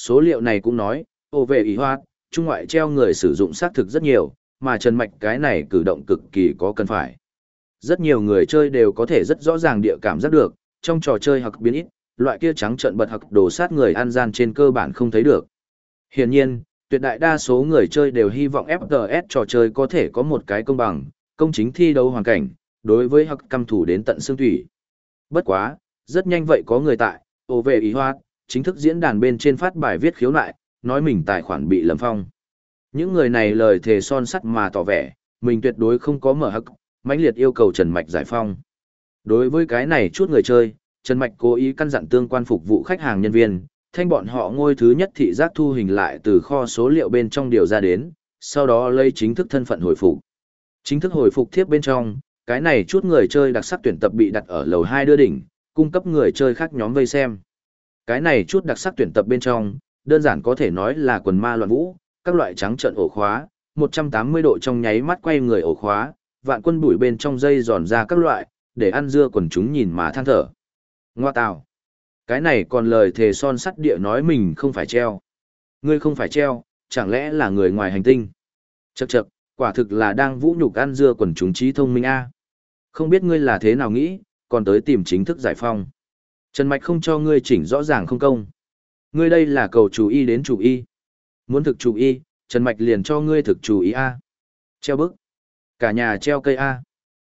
Số liệu này cũng nói, ô vệ ý hoa, trung ngoại treo người sử dụng xác thực rất nhiều, mà Trần Mạch cái này cử động cực kỳ có cần phải. Rất nhiều người chơi đều có thể rất rõ ràng địa cảm giác được, trong trò chơi hoặc biến ít, loại kia trắng trận bật hoặc đồ sát người ăn gian trên cơ bản không thấy được. Hiển nhiên, tuyệt đại đa số người chơi đều hy vọng FTS trò chơi có thể có một cái công bằng, công chính thi đấu hoàn cảnh, đối với hoặc căm thủ đến tận xương thủy. Bất quá, rất nhanh vậy có người tại, ô về ý hoa, chính thức diễn đàn bên trên phát bài viết khiếu nại, nói mình tài khoản bị lầm phong. Những người này lời thề son sắt mà tỏ vẻ, mình tuyệt đối không có mở hắc, mãnh liệt yêu cầu Trần Mạch giải phong. Đối với cái này chút người chơi, Trần Mạch cố ý căn dặn tương quan phục vụ khách hàng nhân viên, thanh bọn họ ngôi thứ nhất thị giác thu hình lại từ kho số liệu bên trong điều ra đến, sau đó lấy chính thức thân phận hồi phục. Chính thức hồi phục thiếp bên trong, cái này chút người chơi đặc sắc tuyển tập bị đặt ở lầu 2 đưa đỉnh, cung cấp người chơi khác nhóm vây xem. Cái này chút đặc sắc tuyển tập bên trong, đơn giản có thể nói là quần ma loạn vũ, các loại trắng trận ổ khóa, 180 độ trong nháy mắt quay người ổ khóa, vạn quân bụi bên trong dây giòn ra các loại, để ăn dưa quần chúng nhìn mà than thở. Ngoa tào. Cái này còn lời thề son sắt địa nói mình không phải treo. Ngươi không phải treo, chẳng lẽ là người ngoài hành tinh? Chậc chậc, quả thực là đang vũ nhục ăn dưa quần chúng trí thông minh a. Không biết ngươi là thế nào nghĩ, còn tới tìm chính thức giải phong. Trần Mạch không cho ngươi chỉnh rõ ràng không công. Ngươi đây là cầu chủ y đến chủ y. Muốn thực chủ y, Trần Mạch liền cho ngươi thực chủ y A. Treo bức. Cả nhà treo cây A.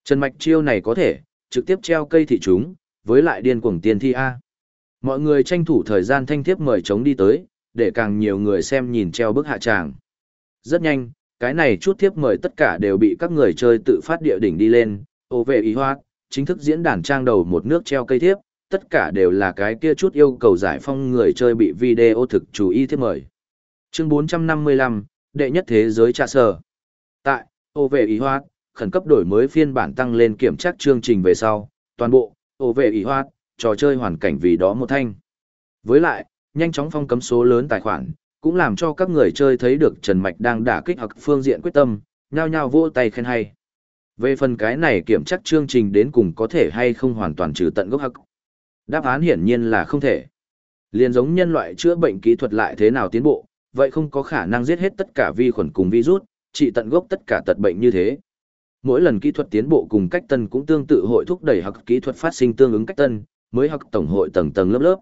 Trần Mạch chiêu này có thể, trực tiếp treo cây thị chúng, với lại điên cuồng tiền thi A. Mọi người tranh thủ thời gian thanh thiếp mời chống đi tới, để càng nhiều người xem nhìn treo bức hạ tràng. Rất nhanh, cái này chút thiếp mời tất cả đều bị các người chơi tự phát địa đỉnh đi lên, ô vệ ý hoát chính thức diễn đàn trang đầu một nước treo cây thiếp, tất cả đều là cái kia chút yêu cầu giải phong người chơi bị video thực chú ý thiết mời. Chương 455, đệ nhất thế giới trà sở. Tại, ô vệ ý hoát, khẩn cấp đổi mới phiên bản tăng lên kiểm tra chương trình về sau, toàn bộ, ô vệ ý hoát, trò chơi hoàn cảnh vì đó một thanh. Với lại, nhanh chóng phong cấm số lớn tài khoản, cũng làm cho các người chơi thấy được Trần Mạch đang đả kích hoặc phương diện quyết tâm, nhao nhao vỗ tay khen hay. Về phần cái này kiểm chắc chương trình đến cùng có thể hay không hoàn toàn trừ tận gốc hắc. Đáp án hiển nhiên là không thể. Liên giống nhân loại chữa bệnh kỹ thuật lại thế nào tiến bộ, vậy không có khả năng giết hết tất cả vi khuẩn cùng virus, trị tận gốc tất cả tật bệnh như thế. Mỗi lần kỹ thuật tiến bộ cùng cách tân cũng tương tự hội thúc đẩy học kỹ thuật phát sinh tương ứng cách tân, mới học tổng hội tầng tầng lớp lớp.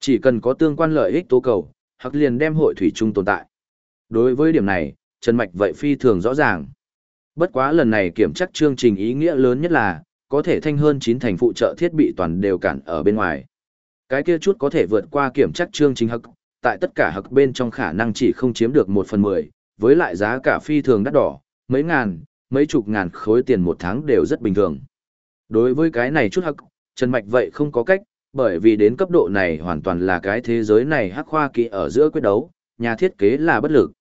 Chỉ cần có tương quan lợi ích tố cầu, học liền đem hội thủy chung tồn tại. Đối với điểm này, Trần Mạch vậy phi thường rõ ràng. Bất quá lần này kiểm chắc chương trình ý nghĩa lớn nhất là, có thể thanh hơn chín thành phụ trợ thiết bị toàn đều cản ở bên ngoài. Cái kia chút có thể vượt qua kiểm chắc chương trình hậc, tại tất cả hậc bên trong khả năng chỉ không chiếm được một phần 10, với lại giá cả phi thường đắt đỏ, mấy ngàn, mấy chục ngàn khối tiền một tháng đều rất bình thường. Đối với cái này chút hậc, Trần Mạch vậy không có cách, bởi vì đến cấp độ này hoàn toàn là cái thế giới này hắc khoa kỹ ở giữa quyết đấu, nhà thiết kế là bất lực.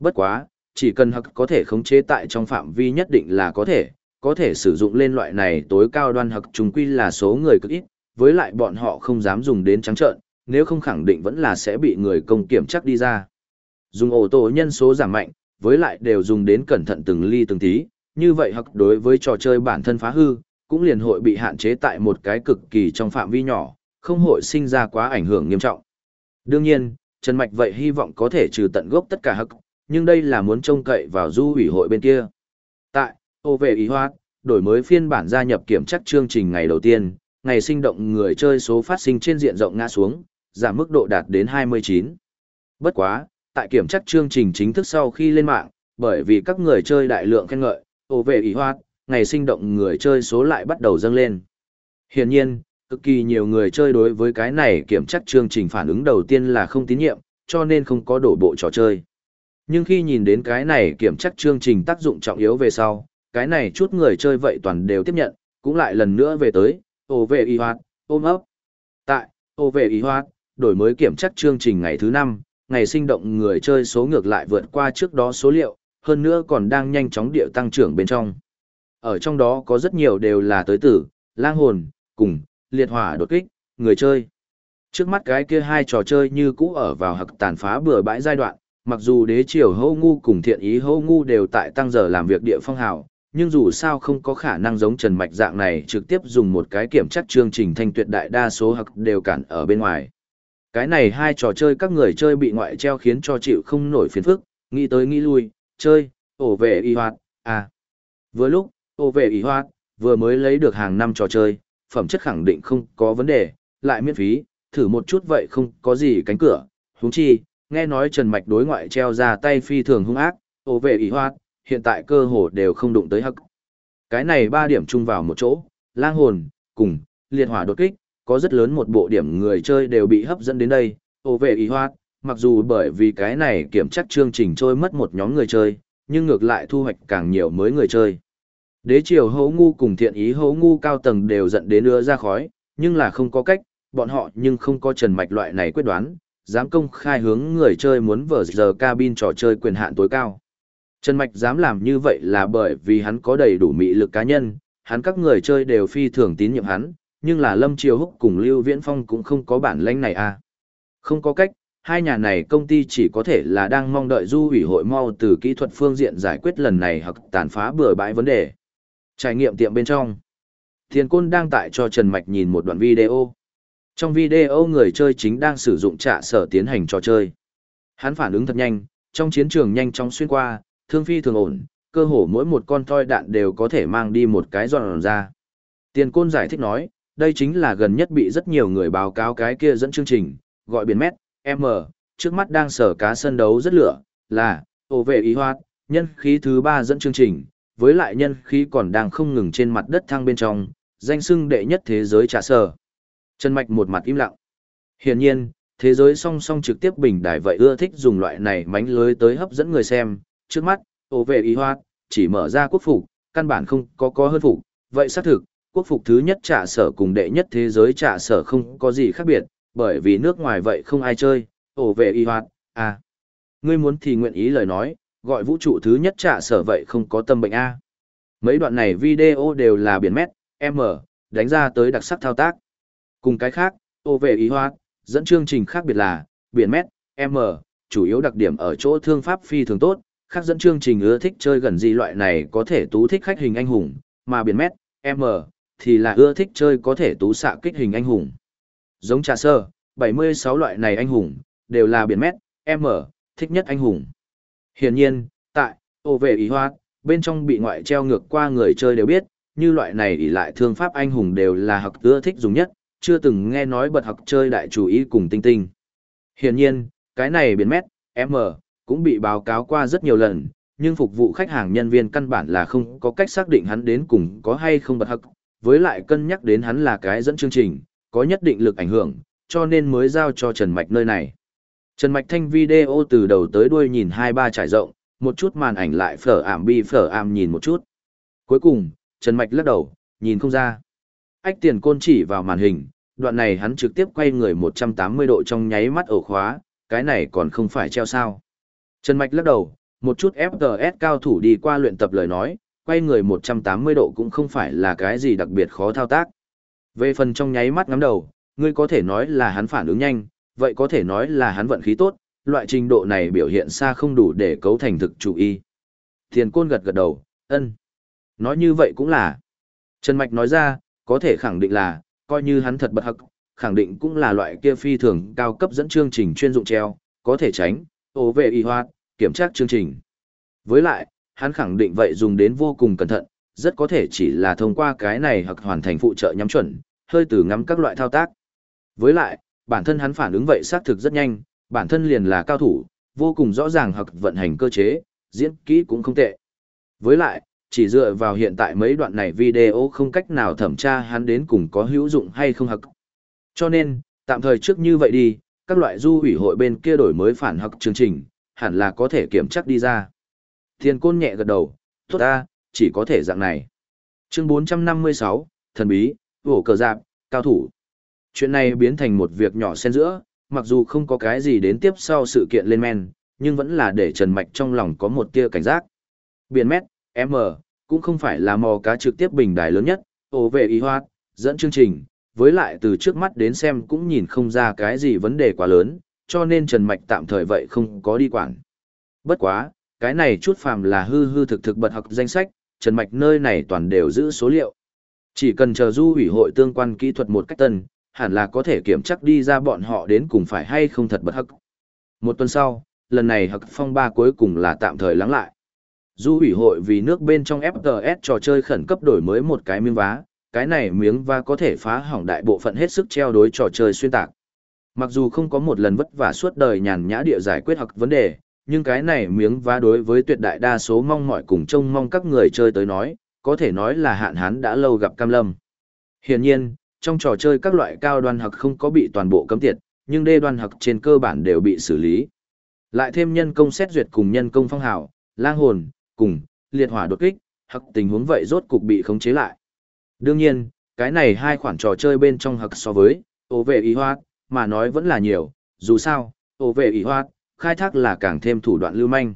Bất quá, chỉ cần hắc có thể khống chế tại trong phạm vi nhất định là có thể, có thể sử dụng lên loại này tối cao đoan hắc trùng quy là số người cực ít, với lại bọn họ không dám dùng đến trắng trợn, nếu không khẳng định vẫn là sẽ bị người công kiểm chắc đi ra. Dùng ổ tổ nhân số giảm mạnh, với lại đều dùng đến cẩn thận từng ly từng tí, như vậy hoặc đối với trò chơi bản thân phá hư, cũng liền hội bị hạn chế tại một cái cực kỳ trong phạm vi nhỏ, không hội sinh ra quá ảnh hưởng nghiêm trọng. Đương nhiên, Trần Mạch vậy hy vọng có thể trừ tận gốc tất cả hắc, nhưng đây là muốn trông cậy vào du ủy hội bên kia. Ô về ý hoát, đổi mới phiên bản gia nhập kiểm chắc chương trình ngày đầu tiên, ngày sinh động người chơi số phát sinh trên diện rộng ngã xuống, giảm mức độ đạt đến 29. Bất quá, tại kiểm chắc chương trình chính thức sau khi lên mạng, bởi vì các người chơi đại lượng khen ngợi, ô về ý hoát, ngày sinh động người chơi số lại bắt đầu dâng lên. Hiển nhiên, cực kỳ nhiều người chơi đối với cái này kiểm chắc chương trình phản ứng đầu tiên là không tín nhiệm, cho nên không có đổ bộ trò chơi. Nhưng khi nhìn đến cái này kiểm chắc chương trình tác dụng trọng yếu về sau, cái này chút người chơi vậy toàn đều tiếp nhận, cũng lại lần nữa về tới, ô về y hoạt, ôm ấp. Tại, ô về y hoạt, đổi mới kiểm chắc chương trình ngày thứ 5, ngày sinh động người chơi số ngược lại vượt qua trước đó số liệu, hơn nữa còn đang nhanh chóng điệu tăng trưởng bên trong. Ở trong đó có rất nhiều đều là tới tử, lang hồn, cùng, liệt hỏa đột kích, người chơi. Trước mắt cái kia hai trò chơi như cũ ở vào hặc tàn phá bừa bãi giai đoạn, mặc dù đế triều hô ngu cùng thiện ý hô ngu đều tại tăng giờ làm việc địa phong hào, nhưng dù sao không có khả năng giống Trần Mạch dạng này trực tiếp dùng một cái kiểm chắc chương trình thanh tuyệt đại đa số học đều cản ở bên ngoài. Cái này hai trò chơi các người chơi bị ngoại treo khiến cho chịu không nổi phiền phức, nghĩ tới nghĩ lui, chơi, ổ về y hoạt, à. Vừa lúc, ổ về y hoạt, vừa mới lấy được hàng năm trò chơi, phẩm chất khẳng định không có vấn đề, lại miễn phí, thử một chút vậy không có gì cánh cửa, húng chi, nghe nói Trần Mạch đối ngoại treo ra tay phi thường hung ác, ổ về y hoạt, hiện tại cơ hồ đều không đụng tới hắc. Cái này ba điểm chung vào một chỗ, lang hồn, cùng, liệt hỏa đột kích, có rất lớn một bộ điểm người chơi đều bị hấp dẫn đến đây, ô về ý hoạt, mặc dù bởi vì cái này kiểm chắc chương trình trôi mất một nhóm người chơi, nhưng ngược lại thu hoạch càng nhiều mới người chơi. Đế triều hấu ngu cùng thiện ý hấu ngu cao tầng đều giận đến đưa ra khói, nhưng là không có cách, bọn họ nhưng không có trần mạch loại này quyết đoán, dám công khai hướng người chơi muốn vở giờ cabin trò chơi quyền hạn tối cao. Trần Mạch dám làm như vậy là bởi vì hắn có đầy đủ mị lực cá nhân, hắn các người chơi đều phi thường tín nhiệm hắn, nhưng là Lâm Triều Húc cùng Lưu Viễn Phong cũng không có bản lãnh này à. Không có cách, hai nhà này công ty chỉ có thể là đang mong đợi du ủy hội mau từ kỹ thuật phương diện giải quyết lần này hoặc tàn phá bừa bãi vấn đề. Trải nghiệm tiệm bên trong. Thiền Côn đang tại cho Trần Mạch nhìn một đoạn video. Trong video người chơi chính đang sử dụng trạ sở tiến hành trò chơi. Hắn phản ứng thật nhanh, trong chiến trường nhanh chóng xuyên qua, thương phi thường ổn, cơ hồ mỗi một con toi đạn đều có thể mang đi một cái giòn ra. Tiền Côn giải thích nói, đây chính là gần nhất bị rất nhiều người báo cáo cái kia dẫn chương trình, gọi biển mét, M, trước mắt đang sở cá sân đấu rất lửa, là, ổ vệ ý hoạt, nhân khí thứ ba dẫn chương trình, với lại nhân khí còn đang không ngừng trên mặt đất thăng bên trong, danh xưng đệ nhất thế giới trả sở. Trần Mạch một mặt im lặng. Hiển nhiên, thế giới song song trực tiếp bình đài vậy ưa thích dùng loại này mánh lưới tới hấp dẫn người xem, trước mắt, ổ vệ ý hoa, chỉ mở ra quốc phục, căn bản không có có hơn phục, vậy xác thực, quốc phục thứ nhất trả sở cùng đệ nhất thế giới trả sở không có gì khác biệt, bởi vì nước ngoài vậy không ai chơi, ổ vệ y hoa, à. Ngươi muốn thì nguyện ý lời nói, gọi vũ trụ thứ nhất trả sở vậy không có tâm bệnh A. Mấy đoạn này video đều là biển mét, M, đánh ra tới đặc sắc thao tác. Cùng cái khác, ổ vệ y hoa, dẫn chương trình khác biệt là, biển mét, M, chủ yếu đặc điểm ở chỗ thương pháp phi thường tốt, khác dẫn chương trình ưa thích chơi gần gì loại này có thể tú thích khách hình anh hùng, mà biển mét, M, thì là ưa thích chơi có thể tú xạ kích hình anh hùng. Giống trà sơ, 76 loại này anh hùng, đều là biển mét, M, thích nhất anh hùng. Hiển nhiên, tại, ô về ý hoa, bên trong bị ngoại treo ngược qua người chơi đều biết, như loại này ỷ lại thương pháp anh hùng đều là học ưa thích dùng nhất, chưa từng nghe nói bật học chơi đại chủ ý cùng tinh tinh. Hiển nhiên, cái này biển mét, M, cũng bị báo cáo qua rất nhiều lần, nhưng phục vụ khách hàng nhân viên căn bản là không có cách xác định hắn đến cùng có hay không bật hắc, với lại cân nhắc đến hắn là cái dẫn chương trình, có nhất định lực ảnh hưởng, cho nên mới giao cho Trần Mạch nơi này. Trần Mạch thanh video từ đầu tới đuôi nhìn hai ba trải rộng, một chút màn ảnh lại phở ảm bi phở ảm nhìn một chút. Cuối cùng, Trần Mạch lắc đầu, nhìn không ra. Ách tiền côn chỉ vào màn hình, đoạn này hắn trực tiếp quay người 180 độ trong nháy mắt ổ khóa, cái này còn không phải treo sao. Trần Mạch lắc đầu, một chút FTS cao thủ đi qua luyện tập lời nói, quay người 180 độ cũng không phải là cái gì đặc biệt khó thao tác. Về phần trong nháy mắt ngắm đầu, ngươi có thể nói là hắn phản ứng nhanh, vậy có thể nói là hắn vận khí tốt, loại trình độ này biểu hiện xa không đủ để cấu thành thực chủ y. Thiền côn gật gật đầu, ân. Nói như vậy cũng là. Trần Mạch nói ra, có thể khẳng định là, coi như hắn thật bật hậc, khẳng định cũng là loại kia phi thường cao cấp dẫn chương trình chuyên dụng treo, có thể tránh, ố về y hoạt, kiểm tra chương trình. Với lại, hắn khẳng định vậy dùng đến vô cùng cẩn thận, rất có thể chỉ là thông qua cái này hoặc hoàn thành phụ trợ nhắm chuẩn, hơi từ ngắm các loại thao tác. Với lại, bản thân hắn phản ứng vậy xác thực rất nhanh, bản thân liền là cao thủ, vô cùng rõ ràng hoặc vận hành cơ chế, diễn kỹ cũng không tệ. Với lại, chỉ dựa vào hiện tại mấy đoạn này video không cách nào thẩm tra hắn đến cùng có hữu dụng hay không hoặc Cho nên, tạm thời trước như vậy đi, các loại du ủy hội bên kia đổi mới phản hoặc chương trình, hẳn là có thể kiểm chắc đi ra. Thiên côn nhẹ gật đầu, tốt ta, chỉ có thể dạng này. Chương 456, thần bí, vổ cờ giạc, cao thủ. Chuyện này biến thành một việc nhỏ xen giữa, mặc dù không có cái gì đến tiếp sau sự kiện lên men, nhưng vẫn là để Trần Mạch trong lòng có một tia cảnh giác. Biển mét, M, cũng không phải là mò cá trực tiếp bình đài lớn nhất, ổ về y hoạt, dẫn chương trình, với lại từ trước mắt đến xem cũng nhìn không ra cái gì vấn đề quá lớn, cho nên Trần Mạch tạm thời vậy không có đi quản. Bất quá, cái này chút phàm là hư hư thực thực bật học danh sách, Trần Mạch nơi này toàn đều giữ số liệu. Chỉ cần chờ du ủy hội tương quan kỹ thuật một cách tân, hẳn là có thể kiểm chắc đi ra bọn họ đến cùng phải hay không thật bật hắc. Một tuần sau, lần này hắc phong ba cuối cùng là tạm thời lắng lại. Du ủy hội vì nước bên trong FTS trò chơi khẩn cấp đổi mới một cái miếng vá, cái này miếng vá có thể phá hỏng đại bộ phận hết sức treo đối trò chơi xuyên tạc. Mặc dù không có một lần vất vả suốt đời nhàn nhã địa giải quyết hoặc vấn đề, nhưng cái này miếng vá đối với tuyệt đại đa số mong mỏi cùng trông mong các người chơi tới nói, có thể nói là hạn hán đã lâu gặp cam lâm. Hiển nhiên, trong trò chơi các loại cao đoan hoặc không có bị toàn bộ cấm tiệt, nhưng đê đoan hoặc trên cơ bản đều bị xử lý. Lại thêm nhân công xét duyệt cùng nhân công phong hào, lang hồn, cùng, liệt hỏa đột kích, hoặc tình huống vậy rốt cục bị khống chế lại. Đương nhiên, cái này hai khoản trò chơi bên trong hoặc so với, ô vệ ý hoa mà nói vẫn là nhiều, dù sao, ổ vệ ý hoát, khai thác là càng thêm thủ đoạn lưu manh.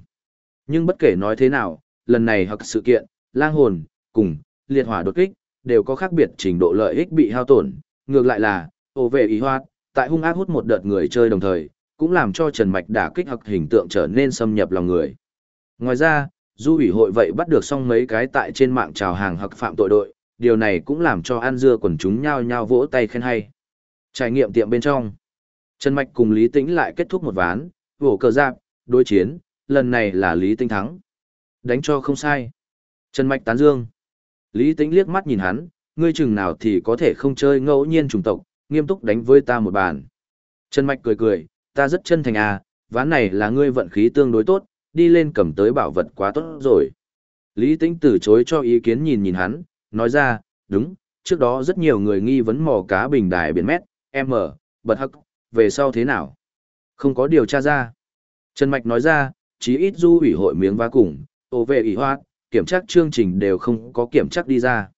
Nhưng bất kể nói thế nào, lần này hoặc sự kiện, lang hồn, cùng, liệt hỏa đột kích, đều có khác biệt trình độ lợi ích bị hao tổn. Ngược lại là, ổ vệ ý hoát, tại hung ác hút một đợt người chơi đồng thời, cũng làm cho Trần Mạch đả kích hoặc hình tượng trở nên xâm nhập lòng người. Ngoài ra, du ủy hội vậy bắt được xong mấy cái tại trên mạng trào hàng hoặc phạm tội đội, điều này cũng làm cho An Dưa quần chúng nhao nhao vỗ tay khen hay. Trải nghiệm tiệm bên trong. Trần Mạch cùng Lý Tĩnh lại kết thúc một ván, vỗ cờ giáp, đối chiến, lần này là Lý Tĩnh thắng. Đánh cho không sai. Trần Mạch tán dương. Lý Tĩnh liếc mắt nhìn hắn, ngươi chừng nào thì có thể không chơi ngẫu nhiên trùng tộc, nghiêm túc đánh với ta một bàn. Trần Mạch cười cười, ta rất chân thành à, ván này là ngươi vận khí tương đối tốt, đi lên cầm tới bảo vật quá tốt rồi. Lý Tĩnh từ chối cho ý kiến nhìn nhìn hắn, nói ra, đúng, trước đó rất nhiều người nghi vấn mò cá bình đài biển mét, M, bật hắc, về sau thế nào? Không có điều tra ra. Trần Mạch nói ra, chí ít du ủy hội miếng va cùng, ô vệ ủy hoát, kiểm tra chương trình đều không có kiểm tra đi ra.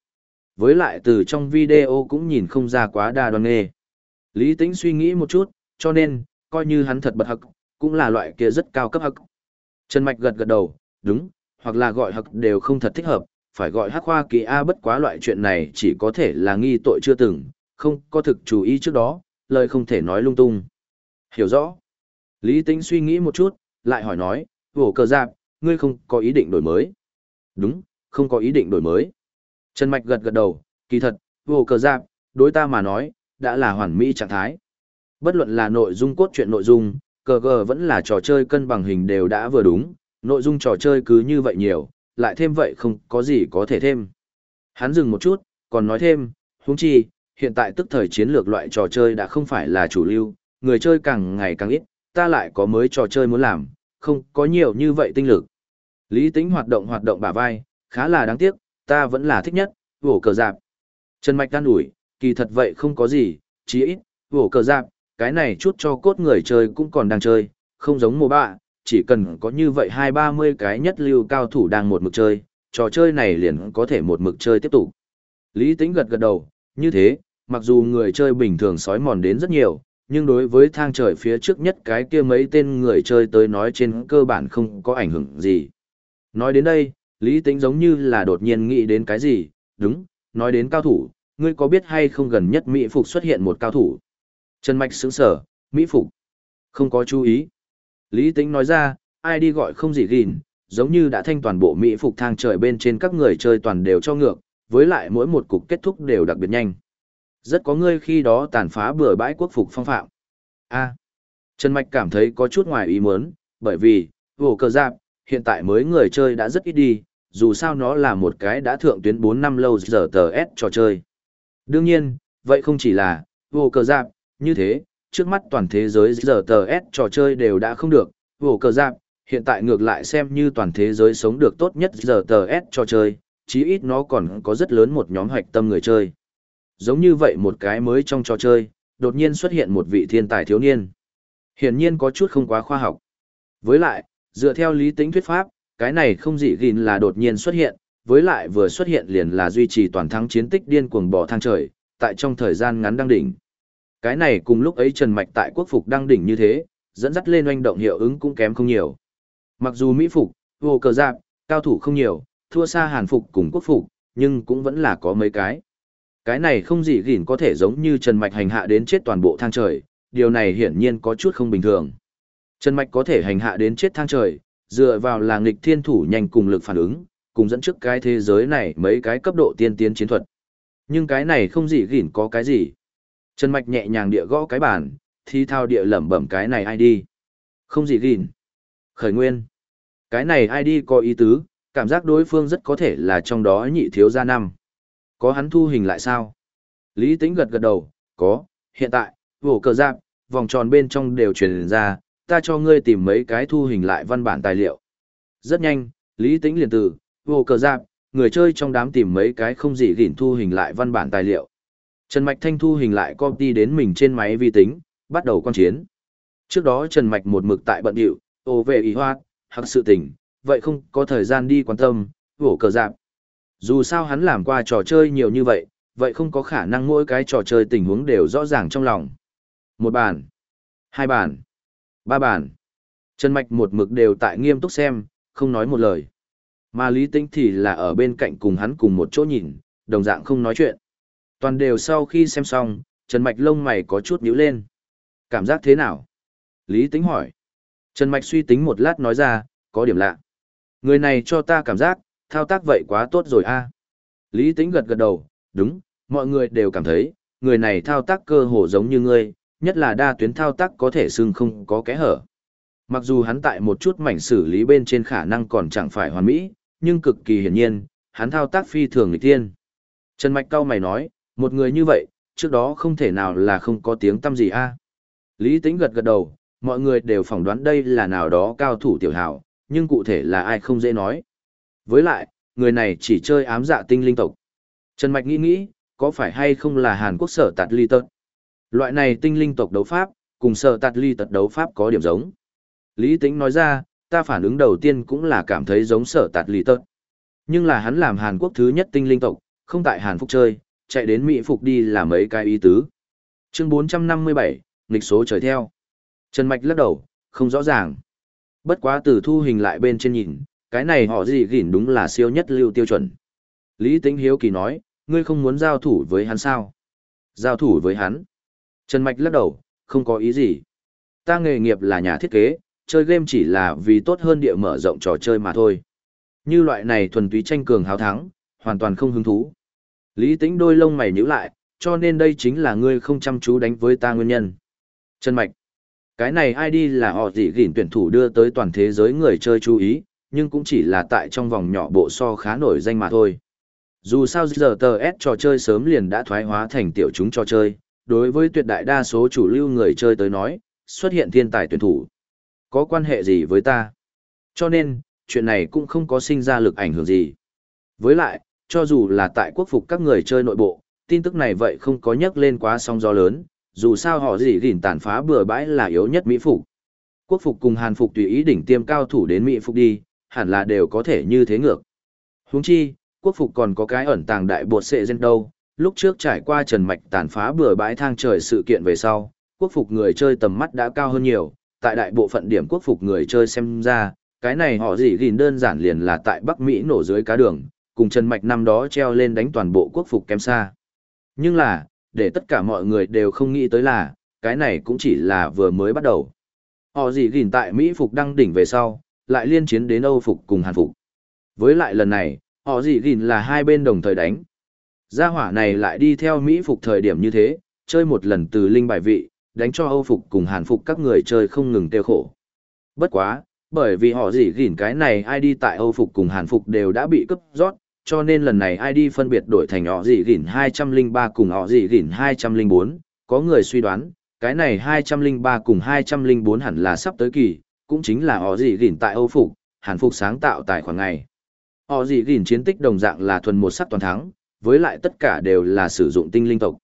Với lại từ trong video cũng nhìn không ra quá đa đoan nghề. Lý Tĩnh suy nghĩ một chút, cho nên, coi như hắn thật bật hắc, cũng là loại kia rất cao cấp hắc. Trần Mạch gật gật đầu, đúng, hoặc là gọi hắc đều không thật thích hợp, phải gọi hắc khoa kỳ A bất quá loại chuyện này chỉ có thể là nghi tội chưa từng, không có thực chú ý trước đó, lời không thể nói lung tung. Hiểu rõ. Lý Tĩnh suy nghĩ một chút, lại hỏi nói, vổ cờ giạc, ngươi không có ý định đổi mới. Đúng, không có ý định đổi mới. Trần Mạch gật gật đầu, kỳ thật, vổ cờ giạc, đối ta mà nói, đã là hoàn mỹ trạng thái. Bất luận là nội dung cốt truyện nội dung, cờ gờ vẫn là trò chơi cân bằng hình đều đã vừa đúng, nội dung trò chơi cứ như vậy nhiều, lại thêm vậy không có gì có thể thêm. Hắn dừng một chút, còn nói thêm, huống chi, hiện tại tức thời chiến lược loại trò chơi đã không phải là chủ lưu, người chơi càng ngày càng ít, ta lại có mới trò chơi muốn làm, không có nhiều như vậy tinh lực. Lý tính hoạt động hoạt động bả vai, khá là đáng tiếc, ta vẫn là thích nhất, vổ cờ giáp. Trần Mạch đan ủi, kỳ thật vậy không có gì, chí ít, vổ cờ giáp, cái này chút cho cốt người chơi cũng còn đang chơi, không giống mùa bạ, chỉ cần có như vậy hai ba mươi cái nhất lưu cao thủ đang một mực chơi, trò chơi này liền có thể một mực chơi tiếp tục. Lý Tĩnh gật gật đầu, như thế, mặc dù người chơi bình thường sói mòn đến rất nhiều, nhưng đối với thang trời phía trước nhất cái kia mấy tên người chơi tới nói trên cơ bản không có ảnh hưởng gì. Nói đến đây, Lý Tĩnh giống như là đột nhiên nghĩ đến cái gì, đúng, nói đến cao thủ, ngươi có biết hay không gần nhất Mỹ Phục xuất hiện một cao thủ. Trần Mạch sững sở, Mỹ Phục. Không có chú ý. Lý Tĩnh nói ra, ai đi gọi không gì gìn, giống như đã thanh toàn bộ Mỹ Phục thang trời bên trên các người chơi toàn đều cho ngược, với lại mỗi một cục kết thúc đều đặc biệt nhanh. Rất có ngươi khi đó tàn phá bừa bãi quốc phục phong phạm. A. Trần Mạch cảm thấy có chút ngoài ý muốn, bởi vì, vổ cờ giáp, hiện tại mới người chơi đã rất ít đi, dù sao nó là một cái đã thượng tuyến 4 năm lâu giờ tờ S trò chơi. Đương nhiên, vậy không chỉ là, vổ cờ giáp, như thế, trước mắt toàn thế giới giờ tờ S trò chơi đều đã không được, vổ cờ giáp, hiện tại ngược lại xem như toàn thế giới sống được tốt nhất giờ tờ S trò chơi, chí ít nó còn có rất lớn một nhóm hoạch tâm người chơi. Giống như vậy một cái mới trong trò chơi, đột nhiên xuất hiện một vị thiên tài thiếu niên. Hiển nhiên có chút không quá khoa học. Với lại, dựa theo lý tính thuyết pháp, cái này không dị gìn là đột nhiên xuất hiện, với lại vừa xuất hiện liền là duy trì toàn thắng chiến tích điên cuồng bỏ thang trời, tại trong thời gian ngắn đăng đỉnh. Cái này cùng lúc ấy Trần Mạch tại quốc phục đăng đỉnh như thế, dẫn dắt lên oanh động hiệu ứng cũng kém không nhiều. Mặc dù Mỹ phục, vô cờ giáp, cao thủ không nhiều, thua xa Hàn phục cùng quốc phục, nhưng cũng vẫn là có mấy cái. Cái này không gì gỉn có thể giống như Trần Mạch hành hạ đến chết toàn bộ thang trời, điều này hiển nhiên có chút không bình thường. Trần Mạch có thể hành hạ đến chết thang trời, dựa vào là nghịch thiên thủ nhanh cùng lực phản ứng, cùng dẫn trước cái thế giới này mấy cái cấp độ tiên tiến chiến thuật. Nhưng cái này không gì gỉn có cái gì. Trần Mạch nhẹ nhàng địa gõ cái bàn, thi thao địa lẩm bẩm cái này ai đi. Không gì gìn. Khởi nguyên. Cái này ai đi có ý tứ, cảm giác đối phương rất có thể là trong đó nhị thiếu gia năm. Có hắn thu hình lại sao? Lý Tĩnh gật gật đầu, có, hiện tại, vổ cờ giáp, vòng tròn bên trong đều truyền ra, ta cho ngươi tìm mấy cái thu hình lại văn bản tài liệu. Rất nhanh, Lý Tĩnh liền từ, vổ cờ giáp, người chơi trong đám tìm mấy cái không gì gìn thu hình lại văn bản tài liệu. Trần Mạch Thanh thu hình lại copy đến mình trên máy vi tính, bắt đầu quan chiến. Trước đó Trần Mạch một mực tại bận điệu, ô về ý hoa, hắc sự tình, vậy không có thời gian đi quan tâm, vổ cờ dạp. Dù sao hắn làm qua trò chơi nhiều như vậy, vậy không có khả năng mỗi cái trò chơi tình huống đều rõ ràng trong lòng. Một bàn, hai bàn, ba bàn. Trần Mạch một mực đều tại nghiêm túc xem, không nói một lời. Mà Lý Tĩnh thì là ở bên cạnh cùng hắn cùng một chỗ nhìn, đồng dạng không nói chuyện. Toàn đều sau khi xem xong, Trần Mạch lông mày có chút nhíu lên. Cảm giác thế nào? Lý Tĩnh hỏi. Trần Mạch suy tính một lát nói ra, có điểm lạ. Người này cho ta cảm giác, thao tác vậy quá tốt rồi a Lý Tĩnh gật gật đầu, đúng, mọi người đều cảm thấy, người này thao tác cơ hồ giống như ngươi, nhất là đa tuyến thao tác có thể xưng không có kẽ hở. Mặc dù hắn tại một chút mảnh xử lý bên trên khả năng còn chẳng phải hoàn mỹ, nhưng cực kỳ hiển nhiên, hắn thao tác phi thường nghịch tiên. Trần Mạch cao mày nói, một người như vậy, trước đó không thể nào là không có tiếng tâm gì a Lý Tĩnh gật gật đầu, mọi người đều phỏng đoán đây là nào đó cao thủ tiểu hảo, nhưng cụ thể là ai không dễ nói. Với lại, người này chỉ chơi ám dạ tinh linh tộc. Trần Mạch nghĩ nghĩ, có phải hay không là Hàn Quốc sở tạt ly tật? Loại này tinh linh tộc đấu pháp, cùng sở tạt ly tật đấu pháp có điểm giống. Lý Tĩnh nói ra, ta phản ứng đầu tiên cũng là cảm thấy giống sở tạt ly tật. Nhưng là hắn làm Hàn Quốc thứ nhất tinh linh tộc, không tại Hàn Phúc chơi, chạy đến Mỹ Phục đi là mấy cái ý tứ. Chương 457, nghịch số trời theo. Trần Mạch lắc đầu, không rõ ràng. Bất quá từ thu hình lại bên trên nhìn, cái này họ gì gỉn đúng là siêu nhất lưu tiêu chuẩn. Lý Tĩnh Hiếu Kỳ nói, ngươi không muốn giao thủ với hắn sao? Giao thủ với hắn. Trần Mạch lắc đầu, không có ý gì. Ta nghề nghiệp là nhà thiết kế, chơi game chỉ là vì tốt hơn địa mở rộng trò chơi mà thôi. Như loại này thuần túy tranh cường hào thắng, hoàn toàn không hứng thú. Lý Tĩnh đôi lông mày nhíu lại, cho nên đây chính là ngươi không chăm chú đánh với ta nguyên nhân. Trần Mạch. Cái này ID là họ gì gỉn tuyển thủ đưa tới toàn thế giới người chơi chú ý, nhưng cũng chỉ là tại trong vòng nhỏ bộ so khá nổi danh mà thôi. Dù sao giờ tờ S trò chơi sớm liền đã thoái hóa thành tiểu chúng trò chơi, đối với tuyệt đại đa số chủ lưu người chơi tới nói, xuất hiện thiên tài tuyển thủ. Có quan hệ gì với ta? Cho nên, chuyện này cũng không có sinh ra lực ảnh hưởng gì. Với lại, cho dù là tại quốc phục các người chơi nội bộ, tin tức này vậy không có nhắc lên quá song do lớn, dù sao họ gì gìn tàn phá bừa bãi là yếu nhất Mỹ phục. Quốc phục cùng Hàn phục tùy ý đỉnh tiêm cao thủ đến Mỹ phục đi, hẳn là đều có thể như thế ngược. Huống chi, quốc phục còn có cái ẩn tàng đại bột sệ gen đâu, lúc trước trải qua trần mạch tàn phá bừa bãi thang trời sự kiện về sau, quốc phục người chơi tầm mắt đã cao hơn nhiều, tại đại bộ phận điểm quốc phục người chơi xem ra, cái này họ gì gìn đơn giản liền là tại Bắc Mỹ nổ dưới cá đường, cùng trần mạch năm đó treo lên đánh toàn bộ quốc phục kém xa. Nhưng là, để tất cả mọi người đều không nghĩ tới là, cái này cũng chỉ là vừa mới bắt đầu. Họ gì gìn tại Mỹ phục đăng đỉnh về sau, lại liên chiến đến Âu phục cùng Hàn phục. Với lại lần này, họ gì gìn là hai bên đồng thời đánh. Gia hỏa này lại đi theo Mỹ phục thời điểm như thế, chơi một lần từ linh bài vị, đánh cho Âu phục cùng Hàn phục các người chơi không ngừng tiêu khổ. Bất quá, bởi vì họ gì gìn cái này ai đi tại Âu phục cùng Hàn phục đều đã bị cấp rót, cho nên lần này ID phân biệt đổi thành họ gì gỉn 203 cùng họ gì gỉn 204, có người suy đoán, cái này 203 cùng 204 hẳn là sắp tới kỳ, cũng chính là họ gì gỉn tại Âu Phục, Hàn Phục sáng tạo tài khoản ngày. Họ gì gỉn chiến tích đồng dạng là thuần một sắc toàn thắng, với lại tất cả đều là sử dụng tinh linh tộc.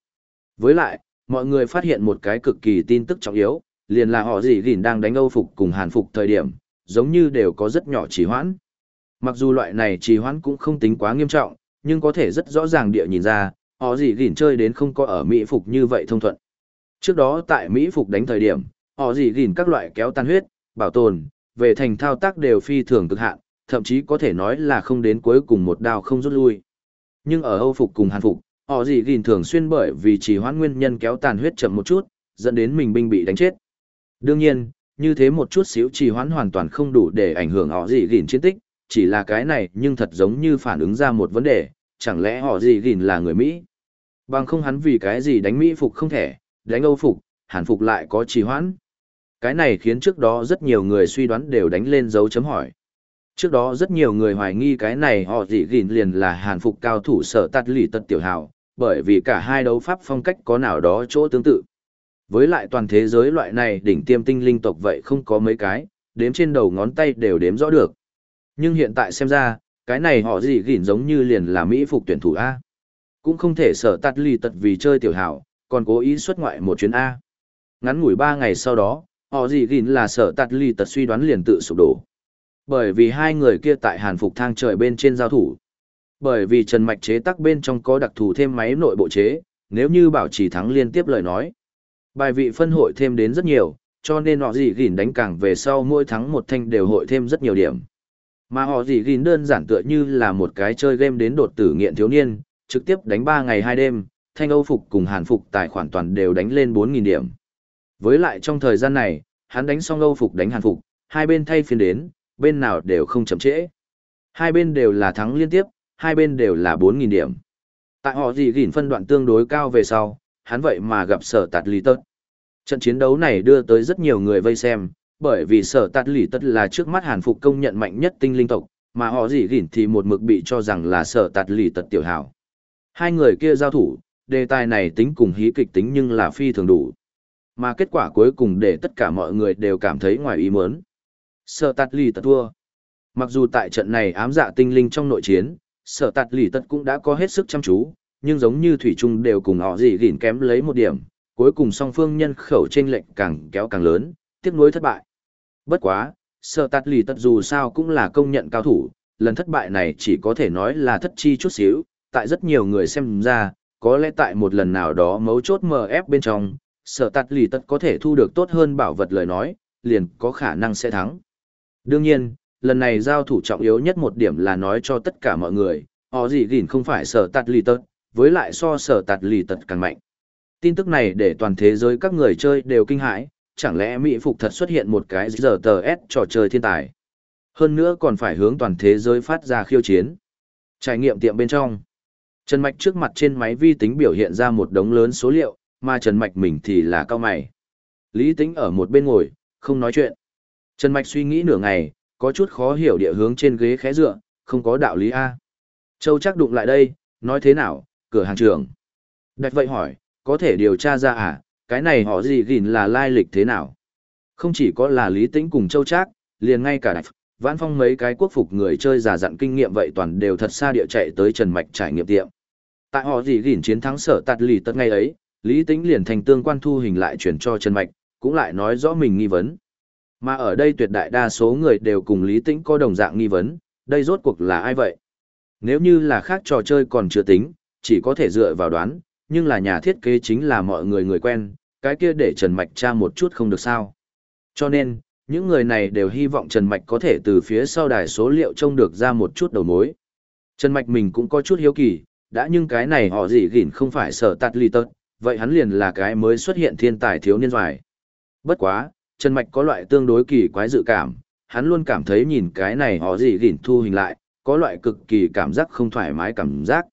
Với lại, mọi người phát hiện một cái cực kỳ tin tức trọng yếu, liền là họ gì gỉn đang đánh Âu Phục cùng Hàn Phục thời điểm, giống như đều có rất nhỏ trì hoãn. Mặc dù loại này trì hoãn cũng không tính quá nghiêm trọng, nhưng có thể rất rõ ràng địa nhìn ra, họ gì gỉn chơi đến không có ở Mỹ Phục như vậy thông thuận. Trước đó tại Mỹ Phục đánh thời điểm, họ gì gỉn các loại kéo tan huyết, bảo tồn, về thành thao tác đều phi thường cực hạn, thậm chí có thể nói là không đến cuối cùng một đao không rút lui. Nhưng ở Âu Phục cùng Hàn Phục, họ gì gìn thường xuyên bởi vì trì hoãn nguyên nhân kéo tàn huyết chậm một chút, dẫn đến mình binh bị đánh chết. Đương nhiên, như thế một chút xíu trì hoãn hoàn toàn không đủ để ảnh hưởng họ gì gìn chiến tích, chỉ là cái này nhưng thật giống như phản ứng ra một vấn đề, chẳng lẽ họ gì gìn là người Mỹ? Bằng không hắn vì cái gì đánh Mỹ phục không thể, đánh Âu phục, Hàn phục lại có trì hoãn. Cái này khiến trước đó rất nhiều người suy đoán đều đánh lên dấu chấm hỏi. Trước đó rất nhiều người hoài nghi cái này họ gì gìn liền là Hàn phục cao thủ sở tạt lì tật tiểu hào, bởi vì cả hai đấu pháp phong cách có nào đó chỗ tương tự. Với lại toàn thế giới loại này đỉnh tiêm tinh linh tộc vậy không có mấy cái, đếm trên đầu ngón tay đều đếm rõ được. Nhưng hiện tại xem ra, cái này họ gì gỉn giống như liền là Mỹ phục tuyển thủ A. Cũng không thể sở tắt lì tật vì chơi tiểu hảo, còn cố ý xuất ngoại một chuyến A. Ngắn ngủi ba ngày sau đó, họ gì gỉn là sở tắt lì tật suy đoán liền tự sụp đổ. Bởi vì hai người kia tại hàn phục thang trời bên trên giao thủ. Bởi vì trần mạch chế tắc bên trong có đặc thù thêm máy nội bộ chế, nếu như bảo trì thắng liên tiếp lời nói. Bài vị phân hội thêm đến rất nhiều, cho nên họ gì gỉn đánh càng về sau mỗi thắng một thanh đều hội thêm rất nhiều điểm. Mà họ gì gìn đơn giản tựa như là một cái chơi game đến đột tử nghiện thiếu niên, trực tiếp đánh 3 ngày 2 đêm, thanh Âu phục cùng Hàn phục tài khoản toàn đều đánh lên 4.000 điểm. Với lại trong thời gian này, hắn đánh xong Âu phục đánh Hàn phục, hai bên thay phiên đến, bên nào đều không chậm trễ. Hai bên đều là thắng liên tiếp, hai bên đều là 4.000 điểm. Tại họ gì gìn phân đoạn tương đối cao về sau, hắn vậy mà gặp sở tạt lý tớt. Trận chiến đấu này đưa tới rất nhiều người vây xem, bởi vì sở tạt lì tất là trước mắt hàn phục công nhận mạnh nhất tinh linh tộc, mà họ dỉ gỉn thì một mực bị cho rằng là sở tạt lì tật tiểu hảo. Hai người kia giao thủ, đề tài này tính cùng hí kịch tính nhưng là phi thường đủ. Mà kết quả cuối cùng để tất cả mọi người đều cảm thấy ngoài ý muốn. Sở tạt lì tật thua. Mặc dù tại trận này ám dạ tinh linh trong nội chiến, sở tạt lì tật cũng đã có hết sức chăm chú, nhưng giống như thủy trung đều cùng họ dỉ gỉn kém lấy một điểm, cuối cùng song phương nhân khẩu t r ê n lệch càng kéo càng lớn, tiếc nuối thất bại. Bất quá, sợ tạt lì tật dù sao cũng là công nhận cao thủ, lần thất bại này chỉ có thể nói là thất chi chút xíu, tại rất nhiều người xem ra, có lẽ tại một lần nào đó mấu chốt MF bên trong, sợ tạt lì tật có thể thu được tốt hơn bảo vật lời nói, liền có khả năng sẽ thắng. Đương nhiên, lần này giao thủ trọng yếu nhất một điểm là nói cho tất cả mọi người, họ gì gìn không phải sở tạt lì tật, với lại so sở tạt lì tật càng mạnh. Tin tức này để toàn thế giới các người chơi đều kinh hãi, chẳng lẽ Mỹ Phục thật xuất hiện một cái giờ tờ S trò chơi thiên tài. Hơn nữa còn phải hướng toàn thế giới phát ra khiêu chiến. Trải nghiệm tiệm bên trong. Trần Mạch trước mặt trên máy vi tính biểu hiện ra một đống lớn số liệu, mà Trần Mạch mình thì là cao mày. Lý tính ở một bên ngồi, không nói chuyện. Trần Mạch suy nghĩ nửa ngày, có chút khó hiểu địa hướng trên ghế khẽ dựa, không có đạo lý A. Châu chắc đụng lại đây, nói thế nào, cửa hàng trưởng. Đạch vậy hỏi, có thể điều tra ra à, cái này họ gì gìn là lai lịch thế nào? Không chỉ có là Lý Tĩnh cùng Châu Trác, liền ngay cả Đạch, Vãn Phong mấy cái quốc phục người chơi giả dặn kinh nghiệm vậy toàn đều thật xa địa chạy tới Trần Mạch trải nghiệm tiệm. Tại họ gì gìn chiến thắng sở tạt lì tất ngay ấy, Lý Tĩnh liền thành tương quan thu hình lại chuyển cho Trần Mạch, cũng lại nói rõ mình nghi vấn. Mà ở đây tuyệt đại đa số người đều cùng Lý Tĩnh có đồng dạng nghi vấn, đây rốt cuộc là ai vậy? Nếu như là khác trò chơi còn chưa tính, chỉ có thể dựa vào đoán, nhưng là nhà thiết kế chính là mọi người người quen, cái kia để Trần Mạch tra một chút không được sao. Cho nên, những người này đều hy vọng Trần Mạch có thể từ phía sau đài số liệu trông được ra một chút đầu mối. Trần Mạch mình cũng có chút hiếu kỳ, đã nhưng cái này họ gì gỉn không phải sở tạt ly tật, vậy hắn liền là cái mới xuất hiện thiên tài thiếu niên doài. Bất quá, Trần Mạch có loại tương đối kỳ quái dự cảm, hắn luôn cảm thấy nhìn cái này họ gì gỉn thu hình lại, có loại cực kỳ cảm giác không thoải mái cảm giác.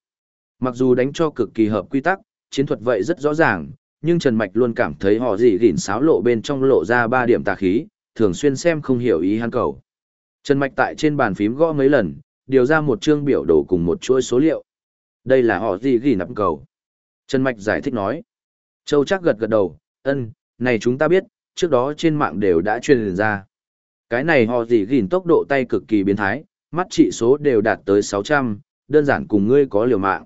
Mặc dù đánh cho cực kỳ hợp quy tắc, chiến thuật vậy rất rõ ràng, nhưng Trần Mạch luôn cảm thấy họ gì gỉn xáo lộ bên trong lộ ra ba điểm tà khí, thường xuyên xem không hiểu ý hắn cầu. Trần Mạch tại trên bàn phím gõ mấy lần, điều ra một chương biểu đồ cùng một chuỗi số liệu. Đây là họ gì gỉ nắp cầu. Trần Mạch giải thích nói. Châu chắc gật gật đầu, ân, này chúng ta biết, trước đó trên mạng đều đã truyền ra. Cái này họ gì gỉn tốc độ tay cực kỳ biến thái, mắt trị số đều đạt tới 600, đơn giản cùng ngươi có liều mạng.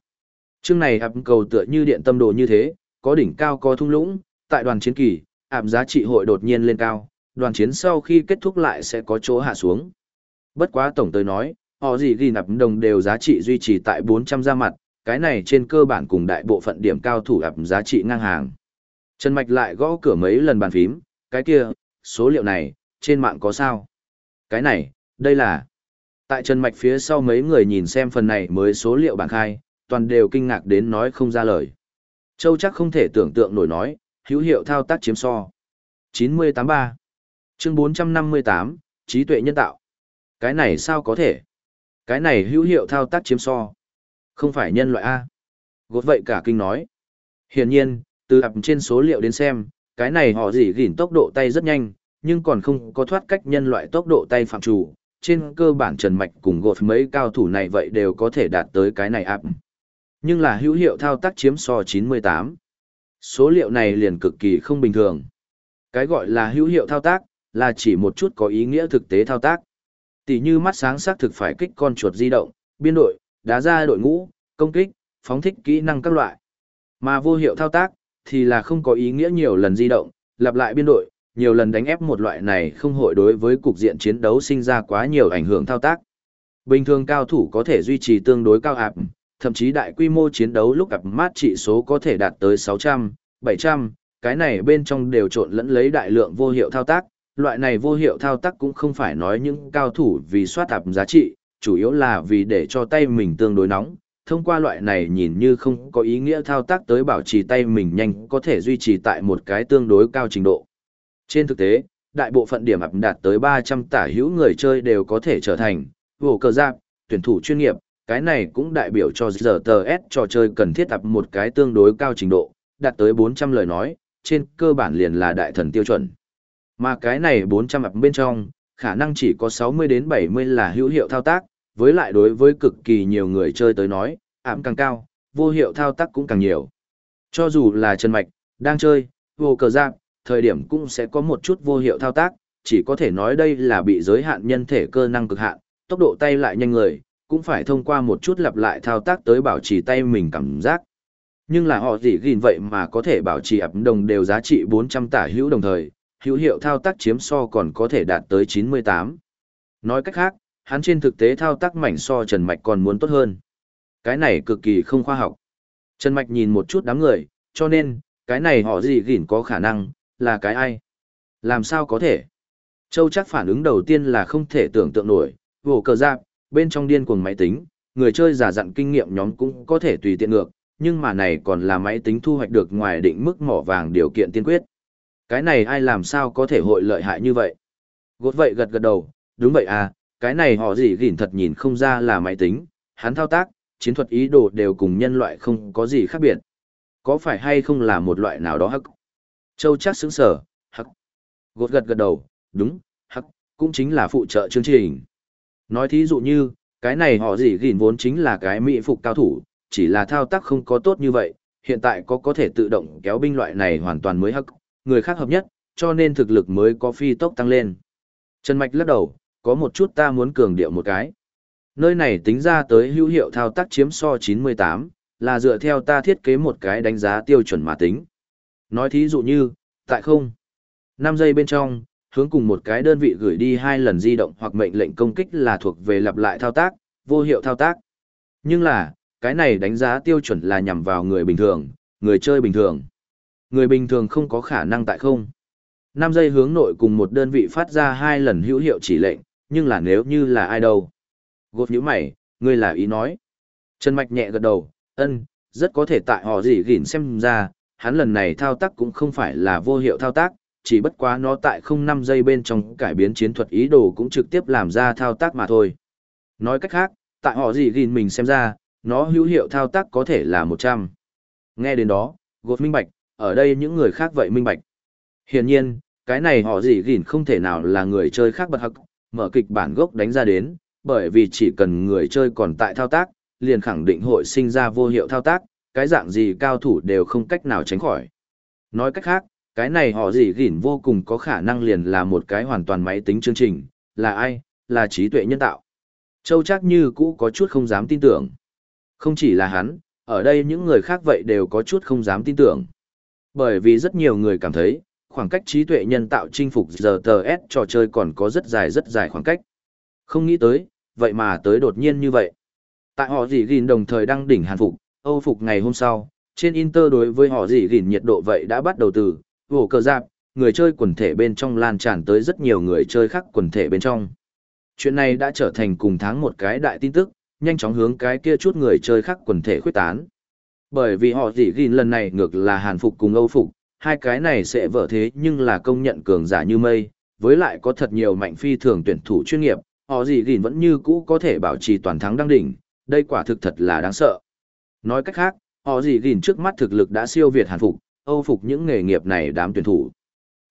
Chương này ập cầu tựa như điện tâm đồ như thế, có đỉnh cao có thung lũng, tại đoàn chiến kỳ, ảm giá trị hội đột nhiên lên cao, đoàn chiến sau khi kết thúc lại sẽ có chỗ hạ xuống. Bất quá tổng tới nói, họ gì ghi nạp đồng đều giá trị duy trì tại 400 ra mặt, cái này trên cơ bản cùng đại bộ phận điểm cao thủ ảm giá trị ngang hàng. Trần Mạch lại gõ cửa mấy lần bàn phím, cái kia, số liệu này, trên mạng có sao? Cái này, đây là... Tại Trần Mạch phía sau mấy người nhìn xem phần này mới số liệu bảng khai, toàn đều kinh ngạc đến nói không ra lời. Châu chắc không thể tưởng tượng nổi nói, hữu hiệu thao tác chiếm so. 983 Chương 458, trí tuệ nhân tạo. Cái này sao có thể? Cái này hữu hiệu thao tác chiếm so. Không phải nhân loại A. Gột vậy cả kinh nói, Hiển nhiên, từ ập trên số liệu đến xem, cái này họ gì gỉn tốc độ tay rất nhanh, nhưng còn không có thoát cách nhân loại tốc độ tay phạm chủ. Trên cơ bản Trần Mạch cùng gột mấy cao thủ này vậy đều có thể đạt tới cái này ạp. Nhưng là hữu hiệu thao tác chiếm so 98. Số liệu này liền cực kỳ không bình thường. Cái gọi là hữu hiệu thao tác, là chỉ một chút có ý nghĩa thực tế thao tác. Tỷ như mắt sáng xác thực phải kích con chuột di động, biên đội, đá ra đội ngũ, công kích, phóng thích kỹ năng các loại. Mà vô hiệu thao tác, thì là không có ý nghĩa nhiều lần di động, lặp lại biên đội, nhiều lần đánh ép một loại này không hội đối với cục diện chiến đấu sinh ra quá nhiều ảnh hưởng thao tác. Bình thường cao thủ có thể duy trì tương đối cao ạp, thậm chí đại quy mô chiến đấu lúc gặp mát trị số có thể đạt tới 600, 700, cái này bên trong đều trộn lẫn lấy đại lượng vô hiệu thao tác, loại này vô hiệu thao tác cũng không phải nói những cao thủ vì soát tạp giá trị, chủ yếu là vì để cho tay mình tương đối nóng. Thông qua loại này nhìn như không có ý nghĩa thao tác tới bảo trì tay mình nhanh có thể duy trì tại một cái tương đối cao trình độ. Trên thực tế, đại bộ phận điểm ập đạt tới 300 tả hữu người chơi đều có thể trở thành vô cờ giáp, tuyển thủ chuyên nghiệp, cái này cũng đại biểu cho giờ tờ S trò chơi cần thiết tập một cái tương đối cao trình độ, đạt tới 400 lời nói, trên cơ bản liền là đại thần tiêu chuẩn. Mà cái này 400 ập bên trong, khả năng chỉ có 60 đến 70 là hữu hiệu thao tác, với lại đối với cực kỳ nhiều người chơi tới nói, ảm càng cao, vô hiệu thao tác cũng càng nhiều. Cho dù là chân mạch, đang chơi, vô cờ giáp, thời điểm cũng sẽ có một chút vô hiệu thao tác, chỉ có thể nói đây là bị giới hạn nhân thể cơ năng cực hạn, tốc độ tay lại nhanh người, cũng phải thông qua một chút lặp lại thao tác tới bảo trì tay mình cảm giác. Nhưng là họ gì gìn vậy mà có thể bảo trì ập đồng đều giá trị 400 tả hữu đồng thời, hữu hiệu thao tác chiếm so còn có thể đạt tới 98. Nói cách khác, hắn trên thực tế thao tác mảnh so Trần Mạch còn muốn tốt hơn. Cái này cực kỳ không khoa học. Trần Mạch nhìn một chút đám người, cho nên, cái này họ gì gìn có khả năng, là cái ai? Làm sao có thể? Châu chắc phản ứng đầu tiên là không thể tưởng tượng nổi, vổ cờ giáp, bên trong điên cuồng máy tính, người chơi giả dặn kinh nghiệm nhóm cũng có thể tùy tiện ngược, nhưng mà này còn là máy tính thu hoạch được ngoài định mức mỏ vàng điều kiện tiên quyết. Cái này ai làm sao có thể hội lợi hại như vậy? Gốt vậy gật gật đầu, đúng vậy à, cái này họ gì gỉn thật nhìn không ra là máy tính, hắn thao tác, chiến thuật ý đồ đều cùng nhân loại không có gì khác biệt. Có phải hay không là một loại nào đó hắc? Châu chắc sững sở, hắc. gột gật gật đầu, đúng, hắc, cũng chính là phụ trợ chương trình. Nói thí dụ như, cái này họ gì gỉn vốn chính là cái mỹ phục cao thủ, chỉ là thao tác không có tốt như vậy, hiện tại có có thể tự động kéo binh loại này hoàn toàn mới hắc, người khác hợp nhất, cho nên thực lực mới có phi tốc tăng lên. Trần Mạch lắc đầu, có một chút ta muốn cường điệu một cái. Nơi này tính ra tới hữu hiệu thao tác chiếm so 98, là dựa theo ta thiết kế một cái đánh giá tiêu chuẩn mà tính. Nói thí dụ như, tại không, 5 giây bên trong, hướng cùng một cái đơn vị gửi đi hai lần di động hoặc mệnh lệnh công kích là thuộc về lặp lại thao tác, vô hiệu thao tác. Nhưng là, cái này đánh giá tiêu chuẩn là nhằm vào người bình thường, người chơi bình thường. Người bình thường không có khả năng tại không. 5 giây hướng nội cùng một đơn vị phát ra hai lần hữu hiệu chỉ lệnh, nhưng là nếu như là ai đâu. Gột nhíu mày, ngươi là ý nói. Trần Mạch nhẹ gật đầu, ân, rất có thể tại họ gì gỉn xem ra, hắn lần này thao tác cũng không phải là vô hiệu thao tác, chỉ bất quá nó tại không năm giây bên trong cải biến chiến thuật ý đồ cũng trực tiếp làm ra thao tác mà thôi. Nói cách khác, tại họ gì gìn mình xem ra, nó hữu hiệu thao tác có thể là 100. Nghe đến đó, gột minh bạch, ở đây những người khác vậy minh bạch. Hiển nhiên, cái này họ gì gìn không thể nào là người chơi khác bật hắc, mở kịch bản gốc đánh ra đến, bởi vì chỉ cần người chơi còn tại thao tác, liền khẳng định hội sinh ra vô hiệu thao tác, cái dạng gì cao thủ đều không cách nào tránh khỏi. Nói cách khác, cái này họ gì gỉn vô cùng có khả năng liền là một cái hoàn toàn máy tính chương trình, là ai, là trí tuệ nhân tạo. Châu chắc như cũ có chút không dám tin tưởng. Không chỉ là hắn, ở đây những người khác vậy đều có chút không dám tin tưởng. Bởi vì rất nhiều người cảm thấy, khoảng cách trí tuệ nhân tạo chinh phục giờ tờ S trò chơi còn có rất dài rất dài khoảng cách. Không nghĩ tới, vậy mà tới đột nhiên như vậy. Tại họ gì gìn đồng thời đăng đỉnh hàn phục, Âu phục ngày hôm sau, trên Inter đối với họ gì gìn nhiệt độ vậy đã bắt đầu từ, vổ cờ giáp, người chơi quần thể bên trong lan tràn tới rất nhiều người chơi khác quần thể bên trong. Chuyện này đã trở thành cùng tháng một cái đại tin tức, nhanh chóng hướng cái kia chút người chơi khác quần thể khuyết tán. Bởi vì họ dị gìn lần này ngược là hàn phục cùng âu phục, hai cái này sẽ vỡ thế nhưng là công nhận cường giả như mây, với lại có thật nhiều mạnh phi thường tuyển thủ chuyên nghiệp, họ dị gìn vẫn như cũ có thể bảo trì toàn thắng đăng đỉnh, đây quả thực thật là đáng sợ. Nói cách khác, họ dị gìn trước mắt thực lực đã siêu việt hàn phục, âu phục những nghề nghiệp này đám tuyển thủ.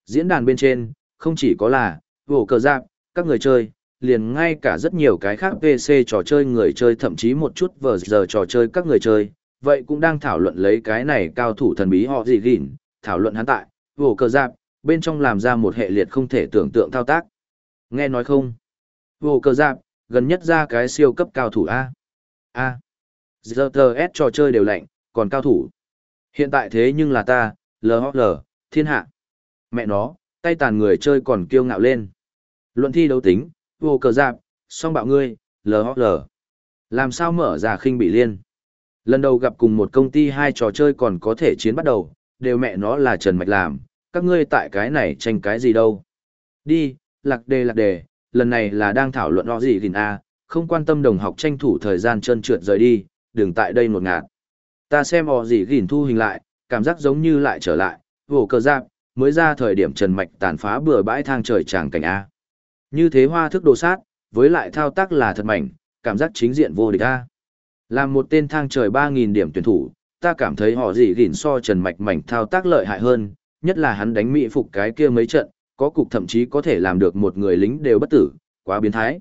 Diễn đàn bên trên, không chỉ có là, vổ cờ giáp, các người chơi, liền ngay cả rất nhiều cái khác PC trò chơi người chơi thậm chí một chút vờ giờ trò chơi các người chơi, vậy cũng đang thảo luận lấy cái này cao thủ thần bí họ gì gỉn, thảo luận hắn tại, vổ cờ giáp, bên trong làm ra một hệ liệt không thể tưởng tượng thao tác. Nghe nói không? Vổ cờ giáp, gần nhất ra cái siêu cấp cao thủ A. A. ZTS trò chơi đều lạnh, còn cao thủ. Hiện tại thế nhưng là ta, LHL, thiên hạ. Mẹ nó, tay tàn người chơi còn kiêu ngạo lên. Luận thi đấu tính, vô cờ giạp, song bạo ngươi, LHL. Làm sao mở ra khinh bị liên. Lần đầu gặp cùng một công ty hai trò chơi còn có thể chiến bắt đầu, đều mẹ nó là Trần Mạch làm, các ngươi tại cái này tranh cái gì đâu. Đi, lạc đề lạc đề, lần này là đang thảo luận ho gì gìn A, không quan tâm đồng học tranh thủ thời gian trơn trượt rời đi, đừng tại đây một ngạt. Ta xem họ gì gìn thu hình lại, cảm giác giống như lại trở lại, vồ cờ giáp, mới ra thời điểm Trần Mạch tàn phá bừa bãi thang trời tràng cảnh A. Như thế hoa thức đồ sát, với lại thao tác là thật mảnh, cảm giác chính diện vô địch A. Làm một tên thang trời ba nghìn điểm tuyển thủ, ta cảm thấy họ gì gìn so Trần Mạch mảnh thao tác lợi hại hơn, nhất là hắn đánh mỹ phục cái kia mấy trận, có cục thậm chí có thể làm được một người lính đều bất tử, quá biến thái.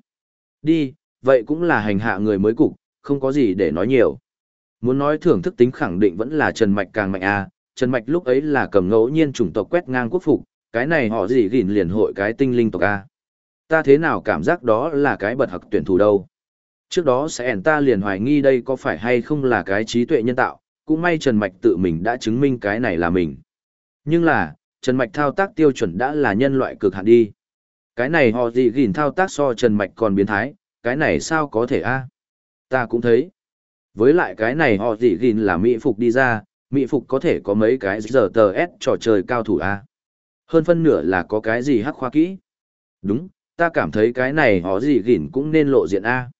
Đi, vậy cũng là hành hạ người mới cục, không có gì để nói nhiều. Muốn nói thưởng thức tính khẳng định vẫn là Trần Mạch càng mạnh a Trần Mạch lúc ấy là cầm ngẫu nhiên chủng tộc quét ngang quốc phục, cái này họ gì gìn liền hội cái tinh linh tộc a Ta thế nào cảm giác đó là cái bật học tuyển thủ đâu. Trước đó sẽ ẻn ta liền hoài nghi đây có phải hay không là cái trí tuệ nhân tạo, cũng may Trần Mạch tự mình đã chứng minh cái này là mình. Nhưng là, Trần Mạch thao tác tiêu chuẩn đã là nhân loại cực hạn đi. Cái này họ gì gìn thao tác so Trần Mạch còn biến thái, cái này sao có thể a Ta cũng thấy. Với lại cái này họ gì gìn là Mỹ Phục đi ra, Mỹ Phục có thể có mấy cái giờ tờ S trò chơi cao thủ a Hơn phân nửa là có cái gì hắc khoa kỹ. Đúng, ta cảm thấy cái này họ gì gìn cũng nên lộ diện a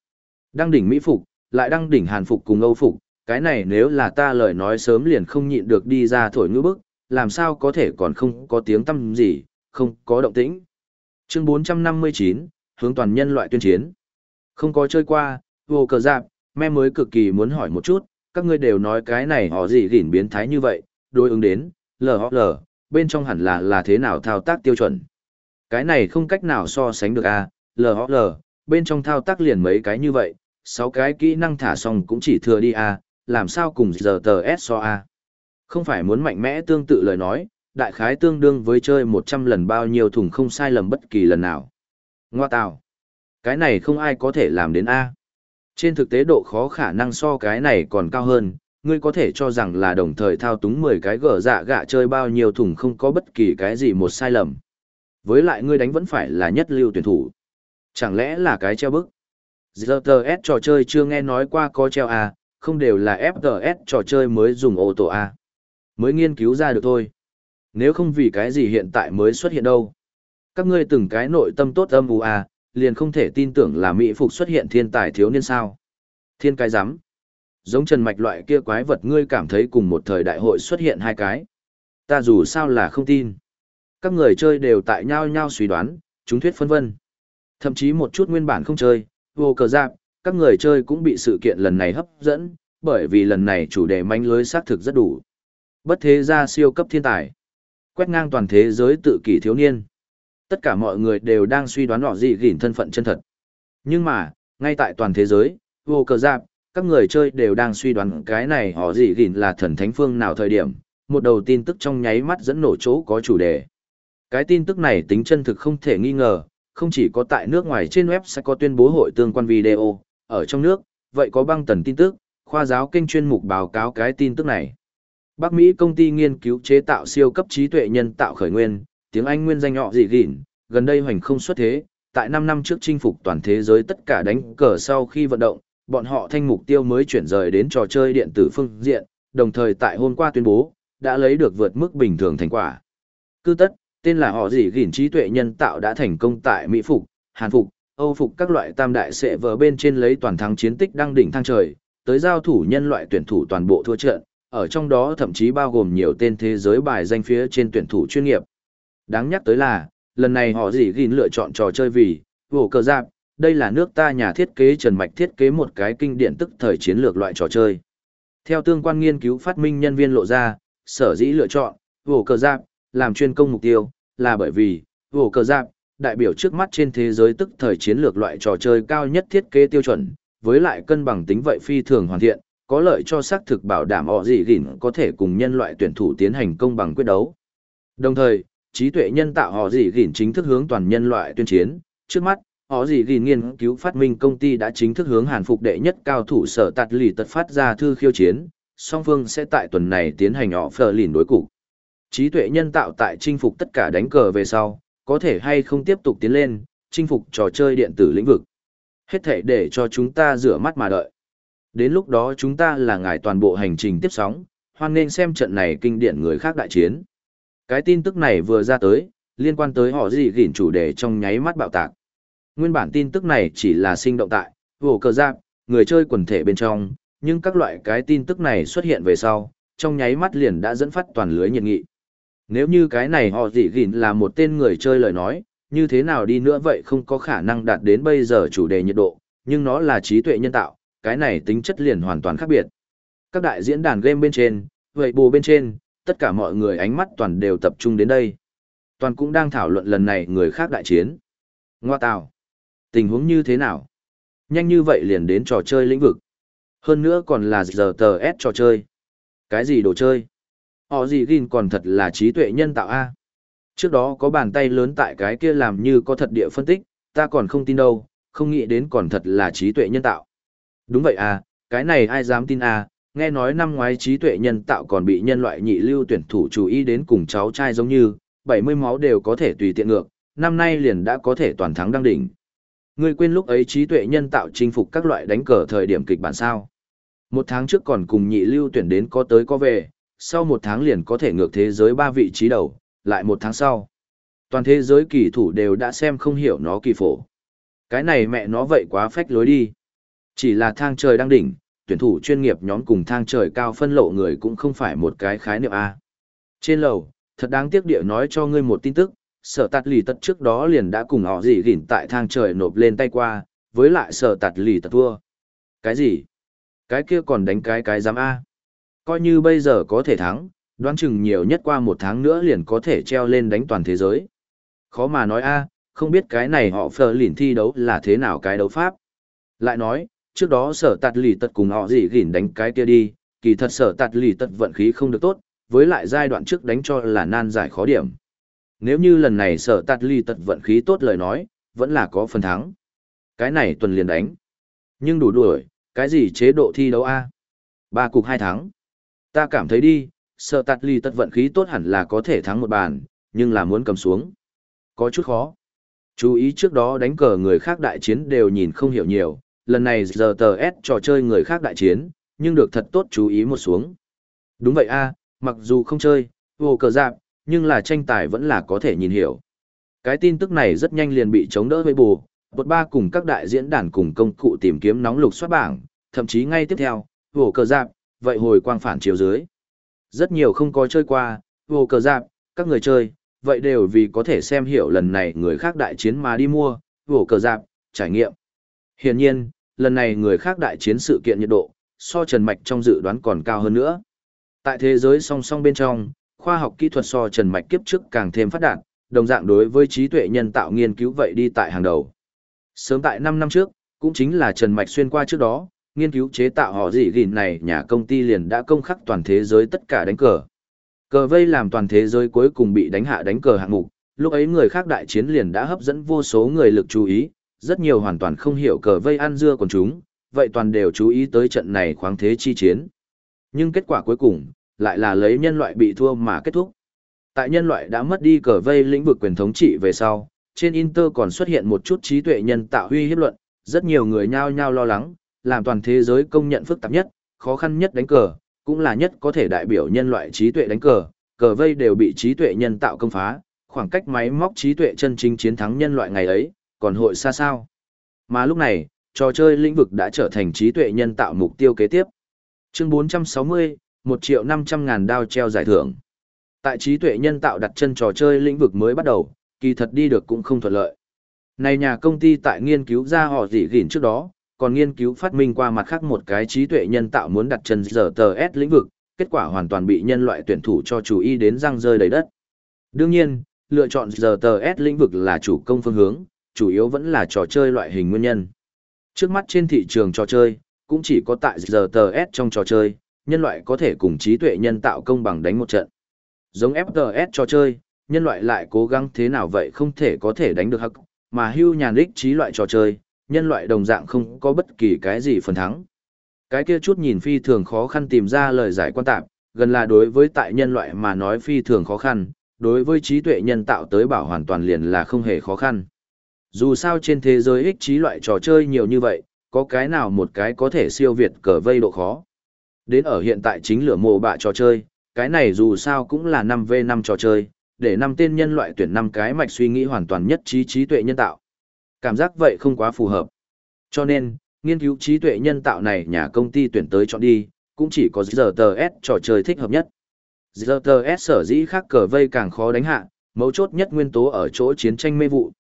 Đăng đỉnh Mỹ Phục, lại đăng đỉnh Hàn Phục cùng Âu Phục, cái này nếu là ta lời nói sớm liền không nhịn được đi ra thổi ngữ bức, làm sao có thể còn không có tiếng tâm gì, không có động tĩnh. Chương 459, hướng toàn nhân loại tuyên chiến. Không có chơi qua, vô cờ giáp, me mới cực kỳ muốn hỏi một chút, các ngươi đều nói cái này họ gì gỉn biến thái như vậy, đối ứng đến, LHL, bên trong hẳn là là thế nào thao tác tiêu chuẩn. Cái này không cách nào so sánh được a à, LHL, bên trong thao tác liền mấy cái như vậy, sáu cái kỹ năng thả xong cũng chỉ thừa đi a à, làm sao cùng giờ tờ S so a à. Không phải muốn mạnh mẽ tương tự lời nói, đại khái tương đương với chơi 100 lần bao nhiêu thùng không sai lầm bất kỳ lần nào. Ngoa tạo. Cái này không ai có thể làm đến A. Trên thực tế độ khó khả năng so cái này còn cao hơn, ngươi có thể cho rằng là đồng thời thao túng 10 cái gở dạ gạ chơi bao nhiêu thùng không có bất kỳ cái gì một sai lầm. Với lại ngươi đánh vẫn phải là nhất lưu tuyển thủ. Chẳng lẽ là cái treo bức? ZTS trò chơi chưa nghe nói qua có treo à? không đều là FTS trò chơi mới dùng ô tô à? mới nghiên cứu ra được thôi. Nếu không vì cái gì hiện tại mới xuất hiện đâu. Các ngươi từng cái nội tâm tốt âm u à, liền không thể tin tưởng là Mỹ Phục xuất hiện thiên tài thiếu niên sao. Thiên cái rắm Giống Trần Mạch loại kia quái vật ngươi cảm thấy cùng một thời đại hội xuất hiện hai cái. Ta dù sao là không tin. Các người chơi đều tại nhau nhau suy đoán, chúng thuyết phân vân. Thậm chí một chút nguyên bản không chơi, vô cờ giáp, các người chơi cũng bị sự kiện lần này hấp dẫn, bởi vì lần này chủ đề manh lưới xác thực rất đủ. Bất thế ra siêu cấp thiên tài. Quét ngang toàn thế giới tự kỷ thiếu niên. Tất cả mọi người đều đang suy đoán họ gì gỉn thân phận chân thật. Nhưng mà, ngay tại toàn thế giới, vô cờ giáp, các người chơi đều đang suy đoán cái này họ gì gỉn là thần thánh phương nào thời điểm. Một đầu tin tức trong nháy mắt dẫn nổ chỗ có chủ đề. Cái tin tức này tính chân thực không thể nghi ngờ, không chỉ có tại nước ngoài trên web sẽ có tuyên bố hội tương quan video, ở trong nước, vậy có băng tần tin tức, khoa giáo kênh chuyên mục báo cáo cái tin tức này. Bắc Mỹ công ty nghiên cứu chế tạo siêu cấp trí tuệ nhân tạo khởi nguyên, tiếng Anh nguyên danh họ gì gỉn, gần đây hoành không xuất thế, tại 5 năm trước chinh phục toàn thế giới tất cả đánh cờ sau khi vận động, bọn họ thanh mục tiêu mới chuyển rời đến trò chơi điện tử phương diện, đồng thời tại hôm qua tuyên bố, đã lấy được vượt mức bình thường thành quả. Cứ tất, tên là họ gì gỉn trí tuệ nhân tạo đã thành công tại Mỹ Phục, Hàn Phục, Âu Phục các loại tam đại sẽ vờ bên trên lấy toàn thắng chiến tích đăng đỉnh thang trời, tới giao thủ nhân loại tuyển thủ toàn bộ thua trận, ở trong đó thậm chí bao gồm nhiều tên thế giới bài danh phía trên tuyển thủ chuyên nghiệp. Đáng nhắc tới là, lần này họ gì gìn lựa chọn trò chơi vì, vổ cờ giáp, đây là nước ta nhà thiết kế Trần Mạch thiết kế một cái kinh điển tức thời chiến lược loại trò chơi. Theo tương quan nghiên cứu phát minh nhân viên lộ ra, sở dĩ lựa chọn, vổ cờ giáp, làm chuyên công mục tiêu, là bởi vì, vổ cờ giáp, đại biểu trước mắt trên thế giới tức thời chiến lược loại trò chơi cao nhất thiết kế tiêu chuẩn, với lại cân bằng tính vậy phi thường hoàn thiện, có lợi cho xác thực bảo đảm họ gì gìn có thể cùng nhân loại tuyển thủ tiến hành công bằng quyết đấu. Đồng thời, trí tuệ nhân tạo họ gì gìn chính thức hướng toàn nhân loại tuyên chiến, trước mắt, họ gì gìn nghiên cứu phát minh công ty đã chính thức hướng hàn phục đệ nhất cao thủ sở tạt lì tật phát ra thư khiêu chiến, song phương sẽ tại tuần này tiến hành họ phờ lìn đối cục. Trí tuệ nhân tạo tại chinh phục tất cả đánh cờ về sau, có thể hay không tiếp tục tiến lên, chinh phục trò chơi điện tử lĩnh vực. Hết thể để cho chúng ta rửa mắt mà đợi. Đến lúc đó chúng ta là ngài toàn bộ hành trình tiếp sóng, hoan nên xem trận này kinh điển người khác đại chiến. Cái tin tức này vừa ra tới, liên quan tới họ gì gỉn chủ đề trong nháy mắt bạo tạc. Nguyên bản tin tức này chỉ là sinh động tại, vổ cờ giáp, người chơi quần thể bên trong, nhưng các loại cái tin tức này xuất hiện về sau, trong nháy mắt liền đã dẫn phát toàn lưới nhiệt nghị. Nếu như cái này họ dị gỉn là một tên người chơi lời nói, như thế nào đi nữa vậy không có khả năng đạt đến bây giờ chủ đề nhiệt độ, nhưng nó là trí tuệ nhân tạo, cái này tính chất liền hoàn toàn khác biệt. Các đại diễn đàn game bên trên, vậy bù bên trên, tất cả mọi người ánh mắt toàn đều tập trung đến đây. Toàn cũng đang thảo luận lần này người khác đại chiến. Ngoa tào. Tình huống như thế nào? Nhanh như vậy liền đến trò chơi lĩnh vực. Hơn nữa còn là giờ tờ S trò chơi. Cái gì đồ chơi? Họ gì gìn còn thật là trí tuệ nhân tạo A. Trước đó có bàn tay lớn tại cái kia làm như có thật địa phân tích, ta còn không tin đâu, không nghĩ đến còn thật là trí tuệ nhân tạo. Đúng vậy à, cái này ai dám tin à, nghe nói năm ngoái trí tuệ nhân tạo còn bị nhân loại nhị lưu tuyển thủ chú ý đến cùng cháu trai giống như, 70 máu đều có thể tùy tiện ngược, năm nay liền đã có thể toàn thắng đăng đỉnh. Ngươi quên lúc ấy trí tuệ nhân tạo chinh phục các loại đánh cờ thời điểm kịch bản sao. Một tháng trước còn cùng nhị lưu tuyển đến có tới có về, sau một tháng liền có thể ngược thế giới ba vị trí đầu, lại một tháng sau. Toàn thế giới kỳ thủ đều đã xem không hiểu nó kỳ phổ. Cái này mẹ nó vậy quá phách lối đi. Chỉ là thang trời đang đỉnh, tuyển thủ chuyên nghiệp nhóm cùng thang trời cao phân lộ người cũng không phải một cái khái niệm A. Trên lầu, thật đáng tiếc địa nói cho ngươi một tin tức, sở tạt lì tật trước đó liền đã cùng họ gì gỉn tại thang trời nộp lên tay qua, với lại sở tạt lì tật thua. Cái gì? Cái kia còn đánh cái cái giám A. Coi như bây giờ có thể thắng, đoán chừng nhiều nhất qua một tháng nữa liền có thể treo lên đánh toàn thế giới. Khó mà nói A, không biết cái này họ phờ lìn thi đấu là thế nào cái đấu pháp. Lại nói, trước đó sở tạt lì tật cùng họ gì gỉn đánh cái kia đi, kỳ thật sở tạt lì tật vận khí không được tốt, với lại giai đoạn trước đánh cho là nan giải khó điểm. Nếu như lần này sở tạt lì tật vận khí tốt lời nói, vẫn là có phần thắng. Cái này tuần liền đánh. Nhưng đủ đuổi, cái gì chế độ thi đấu A? Ba cục hai thắng. Ta cảm thấy đi, sở tạt lì tật vận khí tốt hẳn là có thể thắng một bàn, nhưng là muốn cầm xuống. Có chút khó. Chú ý trước đó đánh cờ người khác đại chiến đều nhìn không hiểu nhiều, lần này giờ tờ S trò chơi người khác đại chiến, nhưng được thật tốt chú ý một xuống. Đúng vậy a, mặc dù không chơi, vô cờ dạp, nhưng là tranh tài vẫn là có thể nhìn hiểu. Cái tin tức này rất nhanh liền bị chống đỡ với bù, bột ba cùng các đại diễn đàn cùng công cụ tìm kiếm nóng lục soát bảng, thậm chí ngay tiếp theo, vô cờ dạp, vậy hồi quang phản chiếu dưới. Rất nhiều không có chơi qua, vô cờ dạp, các người chơi, vậy đều vì có thể xem hiểu lần này người khác đại chiến mà đi mua, vô cờ dạp, trải nghiệm. Hiển nhiên, lần này người khác đại chiến sự kiện nhiệt độ, so Trần Mạch trong dự đoán còn cao hơn nữa. Tại thế giới song song bên trong, khoa học kỹ thuật so Trần Mạch kiếp trước càng thêm phát đạt, đồng dạng đối với trí tuệ nhân tạo nghiên cứu vậy đi tại hàng đầu. Sớm tại 5 năm trước, cũng chính là Trần Mạch xuyên qua trước đó, nghiên cứu chế tạo họ gì gìn này nhà công ty liền đã công khắc toàn thế giới tất cả đánh cờ. Cờ vây làm toàn thế giới cuối cùng bị đánh hạ đánh cờ hạng mục, lúc ấy người khác đại chiến liền đã hấp dẫn vô số người lực chú ý, rất nhiều hoàn toàn không hiểu cờ vây ăn dưa còn chúng, vậy toàn đều chú ý tới trận này khoáng thế chi chiến. Nhưng kết quả cuối cùng, lại là lấy nhân loại bị thua mà kết thúc. Tại nhân loại đã mất đi cờ vây lĩnh vực quyền thống trị về sau, trên Inter còn xuất hiện một chút trí tuệ nhân tạo huy hiếp luận, rất nhiều người nhao nhao lo lắng, làm toàn thế giới công nhận phức tạp nhất, khó khăn nhất đánh cờ, cũng là nhất có thể đại biểu nhân loại trí tuệ đánh cờ, cờ vây đều bị trí tuệ nhân tạo công phá, khoảng cách máy móc trí tuệ chân chính chiến thắng nhân loại ngày ấy, còn hội xa sao. Mà lúc này, trò chơi lĩnh vực đã trở thành trí tuệ nhân tạo mục tiêu kế tiếp. Chương 460, 1 triệu 500 ngàn đao treo giải thưởng. Tại trí tuệ nhân tạo đặt chân trò chơi lĩnh vực mới bắt đầu, kỳ thật đi được cũng không thuận lợi. Này nhà công ty tại nghiên cứu ra họ dị gỉn trước đó, còn nghiên cứu phát minh qua mặt khác một cái trí tuệ nhân tạo muốn đặt chân giờ tờ S lĩnh vực, kết quả hoàn toàn bị nhân loại tuyển thủ cho chủ y đến răng rơi đầy đất. Đương nhiên, lựa chọn giờ tờ S lĩnh vực là chủ công phương hướng, chủ yếu vẫn là trò chơi loại hình nguyên nhân. Trước mắt trên thị trường trò chơi, cũng chỉ có tại giờ tờ S trong trò chơi, nhân loại có thể cùng trí tuệ nhân tạo công bằng đánh một trận. Giống FPS trò chơi, nhân loại lại cố gắng thế nào vậy không thể có thể đánh được hắc, mà hưu nhàn ích trí loại trò chơi, nhân loại đồng dạng không có bất kỳ cái gì phần thắng. Cái kia chút nhìn phi thường khó khăn tìm ra lời giải quan tạp, gần là đối với tại nhân loại mà nói phi thường khó khăn, đối với trí tuệ nhân tạo tới bảo hoàn toàn liền là không hề khó khăn. Dù sao trên thế giới ích trí loại trò chơi nhiều như vậy, có cái nào một cái có thể siêu việt cờ vây độ khó. Đến ở hiện tại chính lửa mồ bạ trò chơi, cái này dù sao cũng là 5v5 trò chơi, để năm tên nhân loại tuyển năm cái mạch suy nghĩ hoàn toàn nhất trí trí tuệ nhân tạo. Cảm giác vậy không quá phù hợp. Cho nên, nghiên cứu trí tuệ nhân tạo này nhà công ty tuyển tới chọn đi, cũng chỉ có GTS trò chơi thích hợp nhất. GTS sở dĩ khác cờ vây càng khó đánh hạ, mấu chốt nhất nguyên tố ở chỗ chiến tranh mê vụ.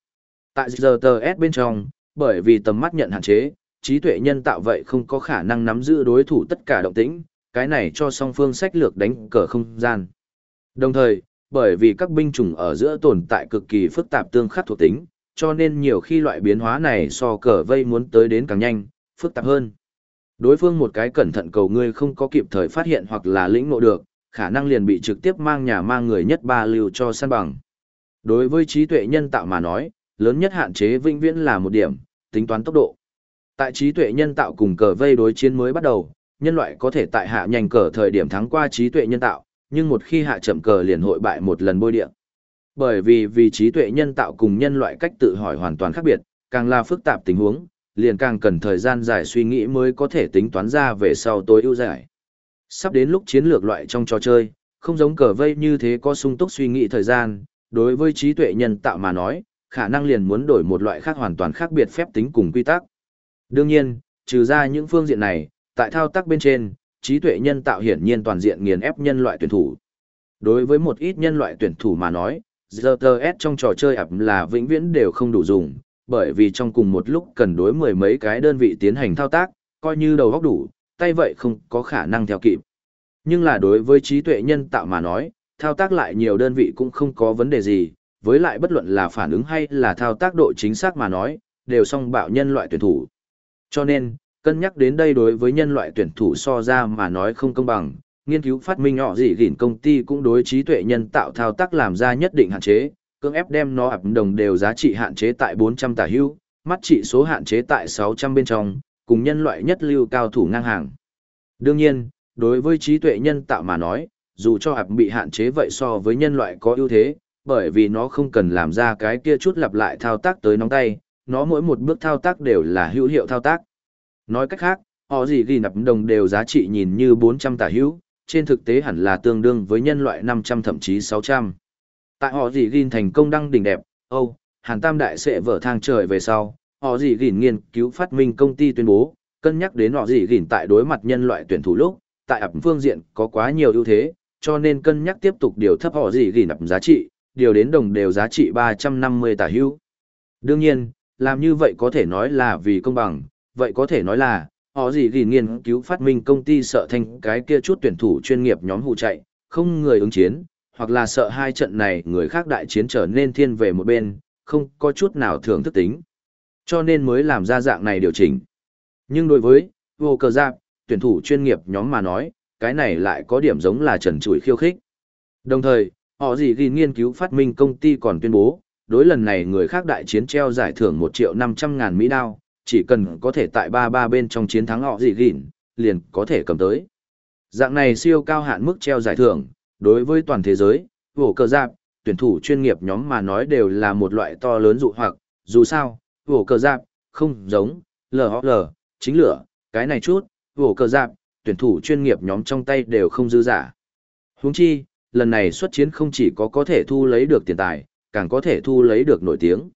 Tại GTS bên trong, bởi vì tầm mắt nhận hạn chế, trí tuệ nhân tạo vậy không có khả năng nắm giữ đối thủ tất cả động tĩnh, cái này cho song phương sách lược đánh cờ không gian. Đồng thời, bởi vì các binh chủng ở giữa tồn tại cực kỳ phức tạp tương khắc thuộc tính, cho nên nhiều khi loại biến hóa này so cờ vây muốn tới đến càng nhanh, phức tạp hơn. Đối phương một cái cẩn thận cầu ngươi không có kịp thời phát hiện hoặc là lĩnh ngộ được, khả năng liền bị trực tiếp mang nhà mang người nhất ba lưu cho săn bằng. Đối với trí tuệ nhân tạo mà nói, lớn nhất hạn chế vĩnh viễn là một điểm, tính toán tốc độ. Tại trí tuệ nhân tạo cùng cờ vây đối chiến mới bắt đầu, nhân loại có thể tại hạ nhanh cờ thời điểm thắng qua trí tuệ nhân tạo, nhưng một khi hạ chậm cờ liền hội bại một lần bôi địa. Bởi vì vì trí tuệ nhân tạo cùng nhân loại cách tự hỏi hoàn toàn khác biệt, càng là phức tạp tình huống, liền càng cần thời gian dài suy nghĩ mới có thể tính toán ra về sau tối ưu giải. Sắp đến lúc chiến lược loại trong trò chơi, không giống cờ vây như thế có sung túc suy nghĩ thời gian, đối với trí tuệ nhân tạo mà nói, khả năng liền muốn đổi một loại khác hoàn toàn khác biệt phép tính cùng quy tắc. Đương nhiên, trừ ra những phương diện này, tại thao tác bên trên, trí tuệ nhân tạo hiển nhiên toàn diện nghiền ép nhân loại tuyển thủ. Đối với một ít nhân loại tuyển thủ mà nói, ZTS trong trò chơi ập là vĩnh viễn đều không đủ dùng, bởi vì trong cùng một lúc cần đối mười mấy cái đơn vị tiến hành thao tác, coi như đầu góc đủ, tay vậy không có khả năng theo kịp. Nhưng là đối với trí tuệ nhân tạo mà nói, thao tác lại nhiều đơn vị cũng không có vấn đề gì, với lại bất luận là phản ứng hay là thao tác độ chính xác mà nói, đều song bạo nhân loại tuyển thủ. Cho nên, cân nhắc đến đây đối với nhân loại tuyển thủ so ra mà nói không công bằng, nghiên cứu phát minh họ gì gỉn công ty cũng đối trí tuệ nhân tạo thao tác làm ra nhất định hạn chế, cưỡng ép đem nó ập đồng đều giá trị hạn chế tại 400 tả hưu, mắt trị số hạn chế tại 600 bên trong, cùng nhân loại nhất lưu cao thủ ngang hàng. Đương nhiên, đối với trí tuệ nhân tạo mà nói, dù cho ập bị hạn chế vậy so với nhân loại có ưu thế, bởi vì nó không cần làm ra cái kia chút lặp lại thao tác tới nóng tay, nó mỗi một bước thao tác đều là hữu hiệu thao tác. Nói cách khác, họ gì ghi nập đồng đều giá trị nhìn như 400 tả hữu, trên thực tế hẳn là tương đương với nhân loại 500 thậm chí 600. Tại họ gì ghi thành công đăng đỉnh đẹp, Âu, Hàn Tam Đại sẽ vở thang trời về sau, họ gì ghi nghiên cứu phát minh công ty tuyên bố, cân nhắc đến họ gì ghi tại đối mặt nhân loại tuyển thủ lúc, tại ập phương diện có quá nhiều ưu thế, cho nên cân nhắc tiếp tục điều thấp họ gì ghi nập giá trị, điều đến đồng đều giá trị 350 tả hữu. Đương nhiên, làm như vậy có thể nói là vì công bằng, vậy có thể nói là, họ gì ghi nghiên cứu phát minh công ty sợ thành cái kia chút tuyển thủ chuyên nghiệp nhóm hụ chạy, không người ứng chiến, hoặc là sợ hai trận này người khác đại chiến trở nên thiên về một bên, không có chút nào thưởng thức tính. Cho nên mới làm ra dạng này điều chỉnh. Nhưng đối với, vô cờ giáp, tuyển thủ chuyên nghiệp nhóm mà nói, cái này lại có điểm giống là trần trụi khiêu khích. Đồng thời, họ gì ghi nghiên cứu phát minh công ty còn tuyên bố, đối lần này người khác đại chiến treo giải thưởng 1 triệu 500 ngàn Mỹ đao, chỉ cần có thể tại ba ba bên trong chiến thắng họ gì gìn, liền có thể cầm tới. Dạng này siêu cao hạn mức treo giải thưởng, đối với toàn thế giới, vổ cờ giáp, tuyển thủ chuyên nghiệp nhóm mà nói đều là một loại to lớn dụ hoặc, dù sao, vổ cờ giáp, không giống, LOL, chính lửa, cái này chút, vổ cờ giáp, tuyển thủ chuyên nghiệp nhóm trong tay đều không dư giả. Huống chi, lần này xuất chiến không chỉ có có thể thu lấy được tiền tài, càng có thể thu lấy được nổi tiếng.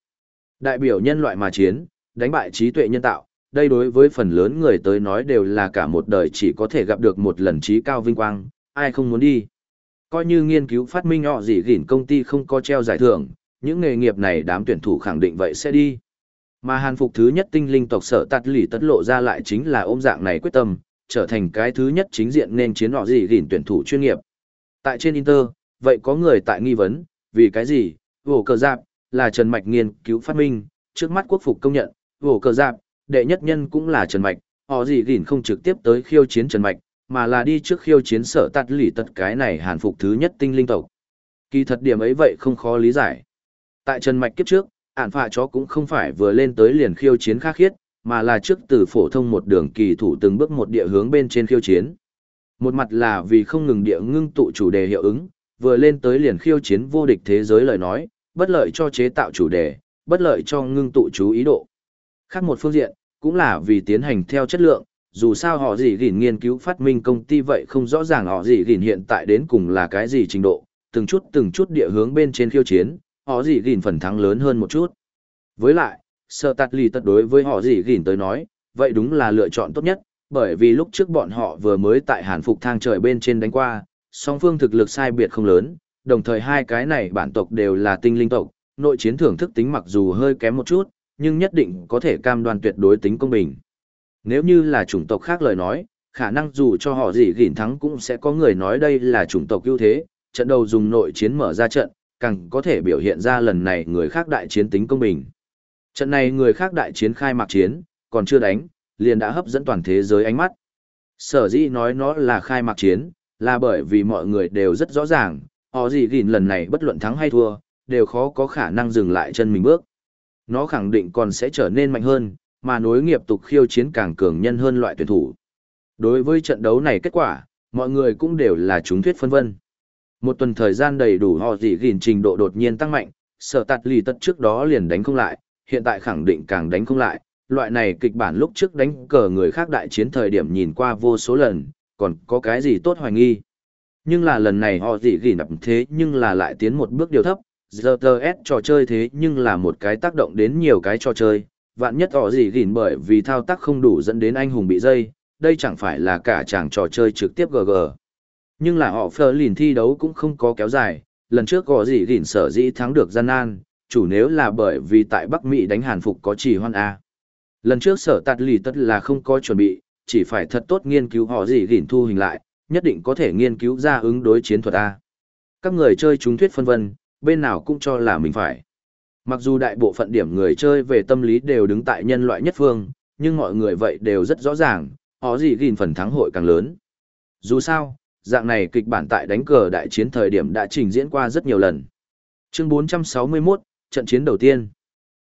Đại biểu nhân loại mà chiến, đánh bại trí tuệ nhân tạo, đây đối với phần lớn người tới nói đều là cả một đời chỉ có thể gặp được một lần trí cao vinh quang, ai không muốn đi. Coi như nghiên cứu phát minh họ gì gỉn công ty không có treo giải thưởng, những nghề nghiệp này đám tuyển thủ khẳng định vậy sẽ đi. Mà hàn phục thứ nhất tinh linh tộc sở tạt lì tất lộ ra lại chính là ôm dạng này quyết tâm, trở thành cái thứ nhất chính diện nên chiến họ gì gìn tuyển thủ chuyên nghiệp. Tại trên Inter, vậy có người tại nghi vấn, vì cái gì, vổ cờ giáp, là Trần Mạch nghiên cứu phát minh, trước mắt quốc phục công nhận, vổ cờ giáp, đệ nhất nhân cũng là Trần Mạch, họ gì gỉn không trực tiếp tới khiêu chiến Trần Mạch, mà là đi trước khiêu chiến sở tạt lì tất cái này hàn phục thứ nhất tinh linh tộc. Kỳ thật điểm ấy vậy không khó lý giải. Tại Trần Mạch kiếp trước, ản phạ chó cũng không phải vừa lên tới liền khiêu chiến khắc khiết, mà là trước từ phổ thông một đường kỳ thủ từng bước một địa hướng bên trên khiêu chiến. Một mặt là vì không ngừng địa ngưng tụ chủ đề hiệu ứng, vừa lên tới liền khiêu chiến vô địch thế giới lời nói, bất lợi cho chế tạo chủ đề, bất lợi cho ngưng tụ chú ý độ. Khác một phương diện, cũng là vì tiến hành theo chất lượng, dù sao họ gì gìn nghiên cứu phát minh công ty vậy không rõ ràng họ gì gìn hiện tại đến cùng là cái gì trình độ, từng chút từng chút địa hướng bên trên khiêu chiến, họ gì gìn phần thắng lớn hơn một chút. Với lại, sợ tạt lì tật đối với họ gì gìn tới nói, vậy đúng là lựa chọn tốt nhất, bởi vì lúc trước bọn họ vừa mới tại hàn phục thang trời bên trên đánh qua, song phương thực lực sai biệt không lớn, đồng thời hai cái này bản tộc đều là tinh linh tộc, nội chiến thưởng thức tính mặc dù hơi kém một chút, nhưng nhất định có thể cam đoan tuyệt đối tính công bình. Nếu như là chủng tộc khác lời nói, khả năng dù cho họ gì gỉn thắng cũng sẽ có người nói đây là chủng tộc ưu thế, trận đầu dùng nội chiến mở ra trận, càng có thể biểu hiện ra lần này người khác đại chiến tính công bình. Trận này người khác đại chiến khai mạc chiến, còn chưa đánh, liền đã hấp dẫn toàn thế giới ánh mắt. Sở dĩ nói nó là khai mạc chiến, là bởi vì mọi người đều rất rõ ràng, họ gì gìn lần này bất luận thắng hay thua, đều khó có khả năng dừng lại chân mình bước. Nó khẳng định còn sẽ trở nên mạnh hơn, mà nối nghiệp tục khiêu chiến càng cường nhân hơn loại tuyển thủ. Đối với trận đấu này kết quả, mọi người cũng đều là chúng thuyết phân vân. Một tuần thời gian đầy đủ họ gì gìn trình độ đột nhiên tăng mạnh, sở tạt lì tất trước đó liền đánh không lại, hiện tại khẳng định càng đánh không lại. Loại này kịch bản lúc trước đánh cờ người khác đại chiến thời điểm nhìn qua vô số lần, còn có cái gì tốt hoài nghi. Nhưng là lần này họ gì gỉ nập thế nhưng là lại tiến một bước điều thấp, RTS trò chơi thế nhưng là một cái tác động đến nhiều cái trò chơi, vạn nhất họ gì gỉ bởi vì thao tác không đủ dẫn đến anh hùng bị dây, đây chẳng phải là cả chàng trò chơi trực tiếp GG. Nhưng là họ phờ lìn thi đấu cũng không có kéo dài, lần trước họ gì gỉn sở dĩ thắng được gian nan, chủ nếu là bởi vì tại Bắc Mỹ đánh Hàn Phục có chỉ hoan A. Lần trước sở tạt lì tất là không có chuẩn bị, chỉ phải thật tốt nghiên cứu họ gì gìn thu hình lại, nhất định có thể nghiên cứu ra ứng đối chiến thuật A. Các người chơi chúng thuyết phân vân, bên nào cũng cho là mình phải. Mặc dù đại bộ phận điểm người chơi về tâm lý đều đứng tại nhân loại nhất phương, nhưng mọi người vậy đều rất rõ ràng, họ gì gìn phần thắng hội càng lớn. Dù sao, dạng này kịch bản tại đánh cờ đại chiến thời điểm đã trình diễn qua rất nhiều lần. Chương 461, trận chiến đầu tiên.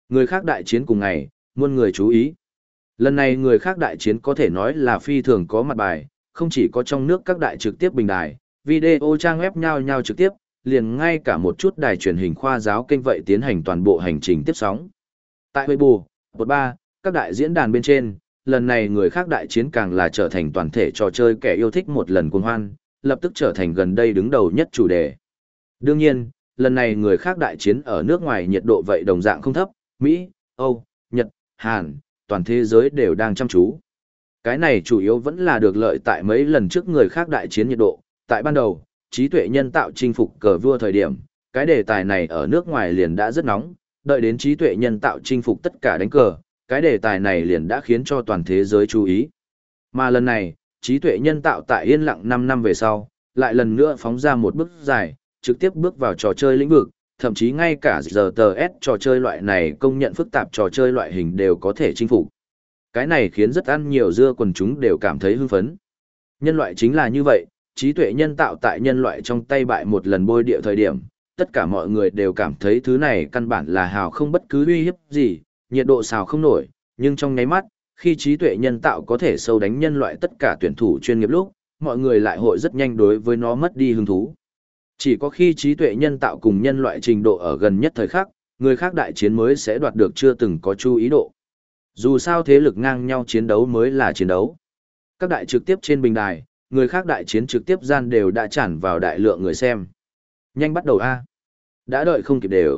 Người khác đại chiến cùng ngày, muôn người chú ý. Lần này người khác đại chiến có thể nói là phi thường có mặt bài, không chỉ có trong nước các đại trực tiếp bình đài, video trang web nhau nhau trực tiếp, liền ngay cả một chút đài truyền hình khoa giáo kênh vậy tiến hành toàn bộ hành trình tiếp sóng. Tại Weibo, bột ba, các đại diễn đàn bên trên, lần này người khác đại chiến càng là trở thành toàn thể trò chơi kẻ yêu thích một lần cuồng hoan, lập tức trở thành gần đây đứng đầu nhất chủ đề. Đương nhiên, lần này người khác đại chiến ở nước ngoài nhiệt độ vậy đồng dạng không thấp, Mỹ, Âu, Nhật, Hàn, toàn thế giới đều đang chăm chú. Cái này chủ yếu vẫn là được lợi tại mấy lần trước người khác đại chiến nhiệt độ, tại ban đầu, trí tuệ nhân tạo chinh phục cờ vua thời điểm, cái đề tài này ở nước ngoài liền đã rất nóng, đợi đến trí tuệ nhân tạo chinh phục tất cả đánh cờ, cái đề tài này liền đã khiến cho toàn thế giới chú ý. Mà lần này, trí tuệ nhân tạo tại yên lặng 5 năm về sau, lại lần nữa phóng ra một bước dài, trực tiếp bước vào trò chơi lĩnh vực, thậm chí ngay cả giờ tờ S trò chơi loại này công nhận phức tạp trò chơi loại hình đều có thể chinh phục. Cái này khiến rất ăn nhiều dưa quần chúng đều cảm thấy hưng phấn. Nhân loại chính là như vậy, trí tuệ nhân tạo tại nhân loại trong tay bại một lần bôi địa thời điểm, tất cả mọi người đều cảm thấy thứ này căn bản là hào không bất cứ uy hiếp gì, nhiệt độ xào không nổi, nhưng trong nháy mắt, khi trí tuệ nhân tạo có thể sâu đánh nhân loại tất cả tuyển thủ chuyên nghiệp lúc, mọi người lại hội rất nhanh đối với nó mất đi hứng thú. Chỉ có khi trí tuệ nhân tạo cùng nhân loại trình độ ở gần nhất thời khắc, người khác đại chiến mới sẽ đoạt được chưa từng có chú ý độ. Dù sao thế lực ngang nhau chiến đấu mới là chiến đấu. Các đại trực tiếp trên bình đài, người khác đại chiến trực tiếp gian đều đã tràn vào đại lượng người xem. Nhanh bắt đầu A. Đã đợi không kịp đều.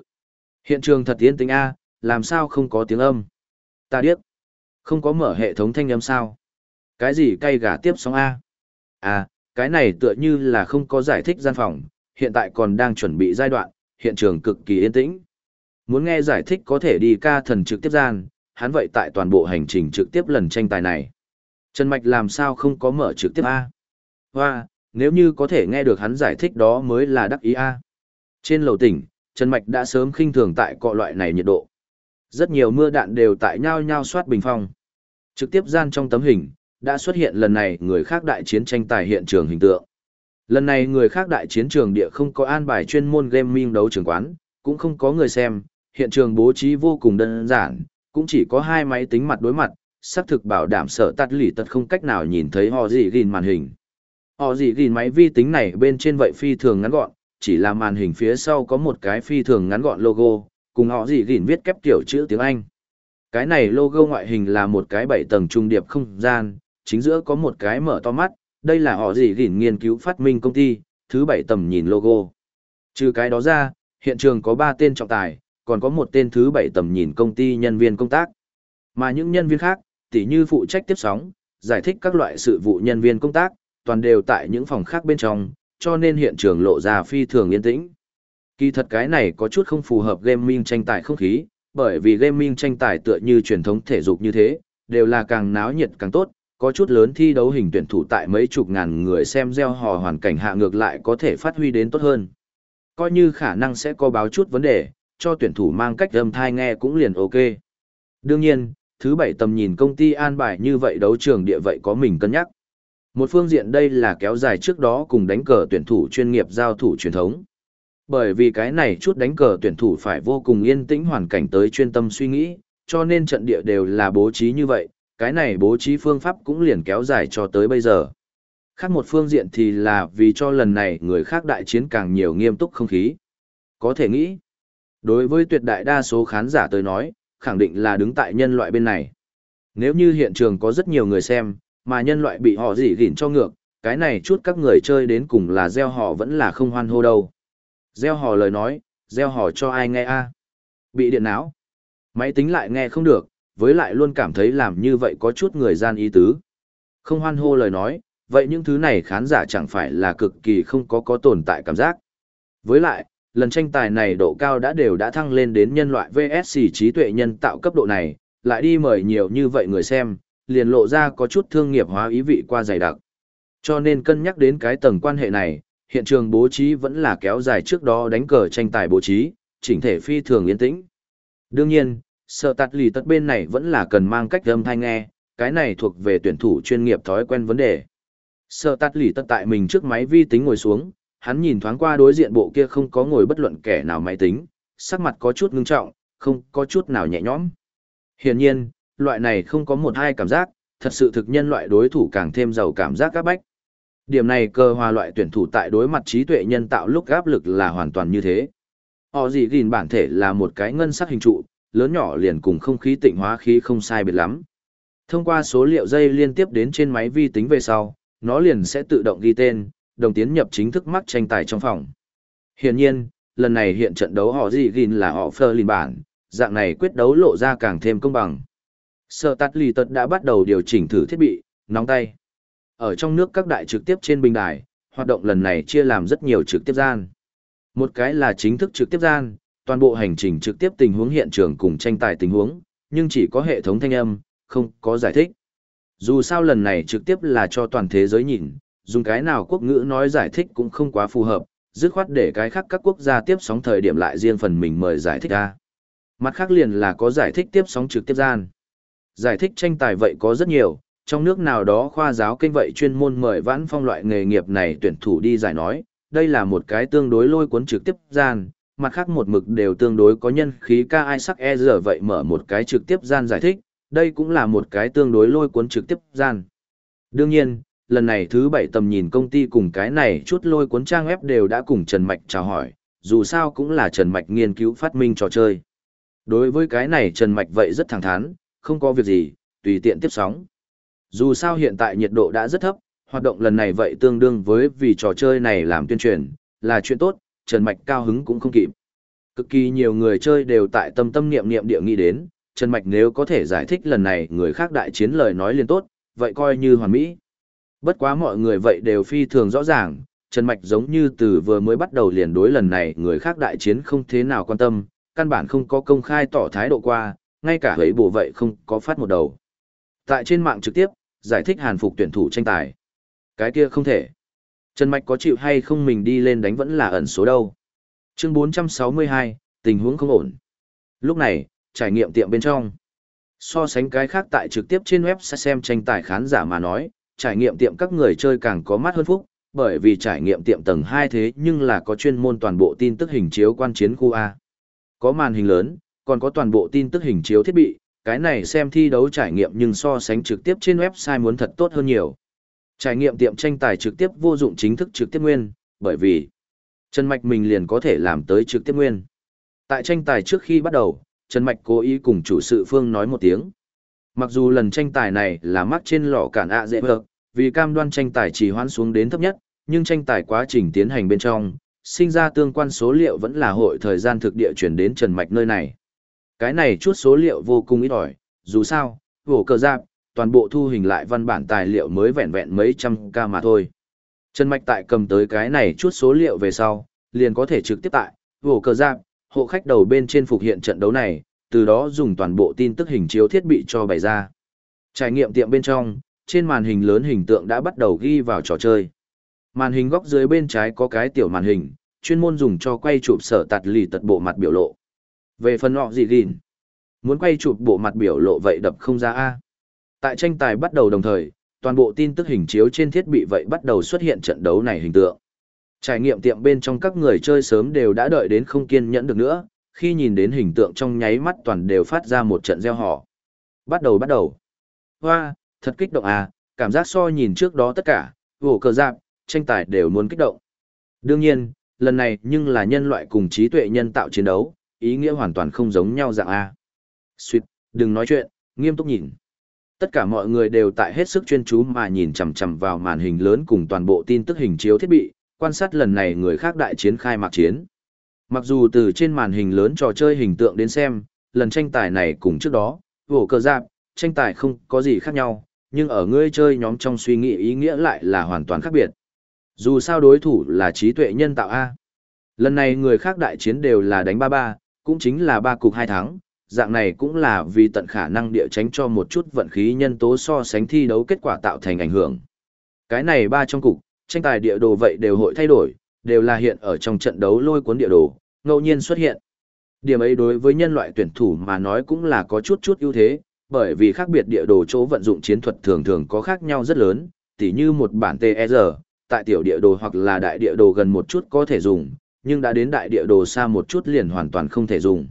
Hiện trường thật yên tĩnh A, làm sao không có tiếng âm. Ta điếc. Không có mở hệ thống thanh âm sao. Cái gì cay gà tiếp sóng A. À, cái này tựa như là không có giải thích gian phòng, hiện tại còn đang chuẩn bị giai đoạn, hiện trường cực kỳ yên tĩnh. Muốn nghe giải thích có thể đi ca thần trực tiếp gian, hắn vậy tại toàn bộ hành trình trực tiếp lần tranh tài này. Trần Mạch làm sao không có mở trực tiếp A? Hoa, nếu như có thể nghe được hắn giải thích đó mới là đắc ý A. Trên lầu tỉnh, Trần Mạch đã sớm khinh thường tại cọ loại này nhiệt độ. Rất nhiều mưa đạn đều tại nhau nhau soát bình phong. Trực tiếp gian trong tấm hình, đã xuất hiện lần này người khác đại chiến tranh tài hiện trường hình tượng. Lần này người khác đại chiến trường địa không có an bài chuyên môn gaming đấu trường quán, cũng không có người xem, hiện trường bố trí vô cùng đơn giản, cũng chỉ có hai máy tính mặt đối mặt, xác thực bảo đảm sợ tắt lì tật không cách nào nhìn thấy họ gì gìn màn hình. Họ gì gìn máy vi tính này bên trên vậy phi thường ngắn gọn, chỉ là màn hình phía sau có một cái phi thường ngắn gọn logo, cùng họ gì gìn viết kép kiểu chữ tiếng Anh. Cái này logo ngoại hình là một cái bảy tầng trung điệp không gian, chính giữa có một cái mở to mắt, đây là họ gì gìn nghiên cứu phát minh công ty, thứ bảy tầm nhìn logo. Trừ cái đó ra, hiện trường có ba tên trọng tài, còn có một tên thứ bảy tầm nhìn công ty nhân viên công tác. Mà những nhân viên khác, tỉ như phụ trách tiếp sóng, giải thích các loại sự vụ nhân viên công tác, toàn đều tại những phòng khác bên trong, cho nên hiện trường lộ ra phi thường yên tĩnh. Kỳ thật cái này có chút không phù hợp gaming tranh tài không khí, bởi vì gaming tranh tài tựa như truyền thống thể dục như thế, đều là càng náo nhiệt càng tốt, có chút lớn thi đấu hình tuyển thủ tại mấy chục ngàn người xem gieo hò hoàn cảnh hạ ngược lại có thể phát huy đến tốt hơn. Coi như khả năng sẽ có báo chút vấn đề, cho tuyển thủ mang cách âm thai nghe cũng liền ok. Đương nhiên, thứ bảy tầm nhìn công ty an bài như vậy đấu trường địa vậy có mình cân nhắc. Một phương diện đây là kéo dài trước đó cùng đánh cờ tuyển thủ chuyên nghiệp giao thủ truyền thống. Bởi vì cái này chút đánh cờ tuyển thủ phải vô cùng yên tĩnh hoàn cảnh tới chuyên tâm suy nghĩ, cho nên trận địa đều là bố trí như vậy, cái này bố trí phương pháp cũng liền kéo dài cho tới bây giờ. Khác một phương diện thì là vì cho lần này người khác đại chiến càng nhiều nghiêm túc không khí. Có thể nghĩ, đối với tuyệt đại đa số khán giả tới nói, khẳng định là đứng tại nhân loại bên này. Nếu như hiện trường có rất nhiều người xem, mà nhân loại bị họ dỉ gỉn cho ngược, cái này chút các người chơi đến cùng là gieo họ vẫn là không hoan hô đâu. Gieo họ lời nói, gieo họ cho ai nghe a Bị điện não. Máy tính lại nghe không được, với lại luôn cảm thấy làm như vậy có chút người gian ý tứ. Không hoan hô lời nói, vậy những thứ này khán giả chẳng phải là cực kỳ không có có tồn tại cảm giác. Với lại, lần tranh tài này độ cao đã đều đã thăng lên đến nhân loại VSC trí tuệ nhân tạo cấp độ này, lại đi mời nhiều như vậy người xem, liền lộ ra có chút thương nghiệp hóa ý vị qua dày đặc. Cho nên cân nhắc đến cái tầng quan hệ này, hiện trường bố trí vẫn là kéo dài trước đó đánh cờ tranh tài bố trí, chỉnh thể phi thường yên tĩnh. Đương nhiên, sợ tạt lì tật bên này vẫn là cần mang cách âm thanh nghe, cái này thuộc về tuyển thủ chuyên nghiệp thói quen vấn đề. Sợ tạt lì tật tại mình trước máy vi tính ngồi xuống, hắn nhìn thoáng qua đối diện bộ kia không có ngồi bất luận kẻ nào máy tính, sắc mặt có chút ngưng trọng, không có chút nào nhẹ nhõm. Hiển nhiên, loại này không có một hai cảm giác, thật sự thực nhân loại đối thủ càng thêm giàu cảm giác các bách. Điểm này cơ hòa loại tuyển thủ tại đối mặt trí tuệ nhân tạo lúc áp lực là hoàn toàn như thế. Họ gì gìn bản thể là một cái ngân sắc hình trụ, lớn nhỏ liền cùng không khí tịnh hóa khí không sai biệt lắm. Thông qua số liệu dây liên tiếp đến trên máy vi tính về sau, nó liền sẽ tự động ghi tên, đồng tiến nhập chính thức mắc tranh tài trong phòng. Hiển nhiên, lần này hiện trận đấu họ gì gìn là họ phơ lìn bản, dạng này quyết đấu lộ ra càng thêm công bằng. Sở tạt lì tật đã bắt đầu điều chỉnh thử thiết bị, nóng tay. Ở trong nước các đại trực tiếp trên bình đài, hoạt động lần này chia làm rất nhiều trực tiếp gian. Một cái là chính thức trực tiếp gian, toàn bộ hành trình trực tiếp tình huống hiện trường cùng tranh tài tình huống, nhưng chỉ có hệ thống thanh âm, không có giải thích. Dù sao lần này trực tiếp là cho toàn thế giới nhìn, dùng cái nào quốc ngữ nói giải thích cũng không quá phù hợp, dứt khoát để cái khác các quốc gia tiếp sóng thời điểm lại riêng phần mình mời giải thích ra. Mặt khác liền là có giải thích tiếp sóng trực tiếp gian. Giải thích tranh tài vậy có rất nhiều, trong nước nào đó khoa giáo kênh vậy chuyên môn mời vãn phong loại nghề nghiệp này tuyển thủ đi giải nói, đây là một cái tương đối lôi cuốn trực tiếp gian, mặt khác một mực đều tương đối có nhân khí ca ai sắc e giờ vậy mở một cái trực tiếp gian giải thích, đây cũng là một cái tương đối lôi cuốn trực tiếp gian. Đương nhiên, lần này thứ bảy tầm nhìn công ty cùng cái này chút lôi cuốn trang web đều đã cùng Trần Mạch chào hỏi, dù sao cũng là Trần Mạch nghiên cứu phát minh trò chơi. Đối với cái này Trần Mạch vậy rất thẳng thắn, không có việc gì, tùy tiện tiếp sóng. Dù sao hiện tại nhiệt độ đã rất thấp, hoạt động lần này vậy tương đương với vì trò chơi này làm tuyên truyền, là chuyện tốt, Trần Mạch cao hứng cũng không kịp. Cực kỳ nhiều người chơi đều tại tâm tâm niệm niệm địa nghĩ đến, Trần Mạch nếu có thể giải thích lần này người khác đại chiến lời nói liên tốt, vậy coi như hoàn mỹ. Bất quá mọi người vậy đều phi thường rõ ràng, Trần Mạch giống như từ vừa mới bắt đầu liền đối lần này người khác đại chiến không thế nào quan tâm, căn bản không có công khai tỏ thái độ qua, ngay cả hấy bộ vậy không có phát một đầu. Tại trên mạng trực tiếp, giải thích hàn phục tuyển thủ tranh tài. Cái kia không thể. Trần Mạch có chịu hay không mình đi lên đánh vẫn là ẩn số đâu. Chương 462, tình huống không ổn. Lúc này, trải nghiệm tiệm bên trong. So sánh cái khác tại trực tiếp trên web xem tranh tài khán giả mà nói, trải nghiệm tiệm các người chơi càng có mắt hơn phúc, bởi vì trải nghiệm tiệm tầng 2 thế nhưng là có chuyên môn toàn bộ tin tức hình chiếu quan chiến khu A. Có màn hình lớn, còn có toàn bộ tin tức hình chiếu thiết bị, cái này xem thi đấu trải nghiệm nhưng so sánh trực tiếp trên website muốn thật tốt hơn nhiều. Trải nghiệm tiệm tranh tài trực tiếp vô dụng chính thức trực tiếp nguyên, bởi vì Trần Mạch mình liền có thể làm tới trực tiếp nguyên. Tại tranh tài trước khi bắt đầu, Trần Mạch cố ý cùng chủ sự phương nói một tiếng. Mặc dù lần tranh tài này là mắc trên lò cản ạ dễ vợ, vì cam đoan tranh tài chỉ hoãn xuống đến thấp nhất, nhưng tranh tài quá trình tiến hành bên trong, sinh ra tương quan số liệu vẫn là hội thời gian thực địa chuyển đến Trần Mạch nơi này. Cái này chút số liệu vô cùng ít ỏi, dù sao, vổ cờ giáp, toàn bộ thu hình lại văn bản tài liệu mới vẹn vẹn mấy trăm ca mà thôi. Trần Mạch tại cầm tới cái này chút số liệu về sau, liền có thể trực tiếp tại, vổ cờ giáp, hộ khách đầu bên trên phục hiện trận đấu này, từ đó dùng toàn bộ tin tức hình chiếu thiết bị cho bày ra. Trải nghiệm tiệm bên trong, trên màn hình lớn hình tượng đã bắt đầu ghi vào trò chơi. Màn hình góc dưới bên trái có cái tiểu màn hình, chuyên môn dùng cho quay chụp sở tạt lì tật bộ mặt biểu lộ. Về phần họ gì gìn, muốn quay chụp bộ mặt biểu lộ vậy đập không ra A. Tại tranh tài bắt đầu đồng thời, toàn bộ tin tức hình chiếu trên thiết bị vậy bắt đầu xuất hiện trận đấu này hình tượng. Trải nghiệm tiệm bên trong các người chơi sớm đều đã đợi đến không kiên nhẫn được nữa, khi nhìn đến hình tượng trong nháy mắt toàn đều phát ra một trận gieo họ. Bắt đầu bắt đầu. Hoa, thật kích động à, cảm giác so nhìn trước đó tất cả, vổ cờ giáp, tranh tài đều muốn kích động. Đương nhiên, lần này nhưng là nhân loại cùng trí tuệ nhân tạo chiến đấu, ý nghĩa hoàn toàn không giống nhau dạng A. Xuyệt, đừng nói chuyện, nghiêm túc nhìn. Tất cả mọi người đều tại hết sức chuyên chú mà nhìn chằm chằm vào màn hình lớn cùng toàn bộ tin tức hình chiếu thiết bị, quan sát lần này người khác đại chiến khai mạc chiến. Mặc dù từ trên màn hình lớn trò chơi hình tượng đến xem, lần tranh tài này cùng trước đó, vổ cờ giáp, tranh tài không có gì khác nhau, nhưng ở ngươi chơi nhóm trong suy nghĩ ý nghĩa lại là hoàn toàn khác biệt. Dù sao đối thủ là trí tuệ nhân tạo A. Lần này người khác đại chiến đều là đánh ba ba, cũng chính là ba cục hai thắng, dạng này cũng là vì tận khả năng địa tránh cho một chút vận khí nhân tố so sánh thi đấu kết quả tạo thành ảnh hưởng. Cái này ba trong cục, tranh tài địa đồ vậy đều hội thay đổi, đều là hiện ở trong trận đấu lôi cuốn địa đồ, ngẫu nhiên xuất hiện. Điểm ấy đối với nhân loại tuyển thủ mà nói cũng là có chút chút ưu thế, bởi vì khác biệt địa đồ chỗ vận dụng chiến thuật thường thường có khác nhau rất lớn, tỉ như một bản TR, e tại tiểu địa đồ hoặc là đại địa đồ gần một chút có thể dùng, nhưng đã đến đại địa đồ xa một chút liền hoàn toàn không thể dùng.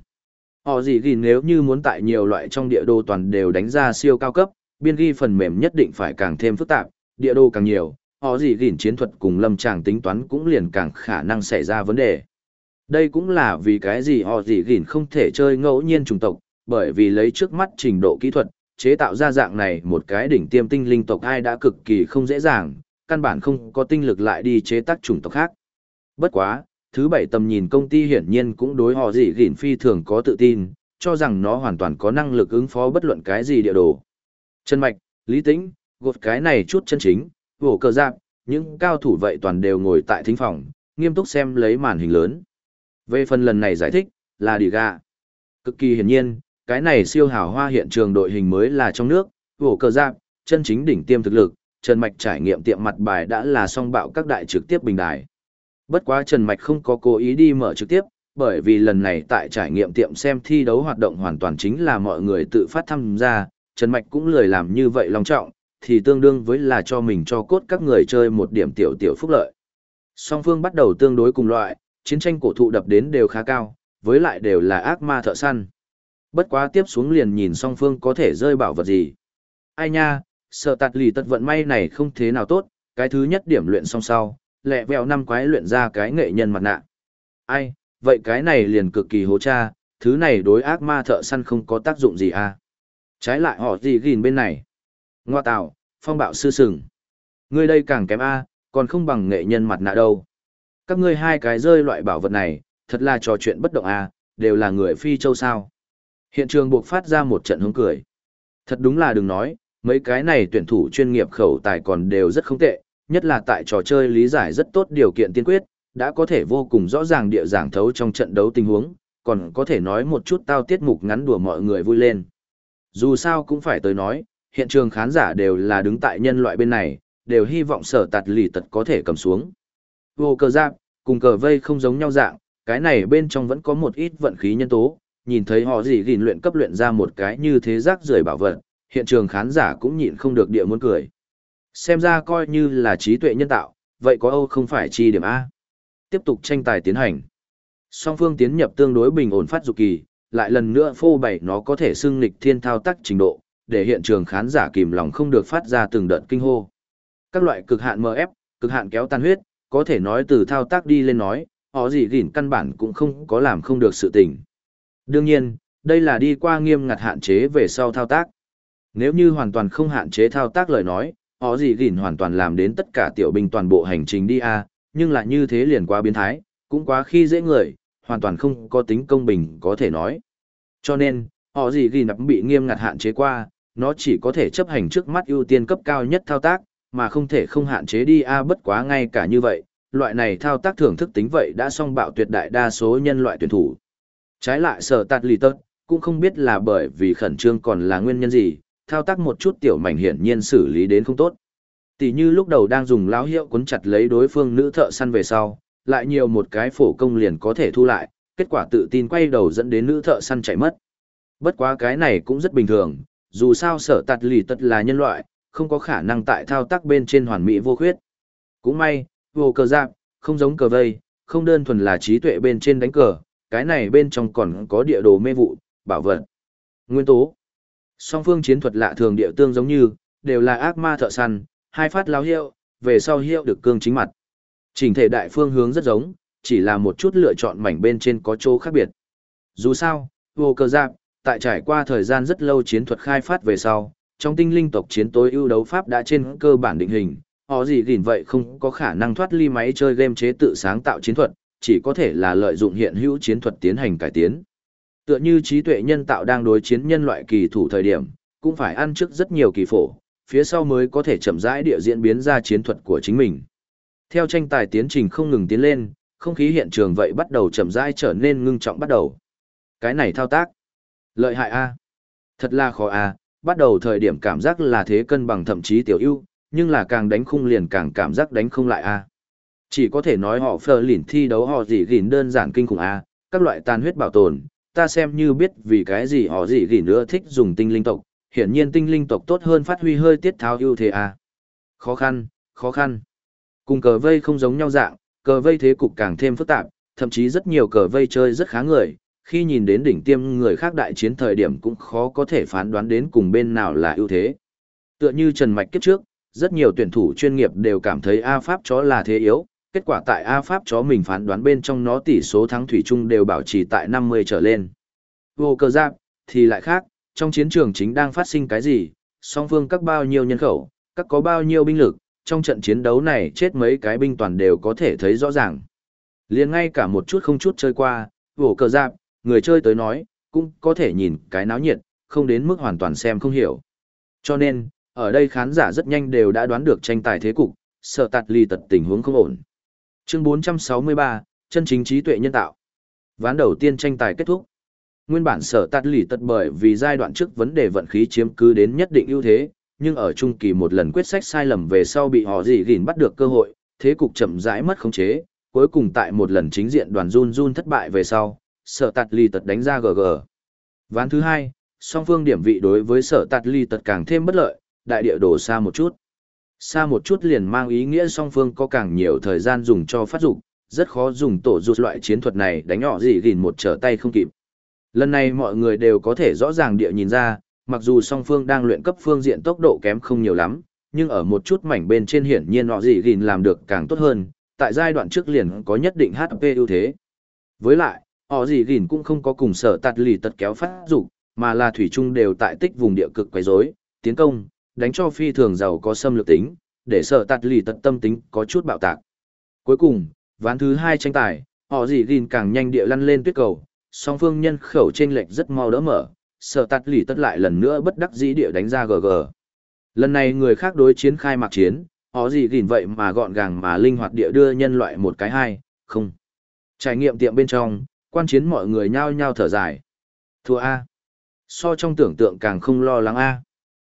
Họ gì ghi nếu như muốn tại nhiều loại trong địa đồ toàn đều đánh ra siêu cao cấp, biên ghi phần mềm nhất định phải càng thêm phức tạp, địa đồ càng nhiều, họ gì ghi chiến thuật cùng lâm tràng tính toán cũng liền càng khả năng xảy ra vấn đề. Đây cũng là vì cái gì họ gì ghi không thể chơi ngẫu nhiên chủng tộc, bởi vì lấy trước mắt trình độ kỹ thuật, chế tạo ra dạng này một cái đỉnh tiêm tinh linh tộc ai đã cực kỳ không dễ dàng, căn bản không có tinh lực lại đi chế tác chủng tộc khác. Bất quá, thứ bảy tầm nhìn công ty hiển nhiên cũng đối họ gì gỉn phi thường có tự tin, cho rằng nó hoàn toàn có năng lực ứng phó bất luận cái gì địa đồ. Chân mạch, lý tĩnh, gột cái này chút chân chính, vổ cờ giáp, những cao thủ vậy toàn đều ngồi tại thính phòng, nghiêm túc xem lấy màn hình lớn. Về phần lần này giải thích, là đi gà. Cực kỳ hiển nhiên, cái này siêu hào hoa hiện trường đội hình mới là trong nước, vổ cờ giáp, chân chính đỉnh tiêm thực lực, Trần Mạch trải nghiệm tiệm mặt bài đã là song bạo các đại trực tiếp bình đài. Bất quá Trần Mạch không có cố ý đi mở trực tiếp, bởi vì lần này tại trải nghiệm tiệm xem thi đấu hoạt động hoàn toàn chính là mọi người tự phát tham gia, Trần Mạch cũng lười làm như vậy long trọng, thì tương đương với là cho mình cho cốt các người chơi một điểm tiểu tiểu phúc lợi. Song phương bắt đầu tương đối cùng loại, chiến tranh cổ thụ đập đến đều khá cao, với lại đều là ác ma thợ săn. Bất quá tiếp xuống liền nhìn song phương có thể rơi bảo vật gì. Ai nha, sợ tạt lì tật vận may này không thế nào tốt, cái thứ nhất điểm luyện xong sau, lẹ vẹo năm quái luyện ra cái nghệ nhân mặt nạ. Ai, vậy cái này liền cực kỳ hố cha, thứ này đối ác ma thợ săn không có tác dụng gì à. Trái lại họ gì gìn bên này. Ngoa tạo, phong bạo sư sừng. Ngươi đây càng kém A, còn không bằng nghệ nhân mặt nạ đâu. Các ngươi hai cái rơi loại bảo vật này, thật là trò chuyện bất động A, đều là người phi châu sao. Hiện trường buộc phát ra một trận hướng cười. Thật đúng là đừng nói, mấy cái này tuyển thủ chuyên nghiệp khẩu tài còn đều rất không tệ, nhất là tại trò chơi lý giải rất tốt điều kiện tiên quyết, đã có thể vô cùng rõ ràng địa giảng thấu trong trận đấu tình huống, còn có thể nói một chút tao tiết mục ngắn đùa mọi người vui lên. Dù sao cũng phải tới nói, hiện trường khán giả đều là đứng tại nhân loại bên này, đều hy vọng sở tạt lì tật có thể cầm xuống. Vô cờ giáp, cùng cờ vây không giống nhau dạng, cái này bên trong vẫn có một ít vận khí nhân tố, nhìn thấy họ gì gìn luyện cấp luyện ra một cái như thế rác rưởi bảo vật, hiện trường khán giả cũng nhịn không được địa muốn cười. Xem ra coi như là trí tuệ nhân tạo, vậy có Âu không phải chi điểm A. Tiếp tục tranh tài tiến hành. Song phương tiến nhập tương đối bình ổn phát dục kỳ, lại lần nữa phô bày nó có thể xưng lịch thiên thao tác trình độ, để hiện trường khán giả kìm lòng không được phát ra từng đợt kinh hô. Các loại cực hạn MF, cực hạn kéo tan huyết, có thể nói từ thao tác đi lên nói, họ gì gỉn căn bản cũng không có làm không được sự tình. Đương nhiên, đây là đi qua nghiêm ngặt hạn chế về sau thao tác. Nếu như hoàn toàn không hạn chế thao tác lời nói, họ gì gỉn hoàn toàn làm đến tất cả tiểu binh toàn bộ hành trình đi a nhưng là như thế liền quá biến thái, cũng quá khi dễ người, hoàn toàn không có tính công bình có thể nói. Cho nên, họ gì ghi nắp bị nghiêm ngặt hạn chế qua, nó chỉ có thể chấp hành trước mắt ưu tiên cấp cao nhất thao tác, mà không thể không hạn chế đi a bất quá ngay cả như vậy, loại này thao tác thưởng thức tính vậy đã song bạo tuyệt đại đa số nhân loại tuyển thủ. Trái lại sở tạt lì tớt, cũng không biết là bởi vì khẩn trương còn là nguyên nhân gì, thao tác một chút tiểu mảnh hiển nhiên xử lý đến không tốt. Tỷ như lúc đầu đang dùng láo hiệu cuốn chặt lấy đối phương nữ thợ săn về sau, lại nhiều một cái phổ công liền có thể thu lại, kết quả tự tin quay đầu dẫn đến nữ thợ săn chạy mất. Bất quá cái này cũng rất bình thường, dù sao sở tạt lì tật là nhân loại, không có khả năng tại thao tác bên trên hoàn mỹ vô khuyết. Cũng may, vô cờ giáp, không giống cờ vây, không đơn thuần là trí tuệ bên trên đánh cờ, cái này bên trong còn có địa đồ mê vụ, bảo vật. Nguyên tố. Song phương chiến thuật lạ thường địa tương giống như, đều là ác ma thợ săn, hai phát lao hiệu, về sau hiệu được cương chính mặt. Chỉnh thể đại phương hướng rất giống, chỉ là một chút lựa chọn mảnh bên trên có chỗ khác biệt. Dù sao, vô cơ giáp, tại trải qua thời gian rất lâu chiến thuật khai phát về sau, trong tinh linh tộc chiến tối ưu đấu pháp đã trên cơ bản định hình, họ gì gìn vậy không có khả năng thoát ly máy chơi game chế tự sáng tạo chiến thuật, chỉ có thể là lợi dụng hiện hữu chiến thuật tiến hành cải tiến. Tựa như trí tuệ nhân tạo đang đối chiến nhân loại kỳ thủ thời điểm, cũng phải ăn trước rất nhiều kỳ phổ, phía sau mới có thể chậm rãi địa diễn biến ra chiến thuật của chính mình. Theo tranh tài tiến trình không ngừng tiến lên, không khí hiện trường vậy bắt đầu chậm rãi trở nên ngưng trọng bắt đầu. Cái này thao tác. Lợi hại a. Thật là khó a, bắt đầu thời điểm cảm giác là thế cân bằng thậm chí tiểu ưu, nhưng là càng đánh khung liền càng cảm giác đánh không lại a. Chỉ có thể nói họ phờ lỉn thi đấu họ gì gìn đơn giản kinh khủng a, các loại tàn huyết bảo tồn, ta xem như biết vì cái gì họ gì gì nữa thích dùng tinh linh tộc, hiển nhiên tinh linh tộc tốt hơn phát huy hơi tiết tháo ưu thế à. Khó khăn, khó khăn. Cùng cờ vây không giống nhau dạng, cờ vây thế cục càng thêm phức tạp, thậm chí rất nhiều cờ vây chơi rất khá người, khi nhìn đến đỉnh tiêm người khác đại chiến thời điểm cũng khó có thể phán đoán đến cùng bên nào là ưu thế. Tựa như Trần Mạch kiếp trước, rất nhiều tuyển thủ chuyên nghiệp đều cảm thấy A Pháp chó là thế yếu, kết quả tại A Pháp chó mình phán đoán bên trong nó tỷ số thắng thủy chung đều bảo trì tại 50 trở lên. Vô cờ giáp, thì lại khác, trong chiến trường chính đang phát sinh cái gì, song phương các bao nhiêu nhân khẩu, các có bao nhiêu binh lực, trong trận chiến đấu này chết mấy cái binh toàn đều có thể thấy rõ ràng. liền ngay cả một chút không chút chơi qua, Vô cờ giáp, người chơi tới nói, cũng có thể nhìn cái náo nhiệt, không đến mức hoàn toàn xem không hiểu. Cho nên, ở đây khán giả rất nhanh đều đã đoán được tranh tài thế cục, sợ tạt ly tật tình huống không ổn. Chương 463, chân chính trí tuệ nhân tạo. Ván đầu tiên tranh tài kết thúc. Nguyên bản sở tạt lì tật bởi vì giai đoạn trước vấn đề vận khí chiếm cứ đến nhất định ưu thế, nhưng ở trung kỳ một lần quyết sách sai lầm về sau bị họ gì gìn bắt được cơ hội, thế cục chậm rãi mất khống chế, cuối cùng tại một lần chính diện đoàn run run thất bại về sau, sở tạt lì tật đánh ra GG. Ván thứ hai, song phương điểm vị đối với sở tạt lì tật càng thêm bất lợi, đại địa đổ xa một chút. Xa một chút liền mang ý nghĩa song phương có càng nhiều thời gian dùng cho phát dục, rất khó dùng tổ rụt loại chiến thuật này đánh nhỏ gì gìn một trở tay không kịp. Lần này mọi người đều có thể rõ ràng địa nhìn ra, mặc dù song phương đang luyện cấp phương diện tốc độ kém không nhiều lắm, nhưng ở một chút mảnh bên trên hiển nhiên họ gì gìn làm được càng tốt hơn, tại giai đoạn trước liền có nhất định HP ưu thế. Với lại, họ gì gìn cũng không có cùng sở tạt lì tật kéo phát dục mà là thủy chung đều tại tích vùng địa cực quấy rối, tiến công, đánh cho phi thường giàu có xâm lược tính, để sở tạt lì tật tâm tính có chút bạo tạc. Cuối cùng, ván thứ hai tranh tài, họ gì gìn càng nhanh địa lăn lên tuyết cầu, song phương nhân khẩu chênh lệch rất mau đỡ mở, sở tạt lì tất lại lần nữa bất đắc dĩ địa đánh ra GG. Lần này người khác đối chiến khai mạc chiến, họ gì gìn vậy mà gọn gàng mà linh hoạt địa đưa nhân loại một cái hai, không. Trải nghiệm tiệm bên trong, Quan chiến mọi người nhao nhao thở dài. Thua A. So trong tưởng tượng càng không lo lắng A.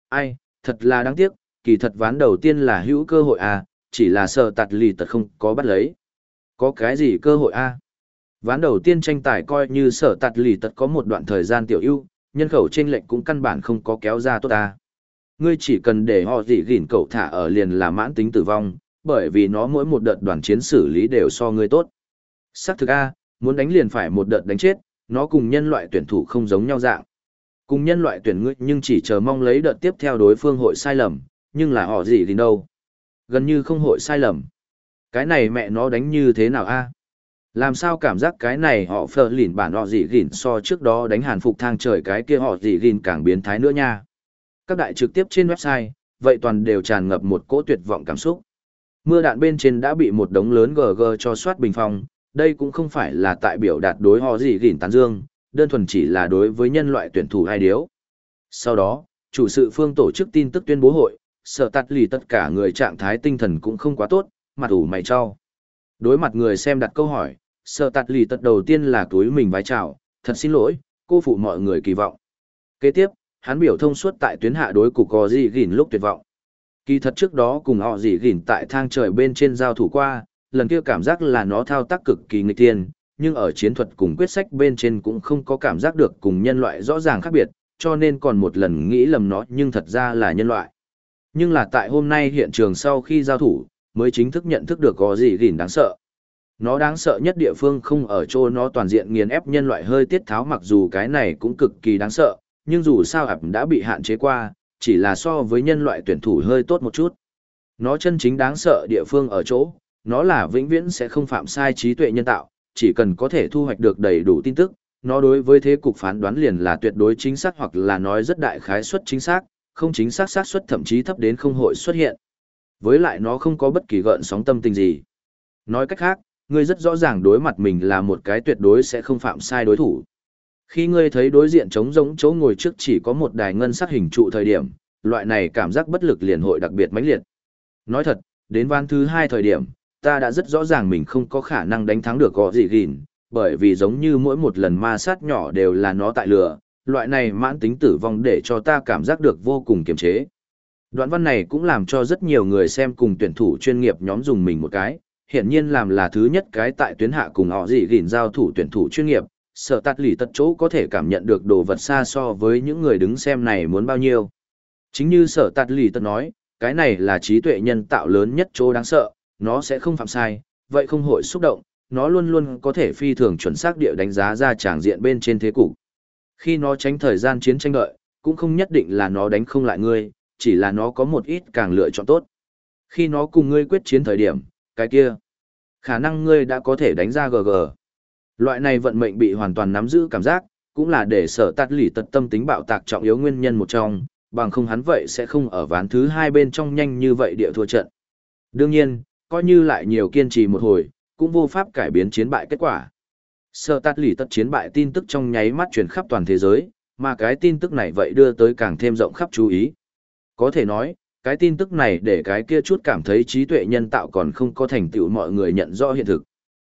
Ai, thật là đáng tiếc, kỳ thật ván đầu tiên là hữu cơ hội à, chỉ là sợ tạt lì tật không có bắt lấy. Có cái gì cơ hội A? Ván đầu tiên tranh tài coi như sở tạt lì tật có một đoạn thời gian tiểu ưu, nhân khẩu trên lệnh cũng căn bản không có kéo ra tốt ta. Ngươi chỉ cần để họ dị gỉn cậu thả ở liền là mãn tính tử vong, bởi vì nó mỗi một đợt đoàn chiến xử lý đều so ngươi tốt. Sắc thực A, muốn đánh liền phải một đợt đánh chết, nó cùng nhân loại tuyển thủ không giống nhau dạng. Cùng nhân loại tuyển ngươi nhưng chỉ chờ mong lấy đợt tiếp theo đối phương hội sai lầm, nhưng là họ gì thì đâu. Gần như không hội sai lầm. Cái này mẹ nó đánh như thế nào a? Làm sao cảm giác cái này họ phờ lỉn bản họ gì gỉn so trước đó đánh hàn phục thang trời cái kia họ gì gỉn càng biến thái nữa nha. Các đại trực tiếp trên website, vậy toàn đều tràn ngập một cỗ tuyệt vọng cảm xúc. Mưa đạn bên trên đã bị một đống lớn GG cho soát bình phong, đây cũng không phải là tại biểu đạt đối họ gì gỉn tán dương, đơn thuần chỉ là đối với nhân loại tuyển thủ hai điếu. Sau đó, chủ sự phương tổ chức tin tức tuyên bố hội, sợ tạt lì tất cả người trạng thái tinh thần cũng không quá tốt, mặt ủ mày cho. Đối mặt người xem đặt câu hỏi, sợ tạt lì tất đầu tiên là túi mình vái chào, thật xin lỗi, cô phụ mọi người kỳ vọng. Kế tiếp, hắn biểu thông suốt tại tuyến hạ đối cục có gì gìn lúc tuyệt vọng. Kỳ thật trước đó cùng họ gì gìn tại thang trời bên trên giao thủ qua, lần kia cảm giác là nó thao tác cực kỳ nghịch tiên, nhưng ở chiến thuật cùng quyết sách bên trên cũng không có cảm giác được cùng nhân loại rõ ràng khác biệt, cho nên còn một lần nghĩ lầm nó nhưng thật ra là nhân loại. Nhưng là tại hôm nay hiện trường sau khi giao thủ, mới chính thức nhận thức được có gì gìn đáng sợ. Nó đáng sợ nhất địa phương không ở chỗ nó toàn diện nghiền ép nhân loại hơi tiết tháo mặc dù cái này cũng cực kỳ đáng sợ, nhưng dù sao ập đã bị hạn chế qua, chỉ là so với nhân loại tuyển thủ hơi tốt một chút. Nó chân chính đáng sợ địa phương ở chỗ, nó là vĩnh viễn sẽ không phạm sai trí tuệ nhân tạo, chỉ cần có thể thu hoạch được đầy đủ tin tức, nó đối với thế cục phán đoán liền là tuyệt đối chính xác hoặc là nói rất đại khái suất chính xác, không chính xác xác suất thậm chí thấp đến không hội xuất hiện. Với lại nó không có bất kỳ gợn sóng tâm tình gì. Nói cách khác, ngươi rất rõ ràng đối mặt mình là một cái tuyệt đối sẽ không phạm sai đối thủ. Khi ngươi thấy đối diện trống giống chỗ ngồi trước chỉ có một đài ngân sắc hình trụ thời điểm, loại này cảm giác bất lực liền hội đặc biệt mãnh liệt. Nói thật, đến ván thứ hai thời điểm, ta đã rất rõ ràng mình không có khả năng đánh thắng được gò gì gìn, bởi vì giống như mỗi một lần ma sát nhỏ đều là nó tại lửa, loại này mãn tính tử vong để cho ta cảm giác được vô cùng kiềm chế. Đoạn văn này cũng làm cho rất nhiều người xem cùng tuyển thủ chuyên nghiệp nhóm dùng mình một cái, hiện nhiên làm là thứ nhất cái tại tuyến hạ cùng họ gì gìn giao thủ tuyển thủ chuyên nghiệp, sợ tạt lì tật chỗ có thể cảm nhận được đồ vật xa so với những người đứng xem này muốn bao nhiêu. Chính như sở tạt lì tật nói, cái này là trí tuệ nhân tạo lớn nhất chỗ đáng sợ, nó sẽ không phạm sai, vậy không hội xúc động, nó luôn luôn có thể phi thường chuẩn xác địa đánh giá ra tràng diện bên trên thế cục. Khi nó tránh thời gian chiến tranh đợi, cũng không nhất định là nó đánh không lại ngươi, chỉ là nó có một ít càng lựa chọn tốt. Khi nó cùng ngươi quyết chiến thời điểm, cái kia, khả năng ngươi đã có thể đánh ra GG. Loại này vận mệnh bị hoàn toàn nắm giữ cảm giác, cũng là để sở tạt lì tật tâm tính bạo tạc trọng yếu nguyên nhân một trong, bằng không hắn vậy sẽ không ở ván thứ hai bên trong nhanh như vậy địa thua trận. Đương nhiên, coi như lại nhiều kiên trì một hồi, cũng vô pháp cải biến chiến bại kết quả. Sở tạt lì tất chiến bại tin tức trong nháy mắt truyền khắp toàn thế giới, mà cái tin tức này vậy đưa tới càng thêm rộng khắp chú ý. Có thể nói, cái tin tức này để cái kia chút cảm thấy trí tuệ nhân tạo còn không có thành tựu mọi người nhận rõ hiện thực.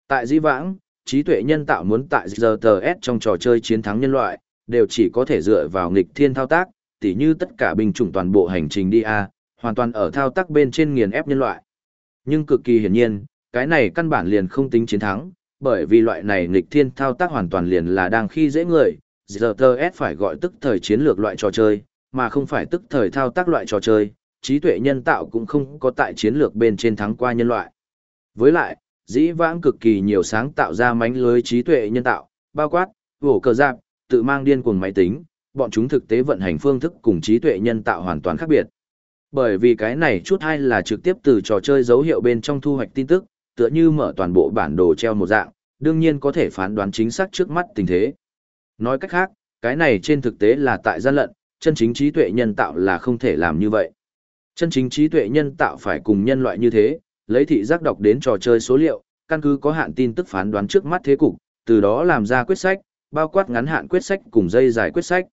Tại di vãng, trí tuệ nhân tạo muốn tại ZTS trong trò chơi chiến thắng nhân loại, đều chỉ có thể dựa vào nghịch thiên thao tác, tỉ như tất cả binh chủng toàn bộ hành trình đi A, hoàn toàn ở thao tác bên trên nghiền ép nhân loại. Nhưng cực kỳ hiển nhiên, cái này căn bản liền không tính chiến thắng, bởi vì loại này nghịch thiên thao tác hoàn toàn liền là đang khi dễ người, giờ RTS phải gọi tức thời chiến lược loại trò chơi, mà không phải tức thời thao tác loại trò chơi, trí tuệ nhân tạo cũng không có tại chiến lược bên trên thắng qua nhân loại. Với lại, dĩ vãng cực kỳ nhiều sáng tạo ra mánh lưới trí tuệ nhân tạo, bao quát, vổ cờ giáp, tự mang điên cuồng máy tính, bọn chúng thực tế vận hành phương thức cùng trí tuệ nhân tạo hoàn toàn khác biệt. Bởi vì cái này chút hay là trực tiếp từ trò chơi dấu hiệu bên trong thu hoạch tin tức, tựa như mở toàn bộ bản đồ treo một dạng, đương nhiên có thể phán đoán chính xác trước mắt tình thế. Nói cách khác, cái này trên thực tế là tại gian lận, chân chính trí tuệ nhân tạo là không thể làm như vậy. Chân chính trí tuệ nhân tạo phải cùng nhân loại như thế, lấy thị giác đọc đến trò chơi số liệu, căn cứ có hạn tin tức phán đoán trước mắt thế cục, từ đó làm ra quyết sách, bao quát ngắn hạn quyết sách cùng dây dài quyết sách.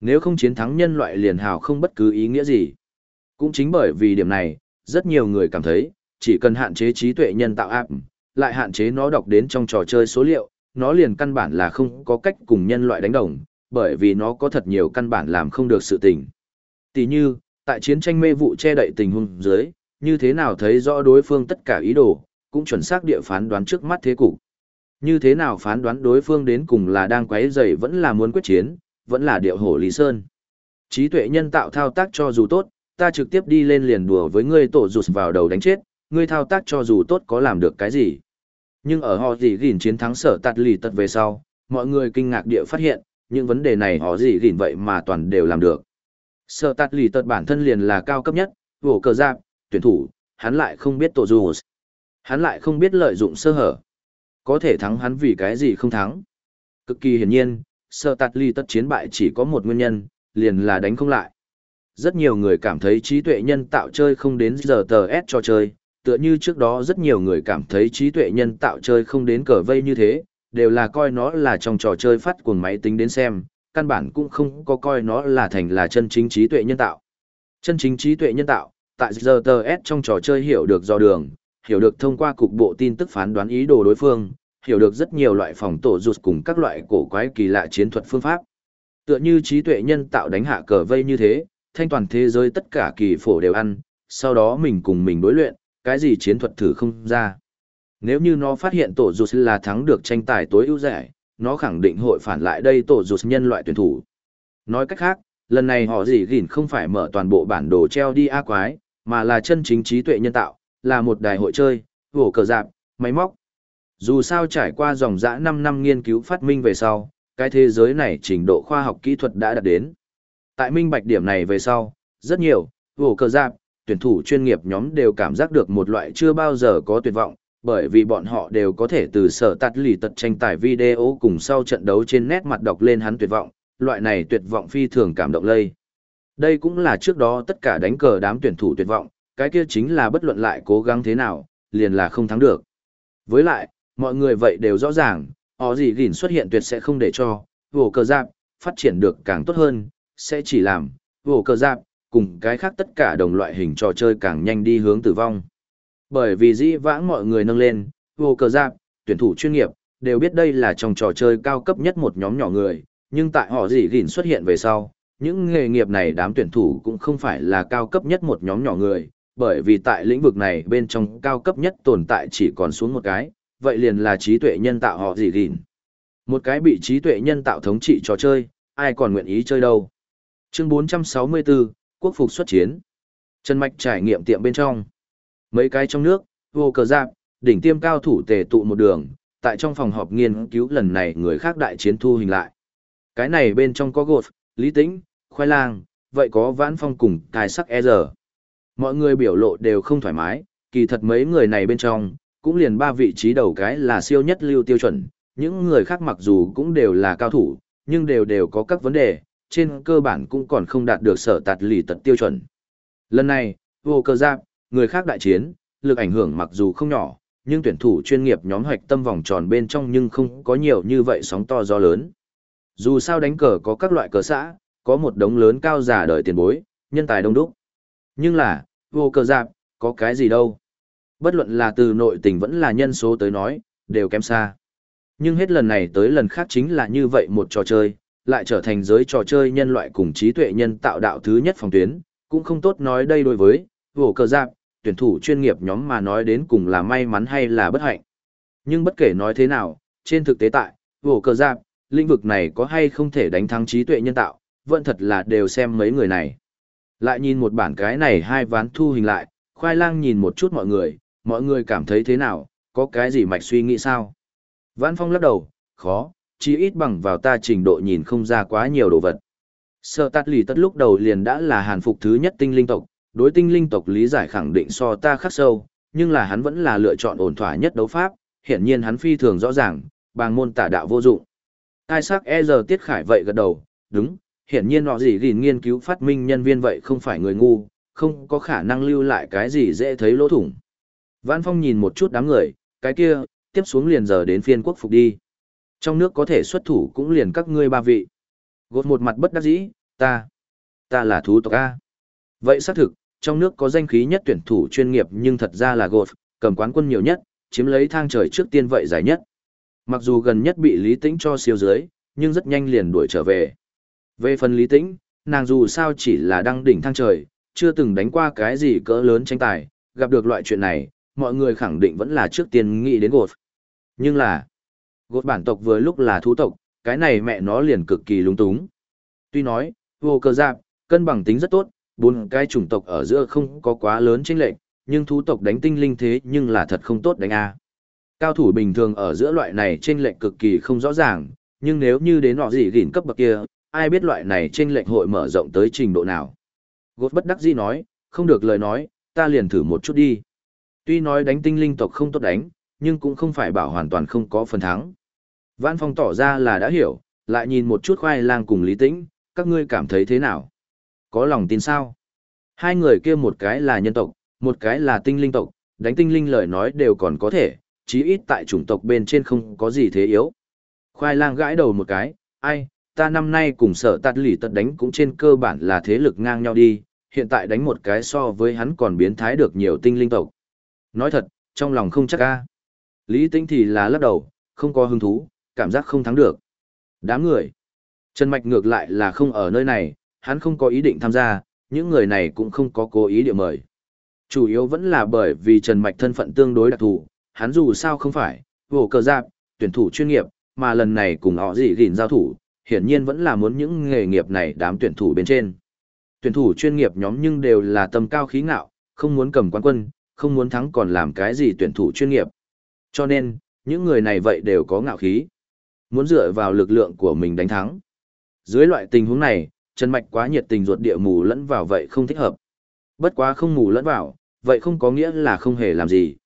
Nếu không chiến thắng nhân loại liền hào không bất cứ ý nghĩa gì. Cũng chính bởi vì điểm này, rất nhiều người cảm thấy, chỉ cần hạn chế trí tuệ nhân tạo áp, lại hạn chế nó đọc đến trong trò chơi số liệu, nó liền căn bản là không có cách cùng nhân loại đánh đồng, bởi vì nó có thật nhiều căn bản làm không được sự tình. Tỷ như, tại chiến tranh mê vụ che đậy tình huống dưới, như thế nào thấy rõ đối phương tất cả ý đồ, cũng chuẩn xác địa phán đoán trước mắt thế cục. Như thế nào phán đoán đối phương đến cùng là đang quấy rầy vẫn là muốn quyết chiến, vẫn là điệu hổ Lý Sơn. Trí tuệ nhân tạo thao tác cho dù tốt, ta trực tiếp đi lên liền đùa với ngươi tổ rụt vào đầu đánh chết, ngươi thao tác cho dù tốt có làm được cái gì. Nhưng ở họ gì gìn chiến thắng sở tạt lì tật về sau, mọi người kinh ngạc địa phát hiện, những vấn đề này họ gì gìn vậy mà toàn đều làm được. Sở tạt lì tật bản thân liền là cao cấp nhất, vổ cờ giáp, tuyển thủ, hắn lại không biết tổ dù. Hắn lại không biết lợi dụng sơ hở. Có thể thắng hắn vì cái gì không thắng. Cực kỳ hiển nhiên, sở tạt lì tật chiến bại chỉ có một nguyên nhân, liền là đánh không lại. Rất nhiều người cảm thấy trí tuệ nhân tạo chơi không đến giờ tờ S cho chơi, tựa như trước đó rất nhiều người cảm thấy trí tuệ nhân tạo chơi không đến cờ vây như thế, đều là coi nó là trong trò chơi phát cuồng máy tính đến xem, căn bản cũng không có coi nó là thành là chân chính trí tuệ nhân tạo. Chân chính trí tuệ nhân tạo, tại giờ tờ S trong trò chơi hiểu được do đường, hiểu được thông qua cục bộ tin tức phán đoán ý đồ đối phương, hiểu được rất nhiều loại phòng tổ rụt cùng các loại cổ quái kỳ lạ chiến thuật phương pháp. Tựa như trí tuệ nhân tạo đánh hạ cờ vây như thế, thanh toàn thế giới tất cả kỳ phổ đều ăn, sau đó mình cùng mình đối luyện, cái gì chiến thuật thử không ra. Nếu như nó phát hiện tổ rụt là thắng được tranh tài tối ưu giải, nó khẳng định hội phản lại đây tổ rụt nhân loại tuyển thủ. Nói cách khác, lần này họ gì gìn không phải mở toàn bộ bản đồ treo đi a quái, mà là chân chính trí tuệ nhân tạo, là một đài hội chơi, vổ cờ dạp, máy móc. Dù sao trải qua dòng dã 5 năm nghiên cứu phát minh về sau, cái thế giới này trình độ khoa học kỹ thuật đã đạt đến. Tại minh bạch điểm này về sau, rất nhiều, vổ cờ giáp, tuyển thủ chuyên nghiệp nhóm đều cảm giác được một loại chưa bao giờ có tuyệt vọng, bởi vì bọn họ đều có thể từ sở tạt lì tật tranh tài video cùng sau trận đấu trên nét mặt đọc lên hắn tuyệt vọng, loại này tuyệt vọng phi thường cảm động lây. Đây cũng là trước đó tất cả đánh cờ đám tuyển thủ tuyệt vọng, cái kia chính là bất luận lại cố gắng thế nào, liền là không thắng được. Với lại, mọi người vậy đều rõ ràng, họ gì gìn xuất hiện tuyệt sẽ không để cho, vổ cờ giáp, phát triển được càng tốt hơn, sẽ chỉ làm, vổ cờ giáp, cùng cái khác tất cả đồng loại hình trò chơi càng nhanh đi hướng tử vong. Bởi vì dĩ vãng mọi người nâng lên, vô cờ giáp, tuyển thủ chuyên nghiệp, đều biết đây là trong trò chơi cao cấp nhất một nhóm nhỏ người, nhưng tại họ gì gìn xuất hiện về sau, những nghề nghiệp này đám tuyển thủ cũng không phải là cao cấp nhất một nhóm nhỏ người, bởi vì tại lĩnh vực này bên trong cao cấp nhất tồn tại chỉ còn xuống một cái, vậy liền là trí tuệ nhân tạo họ gì gìn. Một cái bị trí tuệ nhân tạo thống trị trò chơi, ai còn nguyện ý chơi đâu. Chương 464, Quốc phục xuất chiến. Trần Mạch trải nghiệm tiệm bên trong. Mấy cái trong nước, vô cờ giáp, đỉnh tiêm cao thủ tề tụ một đường, tại trong phòng họp nghiên cứu lần này người khác đại chiến thu hình lại. Cái này bên trong có gột, lý tĩnh, khoai lang, vậy có vãn phong cùng tài sắc e giờ. Mọi người biểu lộ đều không thoải mái, kỳ thật mấy người này bên trong, cũng liền ba vị trí đầu cái là siêu nhất lưu tiêu chuẩn, những người khác mặc dù cũng đều là cao thủ, nhưng đều đều có các vấn đề, trên cơ bản cũng còn không đạt được sở tạt lì tật tiêu chuẩn. Lần này, vô cơ giáp, người khác đại chiến, lực ảnh hưởng mặc dù không nhỏ, nhưng tuyển thủ chuyên nghiệp nhóm hoạch tâm vòng tròn bên trong nhưng không có nhiều như vậy sóng to gió lớn. Dù sao đánh cờ có các loại cờ xã, có một đống lớn cao giả đợi tiền bối, nhân tài đông đúc. Nhưng là, vô cơ giáp, có cái gì đâu. Bất luận là từ nội tình vẫn là nhân số tới nói, đều kém xa. Nhưng hết lần này tới lần khác chính là như vậy một trò chơi, lại trở thành giới trò chơi nhân loại cùng trí tuệ nhân tạo đạo thứ nhất phòng tuyến, cũng không tốt nói đây đối với, vổ cờ giáp, tuyển thủ chuyên nghiệp nhóm mà nói đến cùng là may mắn hay là bất hạnh. Nhưng bất kể nói thế nào, trên thực tế tại, vổ cờ giáp, lĩnh vực này có hay không thể đánh thắng trí tuệ nhân tạo, vẫn thật là đều xem mấy người này. Lại nhìn một bản cái này hai ván thu hình lại, khoai lang nhìn một chút mọi người, mọi người cảm thấy thế nào, có cái gì mạch suy nghĩ sao? Vãn Phong lắc đầu, khó, chỉ ít bằng vào ta trình độ nhìn không ra quá nhiều đồ vật. Sở tát lì tất lúc đầu liền đã là hàn phục thứ nhất tinh linh tộc, đối tinh linh tộc lý giải khẳng định so ta khắc sâu, nhưng là hắn vẫn là lựa chọn ổn thỏa nhất đấu pháp, hiển nhiên hắn phi thường rõ ràng, bằng môn tả đạo vô dụng. Ai sắc e giờ tiết khải vậy gật đầu, đúng, hiển nhiên họ gì gìn nghiên cứu phát minh nhân viên vậy không phải người ngu, không có khả năng lưu lại cái gì dễ thấy lỗ thủng. Vãn Phong nhìn một chút đám người, cái kia, tiếp xuống liền giờ đến phiên quốc phục đi. Trong nước có thể xuất thủ cũng liền các ngươi ba vị. Gột một mặt bất đắc dĩ, ta, ta là thú tộc A. Vậy xác thực, trong nước có danh khí nhất tuyển thủ chuyên nghiệp nhưng thật ra là gột, cầm quán quân nhiều nhất, chiếm lấy thang trời trước tiên vậy giải nhất. Mặc dù gần nhất bị Lý Tĩnh cho siêu dưới, nhưng rất nhanh liền đuổi trở về. Về phần Lý Tĩnh, nàng dù sao chỉ là đăng đỉnh thang trời, chưa từng đánh qua cái gì cỡ lớn tranh tài, gặp được loại chuyện này, mọi người khẳng định vẫn là trước tiên nghĩ đến gột. Nhưng là, gột bản tộc vừa lúc là thú tộc, cái này mẹ nó liền cực kỳ lung túng. Tuy nói, vô cơ giáp, cân bằng tính rất tốt, bốn cái chủng tộc ở giữa không có quá lớn chênh lệch, nhưng thú tộc đánh tinh linh thế nhưng là thật không tốt đánh a. Cao thủ bình thường ở giữa loại này chênh lệch cực kỳ không rõ ràng, nhưng nếu như đến họ gì gỉn cấp bậc kia, ai biết loại này chênh lệch hội mở rộng tới trình độ nào. Gột bất đắc dĩ nói, không được lời nói, ta liền thử một chút đi. Tuy nói đánh tinh linh tộc không tốt đánh, nhưng cũng không phải bảo hoàn toàn không có phần thắng. Vãn Phong tỏ ra là đã hiểu, lại nhìn một chút khoai lang cùng Lý Tĩnh, các ngươi cảm thấy thế nào? Có lòng tin sao? Hai người kia một cái là nhân tộc, một cái là tinh linh tộc, đánh tinh linh lời nói đều còn có thể, chí ít tại chủng tộc bên trên không có gì thế yếu. Khoai lang gãi đầu một cái, ai, ta năm nay cùng sở tạt lì tật đánh cũng trên cơ bản là thế lực ngang nhau đi, hiện tại đánh một cái so với hắn còn biến thái được nhiều tinh linh tộc. Nói thật, trong lòng không chắc ca. Lý Tĩnh thì là lắc đầu, không có hứng thú, cảm giác không thắng được. Đám người. Trần Mạch ngược lại là không ở nơi này, hắn không có ý định tham gia, những người này cũng không có cố ý địa mời. Chủ yếu vẫn là bởi vì Trần Mạch thân phận tương đối đặc thù, hắn dù sao không phải, vổ cờ giáp, tuyển thủ chuyên nghiệp, mà lần này cùng họ gì gìn giao thủ, hiển nhiên vẫn là muốn những nghề nghiệp này đám tuyển thủ bên trên. Tuyển thủ chuyên nghiệp nhóm nhưng đều là tầm cao khí ngạo, không muốn cầm quán quân, không muốn thắng còn làm cái gì tuyển thủ chuyên nghiệp. Cho nên, những người này vậy đều có ngạo khí. Muốn dựa vào lực lượng của mình đánh thắng. Dưới loại tình huống này, Trần Mạch quá nhiệt tình ruột địa mù lẫn vào vậy không thích hợp. Bất quá không mù lẫn vào, vậy không có nghĩa là không hề làm gì.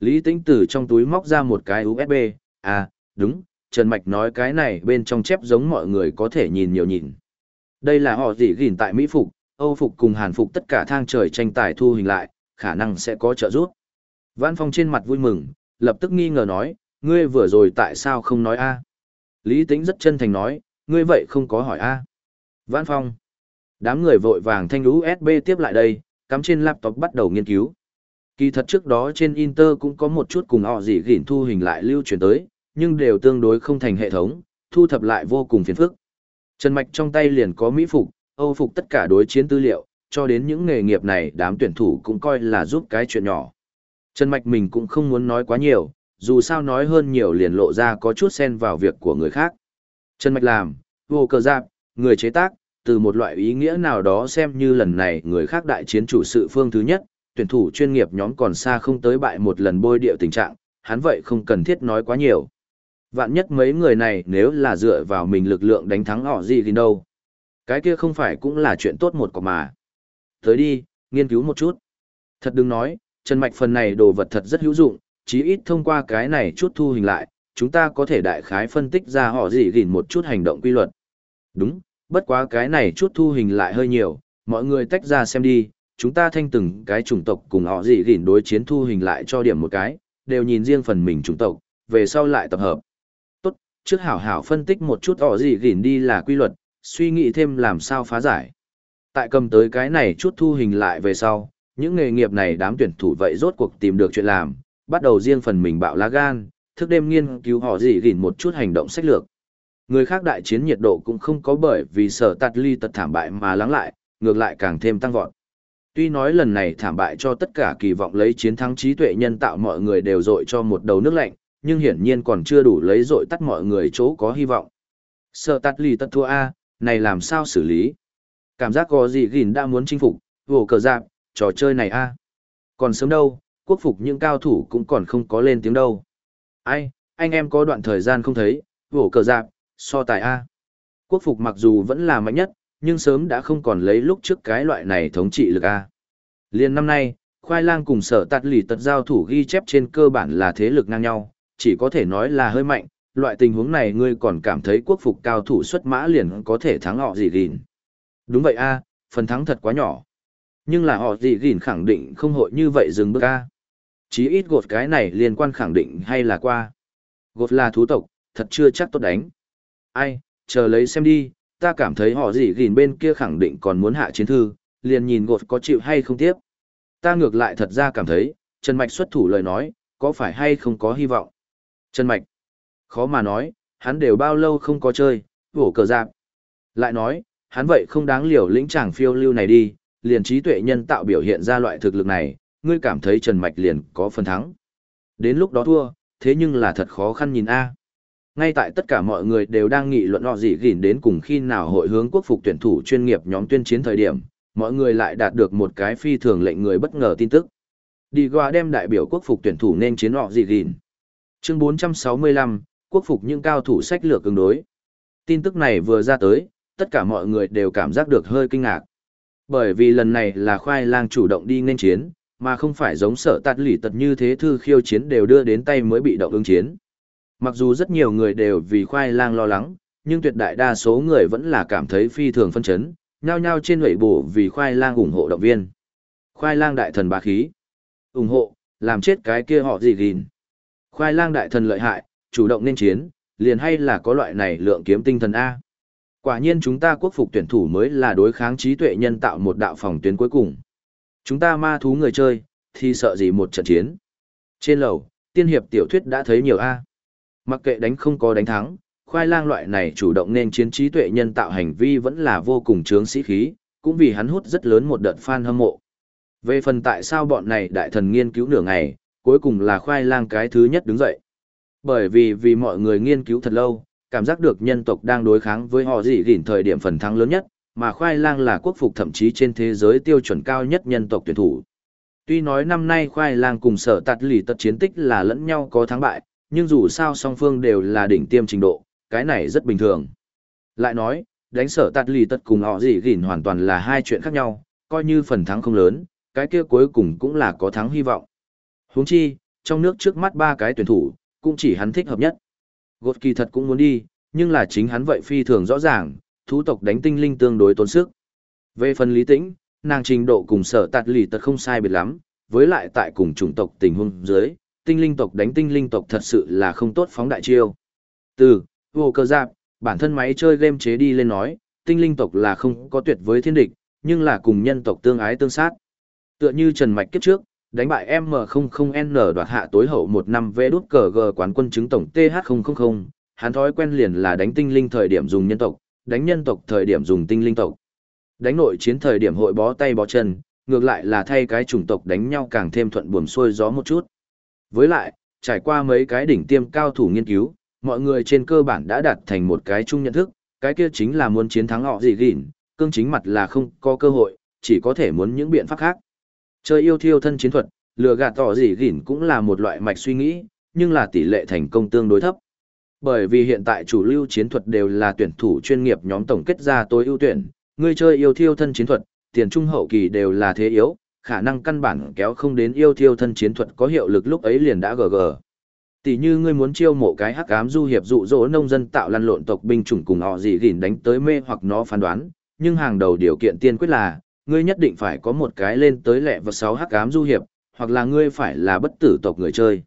Lý Tĩnh từ trong túi móc ra một cái USB, à, đúng, Trần Mạch nói cái này bên trong chép giống mọi người có thể nhìn nhiều nhìn. Đây là họ gì gìn tại Mỹ Phục, Âu Phục cùng Hàn Phục tất cả thang trời tranh tài thu hình lại, khả năng sẽ có trợ giúp. văn Phong trên mặt vui mừng, lập tức nghi ngờ nói, ngươi vừa rồi tại sao không nói a? Lý Tĩnh rất chân thành nói, ngươi vậy không có hỏi a. Vãn Phong. Đám người vội vàng thanh USB tiếp lại đây, cắm trên laptop bắt đầu nghiên cứu. Kỳ thật trước đó trên Inter cũng có một chút cùng họ gì gỉn thu hình lại lưu truyền tới, nhưng đều tương đối không thành hệ thống, thu thập lại vô cùng phiền phức. Trần Mạch trong tay liền có Mỹ Phục, Âu Phục tất cả đối chiến tư liệu, cho đến những nghề nghiệp này đám tuyển thủ cũng coi là giúp cái chuyện nhỏ. Trần Mạch mình cũng không muốn nói quá nhiều, dù sao nói hơn nhiều liền lộ ra có chút xen vào việc của người khác. Trần Mạch làm, vô cờ giáp, người chế tác, từ một loại ý nghĩa nào đó xem như lần này người khác đại chiến chủ sự phương thứ nhất, tuyển thủ chuyên nghiệp nhóm còn xa không tới bại một lần bôi điệu tình trạng, hắn vậy không cần thiết nói quá nhiều. Vạn nhất mấy người này nếu là dựa vào mình lực lượng đánh thắng họ gì thì đâu. Cái kia không phải cũng là chuyện tốt một cọc mà. Tới đi, nghiên cứu một chút. Thật đừng nói, Trần Mạch phần này đồ vật thật rất hữu dụng, chí ít thông qua cái này chút thu hình lại, chúng ta có thể đại khái phân tích ra họ gì gìn một chút hành động quy luật. Đúng, bất quá cái này chút thu hình lại hơi nhiều, mọi người tách ra xem đi, chúng ta thanh từng cái chủng tộc cùng họ gì gìn đối chiến thu hình lại cho điểm một cái, đều nhìn riêng phần mình chủng tộc, về sau lại tập hợp. Tốt, trước hảo hảo phân tích một chút họ gì gìn đi là quy luật, suy nghĩ thêm làm sao phá giải. Tại cầm tới cái này chút thu hình lại về sau, những nghề nghiệp này đám tuyển thủ vậy rốt cuộc tìm được chuyện làm, bắt đầu riêng phần mình bạo lá gan, thức đêm nghiên cứu họ gì gìn một chút hành động sách lược. Người khác đại chiến nhiệt độ cũng không có bởi vì sở tạt ly tật thảm bại mà lắng lại, ngược lại càng thêm tăng vọt. Tuy nói lần này thảm bại cho tất cả kỳ vọng lấy chiến thắng trí tuệ nhân tạo mọi người đều dội cho một đầu nước lạnh, nhưng hiển nhiên còn chưa đủ lấy dội tắt mọi người chỗ có hy vọng. Sở tạt ly tật thua A, này làm sao xử lý? Cảm giác có gì gìn đã muốn chinh phục, vồ cờ giạc, trò chơi này A. Còn sớm đâu, quốc phục những cao thủ cũng còn không có lên tiếng đâu. Ai, anh em có đoạn thời gian không thấy, vổ cờ dạp, so tài A. Quốc phục mặc dù vẫn là mạnh nhất, nhưng sớm đã không còn lấy lúc trước cái loại này thống trị lực A. Liên năm nay, khoai lang cùng sở tạt lì tật giao thủ ghi chép trên cơ bản là thế lực ngang nhau, chỉ có thể nói là hơi mạnh, loại tình huống này ngươi còn cảm thấy quốc phục cao thủ xuất mã liền có thể thắng họ gì gìn. Đúng vậy a, phần thắng thật quá nhỏ. Nhưng là họ gì gìn khẳng định không hội như vậy dừng bước a. Chí ít gột cái này liên quan khẳng định hay là qua. Gột là thú tộc, thật chưa chắc tốt đánh. Ai, chờ lấy xem đi, ta cảm thấy họ gì gìn bên kia khẳng định còn muốn hạ chiến thư, liền nhìn gột có chịu hay không tiếp. Ta ngược lại thật ra cảm thấy, Trần Mạch xuất thủ lời nói, có phải hay không có hy vọng. Trần Mạch. Khó mà nói, hắn đều bao lâu không có chơi, vổ cờ giạc. Lại nói, hắn vậy không đáng liều lĩnh chàng phiêu lưu này đi, liền trí tuệ nhân tạo biểu hiện ra loại thực lực này, ngươi cảm thấy Trần Mạch liền có phần thắng. Đến lúc đó thua, thế nhưng là thật khó khăn nhìn a. Ngay tại tất cả mọi người đều đang nghị luận họ gì gìn đến cùng khi nào hội hướng quốc phục tuyển thủ chuyên nghiệp nhóm tuyên chiến thời điểm, mọi người lại đạt được một cái phi thường lệnh người bất ngờ tin tức. Đi qua đem đại biểu quốc phục tuyển thủ nên chiến họ gì gìn. Chương 465, quốc phục những cao thủ sách lược ứng đối. Tin tức này vừa ra tới, tất cả mọi người đều cảm giác được hơi kinh ngạc. Bởi vì lần này là khoai lang chủ động đi nên chiến, mà không phải giống sở tạt lì tật như thế thư khiêu chiến đều đưa đến tay mới bị động ứng chiến. Mặc dù rất nhiều người đều vì khoai lang lo lắng, nhưng tuyệt đại đa số người vẫn là cảm thấy phi thường phân chấn, nhao nhao trên lưỡi bổ vì khoai lang ủng hộ động viên. Khoai lang đại thần bá khí. ủng hộ, làm chết cái kia họ gì gìn. Khoai lang đại thần lợi hại, chủ động nên chiến, liền hay là có loại này lượng kiếm tinh thần A. Quả nhiên chúng ta quốc phục tuyển thủ mới là đối kháng trí tuệ nhân tạo một đạo phòng tuyến cuối cùng. Chúng ta ma thú người chơi, thì sợ gì một trận chiến. Trên lầu, tiên hiệp tiểu thuyết đã thấy nhiều A. Mặc kệ đánh không có đánh thắng, khoai lang loại này chủ động nên chiến trí tuệ nhân tạo hành vi vẫn là vô cùng chướng sĩ khí, cũng vì hắn hút rất lớn một đợt fan hâm mộ. Về phần tại sao bọn này đại thần nghiên cứu nửa ngày, cuối cùng là khoai lang cái thứ nhất đứng dậy. Bởi vì vì mọi người nghiên cứu thật lâu, cảm giác được nhân tộc đang đối kháng với họ gì gỉn thời điểm phần thắng lớn nhất, mà khoai lang là quốc phục thậm chí trên thế giới tiêu chuẩn cao nhất nhân tộc tuyển thủ. Tuy nói năm nay khoai lang cùng sở tạt lì tật chiến tích là lẫn nhau có thắng bại, nhưng dù sao song phương đều là đỉnh tiêm trình độ, cái này rất bình thường. Lại nói, đánh sở tạt lì tật cùng họ gì gỉn hoàn toàn là hai chuyện khác nhau, coi như phần thắng không lớn, cái kia cuối cùng cũng là có thắng hy vọng. Huống chi, trong nước trước mắt ba cái tuyển thủ, cũng chỉ hắn thích hợp nhất. Gột kỳ thật cũng muốn đi, nhưng là chính hắn vậy phi thường rõ ràng, thú tộc đánh tinh linh tương đối tốn sức. Về phần lý tĩnh, nàng trình độ cùng sở tạt lì tật không sai biệt lắm, với lại tại cùng chủng tộc tình huống dưới, tinh linh tộc đánh tinh linh tộc thật sự là không tốt phóng đại chiêu. Từ, vô cơ giáp, bản thân máy chơi game chế đi lên nói, tinh linh tộc là không có tuyệt với thiên địch, nhưng là cùng nhân tộc tương ái tương sát. Tựa như Trần Mạch kiếp trước, đánh bại M00N đoạt hạ tối hậu một năm vê đút cờ g quán quân chứng tổng TH000, hắn thói quen liền là đánh tinh linh thời điểm dùng nhân tộc, đánh nhân tộc thời điểm dùng tinh linh tộc. Đánh nội chiến thời điểm hội bó tay bó chân, ngược lại là thay cái chủng tộc đánh nhau càng thêm thuận buồm xuôi gió một chút. Với lại, trải qua mấy cái đỉnh tiêm cao thủ nghiên cứu, mọi người trên cơ bản đã đạt thành một cái chung nhận thức, cái kia chính là muốn chiến thắng họ gì gỉn, cương chính mặt là không có cơ hội, chỉ có thể muốn những biện pháp khác. Chơi yêu thiêu thân chiến thuật, lừa gạt tỏ gì gỉn cũng là một loại mạch suy nghĩ, nhưng là tỷ lệ thành công tương đối thấp. Bởi vì hiện tại chủ lưu chiến thuật đều là tuyển thủ chuyên nghiệp nhóm tổng kết ra tối ưu tuyển, người chơi yêu thiêu thân chiến thuật, tiền trung hậu kỳ đều là thế yếu, khả năng căn bản kéo không đến yêu thiêu thân chiến thuật có hiệu lực lúc ấy liền đã gg. Tỷ như ngươi muốn chiêu mộ cái hắc ám du hiệp dụ dỗ nông dân tạo lăn lộn tộc binh chủng cùng họ gì gỉn đánh tới mê hoặc nó phán đoán, nhưng hàng đầu điều kiện tiên quyết là, ngươi nhất định phải có một cái lên tới lẹ và sáu hắc ám du hiệp, hoặc là ngươi phải là bất tử tộc người chơi.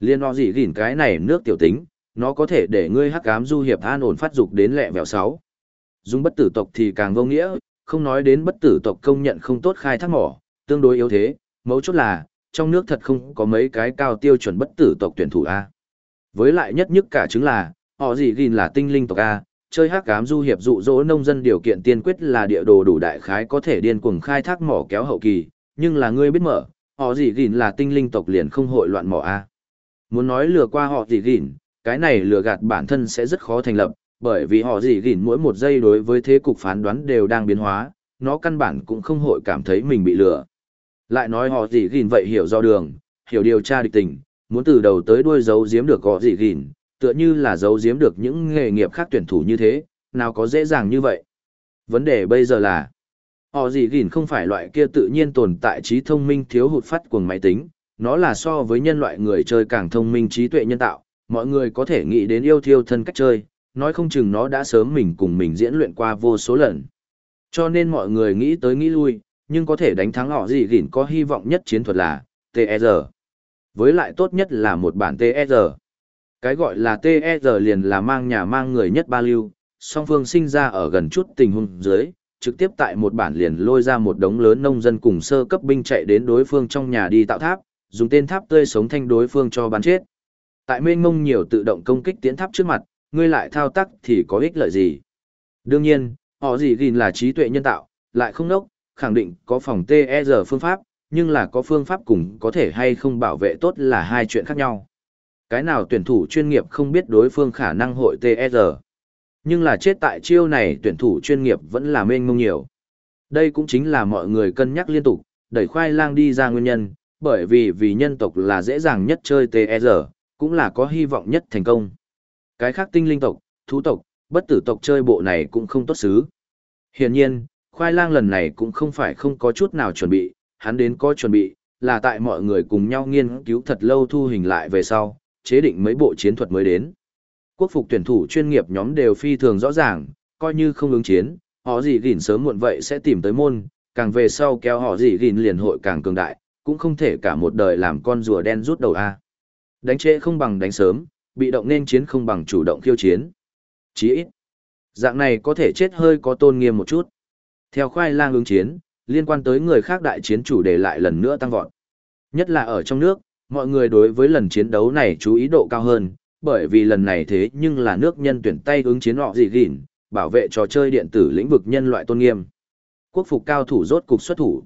Liên họ gì gỉn cái này nước tiểu tính, nó có thể để ngươi hắc ám du hiệp an ổn phát dục đến lẹ vẹo sáu. Dùng bất tử tộc thì càng vô nghĩa, không nói đến bất tử tộc công nhận không tốt khai thác mỏ, tương đối yếu thế, mấu chốt là, trong nước thật không có mấy cái cao tiêu chuẩn bất tử tộc tuyển thủ A. Với lại nhất nhất cả chứng là, họ gì gìn là tinh linh tộc A, chơi hắc ám du hiệp dụ dỗ nông dân điều kiện tiên quyết là địa đồ đủ đại khái có thể điên cuồng khai thác mỏ kéo hậu kỳ, nhưng là ngươi biết mở, họ gì gìn là tinh linh tộc liền không hội loạn mỏ A. Muốn nói lừa qua họ gì gìn, cái này lừa gạt bản thân sẽ rất khó thành lập, bởi vì họ gì gìn mỗi một giây đối với thế cục phán đoán đều đang biến hóa, nó căn bản cũng không hội cảm thấy mình bị lừa. Lại nói họ gì gìn vậy hiểu do đường, hiểu điều tra địch tình, muốn từ đầu tới đuôi giấu giếm được họ gì gìn, tựa như là giấu giếm được những nghề nghiệp khác tuyển thủ như thế, nào có dễ dàng như vậy. Vấn đề bây giờ là, họ gì gìn không phải loại kia tự nhiên tồn tại trí thông minh thiếu hụt phát của máy tính, nó là so với nhân loại người chơi càng thông minh trí tuệ nhân tạo, mọi người có thể nghĩ đến yêu thiêu thân cách chơi, nói không chừng nó đã sớm mình cùng mình diễn luyện qua vô số lần. Cho nên mọi người nghĩ tới nghĩ lui, nhưng có thể đánh thắng họ gì gỉn có hy vọng nhất chiến thuật là TR. Với lại tốt nhất là một bản TR. Cái gọi là TR liền là mang nhà mang người nhất ba lưu, song phương sinh ra ở gần chút tình huống dưới, trực tiếp tại một bản liền lôi ra một đống lớn nông dân cùng sơ cấp binh chạy đến đối phương trong nhà đi tạo tháp, dùng tên tháp tươi sống thanh đối phương cho bắn chết. Tại mênh mông nhiều tự động công kích tiến tháp trước mặt, ngươi lại thao tác thì có ích lợi gì? Đương nhiên, họ gì gìn là trí tuệ nhân tạo, lại không nốc, khẳng định có phòng TER phương pháp, nhưng là có phương pháp cùng có thể hay không bảo vệ tốt là hai chuyện khác nhau. Cái nào tuyển thủ chuyên nghiệp không biết đối phương khả năng hội TER. Nhưng là chết tại chiêu này tuyển thủ chuyên nghiệp vẫn là mênh mông nhiều. Đây cũng chính là mọi người cân nhắc liên tục, đẩy khoai lang đi ra nguyên nhân, bởi vì vì nhân tộc là dễ dàng nhất chơi TR, e cũng là có hy vọng nhất thành công. Cái khác tinh linh tộc, thú tộc, bất tử tộc chơi bộ này cũng không tốt xứ. Hiển nhiên, khoai lang lần này cũng không phải không có chút nào chuẩn bị, hắn đến có chuẩn bị, là tại mọi người cùng nhau nghiên cứu thật lâu thu hình lại về sau, chế định mấy bộ chiến thuật mới đến. Quốc phục tuyển thủ chuyên nghiệp nhóm đều phi thường rõ ràng, coi như không ứng chiến, họ gì gìn sớm muộn vậy sẽ tìm tới môn, càng về sau kéo họ gì gìn liền hội càng cường đại, cũng không thể cả một đời làm con rùa đen rút đầu a. Đánh trễ không bằng đánh sớm, bị động nên chiến không bằng chủ động khiêu chiến. Chí ít, dạng này có thể chết hơi có tôn nghiêm một chút. Theo khoai lang ứng chiến, liên quan tới người khác đại chiến chủ đề lại lần nữa tăng vọt. Nhất là ở trong nước, mọi người đối với lần chiến đấu này chú ý độ cao hơn, bởi vì lần này thế nhưng là nước nhân tuyển tay ứng chiến họ gì gỉn, bảo vệ trò chơi điện tử lĩnh vực nhân loại tôn nghiêm. Quốc phục cao thủ rốt cục xuất thủ.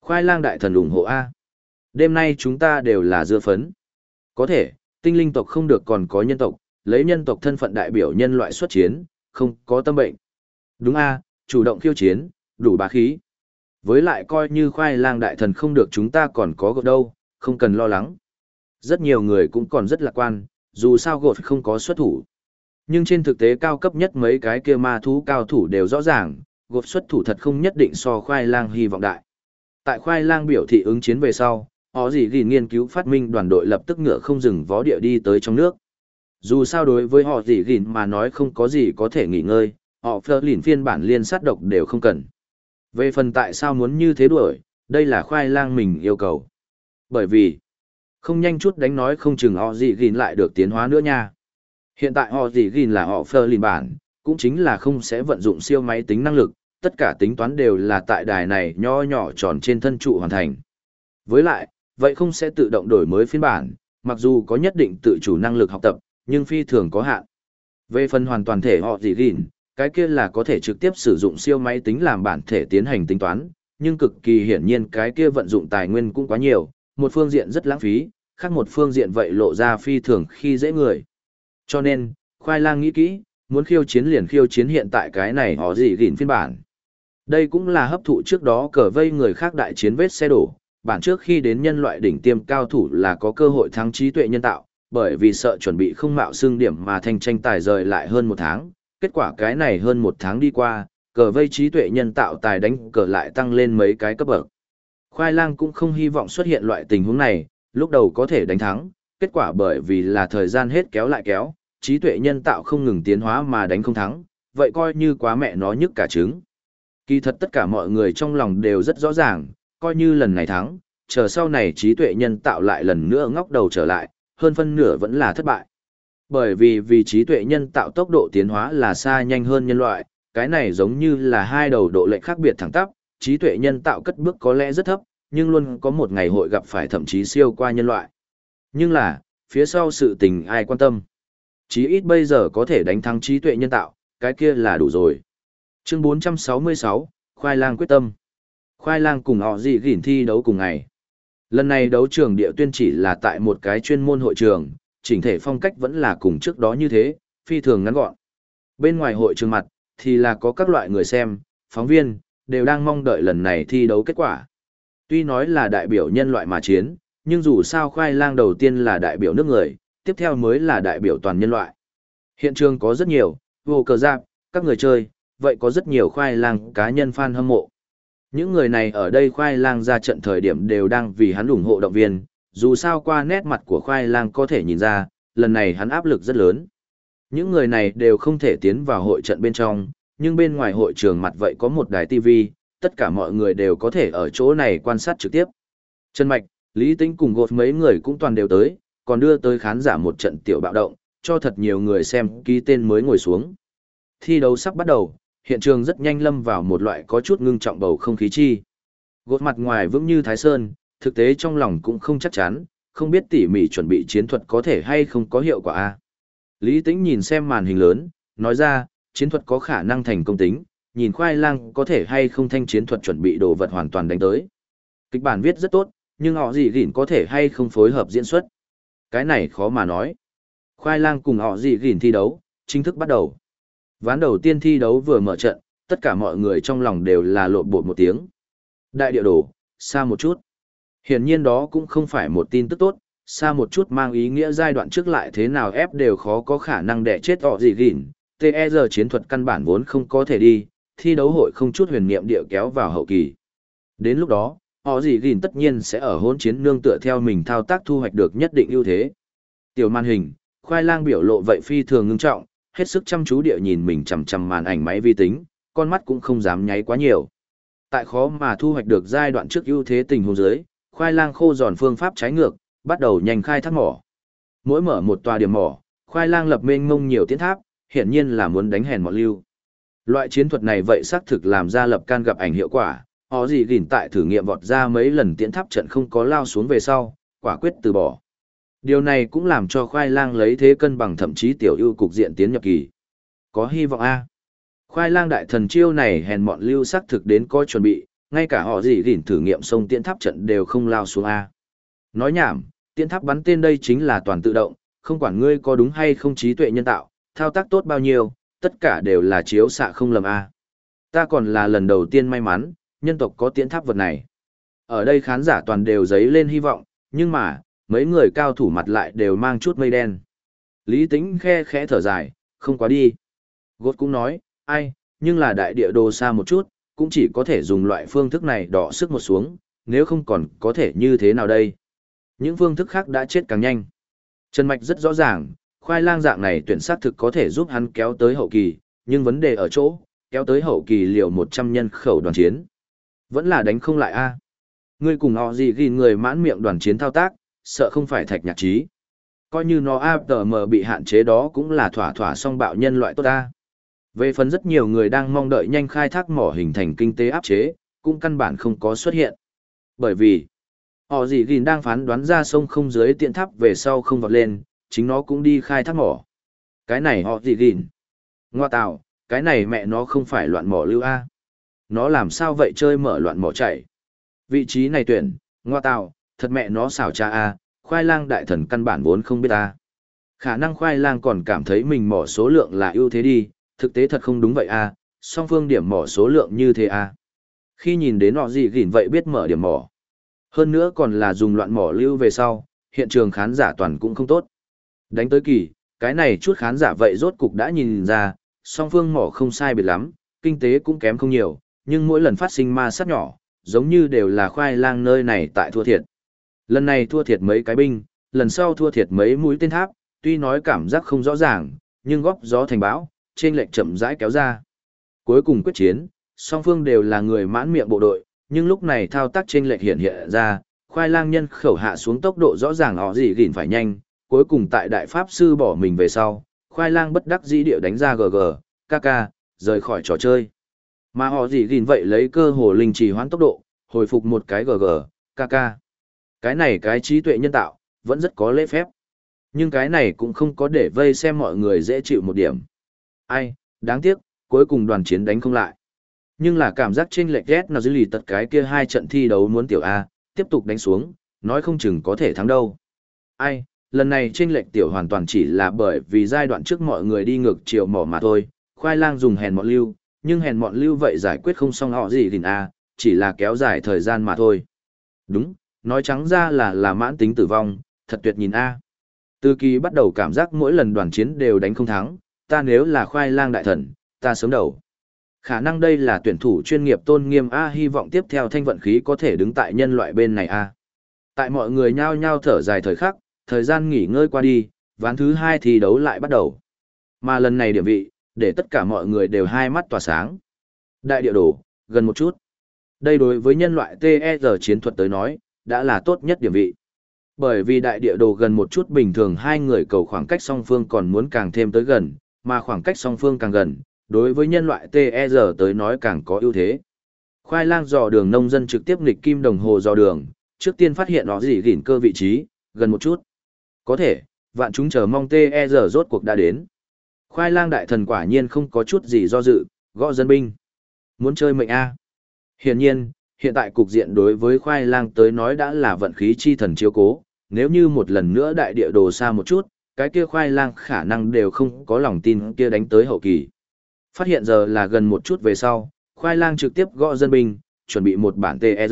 Khoai lang đại thần ủng hộ A. Đêm nay chúng ta đều là dưa phấn. Có thể, tinh linh tộc không được còn có nhân tộc, lấy nhân tộc thân phận đại biểu nhân loại xuất chiến, không có tâm bệnh. Đúng A, chủ động khiêu chiến, đủ bá khí. Với lại coi như khoai lang đại thần không được chúng ta còn có gột đâu, không cần lo lắng. Rất nhiều người cũng còn rất lạc quan, dù sao gột không có xuất thủ. Nhưng trên thực tế cao cấp nhất mấy cái kia ma thú cao thủ đều rõ ràng, gột xuất thủ thật không nhất định so khoai lang hy vọng đại. Tại khoai lang biểu thị ứng chiến về sau, họ gì gìn nghiên cứu phát minh đoàn đội lập tức ngựa không dừng vó địa đi tới trong nước. Dù sao đối với họ gì gìn mà nói không có gì có thể nghỉ ngơi, họ phơ lìn phiên bản liên sát độc đều không cần. Về phần tại sao muốn như thế đuổi, đây là khoai lang mình yêu cầu. Bởi vì, không nhanh chút đánh nói không chừng họ gì gìn lại được tiến hóa nữa nha. Hiện tại họ gì gìn là họ phơ lìn bản, cũng chính là không sẽ vận dụng siêu máy tính năng lực, tất cả tính toán đều là tại đài này nho nhỏ tròn trên thân trụ hoàn thành. Với lại, vậy không sẽ tự động đổi mới phiên bản, mặc dù có nhất định tự chủ năng lực học tập, nhưng phi thường có hạn. Về phần hoàn toàn thể họ gì gìn, cái kia là có thể trực tiếp sử dụng siêu máy tính làm bản thể tiến hành tính toán, nhưng cực kỳ hiển nhiên cái kia vận dụng tài nguyên cũng quá nhiều, một phương diện rất lãng phí, khác một phương diện vậy lộ ra phi thường khi dễ người. Cho nên, khoai lang nghĩ kỹ, muốn khiêu chiến liền khiêu chiến hiện tại cái này họ gì gìn phiên bản. Đây cũng là hấp thụ trước đó cờ vây người khác đại chiến vết xe đổ, bản trước khi đến nhân loại đỉnh tiêm cao thủ là có cơ hội thắng trí tuệ nhân tạo, bởi vì sợ chuẩn bị không mạo xương điểm mà thành tranh tài rời lại hơn một tháng, kết quả cái này hơn một tháng đi qua, cờ vây trí tuệ nhân tạo tài đánh cờ lại tăng lên mấy cái cấp bậc. Khoai lang cũng không hy vọng xuất hiện loại tình huống này, lúc đầu có thể đánh thắng, kết quả bởi vì là thời gian hết kéo lại kéo, trí tuệ nhân tạo không ngừng tiến hóa mà đánh không thắng, vậy coi như quá mẹ nó nhức cả trứng. Kỳ thật tất cả mọi người trong lòng đều rất rõ ràng, coi như lần này thắng, chờ sau này trí tuệ nhân tạo lại lần nữa ngóc đầu trở lại, hơn phân nửa vẫn là thất bại. Bởi vì vì trí tuệ nhân tạo tốc độ tiến hóa là xa nhanh hơn nhân loại, cái này giống như là hai đầu độ lệnh khác biệt thẳng tắp, trí tuệ nhân tạo cất bước có lẽ rất thấp, nhưng luôn có một ngày hội gặp phải thậm chí siêu qua nhân loại. Nhưng là, phía sau sự tình ai quan tâm. Chí ít bây giờ có thể đánh thắng trí tuệ nhân tạo, cái kia là đủ rồi. Chương 466, Khoai lang quyết tâm. Khoai lang cùng họ gì gỉn thi đấu cùng ngày. Lần này đấu trường địa tuyên chỉ là tại một cái chuyên môn hội trường, chỉnh thể phong cách vẫn là cùng trước đó như thế, phi thường ngắn gọn. Bên ngoài hội trường mặt, thì là có các loại người xem, phóng viên, đều đang mong đợi lần này thi đấu kết quả. Tuy nói là đại biểu nhân loại mà chiến, nhưng dù sao khoai lang đầu tiên là đại biểu nước người, tiếp theo mới là đại biểu toàn nhân loại. Hiện trường có rất nhiều, vô cờ giáp, các người chơi, vậy có rất nhiều khoai lang cá nhân fan hâm mộ. Những người này ở đây khoai lang ra trận thời điểm đều đang vì hắn ủng hộ động viên, dù sao qua nét mặt của khoai lang có thể nhìn ra, lần này hắn áp lực rất lớn. Những người này đều không thể tiến vào hội trận bên trong, nhưng bên ngoài hội trường mặt vậy có một đài TV, tất cả mọi người đều có thể ở chỗ này quan sát trực tiếp. Trần Mạch, Lý Tĩnh cùng gột mấy người cũng toàn đều tới, còn đưa tới khán giả một trận tiểu bạo động, cho thật nhiều người xem ký tên mới ngồi xuống. Thi đấu sắp bắt đầu, hiện trường rất nhanh lâm vào một loại có chút ngưng trọng bầu không khí chi. Gột mặt ngoài vững như Thái Sơn, thực tế trong lòng cũng không chắc chắn, không biết tỉ mỉ chuẩn bị chiến thuật có thể hay không có hiệu quả a. Lý Tĩnh nhìn xem màn hình lớn, nói ra, chiến thuật có khả năng thành công tính, nhìn khoai lang có thể hay không thanh chiến thuật chuẩn bị đồ vật hoàn toàn đánh tới. Kịch bản viết rất tốt, nhưng họ gì gỉn có thể hay không phối hợp diễn xuất. Cái này khó mà nói. Khoai lang cùng họ gì gỉn thi đấu, chính thức bắt đầu. Ván đầu tiên thi đấu vừa mở trận, tất cả mọi người trong lòng đều là lộn bột một tiếng. Đại địa đồ, xa một chút. Hiển nhiên đó cũng không phải một tin tức tốt, xa một chút mang ý nghĩa giai đoạn trước lại thế nào ép đều khó có khả năng đẻ chết họ gì gỉn. TER chiến thuật căn bản vốn không có thể đi, thi đấu hội không chút huyền niệm địa kéo vào hậu kỳ. Đến lúc đó, họ gì gìn tất nhiên sẽ ở hôn chiến nương tựa theo mình thao tác thu hoạch được nhất định ưu thế. Tiểu màn hình, khoai lang biểu lộ vậy phi thường ngưng trọng, hết sức chăm chú địa nhìn mình chằm chằm màn ảnh máy vi tính, con mắt cũng không dám nháy quá nhiều. Tại khó mà thu hoạch được giai đoạn trước ưu thế tình huống dưới, khoai lang khô giòn phương pháp trái ngược, bắt đầu nhanh khai thác mỏ. Mỗi mở một tòa điểm mỏ, khoai lang lập mênh mông nhiều tiến tháp, hiển nhiên là muốn đánh hèn mọn lưu. Loại chiến thuật này vậy xác thực làm ra lập can gặp ảnh hiệu quả, họ gì gìn tại thử nghiệm vọt ra mấy lần tiến tháp trận không có lao xuống về sau, quả quyết từ bỏ. Điều này cũng làm cho khoai lang lấy thế cân bằng thậm chí tiểu ưu cục diện tiến nhập kỳ. Có hy vọng A. Khoai lang đại thần chiêu này hèn mọn lưu sắc thực đến coi chuẩn bị, ngay cả họ gì gìn thử nghiệm sông tiến tháp trận đều không lao xuống A. Nói nhảm, tiến tháp bắn tên đây chính là toàn tự động, không quản ngươi có đúng hay không trí tuệ nhân tạo, thao tác tốt bao nhiêu, tất cả đều là chiếu xạ không lầm A. Ta còn là lần đầu tiên may mắn, nhân tộc có tiễn tháp vật này. Ở đây khán giả toàn đều giấy lên hy vọng, nhưng mà, mấy người cao thủ mặt lại đều mang chút mây đen. Lý tính khe khẽ thở dài, không quá đi. Gốt cũng nói, ai, nhưng là đại địa đồ xa một chút, cũng chỉ có thể dùng loại phương thức này đỏ sức một xuống, nếu không còn có thể như thế nào đây. Những phương thức khác đã chết càng nhanh. Trần Mạch rất rõ ràng, khoai lang dạng này tuyển sát thực có thể giúp hắn kéo tới hậu kỳ, nhưng vấn đề ở chỗ, kéo tới hậu kỳ liệu 100 nhân khẩu đoàn chiến. Vẫn là đánh không lại a Ngươi cùng họ gì ghi người mãn miệng đoàn chiến thao tác, sợ không phải thạch nhạc trí. Coi như nó áp bị hạn chế đó cũng là thỏa thỏa song bạo nhân loại tốt ta. Về phần rất nhiều người đang mong đợi nhanh khai thác mỏ hình thành kinh tế áp chế, cũng căn bản không có xuất hiện. Bởi vì, họ gì gìn đang phán đoán ra sông không dưới tiện tháp về sau không vọt lên, chính nó cũng đi khai thác mỏ. Cái này họ gì gìn. Ngoa tạo, cái này mẹ nó không phải loạn mỏ lưu A. Nó làm sao vậy chơi mở loạn mỏ chạy. Vị trí này tuyển, ngoa tạo, thật mẹ nó xảo cha A, khoai lang đại thần căn bản vốn không biết A. Khả năng khoai lang còn cảm thấy mình mỏ số lượng là ưu thế đi, thực tế thật không đúng vậy A, song phương điểm mỏ số lượng như thế A. Khi nhìn đến họ gì gỉn vậy biết mở điểm mỏ. Hơn nữa còn là dùng loạn mỏ lưu về sau, hiện trường khán giả toàn cũng không tốt. Đánh tới kỳ, cái này chút khán giả vậy rốt cục đã nhìn ra, song phương mỏ không sai biệt lắm, kinh tế cũng kém không nhiều, nhưng mỗi lần phát sinh ma sát nhỏ, giống như đều là khoai lang nơi này tại thua thiệt. Lần này thua thiệt mấy cái binh, lần sau thua thiệt mấy mũi tên tháp, tuy nói cảm giác không rõ ràng, nhưng góp gió thành bão, trên lệnh chậm rãi kéo ra. Cuối cùng quyết chiến, song phương đều là người mãn miệng bộ đội, nhưng lúc này thao tác trên lệnh hiện hiện ra, khoai lang nhân khẩu hạ xuống tốc độ rõ ràng họ gì gìn phải nhanh, cuối cùng tại đại pháp sư bỏ mình về sau, khoai lang bất đắc dĩ địa đánh ra GG, KK, rời khỏi trò chơi. Mà họ gì gìn vậy lấy cơ hồ linh trì hoãn tốc độ, hồi phục một cái GG, KK. Cái này cái trí tuệ nhân tạo, vẫn rất có lễ phép. Nhưng cái này cũng không có để vây xem mọi người dễ chịu một điểm. Ai, đáng tiếc, cuối cùng đoàn chiến đánh không lại. Nhưng là cảm giác trên lệch ghét nào dư lì tật cái kia hai trận thi đấu muốn tiểu A, tiếp tục đánh xuống, nói không chừng có thể thắng đâu. Ai, lần này trên lệch tiểu hoàn toàn chỉ là bởi vì giai đoạn trước mọi người đi ngược chiều mỏ mà thôi, khoai lang dùng hèn mọn lưu, nhưng hèn mọn lưu vậy giải quyết không xong họ gì gìn A, à, chỉ là kéo dài thời gian mà thôi. Đúng, nói trắng ra là là mãn tính tử vong, thật tuyệt nhìn A. Từ kỳ bắt đầu cảm giác mỗi lần đoàn chiến đều đánh không thắng, ta nếu là khoai lang đại thần, ta sớm đầu. Khả năng đây là tuyển thủ chuyên nghiệp tôn nghiêm A hy vọng tiếp theo thanh vận khí có thể đứng tại nhân loại bên này A. Tại mọi người nhao nhao thở dài thời khắc, thời gian nghỉ ngơi qua đi, ván thứ hai thi đấu lại bắt đầu. Mà lần này điểm vị, để tất cả mọi người đều hai mắt tỏa sáng. Đại địa đồ, gần một chút. Đây đối với nhân loại TR chiến thuật tới nói, đã là tốt nhất điểm vị. Bởi vì đại địa đồ gần một chút bình thường hai người cầu khoảng cách song phương còn muốn càng thêm tới gần, mà khoảng cách song phương càng gần, đối với nhân loại TR e tới nói càng có ưu thế. Khoai lang dò đường nông dân trực tiếp nghịch kim đồng hồ dò đường, trước tiên phát hiện nó gì gỉn cơ vị trí, Gần một chút. Có thể, vạn chúng chờ mong TR rốt cuộc đã đến. Khoai lang đại thần quả nhiên không có chút gì do dự, gõ dân binh. Muốn chơi mệnh A. Hiển nhiên, hiện tại cục diện đối với khoai lang tới nói đã là vận khí chi thần chiếu cố, nếu như một lần nữa đại địa đồ xa một chút, cái kia khoai lang khả năng đều không có lòng tin kia đánh tới hậu kỳ. Phát hiện giờ là gần một chút về sau, khoai lang trực tiếp gõ dân binh, chuẩn bị một bản TR. E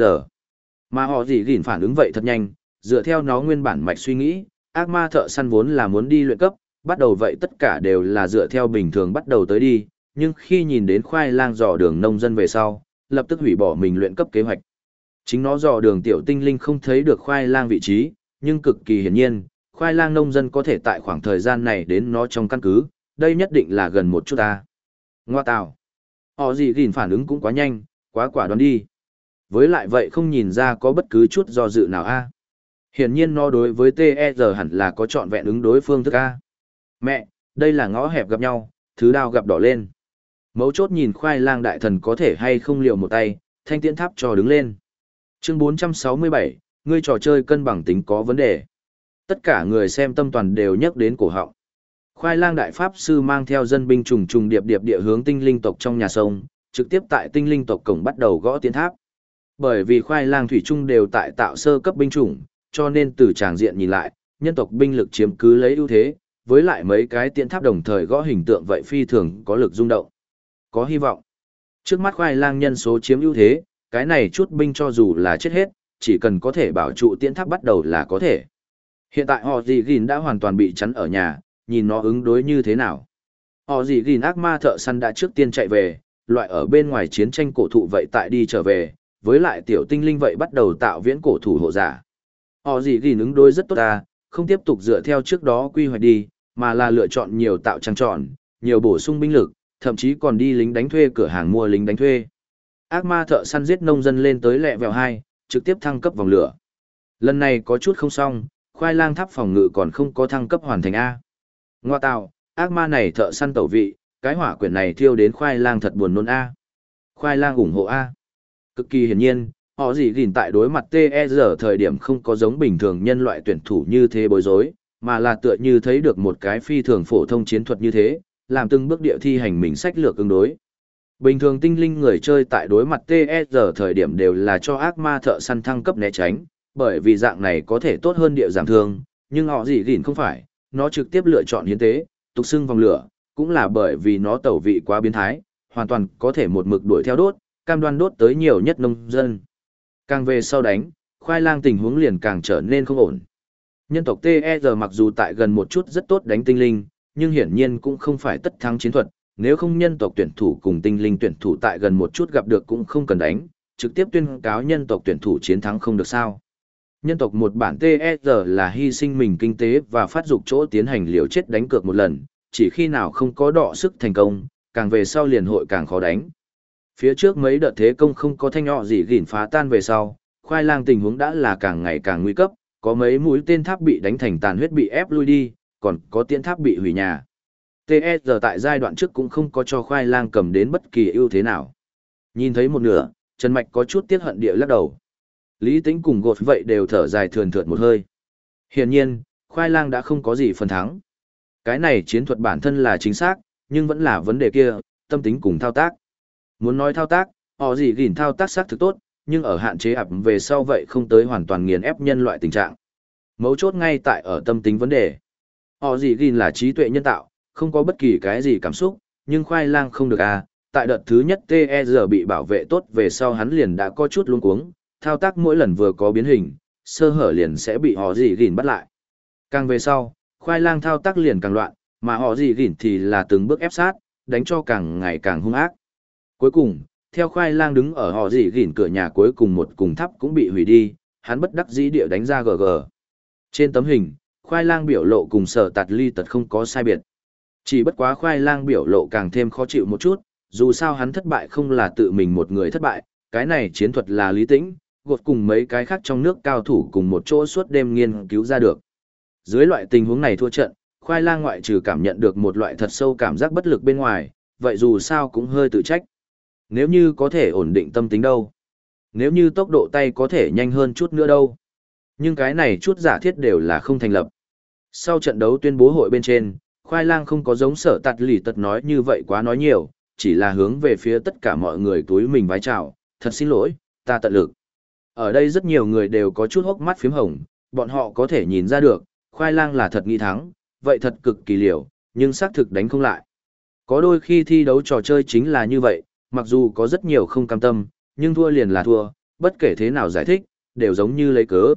mà họ gì gìn phản ứng vậy thật nhanh, dựa theo nó nguyên bản mạch suy nghĩ, ác ma thợ săn vốn là muốn đi luyện cấp, bắt đầu vậy tất cả đều là dựa theo bình thường bắt đầu tới đi, nhưng khi nhìn đến khoai lang dò đường nông dân về sau, lập tức hủy bỏ mình luyện cấp kế hoạch. Chính nó dò đường tiểu tinh linh không thấy được khoai lang vị trí, nhưng cực kỳ hiển nhiên, khoai lang nông dân có thể tại khoảng thời gian này đến nó trong căn cứ, đây nhất định là gần một chút ta. Ngoa tào. Họ gì gìn phản ứng cũng quá nhanh, quá quả đoán đi. Với lại vậy không nhìn ra có bất cứ chút do dự nào a. Hiển nhiên nó đối với TR e hẳn là có chọn vẹn ứng đối phương thức a. Mẹ, đây là ngõ hẹp gặp nhau, thứ đao gặp đỏ lên. Mấu chốt nhìn khoai lang đại thần có thể hay không liều một tay, thanh tiễn tháp cho đứng lên. Chương 467, ngươi trò chơi cân bằng tính có vấn đề. Tất cả người xem tâm toàn đều nhắc đến cổ họng. Khoai lang đại pháp sư mang theo dân binh trùng trùng điệp điệp địa hướng tinh linh tộc trong nhà sông, trực tiếp tại tinh linh tộc cổng bắt đầu gõ tiến tháp. Bởi vì khoai lang thủy trung đều tại tạo sơ cấp binh chủng, cho nên từ tràng diện nhìn lại, nhân tộc binh lực chiếm cứ lấy ưu thế, với lại mấy cái tiến tháp đồng thời gõ hình tượng vậy phi thường có lực rung động. Có hy vọng. Trước mắt khoai lang nhân số chiếm ưu thế, cái này chút binh cho dù là chết hết, chỉ cần có thể bảo trụ tiễn tháp bắt đầu là có thể. Hiện tại họ gì gìn đã hoàn toàn bị chắn ở nhà, nhìn nó ứng đối như thế nào. Họ gì gìn ác ma thợ săn đã trước tiên chạy về, loại ở bên ngoài chiến tranh cổ thụ vậy tại đi trở về, với lại tiểu tinh linh vậy bắt đầu tạo viễn cổ thủ hộ giả. Họ gì gìn ứng đối rất tốt ta, không tiếp tục dựa theo trước đó quy hoạch đi, mà là lựa chọn nhiều tạo trang trọn, nhiều bổ sung binh lực, thậm chí còn đi lính đánh thuê cửa hàng mua lính đánh thuê. Ác ma thợ săn giết nông dân lên tới lẹ vèo 2, trực tiếp thăng cấp vòng lửa. Lần này có chút không xong, khoai lang tháp phòng ngự còn không có thăng cấp hoàn thành A. Ngoa tạo, ác ma này thợ săn tẩu vị, cái hỏa quyển này thiêu đến khoai lang thật buồn nôn A. Khoai lang ủng hộ A. Cực kỳ hiển nhiên, họ gì gìn tại đối mặt TER thời điểm không có giống bình thường nhân loại tuyển thủ như thế bối rối, mà là tựa như thấy được một cái phi thường phổ thông chiến thuật như thế, làm từng bước địa thi hành mình sách lược ứng đối. Bình thường tinh linh người chơi tại đối mặt TSR thời điểm đều là cho ác ma thợ săn thăng cấp né tránh, bởi vì dạng này có thể tốt hơn địa giảm thương, nhưng họ gì gìn không phải, nó trực tiếp lựa chọn hiến tế, tục xưng vòng lửa, cũng là bởi vì nó tẩu vị quá biến thái, hoàn toàn có thể một mực đuổi theo đốt, cam đoan đốt tới nhiều nhất nông dân. Càng về sau đánh, khoai lang tình huống liền càng trở nên không ổn. Nhân tộc TR mặc dù tại gần một chút rất tốt đánh tinh linh, nhưng hiển nhiên cũng không phải tất thắng chiến thuật, nếu không nhân tộc tuyển thủ cùng tinh linh tuyển thủ tại gần một chút gặp được cũng không cần đánh, trực tiếp tuyên cáo nhân tộc tuyển thủ chiến thắng không được sao. Nhân tộc một bản TSR là hy sinh mình kinh tế và phát dục chỗ tiến hành liều chết đánh cược một lần, chỉ khi nào không có đọ sức thành công, càng về sau liền hội càng khó đánh. Phía trước mấy đợt thế công không có thanh họ gì gỉn phá tan về sau, khoai lang tình huống đã là càng ngày càng nguy cấp, có mấy mũi tên tháp bị đánh thành tàn huyết bị ép lui đi, còn có tiễn tháp bị hủy nhà. TSR tại giai đoạn trước cũng không có cho khoai lang cầm đến bất kỳ ưu thế nào. Nhìn thấy một nửa, Trần Mạch có chút tiếc hận địa lắc đầu. Lý Tĩnh cùng gột vậy đều thở dài thườn thượt một hơi. Hiển nhiên, khoai lang đã không có gì phần thắng. Cái này chiến thuật bản thân là chính xác, nhưng vẫn là vấn đề kia, tâm tính cùng thao tác. Muốn nói thao tác, họ gì gìn thao tác xác thực tốt, nhưng ở hạn chế ập về sau vậy không tới hoàn toàn nghiền ép nhân loại tình trạng. Mấu chốt ngay tại ở tâm tính vấn đề. Họ gì gìn là trí tuệ nhân tạo, không có bất kỳ cái gì cảm xúc, nhưng khoai lang không được à, tại đợt thứ nhất TER bị bảo vệ tốt về sau hắn liền đã có chút luống cuống, thao tác mỗi lần vừa có biến hình, sơ hở liền sẽ bị họ gì gìn bắt lại. Càng về sau, khoai lang thao tác liền càng loạn, mà họ gì gìn thì là từng bước ép sát, đánh cho càng ngày càng hung ác. Cuối cùng, theo khoai lang đứng ở họ gì gìn cửa nhà cuối cùng một cùng tháp cũng bị hủy đi, hắn bất đắc dĩ địa đánh ra GG. Trên tấm hình, khoai lang biểu lộ cùng sở tạt ly tật không có sai biệt. Chỉ bất quá khoai lang biểu lộ càng thêm khó chịu một chút, dù sao hắn thất bại không là tự mình một người thất bại, cái này chiến thuật là lý tĩnh, gột cùng mấy cái khác trong nước cao thủ cùng một chỗ suốt đêm nghiên cứu ra được. Dưới loại tình huống này thua trận, khoai lang ngoại trừ cảm nhận được một loại thật sâu cảm giác bất lực bên ngoài, vậy dù sao cũng hơi tự trách. Nếu như có thể ổn định tâm tính đâu? Nếu như tốc độ tay có thể nhanh hơn chút nữa đâu? Nhưng cái này chút giả thiết đều là không thành lập. Sau trận đấu tuyên bố hội bên trên, khoai lang không có giống sở tạt lì tật nói như vậy quá nói nhiều, chỉ là hướng về phía tất cả mọi người túi mình vái chào, thật xin lỗi, ta tận lực. Ở đây rất nhiều người đều có chút hốc mắt phím hồng, bọn họ có thể nhìn ra được, khoai lang là thật nghi thắng, vậy thật cực kỳ liều, nhưng xác thực đánh không lại. Có đôi khi thi đấu trò chơi chính là như vậy, mặc dù có rất nhiều không cam tâm, nhưng thua liền là thua, bất kể thế nào giải thích, đều giống như lấy cớ.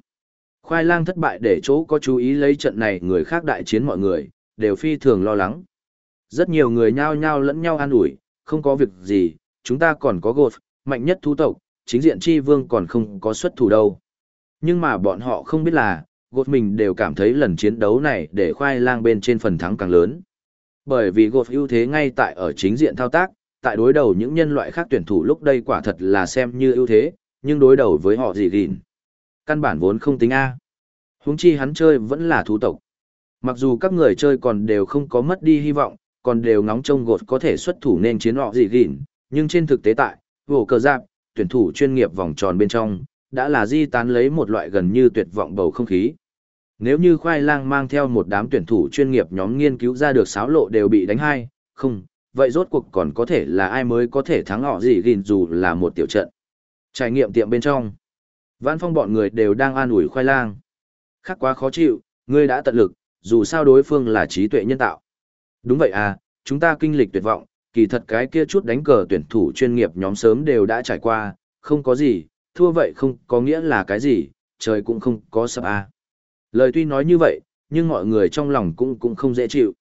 Khoai lang thất bại để chỗ có chú ý lấy trận này người khác đại chiến mọi người, đều phi thường lo lắng. Rất nhiều người nhao nhao lẫn nhau an ủi, không có việc gì, chúng ta còn có gột, mạnh nhất thú tộc, chính diện chi vương còn không có xuất thủ đâu. Nhưng mà bọn họ không biết là, gột mình đều cảm thấy lần chiến đấu này để khoai lang bên trên phần thắng càng lớn. Bởi vì gột ưu thế ngay tại ở chính diện thao tác, tại đối đầu những nhân loại khác tuyển thủ lúc đây quả thật là xem như ưu thế, nhưng đối đầu với họ gì gìn. Căn bản vốn không tính A. Huống chi hắn chơi vẫn là thú tộc. Mặc dù các người chơi còn đều không có mất đi hy vọng, còn đều ngóng trông gột có thể xuất thủ nên chiến họ gì gìn, nhưng trên thực tế tại, vổ cờ giáp, tuyển thủ chuyên nghiệp vòng tròn bên trong, đã là di tán lấy một loại gần như tuyệt vọng bầu không khí. Nếu như khoai lang mang theo một đám tuyển thủ chuyên nghiệp nhóm nghiên cứu ra được sáo lộ đều bị đánh hai, không, vậy rốt cuộc còn có thể là ai mới có thể thắng họ gì gìn dù là một tiểu trận. Trải nghiệm tiệm bên trong. Vãn phong bọn người đều đang an ủi khoai lang. Khác quá khó chịu, ngươi đã tận lực, dù sao đối phương là trí tuệ nhân tạo. Đúng vậy à, chúng ta kinh lịch tuyệt vọng, kỳ thật cái kia chút đánh cờ tuyển thủ chuyên nghiệp nhóm sớm đều đã trải qua, không có gì, thua vậy không có nghĩa là cái gì, trời cũng không có sập à. Lời tuy nói như vậy, nhưng mọi người trong lòng cũng cũng không dễ chịu.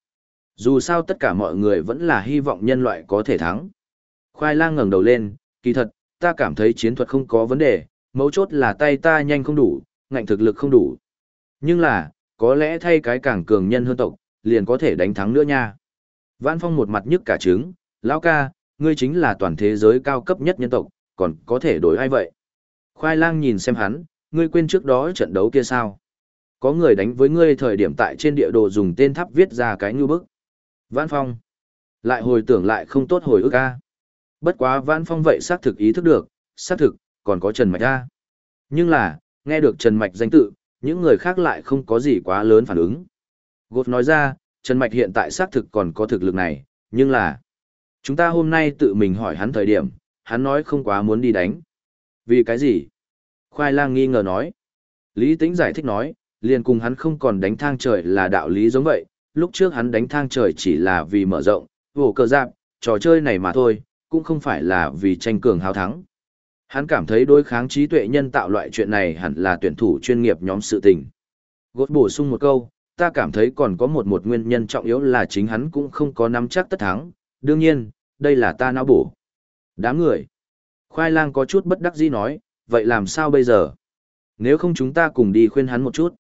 Dù sao tất cả mọi người vẫn là hy vọng nhân loại có thể thắng. Khoai lang ngẩng đầu lên, kỳ thật, ta cảm thấy chiến thuật không có vấn đề, mấu chốt là tay ta nhanh không đủ, ngạnh thực lực không đủ. Nhưng là, có lẽ thay cái càng cường nhân hơn tộc, liền có thể đánh thắng nữa nha. Vãn Phong một mặt nhức cả trứng, lão ca, ngươi chính là toàn thế giới cao cấp nhất nhân tộc, còn có thể đổi ai vậy? Khoai lang nhìn xem hắn, ngươi quên trước đó trận đấu kia sao? Có người đánh với ngươi thời điểm tại trên địa đồ dùng tên tháp viết ra cái như bức. Vãn Phong. Lại hồi tưởng lại không tốt hồi ức ca. Bất quá Vãn Phong vậy xác thực ý thức được, xác thực, còn có Trần Mạch A. Nhưng là, nghe được Trần Mạch danh tự, những người khác lại không có gì quá lớn phản ứng. Gột nói ra, Trần Mạch hiện tại xác thực còn có thực lực này, nhưng là... Chúng ta hôm nay tự mình hỏi hắn thời điểm, hắn nói không quá muốn đi đánh. Vì cái gì? Khoai lang nghi ngờ nói. Lý Tĩnh giải thích nói, liền cùng hắn không còn đánh thang trời là đạo lý giống vậy, lúc trước hắn đánh thang trời chỉ là vì mở rộng, vổ cơ giáp, trò chơi này mà thôi, cũng không phải là vì tranh cường hào thắng. Hắn cảm thấy đối kháng trí tuệ nhân tạo loại chuyện này hẳn là tuyển thủ chuyên nghiệp nhóm sự tình. Gốt bổ sung một câu, ta cảm thấy còn có một một nguyên nhân trọng yếu là chính hắn cũng không có nắm chắc tất thắng, đương nhiên, đây là ta não bổ. Đám người. Khoai lang có chút bất đắc dĩ nói, vậy làm sao bây giờ? Nếu không chúng ta cùng đi khuyên hắn một chút.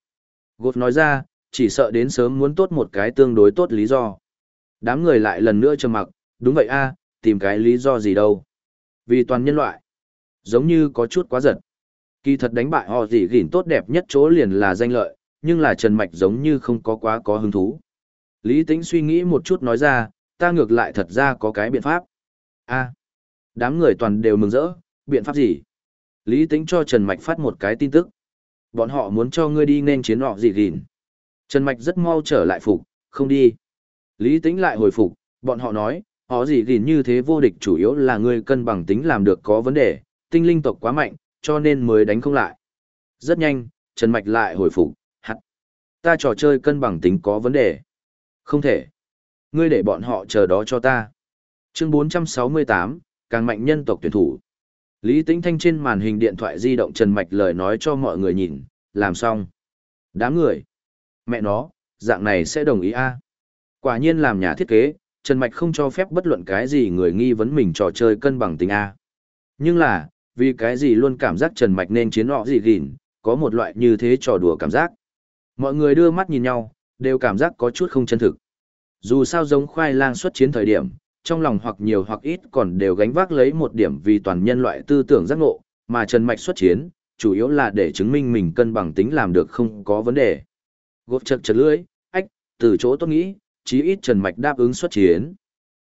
Gột nói ra, chỉ sợ đến sớm muốn tốt một cái tương đối tốt lý do. Đám người lại lần nữa trầm mặc, đúng vậy a, tìm cái lý do gì đâu. Vì toàn nhân loại. Giống như có chút quá giật. Kỳ thật đánh bại họ gì gỉn tốt đẹp nhất chỗ liền là danh lợi, nhưng là Trần Mạch giống như không có quá có hứng thú. Lý Tĩnh suy nghĩ một chút nói ra, ta ngược lại thật ra có cái biện pháp. a đám người toàn đều mừng rỡ, biện pháp gì? Lý Tĩnh cho Trần Mạch phát một cái tin tức. Bọn họ muốn cho ngươi đi nên chiến họ gì gìn. Trần Mạch rất mau trở lại phục, không đi. Lý Tĩnh lại hồi phục, bọn họ nói, họ gì gìn như thế vô địch chủ yếu là ngươi cân bằng tính làm được có vấn đề, tinh linh tộc quá mạnh, cho nên mới đánh không lại. Rất nhanh, Trần Mạch lại hồi phục, hắt. Ta trò chơi cân bằng tính có vấn đề. Không thể. Ngươi để bọn họ chờ đó cho ta. Chương 468, càng mạnh nhân tộc tuyển thủ. Lý Tĩnh Thanh trên màn hình điện thoại di động Trần Mạch lời nói cho mọi người nhìn, làm xong. Đám người. Mẹ nó, dạng này sẽ đồng ý a à? Quả nhiên làm nhà thiết kế, Trần Mạch không cho phép bất luận cái gì người nghi vấn mình trò chơi cân bằng tính A. Nhưng là, vì cái gì luôn cảm giác Trần Mạch nên chiến họ gì gìn, có một loại như thế trò đùa cảm giác. Mọi người đưa mắt nhìn nhau, đều cảm giác có chút không chân thực. Dù sao giống khoai lang xuất chiến thời điểm, trong lòng hoặc nhiều hoặc ít còn đều gánh vác lấy một điểm vì toàn nhân loại tư tưởng giác ngộ, mà Trần Mạch xuất chiến, chủ yếu là để chứng minh mình cân bằng tính làm được không có vấn đề. Gộp chật chật lưỡi, ách, từ chỗ tôi nghĩ, chí ít Trần Mạch đáp ứng xuất chiến.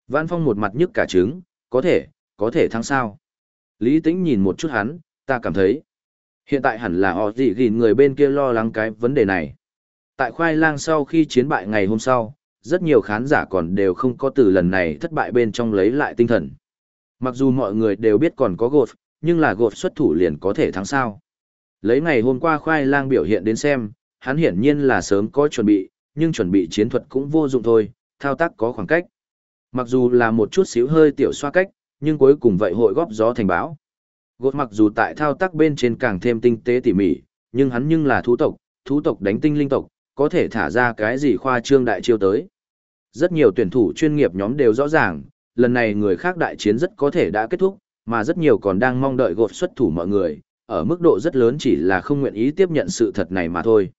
Văn Phong một mặt nhức cả trứng, có thể, có thể thắng sao. Lý Tĩnh nhìn một chút hắn, ta cảm thấy. Hiện tại hẳn là họ gì gìn người bên kia lo lắng cái vấn đề này. Tại khoai lang sau khi chiến bại ngày hôm sau, rất nhiều khán giả còn đều không có từ lần này thất bại bên trong lấy lại tinh thần. Mặc dù mọi người đều biết còn có gột, nhưng là gột xuất thủ liền có thể thắng sao. Lấy ngày hôm qua khoai lang biểu hiện đến xem, hắn hiển nhiên là sớm có chuẩn bị, nhưng chuẩn bị chiến thuật cũng vô dụng thôi, thao tác có khoảng cách. Mặc dù là một chút xíu hơi tiểu xoa cách, nhưng cuối cùng vậy hội góp gió thành bão. Gột mặc dù tại thao tác bên trên càng thêm tinh tế tỉ mỉ, nhưng hắn nhưng là thú tộc, thú tộc đánh tinh linh tộc, có thể thả ra cái gì khoa trương đại chiêu tới. Rất nhiều tuyển thủ chuyên nghiệp nhóm đều rõ ràng, lần này người khác đại chiến rất có thể đã kết thúc, mà rất nhiều còn đang mong đợi gột xuất thủ mọi người, ở mức độ rất lớn chỉ là không nguyện ý tiếp nhận sự thật này mà thôi.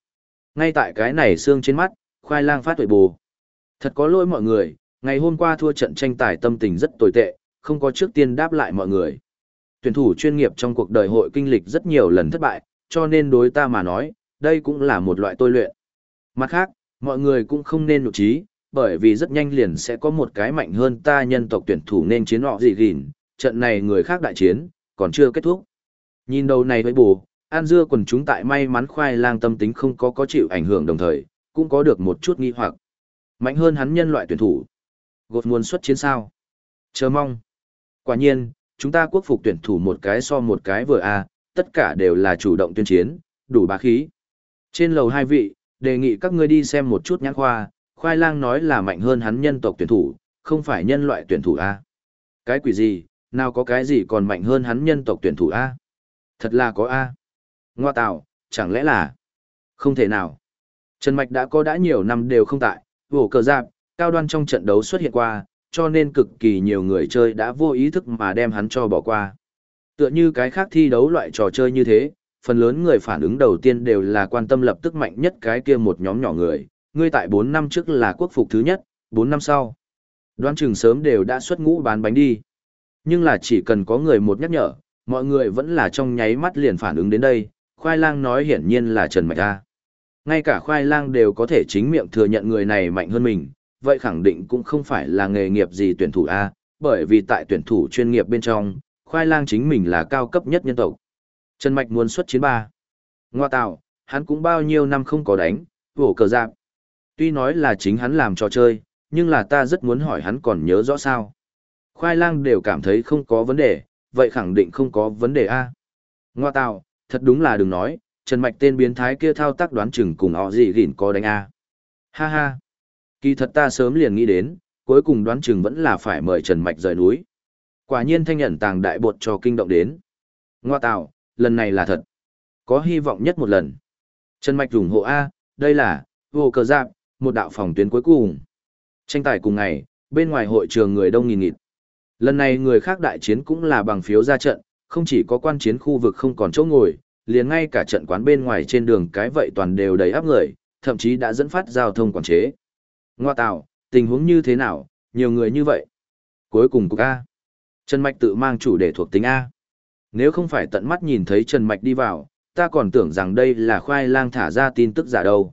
Ngay tại cái này xương trên mắt, khoai lang phát tuổi bù. Thật có lỗi mọi người, ngày hôm qua thua trận tranh tài tâm tình rất tồi tệ, không có trước tiên đáp lại mọi người. Tuyển thủ chuyên nghiệp trong cuộc đời hội kinh lịch rất nhiều lần thất bại, cho nên đối ta mà nói, đây cũng là một loại tôi luyện. Mặt khác, mọi người cũng không nên nhục trí, bởi vì rất nhanh liền sẽ có một cái mạnh hơn ta nhân tộc tuyển thủ nên chiến họ gì gìn, trận này người khác đại chiến, còn chưa kết thúc. Nhìn đầu này với bù, An Dưa quần chúng tại may mắn khoai lang tâm tính không có có chịu ảnh hưởng đồng thời, cũng có được một chút nghi hoặc. Mạnh hơn hắn nhân loại tuyển thủ. Gột nguồn xuất chiến sao? Chờ mong. Quả nhiên, chúng ta quốc phục tuyển thủ một cái so một cái vừa a, tất cả đều là chủ động tuyên chiến, đủ bá khí. Trên lầu hai vị, đề nghị các ngươi đi xem một chút nhãn khoa, khoai lang nói là mạnh hơn hắn nhân tộc tuyển thủ, không phải nhân loại tuyển thủ a. Cái quỷ gì, nào có cái gì còn mạnh hơn hắn nhân tộc tuyển thủ a? Thật là có a. Ngoa tạo, chẳng lẽ là... Không thể nào. Trần Mạch đã có đã nhiều năm đều không tại, vổ cờ giáp, cao đoan trong trận đấu xuất hiện qua, cho nên cực kỳ nhiều người chơi đã vô ý thức mà đem hắn cho bỏ qua. Tựa như cái khác thi đấu loại trò chơi như thế, phần lớn người phản ứng đầu tiên đều là quan tâm lập tức mạnh nhất cái kia một nhóm nhỏ người, ngươi tại 4 năm trước là quốc phục thứ nhất, 4 năm sau. Đoán chừng sớm đều đã xuất ngũ bán bánh đi. Nhưng là chỉ cần có người một nhắc nhở, mọi người vẫn là trong nháy mắt liền phản ứng đến đây, khoai lang nói hiển nhiên là Trần Mạch A. Ngay cả khoai lang đều có thể chính miệng thừa nhận người này mạnh hơn mình, vậy khẳng định cũng không phải là nghề nghiệp gì tuyển thủ A, bởi vì tại tuyển thủ chuyên nghiệp bên trong, khoai lang chính mình là cao cấp nhất nhân tộc. Trần Mạch muốn xuất chiến ba. Ngoa tạo, hắn cũng bao nhiêu năm không có đánh, vổ cờ giạc. Tuy nói là chính hắn làm trò chơi, nhưng là ta rất muốn hỏi hắn còn nhớ rõ sao. Khoai lang đều cảm thấy không có vấn đề, vậy khẳng định không có vấn đề A. Ngoa tạo, thật đúng là đừng nói, Trần Mạch tên biến thái kia thao tác đoán chừng cùng họ gì gỉn có đánh A. Ha ha. Kỳ thật ta sớm liền nghĩ đến, cuối cùng đoán chừng vẫn là phải mời Trần Mạch rời núi. Quả nhiên thanh nhận tàng đại bột cho kinh động đến. Ngoa tạo, lần này là thật. Có hy vọng nhất một lần. Trần Mạch ủng hộ A, đây là, vô cờ giáp, một đạo phòng tuyến cuối cùng. Tranh tài cùng ngày, bên ngoài hội trường người đông nghìn nghịt. Lần này người khác đại chiến cũng là bằng phiếu ra trận, không chỉ có quan chiến khu vực không còn chỗ ngồi, liền ngay cả trận quán bên ngoài trên đường cái vậy toàn đều đầy áp người, thậm chí đã dẫn phát giao thông quản chế. Ngoa tạo, tình huống như thế nào, nhiều người như vậy. Cuối cùng cục A. Trần Mạch tự mang chủ đề thuộc tính A. Nếu không phải tận mắt nhìn thấy Trần Mạch đi vào, ta còn tưởng rằng đây là khoai lang thả ra tin tức giả đâu.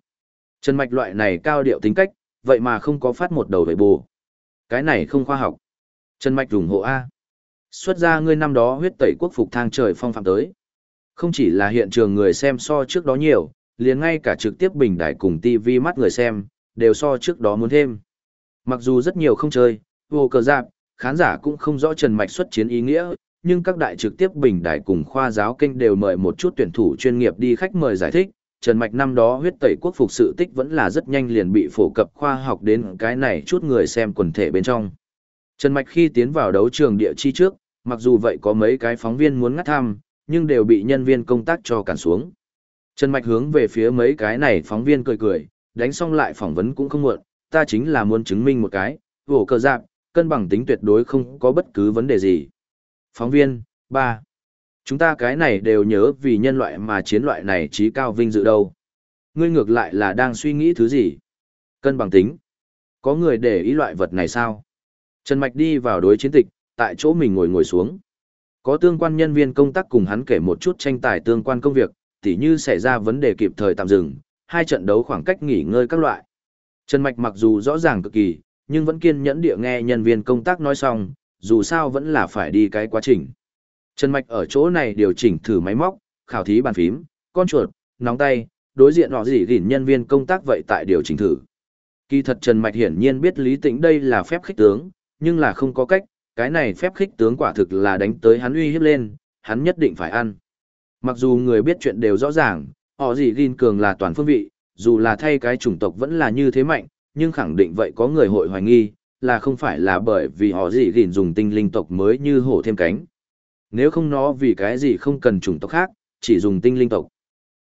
Trần Mạch loại này cao điệu tính cách, vậy mà không có phát một đầu về bù. Cái này không khoa học. Trần Mạch ủng hộ A. Xuất ra ngươi năm đó huyết tẩy quốc phục thang trời phong phạm tới. Không chỉ là hiện trường người xem so trước đó nhiều, liền ngay cả trực tiếp bình đại cùng TV mắt người xem, đều so trước đó muốn thêm. Mặc dù rất nhiều không chơi, vô cờ giáp, khán giả cũng không rõ Trần Mạch xuất chiến ý nghĩa, nhưng các đại trực tiếp bình đại cùng khoa giáo kênh đều mời một chút tuyển thủ chuyên nghiệp đi khách mời giải thích. Trần Mạch năm đó huyết tẩy quốc phục sự tích vẫn là rất nhanh liền bị phổ cập khoa học đến cái này chút người xem quần thể bên trong. Trần Mạch khi tiến vào đấu trường địa chi trước, mặc dù vậy có mấy cái phóng viên muốn ngắt thăm, nhưng đều bị nhân viên công tác cho cản xuống. Trần Mạch hướng về phía mấy cái này phóng viên cười cười, đánh xong lại phỏng vấn cũng không muộn, ta chính là muốn chứng minh một cái, vổ cờ dạp cân bằng tính tuyệt đối không có bất cứ vấn đề gì. Phóng viên, 3. Chúng ta cái này đều nhớ vì nhân loại mà chiến loại này trí cao vinh dự đâu. Ngươi ngược lại là đang suy nghĩ thứ gì? Cân bằng tính. Có người để ý loại vật này sao? Trần Mạch đi vào đối chiến tịch, tại chỗ mình ngồi ngồi xuống. Có tương quan nhân viên công tác cùng hắn kể một chút tranh tài tương quan công việc, tỉ như xảy ra vấn đề kịp thời tạm dừng, hai trận đấu khoảng cách nghỉ ngơi các loại. Trần Mạch mặc dù rõ ràng cực kỳ, nhưng vẫn kiên nhẫn địa nghe nhân viên công tác nói xong, dù sao vẫn là phải đi cái quá trình. Trần Mạch ở chỗ này điều chỉnh thử máy móc, khảo thí bàn phím, con chuột, nóng tay, đối diện họ gì gỉn nhân viên công tác vậy tại điều chỉnh thử. Kỳ thật Trần Mạch hiển nhiên biết Lý Tĩnh đây là phép khích tướng, nhưng là không có cách, cái này phép khích tướng quả thực là đánh tới hắn uy hiếp lên, hắn nhất định phải ăn. Mặc dù người biết chuyện đều rõ ràng, họ gì gìn cường là toàn phương vị, dù là thay cái chủng tộc vẫn là như thế mạnh, nhưng khẳng định vậy có người hội hoài nghi, là không phải là bởi vì họ gì gìn dùng tinh linh tộc mới như hổ thêm cánh. Nếu không nó vì cái gì không cần chủng tộc khác, chỉ dùng tinh linh tộc.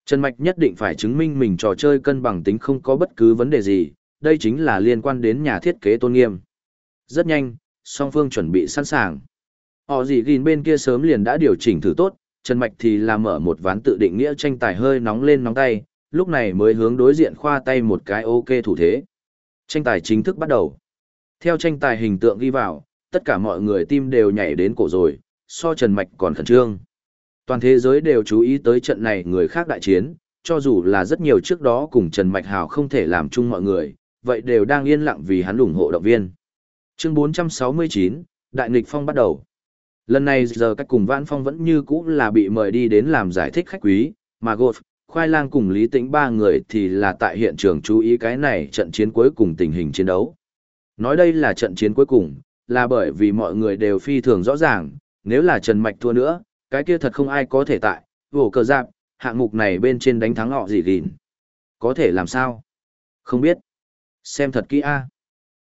Trần Mạch nhất định phải chứng minh mình trò chơi cân bằng tính không có bất cứ vấn đề gì, đây chính là liên quan đến nhà thiết kế tôn nghiêm. Rất nhanh, song phương chuẩn bị sẵn sàng. Họ gì gìn bên kia sớm liền đã điều chỉnh thử tốt, Trần Mạch thì làm mở một ván tự định nghĩa tranh tài hơi nóng lên nóng tay, lúc này mới hướng đối diện khoa tay một cái ok thủ thế. Tranh tài chính thức bắt đầu. Theo tranh tài hình tượng ghi vào, tất cả mọi người tim đều nhảy đến cổ rồi, so Trần Mạch còn khẩn trương. Toàn thế giới đều chú ý tới trận này người khác đại chiến, cho dù là rất nhiều trước đó cùng Trần Mạch Hào không thể làm chung mọi người, vậy đều đang yên lặng vì hắn ủng hộ động viên. Chương 469, Đại nghịch phong bắt đầu. Lần này giờ cách cùng Vãn Phong vẫn như cũ là bị mời đi đến làm giải thích khách quý, mà Golf, Khoai Lang cùng Lý Tĩnh ba người thì là tại hiện trường chú ý cái này trận chiến cuối cùng tình hình chiến đấu. Nói đây là trận chiến cuối cùng, là bởi vì mọi người đều phi thường rõ ràng, nếu là Trần Mạch thua nữa, cái kia thật không ai có thể tại, vổ cờ giáp, hạng mục này bên trên đánh thắng họ gì gìn. Có thể làm sao? Không biết. Xem thật kỹ a.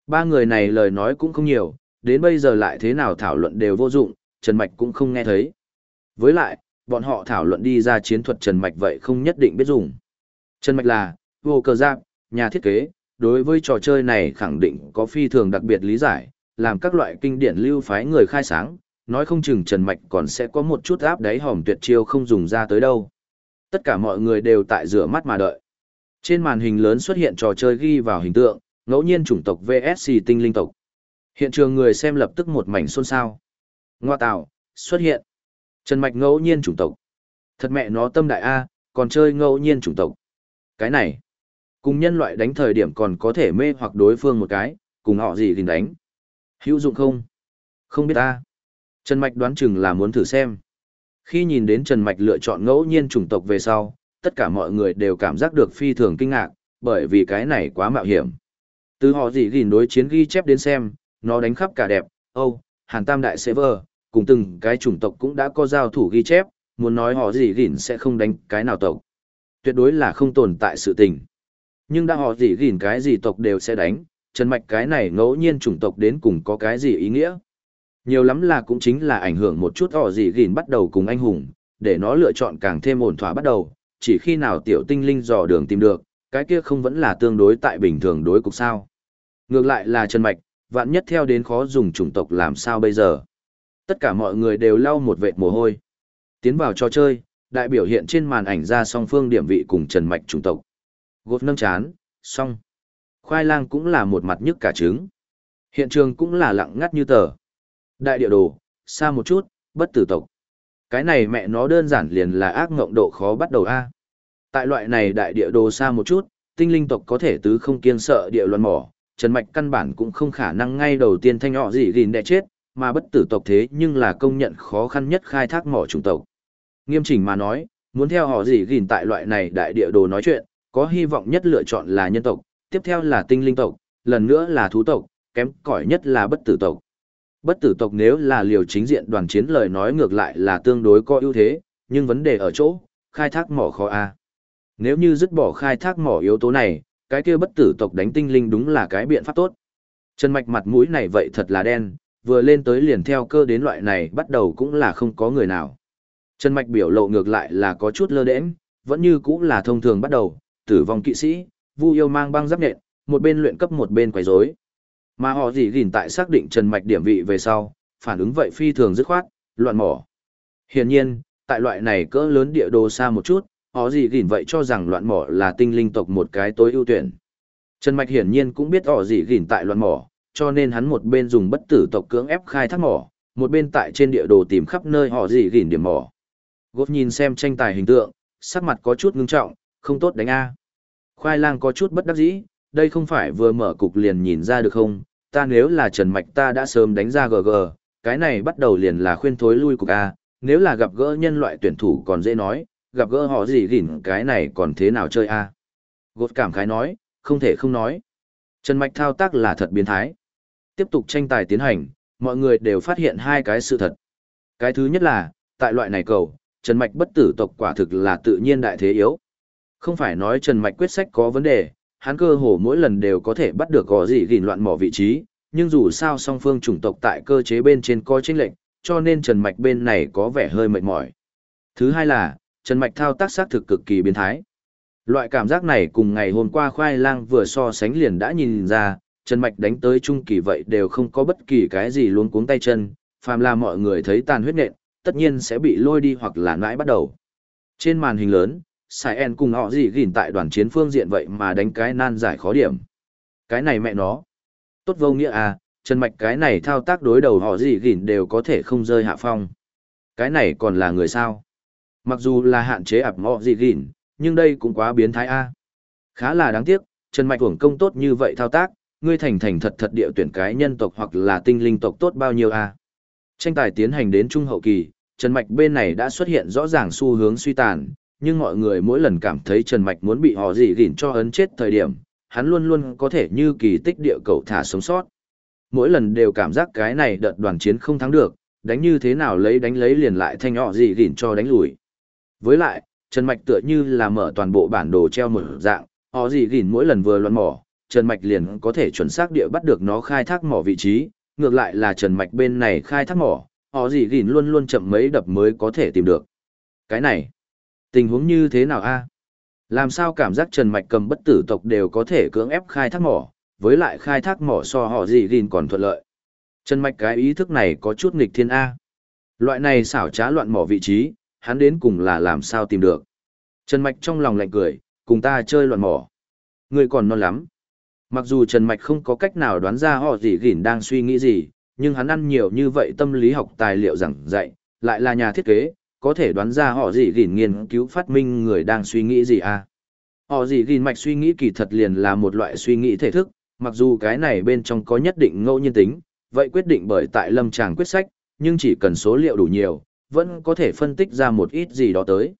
Ba người này lời nói cũng không nhiều, đến bây giờ lại thế nào thảo luận đều vô dụng, Trần Mạch cũng không nghe thấy. Với lại, bọn họ thảo luận đi ra chiến thuật Trần Mạch vậy không nhất định biết dùng. Trần Mạch là, vô cờ giáp, nhà thiết kế, đối với trò chơi này khẳng định có phi thường đặc biệt lý giải, làm các loại kinh điển lưu phái người khai sáng, nói không chừng Trần Mạch còn sẽ có một chút áp đáy hòm tuyệt chiêu không dùng ra tới đâu. Tất cả mọi người đều tại rửa mắt mà đợi. Trên màn hình lớn xuất hiện trò chơi ghi vào hình tượng, ngẫu nhiên chủng tộc VSC tinh linh tộc. Hiện trường người xem lập tức một mảnh xôn xao. Ngoa tạo, xuất hiện. Trần Mạch ngẫu nhiên chủng tộc. Thật mẹ nó tâm đại A, còn chơi ngẫu nhiên chủng tộc. Cái này, cùng nhân loại đánh thời điểm còn có thể mê hoặc đối phương một cái, cùng họ gì gìn đánh. Hữu dụng không? Không biết ta. Trần Mạch đoán chừng là muốn thử xem. Khi nhìn đến Trần Mạch lựa chọn ngẫu nhiên chủng tộc về sau, tất cả mọi người đều cảm giác được phi thường kinh ngạc, bởi vì cái này quá mạo hiểm. Từ họ gì gìn đối chiến ghi chép đến xem, nó đánh khắp cả đẹp, Âu, Hàn Tam Đại sever cùng từng cái chủng tộc cũng đã có giao thủ ghi chép, muốn nói họ gì gìn sẽ không đánh cái nào tộc. Tuyệt đối là không tồn tại sự tình. Nhưng đã họ gì gìn cái gì tộc đều sẽ đánh, Trần Mạch cái này ngẫu nhiên chủng tộc đến cùng có cái gì ý nghĩa. Nhiều lắm là cũng chính là ảnh hưởng một chút họ gì gìn bắt đầu cùng anh hùng, để nó lựa chọn càng thêm ổn thỏa bắt đầu, chỉ khi nào tiểu tinh linh dò đường tìm được, cái kia không vẫn là tương đối tại bình thường đối cục sao. Ngược lại là Trần Mạch, vạn nhất theo đến khó dùng chủng tộc làm sao bây giờ. Tất cả mọi người đều lau một vệt mồ hôi. Tiến vào trò chơi, đại biểu hiện trên màn ảnh ra song phương điểm vị cùng Trần Mạch chủng tộc. Gột nâng chán, song. Khoai lang cũng là một mặt nhức cả trứng. Hiện trường cũng là lặng ngắt như tờ. Đại địa đồ, xa một chút, bất tử tộc. Cái này mẹ nó đơn giản liền là ác ngộng độ khó bắt đầu A. Tại loại này đại địa đồ xa một chút, tinh linh tộc có thể tứ không kiên sợ địa loạn mỏ, Trần Mạch căn bản cũng không khả năng ngay đầu tiên thanh họ gì gìn đẻ chết, mà bất tử tộc thế nhưng là công nhận khó khăn nhất khai thác mỏ chủng tộc. Nghiêm chỉnh mà nói, muốn theo họ gì gìn tại loại này đại địa đồ nói chuyện, có hy vọng nhất lựa chọn là nhân tộc, tiếp theo là tinh linh tộc, lần nữa là thú tộc, kém cỏi nhất là bất tử tộc. Bất tử tộc nếu là liều chính diện đoàn chiến lời nói ngược lại là tương đối có ưu thế, nhưng vấn đề ở chỗ, khai thác mỏ khó a. Nếu như dứt bỏ khai thác mỏ yếu tố này, cái kia bất tử tộc đánh tinh linh đúng là cái biện pháp tốt. Trần Mạch mặt mũi này vậy thật là đen, vừa lên tới liền theo cơ đến loại này bắt đầu cũng là không có người nào. Trần Mạch biểu lộ ngược lại là có chút lơ đễnh, vẫn như cũng là thông thường bắt đầu, tử vong kỵ sĩ, Vu yêu mang băng giáp nện, một bên luyện cấp một bên quấy rối. Mà họ gì gìn tại xác định Trần Mạch điểm vị về sau, phản ứng vậy phi thường dứt khoát, loạn mỏ. Hiển nhiên, tại loại này cỡ lớn địa đồ xa một chút, họ gì gìn vậy cho rằng loạn mỏ là tinh linh tộc một cái tối ưu tuyển. Trần Mạch hiển nhiên cũng biết họ gì gìn tại loạn mỏ, cho nên hắn một bên dùng bất tử tộc cưỡng ép khai thác mỏ, một bên tại trên địa đồ tìm khắp nơi họ gì gìn điểm mỏ. Gột nhìn xem tranh tài hình tượng, sắc mặt có chút ngưng trọng, không tốt đánh A. Khoai lang có chút bất đắc dĩ, đây không phải vừa mở cục liền nhìn ra được không, ta nếu là Trần Mạch ta đã sớm đánh ra GG, cái này bắt đầu liền là khuyên thối lui cục A, nếu là gặp gỡ nhân loại tuyển thủ còn dễ nói, gặp gỡ họ gì gỉn cái này còn thế nào chơi a Gột cảm khái nói, không thể không nói. Trần Mạch thao tác là thật biến thái. Tiếp tục tranh tài tiến hành, mọi người đều phát hiện hai cái sự thật. Cái thứ nhất là, tại loại này cầu, Trần Mạch bất tử tộc quả thực là tự nhiên đại thế yếu. Không phải nói Trần Mạch quyết sách có vấn đề, hắn cơ hồ mỗi lần đều có thể bắt được gò gì gìn loạn mỏ vị trí, nhưng dù sao song phương chủng tộc tại cơ chế bên trên coi chênh lệnh, cho nên Trần Mạch bên này có vẻ hơi mệt mỏi. Thứ hai là, Trần Mạch thao tác xác thực cực kỳ biến thái. Loại cảm giác này cùng ngày hôm qua khoai lang vừa so sánh liền đã nhìn ra, Trần Mạch đánh tới trung kỳ vậy đều không có bất kỳ cái gì luôn cuống tay chân, phàm là mọi người thấy tàn huyết nện, tất nhiên sẽ bị lôi đi hoặc là nãi bắt đầu. Trên màn hình lớn, Sai En cùng họ gì gìn tại đoàn chiến phương diện vậy mà đánh cái nan giải khó điểm. Cái này mẹ nó. Tốt vô nghĩa à, Trần Mạch cái này thao tác đối đầu họ gì gìn đều có thể không rơi hạ phong. Cái này còn là người sao? Mặc dù là hạn chế ập họ gì gìn, nhưng đây cũng quá biến thái a. Khá là đáng tiếc, Trần Mạch hưởng công tốt như vậy thao tác, ngươi thành thành thật thật địa tuyển cái nhân tộc hoặc là tinh linh tộc tốt bao nhiêu a. Tranh tài tiến hành đến trung hậu kỳ, Trần Mạch bên này đã xuất hiện rõ ràng xu hướng suy tàn, nhưng mọi người mỗi lần cảm thấy Trần Mạch muốn bị họ gì gỉn cho ấn chết thời điểm, hắn luôn luôn có thể như kỳ tích địa cầu thả sống sót. Mỗi lần đều cảm giác cái này đợt đoàn chiến không thắng được, đánh như thế nào lấy đánh lấy liền lại thanh họ gì gỉn cho đánh lùi. Với lại, Trần Mạch tựa như là mở toàn bộ bản đồ treo một dạng, họ gì gỉn mỗi lần vừa loạn mỏ, Trần Mạch liền có thể chuẩn xác địa bắt được nó khai thác mỏ vị trí, ngược lại là Trần Mạch bên này khai thác mỏ, họ gì gìn luôn luôn chậm mấy đập mới có thể tìm được. Cái này, tình huống như thế nào a Làm sao cảm giác Trần Mạch cầm bất tử tộc đều có thể cưỡng ép khai thác mỏ, với lại khai thác mỏ so họ gì gìn còn thuận lợi. Trần Mạch cái ý thức này có chút nghịch thiên A. Loại này xảo trá loạn mỏ vị trí, hắn đến cùng là làm sao tìm được. Trần Mạch trong lòng lạnh cười, cùng ta chơi loạn mỏ. Người còn non lắm. Mặc dù Trần Mạch không có cách nào đoán ra họ gì gỉn đang suy nghĩ gì, nhưng hắn ăn nhiều như vậy tâm lý học tài liệu giảng dạy, lại là nhà thiết kế, có thể đoán ra họ gì gỉn nghiên cứu phát minh người đang suy nghĩ gì à. Họ gì gỉn mạch suy nghĩ kỳ thật liền là một loại suy nghĩ thể thức, mặc dù cái này bên trong có nhất định ngẫu nhiên tính, vậy quyết định bởi tại lâm tràng quyết sách, nhưng chỉ cần số liệu đủ nhiều, vẫn có thể phân tích ra một ít gì đó tới.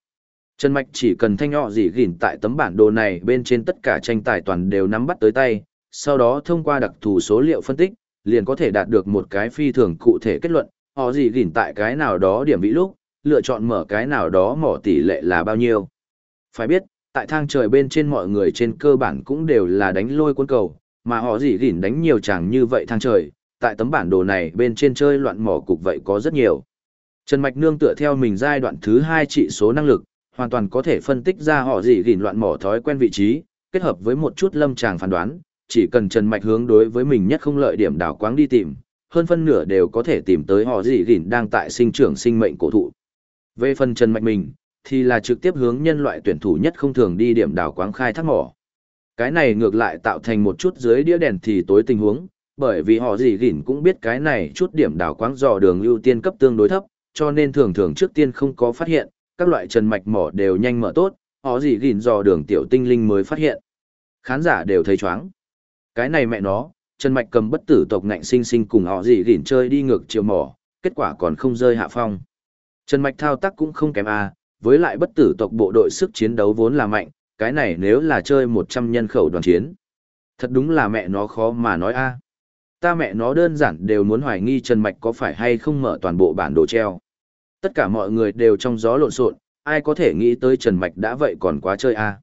Trần Mạch chỉ cần thanh họ gì gìn tại tấm bản đồ này bên trên tất cả tranh tài toàn đều nắm bắt tới tay, sau đó thông qua đặc thù số liệu phân tích, liền có thể đạt được một cái phi thường cụ thể kết luận, họ gì gìn tại cái nào đó điểm vĩ lúc, lựa chọn mở cái nào đó mỏ tỷ lệ là bao nhiêu. Phải biết, tại thang trời bên trên mọi người trên cơ bản cũng đều là đánh lôi quân cầu, mà họ gì gìn đánh nhiều chẳng như vậy thang trời, tại tấm bản đồ này bên trên chơi loạn mỏ cục vậy có rất nhiều. Trần Mạch Nương tựa theo mình giai đoạn thứ 2 trị số năng lực, hoàn toàn có thể phân tích ra họ gì gìn loạn mỏ thói quen vị trí, kết hợp với một chút lâm tràng phán đoán, chỉ cần Trần Mạch hướng đối với mình nhất không lợi điểm đảo quáng đi tìm, hơn phân nửa đều có thể tìm tới họ gì gìn đang tại sinh trưởng sinh mệnh cổ thụ. Về phần Trần Mạch mình, thì là trực tiếp hướng nhân loại tuyển thủ nhất không thường đi điểm đảo quáng khai thác mỏ. Cái này ngược lại tạo thành một chút dưới đĩa đèn thì tối tình huống, bởi vì họ gì gìn cũng biết cái này chút điểm đảo quáng dò đường ưu tiên cấp tương đối thấp, cho nên thường thường trước tiên không có phát hiện, các loại trần mạch mỏ đều nhanh mở tốt, họ gì gìn dò đường tiểu tinh linh mới phát hiện. Khán giả đều thấy chóng. Cái này mẹ nó, Trần Mạch cầm bất tử tộc ngạnh sinh sinh cùng họ gì gìn chơi đi ngược chiều mỏ, kết quả còn không rơi hạ phong. Trần Mạch thao tác cũng không kém a, với lại bất tử tộc bộ đội sức chiến đấu vốn là mạnh, cái này nếu là chơi 100 nhân khẩu đoàn chiến. Thật đúng là mẹ nó khó mà nói a. Ta mẹ nó đơn giản đều muốn hoài nghi Trần Mạch có phải hay không mở toàn bộ bản đồ treo. Tất cả mọi người đều trong gió lộn xộn, ai có thể nghĩ tới Trần Mạch đã vậy còn quá chơi a.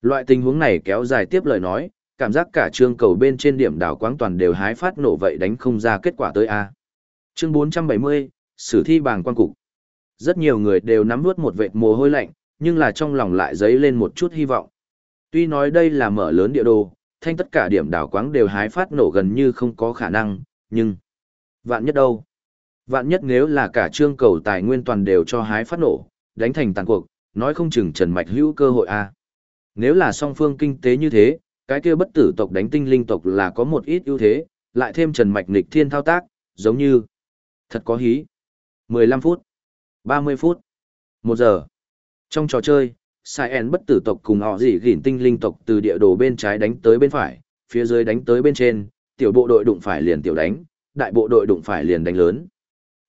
Loại tình huống này kéo dài tiếp lời nói, cảm giác cả trương cầu bên trên điểm đảo quáng toàn đều hái phát nổ vậy đánh không ra kết quả tới a. Chương 470, Sử thi bàng quan cục. Rất nhiều người đều nắm nuốt một vệt mồ hôi lạnh, nhưng là trong lòng lại dấy lên một chút hy vọng. Tuy nói đây là mở lớn địa đồ, thanh tất cả điểm đảo quáng đều hái phát nổ gần như không có khả năng, nhưng vạn nhất đâu? Vạn nhất nếu là cả trương cầu tài nguyên toàn đều cho hái phát nổ, đánh thành tàn cuộc, nói không chừng Trần Mạch hữu cơ hội a. À. Nếu là song phương kinh tế như thế, cái kia bất tử tộc đánh tinh linh tộc là có một ít ưu thế, lại thêm Trần Mạch nghịch thiên thao tác, giống như thật có hí. 15 phút, 30 phút, 1 giờ. Trong trò chơi, Sai bất tử tộc cùng họ gì gỉn tinh linh tộc từ địa đồ bên trái đánh tới bên phải, phía dưới đánh tới bên trên, tiểu bộ đội đụng phải liền tiểu đánh, đại bộ đội đụng phải liền đánh lớn.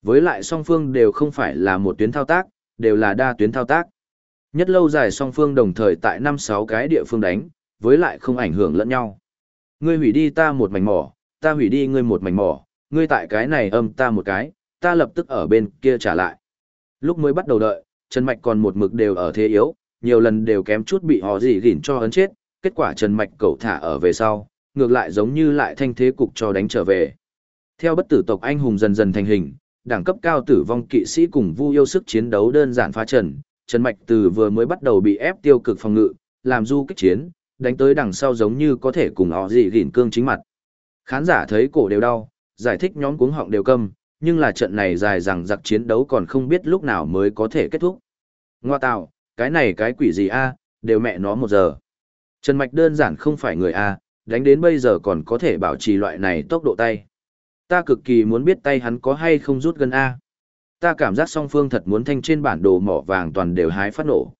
Với lại song phương đều không phải là một tuyến thao tác, đều là đa tuyến thao tác. Nhất lâu dài song phương đồng thời tại năm sáu cái địa phương đánh, với lại không ảnh hưởng lẫn nhau. Ngươi hủy đi ta một mảnh mỏ, ta hủy đi ngươi một mảnh mỏ, ngươi tại cái này âm ta một cái, ta lập tức ở bên kia trả lại. Lúc mới bắt đầu đợi, Trần Mạch còn một mực đều ở thế yếu, nhiều lần đều kém chút bị họ gì gỉn cho ấn chết, kết quả Trần Mạch cầu thả ở về sau, ngược lại giống như lại thanh thế cục cho đánh trở về. Theo bất tử tộc anh hùng dần dần thành hình, đẳng cấp cao tử vong kỵ sĩ cùng vu yêu sức chiến đấu đơn giản phá trần, Trần Mạch từ vừa mới bắt đầu bị ép tiêu cực phòng ngự, làm du kích chiến, đánh tới đằng sau giống như có thể cùng họ gì gỉn cương chính mặt. Khán giả thấy cổ đều đau, giải thích nhóm cuống họng đều câm, nhưng là trận này dài rằng giặc chiến đấu còn không biết lúc nào mới có thể kết thúc. Ngoa tạo, cái này cái quỷ gì a đều mẹ nó một giờ. Trần Mạch đơn giản không phải người a đánh đến bây giờ còn có thể bảo trì loại này tốc độ tay. Ta cực kỳ muốn biết tay hắn có hay không rút gần a Ta cảm giác song phương thật muốn thanh trên bản đồ mỏ vàng toàn đều hái phát nổ.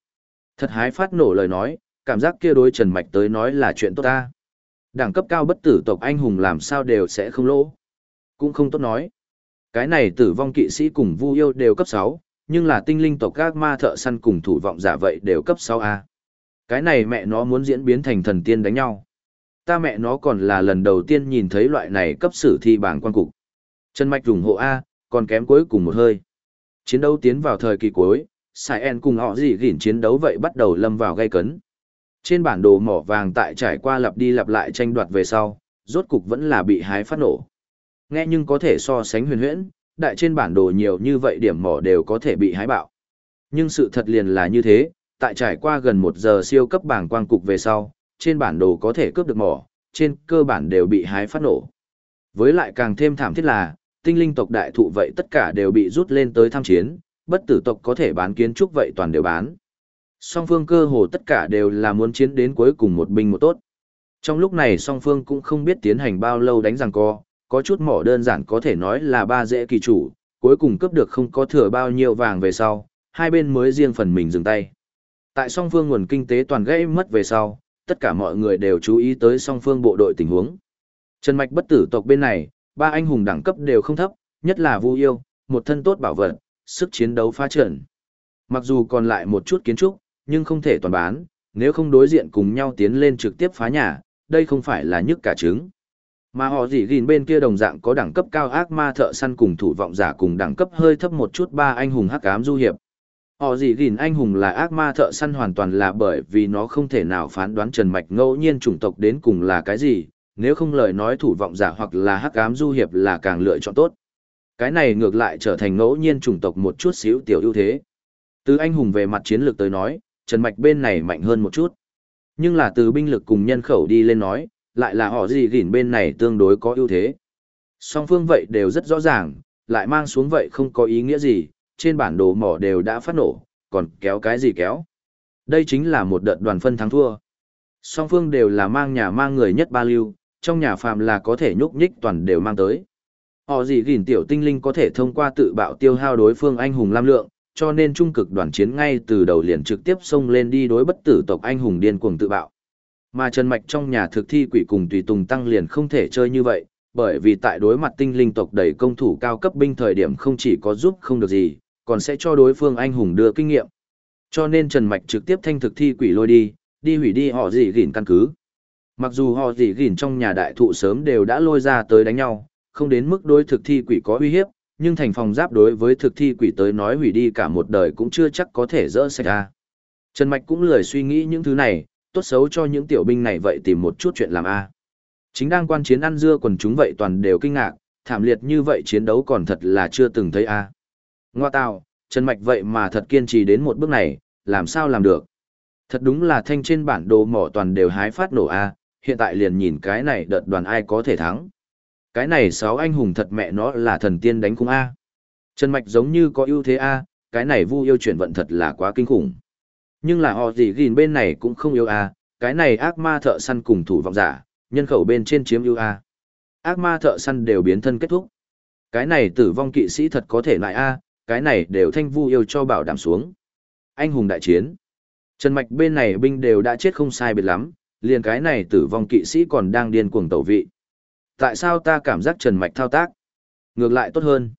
Thật hái phát nổ lời nói, cảm giác kia đối Trần Mạch tới nói là chuyện tốt ta. Đẳng cấp cao bất tử tộc anh hùng làm sao đều sẽ không lỗ. Cũng không tốt nói. Cái này tử vong kỵ sĩ cùng vu yêu đều cấp 6, nhưng là tinh linh tộc các ma thợ săn cùng thủ vọng giả vậy đều cấp 6A. Cái này mẹ nó muốn diễn biến thành thần tiên đánh nhau. Ta mẹ nó còn là lần đầu tiên nhìn thấy loại này cấp sử thi bảng quan cục. Trần Mạch ủng hộ A, còn kém cuối cùng một hơi. Chiến đấu tiến vào thời kỳ cuối, Sai En cùng họ gì gỉn chiến đấu vậy bắt đầu lâm vào gây cấn. Trên bản đồ mỏ vàng tại trải qua lặp đi lặp lại tranh đoạt về sau, rốt cục vẫn là bị hái phát nổ. Nghe nhưng có thể so sánh huyền huyễn, đại trên bản đồ nhiều như vậy điểm mỏ đều có thể bị hái bạo. Nhưng sự thật liền là như thế, tại trải qua gần một giờ siêu cấp bảng quang cục về sau, trên bản đồ có thể cướp được mỏ, trên cơ bản đều bị hái phát nổ. Với lại càng thêm thảm thiết là, tinh linh tộc đại thụ vậy tất cả đều bị rút lên tới tham chiến, bất tử tộc có thể bán kiến trúc vậy toàn đều bán. Song phương cơ hồ tất cả đều là muốn chiến đến cuối cùng một binh một tốt. Trong lúc này song phương cũng không biết tiến hành bao lâu đánh rằng co, có chút mỏ đơn giản có thể nói là ba dễ kỳ chủ, cuối cùng cướp được không có thừa bao nhiêu vàng về sau, hai bên mới riêng phần mình dừng tay. Tại song phương nguồn kinh tế toàn gãy mất về sau, tất cả mọi người đều chú ý tới song phương bộ đội tình huống. Trần Mạch bất tử tộc bên này, ba anh hùng đẳng cấp đều không thấp, nhất là Vu Yêu, một thân tốt bảo vật, sức chiến đấu phá trận. Mặc dù còn lại một chút kiến trúc, nhưng không thể toàn bán, nếu không đối diện cùng nhau tiến lên trực tiếp phá nhà, đây không phải là nhức cả trứng. Mà họ gì gìn bên kia đồng dạng có đẳng cấp cao ác ma thợ săn cùng thủ vọng giả cùng đẳng cấp hơi thấp một chút ba anh hùng hắc ám du hiệp. Họ gì gìn anh hùng là ác ma thợ săn hoàn toàn là bởi vì nó không thể nào phán đoán trần mạch ngẫu nhiên chủng tộc đến cùng là cái gì, nếu không lời nói thủ vọng giả hoặc là hắc ám du hiệp là càng lựa chọn tốt. Cái này ngược lại trở thành ngẫu nhiên chủng tộc một chút xíu tiểu ưu thế. Từ anh hùng về mặt chiến lược tới nói, Trần Mạch bên này mạnh hơn một chút. Nhưng là từ binh lực cùng nhân khẩu đi lên nói, lại là họ gì gìn bên này tương đối có ưu thế. Song phương vậy đều rất rõ ràng, lại mang xuống vậy không có ý nghĩa gì, trên bản đồ mỏ đều đã phát nổ, còn kéo cái gì kéo. Đây chính là một đợt đoàn phân thắng thua. Song phương đều là mang nhà mang người nhất ba lưu, trong nhà phàm là có thể nhúc nhích toàn đều mang tới. Họ gì gìn tiểu tinh linh có thể thông qua tự bạo tiêu hao đối phương anh hùng lam lượng, cho nên trung cực đoàn chiến ngay từ đầu liền trực tiếp xông lên đi đối bất tử tộc anh hùng điên cuồng tự bạo. Mà Trần Mạch trong nhà thực thi quỷ cùng tùy tùng tăng liền không thể chơi như vậy, bởi vì tại đối mặt tinh linh tộc đầy công thủ cao cấp binh thời điểm không chỉ có giúp không được gì, còn sẽ cho đối phương anh hùng đưa kinh nghiệm. Cho nên Trần Mạch trực tiếp thanh thực thi quỷ lôi đi, đi hủy đi họ gì gỉn căn cứ. Mặc dù họ gì gỉn trong nhà đại thụ sớm đều đã lôi ra tới đánh nhau, không đến mức đối thực thi quỷ có uy hiếp, nhưng thành phòng giáp đối với thực thi quỷ tới nói hủy đi cả một đời cũng chưa chắc có thể dỡ sạch ra. Trần Mạch cũng lười suy nghĩ những thứ này, tốt xấu cho những tiểu binh này vậy tìm một chút chuyện làm a. Chính đang quan chiến ăn dưa quần chúng vậy toàn đều kinh ngạc, thảm liệt như vậy chiến đấu còn thật là chưa từng thấy a. Ngoa tào, Trần Mạch vậy mà thật kiên trì đến một bước này, làm sao làm được. Thật đúng là thanh trên bản đồ mỏ toàn đều hái phát nổ a, hiện tại liền nhìn cái này đợt đoàn ai có thể thắng. Cái này sáu anh hùng thật mẹ nó là thần tiên đánh cung a. Trần Mạch giống như có ưu thế a, cái này vu yêu chuyển vận thật là quá kinh khủng. Nhưng là họ gì gìn bên này cũng không yêu a, cái này ác ma thợ săn cùng thủ vọng giả, nhân khẩu bên trên chiếm ưu a. Ác ma thợ săn đều biến thân kết thúc. Cái này tử vong kỵ sĩ thật có thể lại a, cái này đều thanh vu yêu cho bảo đảm xuống. Anh hùng đại chiến. Trần Mạch bên này binh đều đã chết không sai biệt lắm, liền cái này tử vong kỵ sĩ còn đang điên cuồng tẩu vị. Tại sao ta cảm giác Trần Mạch thao tác? Ngược lại tốt hơn.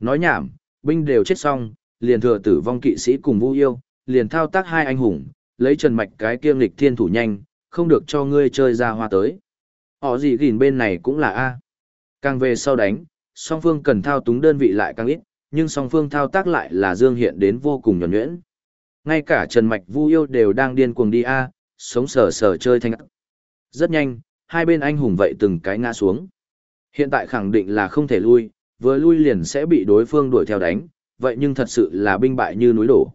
Nói nhảm, binh đều chết xong, liền thừa tử vong kỵ sĩ cùng vu yêu, liền thao tác hai anh hùng, lấy Trần Mạch cái kiêm lịch thiên thủ nhanh, không được cho ngươi chơi ra hoa tới. Họ gì gìn bên này cũng là A. Càng về sau đánh, song phương cần thao túng đơn vị lại càng ít, nhưng song phương thao tác lại là dương hiện đến vô cùng nhuẩn nhuyễn. Ngay cả Trần Mạch Vu Yêu đều đang điên cuồng đi A, sống sờ sờ chơi thanh Rất nhanh, hai bên anh hùng vậy từng cái ngã xuống. Hiện tại khẳng định là không thể lui, vừa lui liền sẽ bị đối phương đuổi theo đánh, vậy nhưng thật sự là binh bại như núi đổ.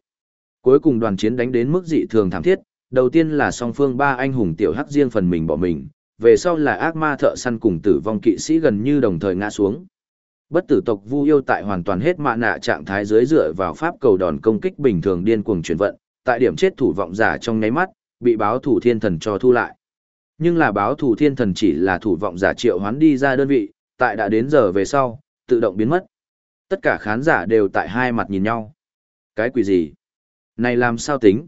Cuối cùng đoàn chiến đánh đến mức dị thường thảm thiết, đầu tiên là song phương ba anh hùng tiểu hắc riêng phần mình bỏ mình, về sau là ác ma thợ săn cùng tử vong kỵ sĩ gần như đồng thời ngã xuống. Bất tử tộc Vu yêu tại hoàn toàn hết mạ nạ trạng thái dưới dựa vào pháp cầu đòn công kích bình thường điên cuồng chuyển vận, tại điểm chết thủ vọng giả trong nháy mắt, bị báo thủ thiên thần cho thu lại. Nhưng là báo thủ thiên thần chỉ là thủ vọng giả triệu hoán đi ra đơn vị, tại đã đến giờ về sau, tự động biến mất. Tất cả khán giả đều tại hai mặt nhìn nhau. Cái quỷ gì? Này làm sao tính?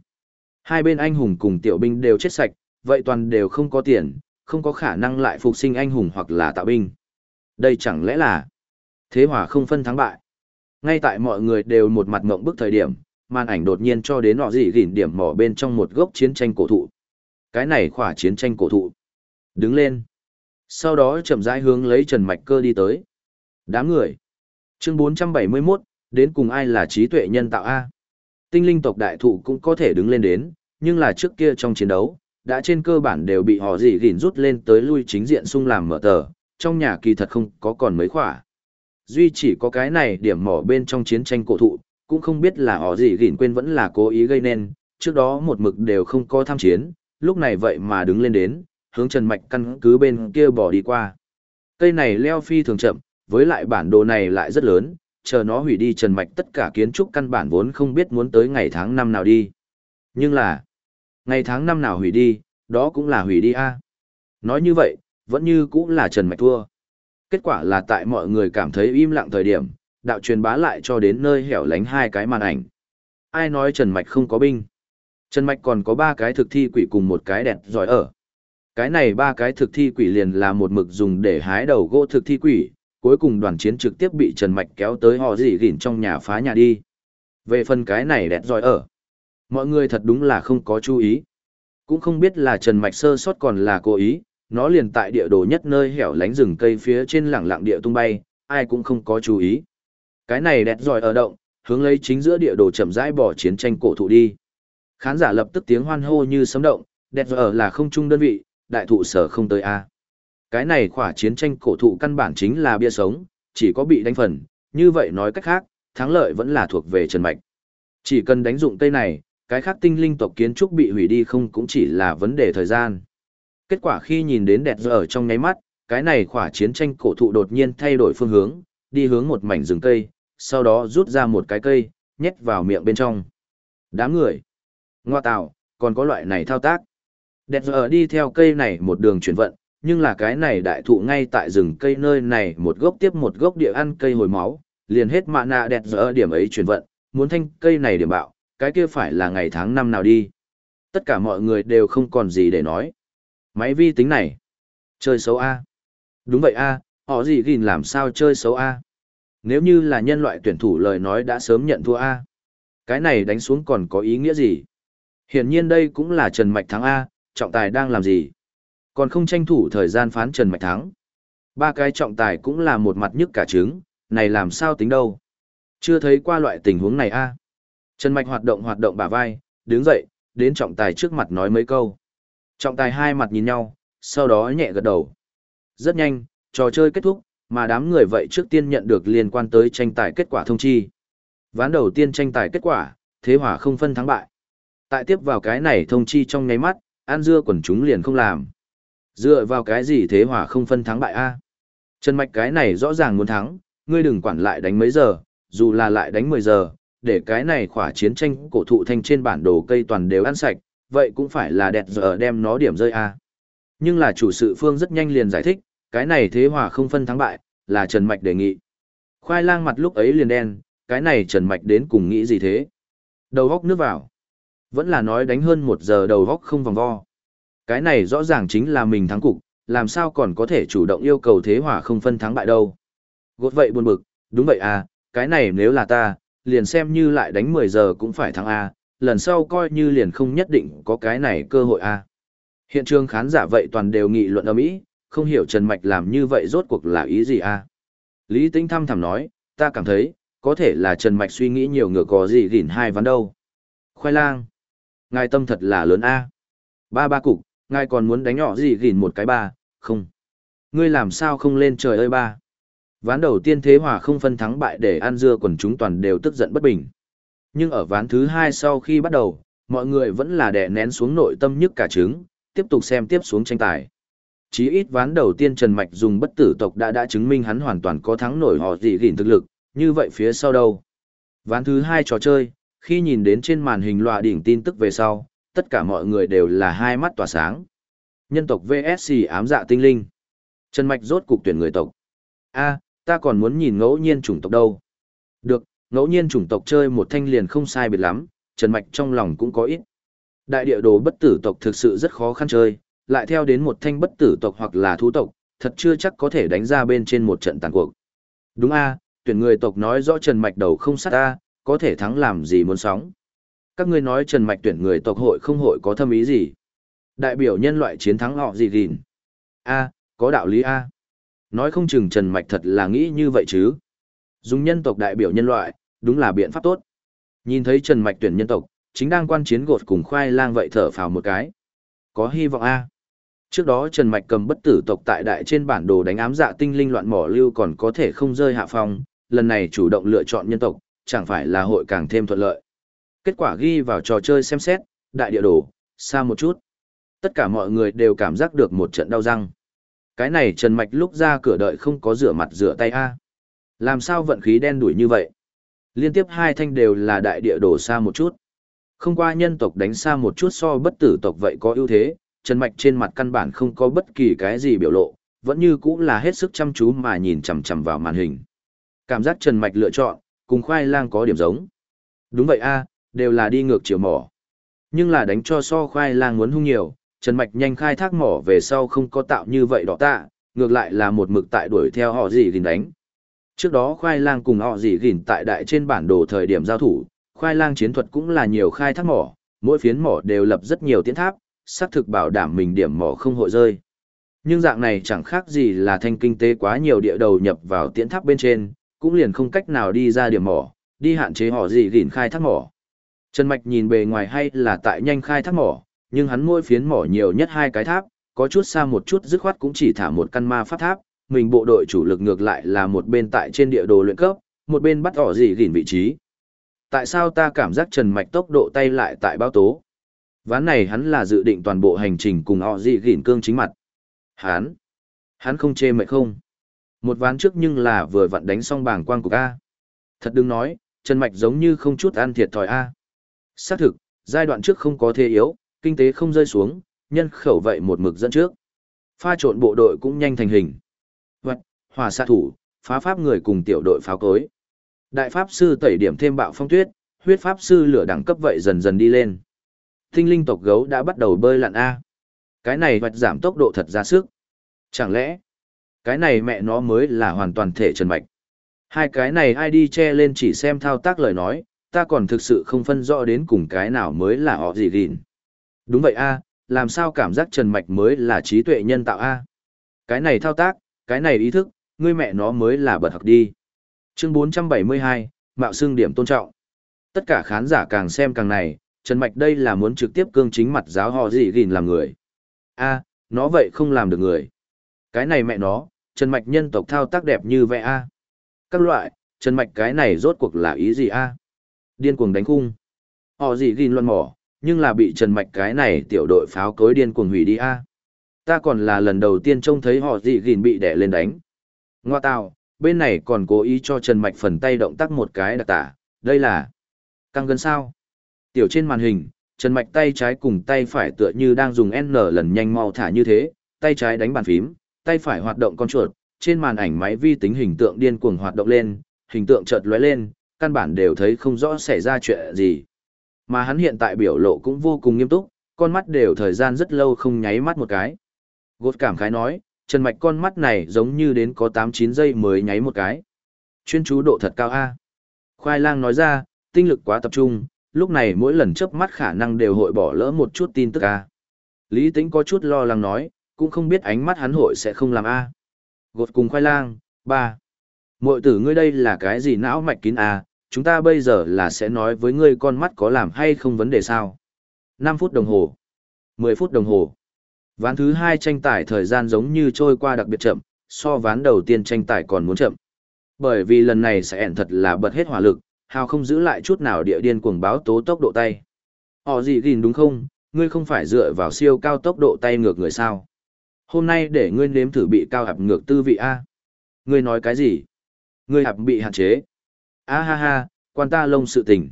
Hai bên anh hùng cùng tiểu binh đều chết sạch, vậy toàn đều không có tiền, không có khả năng lại phục sinh anh hùng hoặc là tạo binh. Đây chẳng lẽ là thế hòa không phân thắng bại. Ngay tại mọi người đều một mặt ngộng bức thời điểm, màn ảnh đột nhiên cho đến họ gì gỉn điểm mỏ bên trong một gốc chiến tranh cổ thụ. Cái này khỏa chiến tranh cổ thụ. Đứng lên. Sau đó chậm rãi hướng lấy Trần Mạch Cơ đi tới. Đám người. Chương 471, đến cùng ai là trí tuệ nhân tạo A. Tinh linh tộc đại thụ cũng có thể đứng lên đến, nhưng là trước kia trong chiến đấu, đã trên cơ bản đều bị họ gì gỉn rút lên tới lui chính diện xung làm mở tờ, trong nhà kỳ thật không có còn mấy khỏa. Duy chỉ có cái này điểm mỏ bên trong chiến tranh cổ thụ, cũng không biết là họ gì gỉn quên vẫn là cố ý gây nên, trước đó một mực đều không có tham chiến, lúc này vậy mà đứng lên đến, hướng Trần Mạch căn cứ bên kia bỏ đi qua. Cây này leo phi thường chậm, với lại bản đồ này lại rất lớn, chờ nó hủy đi Trần Mạch tất cả kiến trúc căn bản vốn không biết muốn tới ngày tháng năm nào đi. Nhưng là, ngày tháng năm nào hủy đi, đó cũng là hủy đi a Nói như vậy, vẫn như cũng là Trần Mạch thua. Kết quả là tại mọi người cảm thấy im lặng thời điểm, đạo truyền bá lại cho đến nơi hẻo lánh hai cái màn ảnh. Ai nói Trần Mạch không có binh? Trần Mạch còn có ba cái thực thi quỷ cùng một cái đẹp giỏi ở. Cái này ba cái thực thi quỷ liền là một mực dùng để hái đầu gỗ thực thi quỷ, cuối cùng đoàn chiến trực tiếp bị Trần Mạch kéo tới họ dỉ gỉn trong nhà phá nhà đi. Về phần cái này đẹp giỏi ở. Mọi người thật đúng là không có chú ý. Cũng không biết là Trần Mạch sơ sót còn là cố ý, nó liền tại địa đồ nhất nơi hẻo lánh rừng cây phía trên lẳng lặng địa tung bay, ai cũng không có chú ý. Cái này đẹp giỏi ở động, hướng lấy chính giữa địa đồ chậm rãi bỏ chiến tranh cổ thụ đi. Khán giả lập tức tiếng hoan hô như sấm động, đẹp giỏi là không trung đơn vị, đại thụ sở không tới A. Cái này khỏa chiến tranh cổ thụ căn bản chính là bia sống, chỉ có bị đánh phần, như vậy nói cách khác, thắng lợi vẫn là thuộc về Trần Mạch. Chỉ cần đánh dụng cây này, cái khác tinh linh tộc kiến trúc bị hủy đi không cũng chỉ là vấn đề thời gian. Kết quả khi nhìn đến đẹp ở trong nháy mắt, cái này khỏa chiến tranh cổ thụ đột nhiên thay đổi phương hướng, đi hướng một mảnh rừng cây, sau đó rút ra một cái cây, nhét vào miệng bên trong. Đám người. Ngoa tạo, còn có loại này thao tác. Đẹp ở đi theo cây này một đường chuyển vận, nhưng là cái này đại thụ ngay tại rừng cây nơi này một gốc tiếp một gốc địa ăn cây hồi máu, liền hết mạ nạ đẹp ở điểm ấy chuyển vận, muốn thanh cây này điểm bạo, cái kia phải là ngày tháng năm nào đi. Tất cả mọi người đều không còn gì để nói. Máy vi tính này. Chơi xấu A. Đúng vậy A, họ gì gìn làm sao chơi xấu A. Nếu như là nhân loại tuyển thủ lời nói đã sớm nhận thua A. Cái này đánh xuống còn có ý nghĩa gì? Hiển nhiên đây cũng là Trần Mạch thắng A, trọng tài đang làm gì? Còn không tranh thủ thời gian phán Trần Mạch thắng. Ba cái trọng tài cũng là một mặt nhức cả trứng, này làm sao tính đâu? Chưa thấy qua loại tình huống này a Trần Mạch hoạt động hoạt động bả vai, đứng dậy, đến trọng tài trước mặt nói mấy câu. Trọng tài hai mặt nhìn nhau, sau đó nhẹ gật đầu. Rất nhanh, trò chơi kết thúc, mà đám người vậy trước tiên nhận được liên quan tới tranh tài kết quả thông chi. Ván đầu tiên tranh tài kết quả, thế hỏa không phân thắng bại. Tại tiếp vào cái này thông chi trong nháy mắt, An Dưa quần chúng liền không làm. Dựa vào cái gì thế hỏa không phân thắng bại a? Trần Mạch cái này rõ ràng muốn thắng, ngươi đừng quản lại đánh mấy giờ, dù là lại đánh 10 giờ, để cái này khỏa chiến tranh cổ thụ thanh trên bản đồ cây toàn đều ăn sạch, vậy cũng phải là đẹp giờ đem nó điểm rơi a. Nhưng là chủ sự phương rất nhanh liền giải thích, cái này thế hòa không phân thắng bại, là Trần Mạch đề nghị. Khoai lang mặt lúc ấy liền đen, cái này Trần Mạch đến cùng nghĩ gì thế? Đầu góc nước vào. Vẫn là nói đánh hơn một giờ đầu góc không vòng vo. Cái này rõ ràng chính là mình thắng cục, làm sao còn có thể chủ động yêu cầu thế hòa không phân thắng bại đâu. Gột vậy buồn bực, đúng vậy à, cái này nếu là ta, liền xem như lại đánh 10 giờ cũng phải thắng A, lần sau coi như liền không nhất định có cái này cơ hội a. Hiện trường khán giả vậy toàn đều nghị luận ầm ĩ, không hiểu Trần Mạch làm như vậy rốt cuộc là ý gì a. Lý Tĩnh thăm thẳm nói, ta cảm thấy, có thể là Trần Mạch suy nghĩ nhiều ngựa có gì gỉn hai ván đâu. Khoai lang. Ngài tâm thật là lớn a. Ba ba cục, ngài còn muốn đánh nhỏ gì gỉn một cái ba, không. Ngươi làm sao không lên trời ơi ba. Ván đầu tiên thế hòa không phân thắng bại để ăn dưa quần chúng toàn đều tức giận bất bình. Nhưng ở ván thứ hai sau khi bắt đầu, mọi người vẫn là đè nén xuống nội tâm nhức cả trứng, tiếp tục xem tiếp xuống tranh tài. Chí ít ván đầu tiên Trần Mạch dùng bất tử tộc đã đã chứng minh hắn hoàn toàn có thắng nổi họ dị gìn thực lực, như vậy phía sau đâu. Ván thứ hai trò chơi, khi nhìn đến trên màn hình loa đỉnh tin tức về sau, tất cả mọi người đều là hai mắt tỏa sáng. Nhân tộc VSC ám dạ tinh linh. Trần Mạch rốt cục tuyển người tộc. a ta còn muốn nhìn ngẫu nhiên chủng tộc đâu. Được, ngẫu nhiên chủng tộc chơi một thanh liền không sai biệt lắm, Trần Mạch trong lòng cũng có ít. Đại địa đồ bất tử tộc thực sự rất khó khăn chơi, lại theo đến một thanh bất tử tộc hoặc là thú tộc, thật chưa chắc có thể đánh ra bên trên một trận tàn cuộc. Đúng a tuyển người tộc nói rõ Trần Mạch đầu không sát ta, có thể thắng làm gì muốn sóng. Các ngươi nói Trần Mạch tuyển người tộc hội không hội có thâm ý gì? Đại biểu nhân loại chiến thắng họ gì gìn? A, có đạo lý A. Nói không chừng Trần Mạch thật là nghĩ như vậy chứ. Dùng nhân tộc đại biểu nhân loại, đúng là biện pháp tốt. Nhìn thấy Trần Mạch tuyển nhân tộc, chính đang quan chiến gột cùng khoai lang vậy thở phào một cái. Có hy vọng A. Trước đó Trần Mạch cầm bất tử tộc tại đại trên bản đồ đánh ám dạ tinh linh loạn mỏ lưu còn có thể không rơi hạ phong, lần này chủ động lựa chọn nhân tộc, chẳng phải là hội càng thêm thuận lợi. Kết quả ghi vào trò chơi xem xét, đại địa đồ, xa một chút. Tất cả mọi người đều cảm giác được một trận đau răng. Cái này Trần Mạch lúc ra cửa đợi không có rửa mặt rửa tay a Làm sao vận khí đen đuổi như vậy? Liên tiếp hai thanh đều là đại địa đổ xa một chút. Không qua nhân tộc đánh xa một chút so bất tử tộc vậy có ưu thế, Trần Mạch trên mặt căn bản không có bất kỳ cái gì biểu lộ, vẫn như cũng là hết sức chăm chú mà nhìn chằm chằm vào màn hình. Cảm giác Trần Mạch lựa chọn, cùng khoai lang có điểm giống. Đúng vậy a đều là đi ngược chiều mỏ. Nhưng là đánh cho so khoai lang muốn hung nhiều, Trần Mạch nhanh khai thác mỏ về sau không có tạo như vậy đỏ tạ, ngược lại là một mực tại đuổi theo họ gì gìn đánh. Trước đó khoai lang cùng họ gì gìn tại đại trên bản đồ thời điểm giao thủ, khoai lang chiến thuật cũng là nhiều khai thác mỏ, mỗi phiến mỏ đều lập rất nhiều tiến tháp, xác thực bảo đảm mình điểm mỏ không hội rơi. Nhưng dạng này chẳng khác gì là thanh kinh tế quá nhiều địa đầu nhập vào tiến tháp bên trên, cũng liền không cách nào đi ra điểm mỏ, đi hạn chế họ gì gìn khai thác mỏ. Trần Mạch nhìn bề ngoài hay là tại nhanh khai thác mỏ, nhưng hắn mỗi phiến mỏ nhiều nhất hai cái tháp, có chút xa một chút dứt khoát cũng chỉ thả một căn ma pháp tháp, mình bộ đội chủ lực ngược lại là một bên tại trên địa đồ luyện cấp, một bên bắt ỏ gì gìn vị trí. Tại sao ta cảm giác Trần Mạch tốc độ tay lại tại báo tố? Ván này hắn là dự định toàn bộ hành trình cùng họ gì gìn cương chính mặt. Hắn, hắn không chê mệt không? Một ván trước nhưng là vừa vặn đánh xong bảng quang của A. Thật đừng nói, Trần Mạch giống như không chút ăn thiệt thòi A. Xác thực, giai đoạn trước không có thế yếu, kinh tế không rơi xuống, nhân khẩu vậy một mực dẫn trước. Pha trộn bộ đội cũng nhanh thành hình. Vật, hòa xạ thủ, phá pháp người cùng tiểu đội pháo cối. Đại pháp sư tẩy điểm thêm bạo phong tuyết, huyết pháp sư lửa đẳng cấp vậy dần dần đi lên. Tinh linh tộc gấu đã bắt đầu bơi lặn A. Cái này vạch giảm tốc độ thật ra sức. Chẳng lẽ, cái này mẹ nó mới là hoàn toàn thể trần mạch. Hai cái này ai đi che lên chỉ xem thao tác lời nói, ta còn thực sự không phân rõ đến cùng cái nào mới là họ gì gìn. Đúng vậy a, làm sao cảm giác Trần Mạch mới là trí tuệ nhân tạo a? Cái này thao tác, cái này ý thức, ngươi mẹ nó mới là bật học đi. Chương 472, Mạo xương điểm tôn trọng. Tất cả khán giả càng xem càng này, Trần Mạch đây là muốn trực tiếp cương chính mặt giáo họ gì gìn làm người. a nó vậy không làm được người. Cái này mẹ nó, Trần Mạch nhân tộc thao tác đẹp như vậy a Các loại, Trần Mạch cái này rốt cuộc là ý gì a Điên cuồng đánh khung. Họ gì gìn luôn mỏ, nhưng là bị Trần Mạch cái này tiểu đội pháo cối điên cuồng hủy đi a. Ta còn là lần đầu tiên trông thấy họ dị gìn bị đẻ lên đánh. Ngoa tào, bên này còn cố ý cho Trần Mạch phần tay động tác một cái đặc tả, đây là căng gân sao. Tiểu trên màn hình, Trần Mạch tay trái cùng tay phải tựa như đang dùng N lần nhanh mau thả như thế, tay trái đánh bàn phím, tay phải hoạt động con chuột, trên màn ảnh máy vi tính hình tượng điên cuồng hoạt động lên, hình tượng chợt lóe lên, căn bản đều thấy không rõ xảy ra chuyện gì. Mà hắn hiện tại biểu lộ cũng vô cùng nghiêm túc, con mắt đều thời gian rất lâu không nháy mắt một cái. Gột cảm khái nói, Trần Mạch con mắt này giống như đến có 8-9 giây mới nháy một cái. Chuyên chú độ thật cao A. Khoai lang nói ra, tinh lực quá tập trung, lúc này mỗi lần chớp mắt khả năng đều hội bỏ lỡ một chút tin tức a. Lý Tĩnh có chút lo lắng nói, cũng không biết ánh mắt hắn hội sẽ không làm a. Gột cùng khoai lang, ba. Mội tử ngươi đây là cái gì não mạch kín a, chúng ta bây giờ là sẽ nói với ngươi con mắt có làm hay không vấn đề sao. 5 phút đồng hồ. 10 phút đồng hồ. Ván thứ hai tranh tài thời gian giống như trôi qua đặc biệt chậm, so ván đầu tiên tranh tài còn muốn chậm. Bởi vì lần này sẽ ẻn thật là bật hết hỏa lực, hào không giữ lại chút nào địa điên cuồng báo tố tốc độ tay. Họ gì gìn đúng không, ngươi không phải dựa vào siêu cao tốc độ tay ngược người sao. Hôm nay để ngươi nếm thử bị cao hạp ngược tư vị A. Ngươi nói cái gì? Ngươi hạp bị hạn chế. A ha ha, quan ta lông sự tình.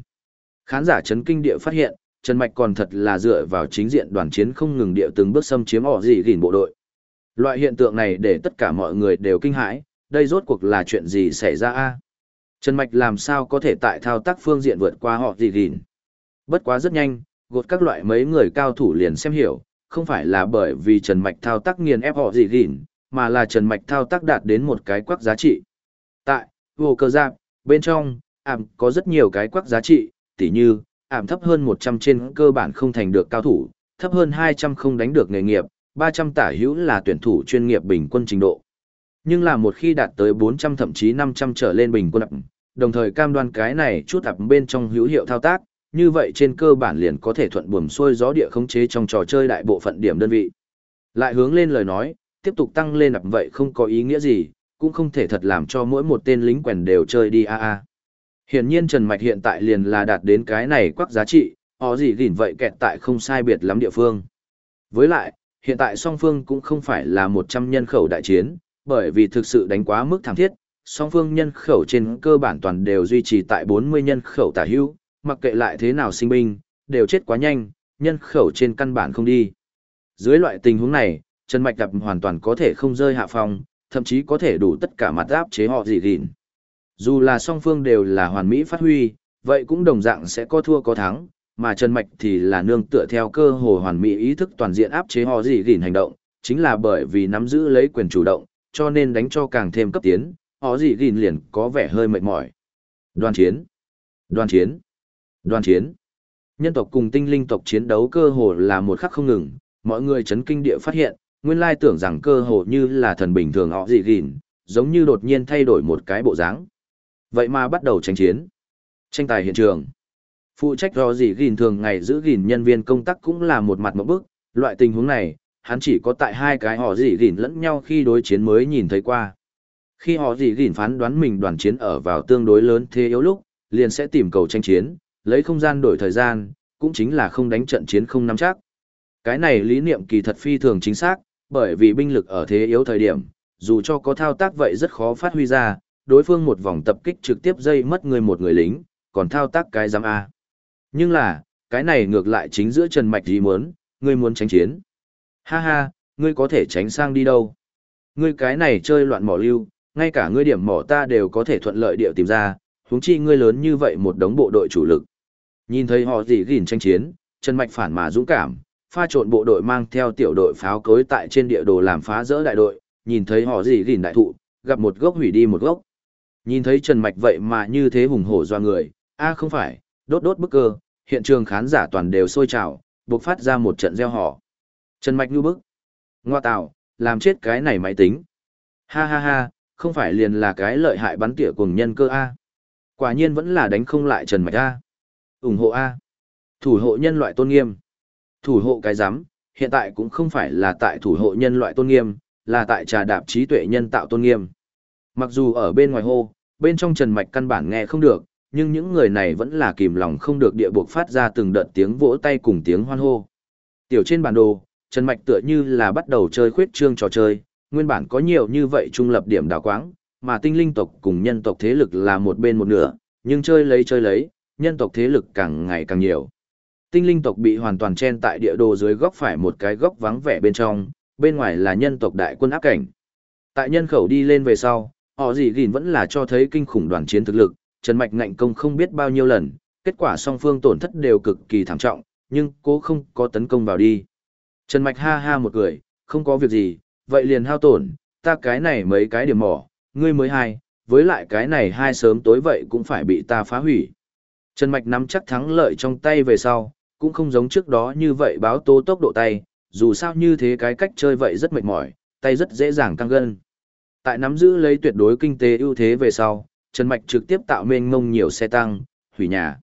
Khán giả chấn kinh địa phát hiện, Trần Mạch còn thật là dựa vào chính diện đoàn chiến không ngừng điệu từng bước xâm chiếm họ gì gìn bộ đội. Loại hiện tượng này để tất cả mọi người đều kinh hãi, đây rốt cuộc là chuyện gì xảy ra a? Trần Mạch làm sao có thể tại thao tác phương diện vượt qua họ gì gìn? Bất quá rất nhanh, gột các loại mấy người cao thủ liền xem hiểu, không phải là bởi vì Trần Mạch thao tác nghiền ép họ gì gìn, mà là Trần Mạch thao tác đạt đến một cái quắc giá trị. Tại, vô cơ giáp, bên trong, ảm có rất nhiều cái quắc giá trị, tỉ như, ảm thấp hơn 100 trên cơ bản không thành được cao thủ, thấp hơn 200 không đánh được nghề nghiệp, 300 tả hữu là tuyển thủ chuyên nghiệp bình quân trình độ. Nhưng là một khi đạt tới 400 thậm chí 500 trở lên bình quân ẩm, đồng thời cam đoan cái này chút ập bên trong hữu hiệu thao tác, như vậy trên cơ bản liền có thể thuận buồm xuôi gió địa khống chế trong trò chơi đại bộ phận điểm đơn vị. Lại hướng lên lời nói, tiếp tục tăng lên ập vậy không có ý nghĩa gì, cũng không thể thật làm cho mỗi một tên lính quèn đều chơi đi a a. Hiển nhiên Trần Mạch hiện tại liền là đạt đến cái này quắc giá trị, họ gì gỉn vậy kẹt tại không sai biệt lắm địa phương. Với lại, hiện tại song phương cũng không phải là 100 nhân khẩu đại chiến, bởi vì thực sự đánh quá mức thảm thiết, song phương nhân khẩu trên cơ bản toàn đều duy trì tại 40 nhân khẩu tả hữu, mặc kệ lại thế nào sinh binh, đều chết quá nhanh, nhân khẩu trên căn bản không đi. Dưới loại tình huống này, Trần Mạch Đập hoàn toàn có thể không rơi hạ phòng, thậm chí có thể đủ tất cả mặt áp chế họ gì gìn. Dù là song phương đều là hoàn mỹ phát huy, vậy cũng đồng dạng sẽ có thua có thắng, mà Trần Mạch thì là nương tựa theo cơ hồ hoàn mỹ ý thức toàn diện áp chế họ gì gìn hành động, chính là bởi vì nắm giữ lấy quyền chủ động, cho nên đánh cho càng thêm cấp tiến, họ gì gìn liền có vẻ hơi mệt mỏi. Đoàn chiến, đoàn chiến, đoàn chiến. Nhân tộc cùng tinh linh tộc chiến đấu cơ hồ là một khắc không ngừng, mọi người chấn kinh địa phát hiện, nguyên lai tưởng rằng cơ hồ như là thần bình thường họ gì gìn, giống như đột nhiên thay đổi một cái bộ dáng. Vậy mà bắt đầu tranh chiến. Tranh tài hiện trường. Phụ trách do gì gìn thường ngày giữ gìn nhân viên công tác cũng là một mặt một bức, loại tình huống này, hắn chỉ có tại hai cái họ gì gìn lẫn nhau khi đối chiến mới nhìn thấy qua. Khi họ gì gìn phán đoán mình đoàn chiến ở vào tương đối lớn thế yếu lúc, liền sẽ tìm cầu tranh chiến, lấy không gian đổi thời gian, cũng chính là không đánh trận chiến không nắm chắc. Cái này lý niệm kỳ thật phi thường chính xác, bởi vì binh lực ở thế yếu thời điểm, dù cho có thao tác vậy rất khó phát huy ra, đối phương một vòng tập kích trực tiếp dây mất người một người lính, còn thao tác cái giám A. Nhưng là, cái này ngược lại chính giữa Trần Mạch gì muốn, ngươi muốn tránh chiến. Ha ha, ngươi có thể tránh sang đi đâu. Ngươi cái này chơi loạn mỏ lưu, ngay cả ngươi điểm mỏ ta đều có thể thuận lợi điệu tìm ra, huống chi ngươi lớn như vậy một đống bộ đội chủ lực. Nhìn thấy họ gì gìn tranh chiến, Trần Mạch phản mà dũng cảm, pha trộn bộ đội mang theo tiểu đội pháo cối tại trên địa đồ làm phá rỡ đại đội, nhìn thấy họ gì gìn đại thụ, gặp một gốc hủy đi một gốc. Nhìn thấy Trần Mạch vậy mà như thế hùng hổ doa người, a không phải, đốt đốt bức cơ, hiện trường khán giả toàn đều sôi trào, bộc phát ra một trận gieo họ. Trần Mạch như bức. Ngoa tạo, làm chết cái này máy tính. Ha ha ha, không phải liền là cái lợi hại bắn tỉa cùng nhân cơ A. Quả nhiên vẫn là đánh không lại Trần Mạch A. ủng hộ A. Thủ hộ nhân loại tôn nghiêm. Thủ hộ cái giám, hiện tại cũng không phải là tại thủ hộ nhân loại tôn nghiêm, là tại trà đạp trí tuệ nhân tạo tôn nghiêm. Mặc dù ở bên ngoài hô, bên trong Trần Mạch căn bản nghe không được, nhưng những người này vẫn là kìm lòng không được địa buộc phát ra từng đợt tiếng vỗ tay cùng tiếng hoan hô. Tiểu trên bản đồ, Trần Mạch tựa như là bắt đầu chơi khuyết trương trò chơi, nguyên bản có nhiều như vậy trung lập điểm đào quáng, mà tinh linh tộc cùng nhân tộc thế lực là một bên một nửa, nhưng chơi lấy chơi lấy, nhân tộc thế lực càng ngày càng nhiều. Tinh linh tộc bị hoàn toàn chen tại địa đồ dưới góc phải một cái góc vắng vẻ bên trong, bên ngoài là nhân tộc đại quân áp cảnh. Tại nhân khẩu đi lên về sau, họ gì gìn vẫn là cho thấy kinh khủng đoàn chiến thực lực, Trần Mạch ngạnh công không biết bao nhiêu lần, kết quả song phương tổn thất đều cực kỳ thảm trọng, nhưng cố không có tấn công vào đi. Trần Mạch ha ha một cười, không có việc gì, vậy liền hao tổn, ta cái này mấy cái điểm mỏ, ngươi mới hai, với lại cái này hai sớm tối vậy cũng phải bị ta phá hủy. Trần Mạch nắm chắc thắng lợi trong tay về sau, cũng không giống trước đó như vậy báo tố tốc độ tay, dù sao như thế cái cách chơi vậy rất mệt mỏi, tay rất dễ dàng căng gân. Tại nắm giữ lấy tuyệt đối kinh tế ưu thế về sau, Trần Mạch trực tiếp tạo mênh mông nhiều xe tăng, hủy nhà.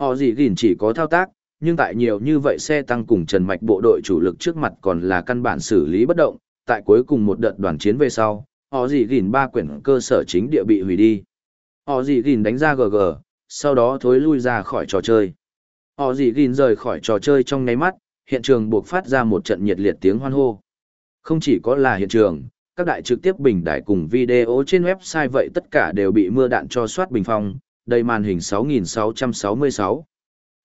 Họ gì gìn chỉ có thao tác, nhưng tại nhiều như vậy xe tăng cùng Trần Mạch bộ đội chủ lực trước mặt còn là căn bản xử lý bất động, tại cuối cùng một đợt đoàn chiến về sau, họ gì gìn ba quyển cơ sở chính địa bị hủy đi. Họ gì gìn đánh ra GG, sau đó thối lui ra khỏi trò chơi. Họ gì gìn rời khỏi trò chơi trong ngáy mắt, hiện trường buộc phát ra một trận nhiệt liệt tiếng hoan hô. Không chỉ có là hiện trường, các đại trực tiếp bình đại cùng video trên website vậy tất cả đều bị mưa đạn cho soát bình phong, đầy màn hình 6666.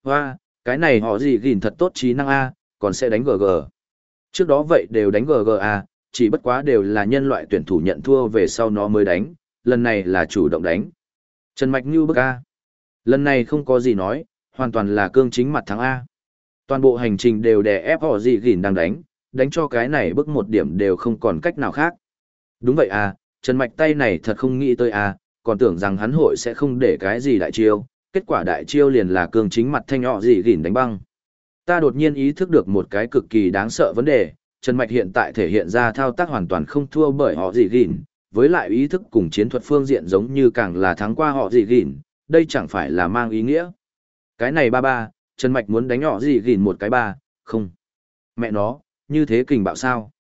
Hoa, cái này họ gì gìn thật tốt trí năng A, còn sẽ đánh GG. Trước đó vậy đều đánh GG A, chỉ bất quá đều là nhân loại tuyển thủ nhận thua về sau nó mới đánh, lần này là chủ động đánh. Trần Mạch Như bức A. Lần này không có gì nói, hoàn toàn là cương chính mặt thắng A. Toàn bộ hành trình đều đè ép họ gì gìn đang đánh, đánh cho cái này bức một điểm đều không còn cách nào khác. Đúng vậy à, Trần Mạch tay này thật không nghĩ tới à, còn tưởng rằng hắn hội sẽ không để cái gì đại chiêu, kết quả đại chiêu liền là cường chính mặt thanh họ gì gỉn đánh băng. Ta đột nhiên ý thức được một cái cực kỳ đáng sợ vấn đề, Trần Mạch hiện tại thể hiện ra thao tác hoàn toàn không thua bởi họ gì gỉn, với lại ý thức cùng chiến thuật phương diện giống như càng là thắng qua họ gì gỉn, đây chẳng phải là mang ý nghĩa. Cái này ba ba, Trần Mạch muốn đánh họ gì gỉn một cái ba, không. Mẹ nó, như thế kình bạo sao?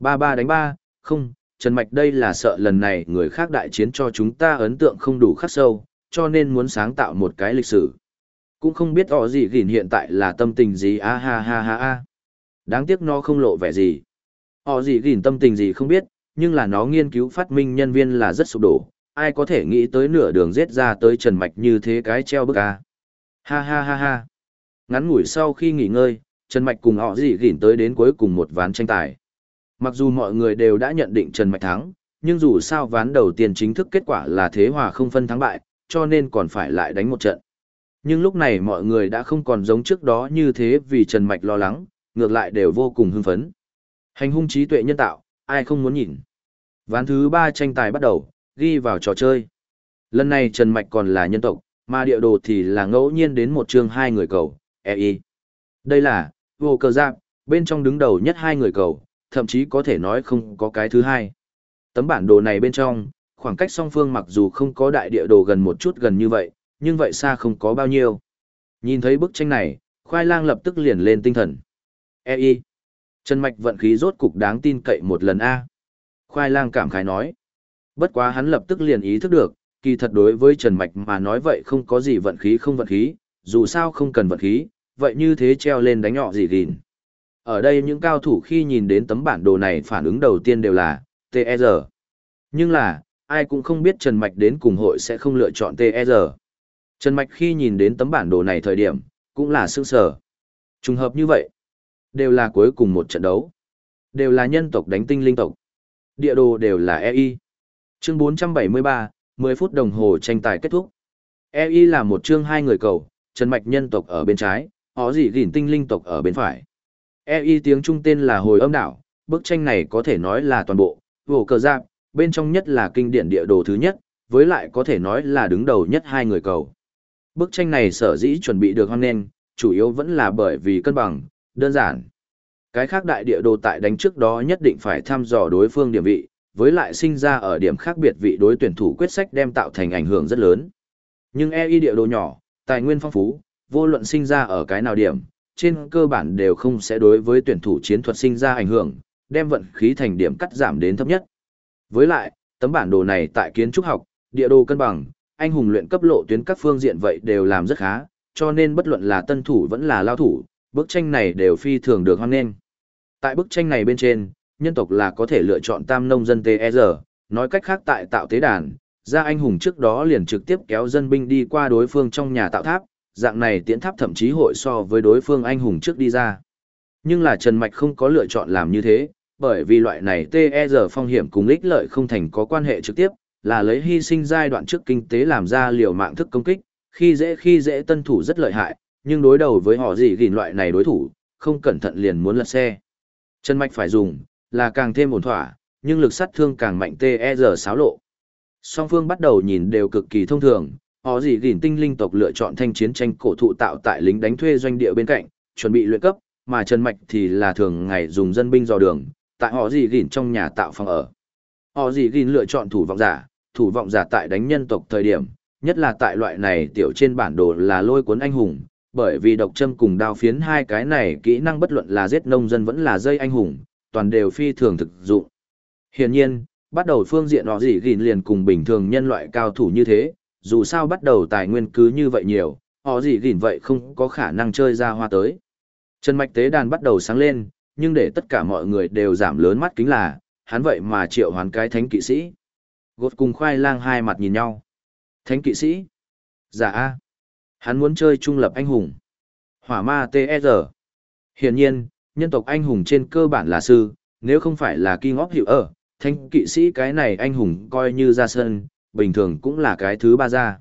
Ba ba đánh ba, không, Trần Mạch đây là sợ lần này người khác đại chiến cho chúng ta ấn tượng không đủ khắc sâu, cho nên muốn sáng tạo một cái lịch sử. Cũng không biết họ gì gìn hiện tại là tâm tình gì a ha ha ha ha. Đáng tiếc nó không lộ vẻ gì. Họ gì gìn tâm tình gì không biết, nhưng là nó nghiên cứu phát minh nhân viên là rất sụp đổ. Ai có thể nghĩ tới nửa đường giết ra tới Trần Mạch như thế cái treo bức a. Ha ha ha ha. Ngắn ngủi sau khi nghỉ ngơi, Trần Mạch cùng họ gì gìn tới đến cuối cùng một ván tranh tài. Mặc dù mọi người đều đã nhận định Trần Mạch thắng, nhưng dù sao ván đầu tiên chính thức kết quả là thế hòa không phân thắng bại, cho nên còn phải lại đánh một trận. Nhưng lúc này mọi người đã không còn giống trước đó như thế vì Trần Mạch lo lắng, ngược lại đều vô cùng hưng phấn. Hành hung trí tuệ nhân tạo, ai không muốn nhìn. Ván thứ ba tranh tài bắt đầu, ghi vào trò chơi. Lần này Trần Mạch còn là nhân tộc, mà địa đồ thì là ngẫu nhiên đến một chương hai người cầu, EI. Đây là, vô cơ giáp, bên trong đứng đầu nhất hai người cầu, thậm chí có thể nói không có cái thứ hai. Tấm bản đồ này bên trong, khoảng cách song phương mặc dù không có đại địa đồ gần một chút gần như vậy, nhưng vậy xa không có bao nhiêu. Nhìn thấy bức tranh này, khoai lang lập tức liền lên tinh thần. E.I. Trần Mạch vận khí rốt cục đáng tin cậy một lần A. Khoai lang cảm khái nói. Bất quá hắn lập tức liền ý thức được, kỳ thật đối với Trần Mạch mà nói vậy không có gì vận khí không vận khí, dù sao không cần vận khí, vậy như thế treo lên đánh nhỏ gì gìn. Ở đây những cao thủ khi nhìn đến tấm bản đồ này phản ứng đầu tiên đều là TR. E Nhưng là, ai cũng không biết Trần Mạch đến cùng hội sẽ không lựa chọn TR. E Trần Mạch khi nhìn đến tấm bản đồ này thời điểm, cũng là sức sở. Trùng hợp như vậy, đều là cuối cùng một trận đấu. Đều là nhân tộc đánh tinh linh tộc. Địa đồ đều là EI. Chương 473, 10 phút đồng hồ tranh tài kết thúc. EI là một chương hai người cầu, Trần Mạch nhân tộc ở bên trái, họ gì gỉn tinh linh tộc ở bên phải. EI tiếng Trung tên là hồi âm đảo, bức tranh này có thể nói là toàn bộ, vổ cờ giáp, bên trong nhất là kinh điển địa đồ thứ nhất, với lại có thể nói là đứng đầu nhất hai người cầu. Bức tranh này sở dĩ chuẩn bị được hoan nên, chủ yếu vẫn là bởi vì cân bằng, đơn giản. Cái khác đại địa đồ tại đánh trước đó nhất định phải thăm dò đối phương điểm vị, với lại sinh ra ở điểm khác biệt vị đối tuyển thủ quyết sách đem tạo thành ảnh hưởng rất lớn. Nhưng EI địa đồ nhỏ, tài nguyên phong phú, vô luận sinh ra ở cái nào điểm, trên cơ bản đều không sẽ đối với tuyển thủ chiến thuật sinh ra ảnh hưởng, đem vận khí thành điểm cắt giảm đến thấp nhất. Với lại, tấm bản đồ này tại kiến trúc học, địa đồ cân bằng, anh hùng luyện cấp lộ tuyến các phương diện vậy đều làm rất khá, cho nên bất luận là tân thủ vẫn là lao thủ, bức tranh này đều phi thường được hoan nghênh. Tại bức tranh này bên trên, nhân tộc là có thể lựa chọn tam nông dân TR, nói cách khác tại tạo tế đàn, ra anh hùng trước đó liền trực tiếp kéo dân binh đi qua đối phương trong nhà tạo tháp, dạng này tiễn tháp thậm chí hội so với đối phương anh hùng trước đi ra. Nhưng là Trần Mạch không có lựa chọn làm như thế, bởi vì loại này TR phong hiểm cùng ích lợi không thành có quan hệ trực tiếp, là lấy hy sinh giai đoạn trước kinh tế làm ra liều mạng thức công kích, khi dễ khi dễ tân thủ rất lợi hại, nhưng đối đầu với họ gì gìn loại này đối thủ, không cẩn thận liền muốn lật xe. Trần Mạch phải dùng, là càng thêm ổn thỏa, nhưng lực sát thương càng mạnh TR xáo lộ. Song phương bắt đầu nhìn đều cực kỳ thông thường, họ gì gìn tinh linh tộc lựa chọn thanh chiến tranh cổ thụ tạo tại lính đánh thuê doanh địa bên cạnh, chuẩn bị luyện cấp, mà Trần Mạch thì là thường ngày dùng dân binh dò đường, tại họ gì gìn trong nhà tạo phòng ở. Họ gì gìn lựa chọn thủ vọng giả, thủ vọng giả tại đánh nhân tộc thời điểm, nhất là tại loại này tiểu trên bản đồ là lôi cuốn anh hùng, bởi vì độc châm cùng đao phiến hai cái này kỹ năng bất luận là giết nông dân vẫn là dây anh hùng, toàn đều phi thường thực dụng. Hiển nhiên, bắt đầu phương diện họ gì gìn liền cùng bình thường nhân loại cao thủ như thế, dù sao bắt đầu tài nguyên cứ như vậy nhiều, họ gì gìn vậy không có khả năng chơi ra hoa tới. Trần mạch tế đàn bắt đầu sáng lên, nhưng để tất cả mọi người đều giảm lớn mắt kính là, hắn vậy mà triệu hoán cái thánh kỵ sĩ. Gột cùng khoai lang hai mặt nhìn nhau. Thánh kỵ sĩ? Dạ a Hắn muốn chơi trung lập anh hùng. Hỏa ma TR. E Hiển nhiên, nhân tộc anh hùng trên cơ bản là sư, nếu không phải là kinh óc Hiệu ở, ờ, thánh kỵ sĩ cái này anh hùng coi như ra sân, bình thường cũng là cái thứ ba ra.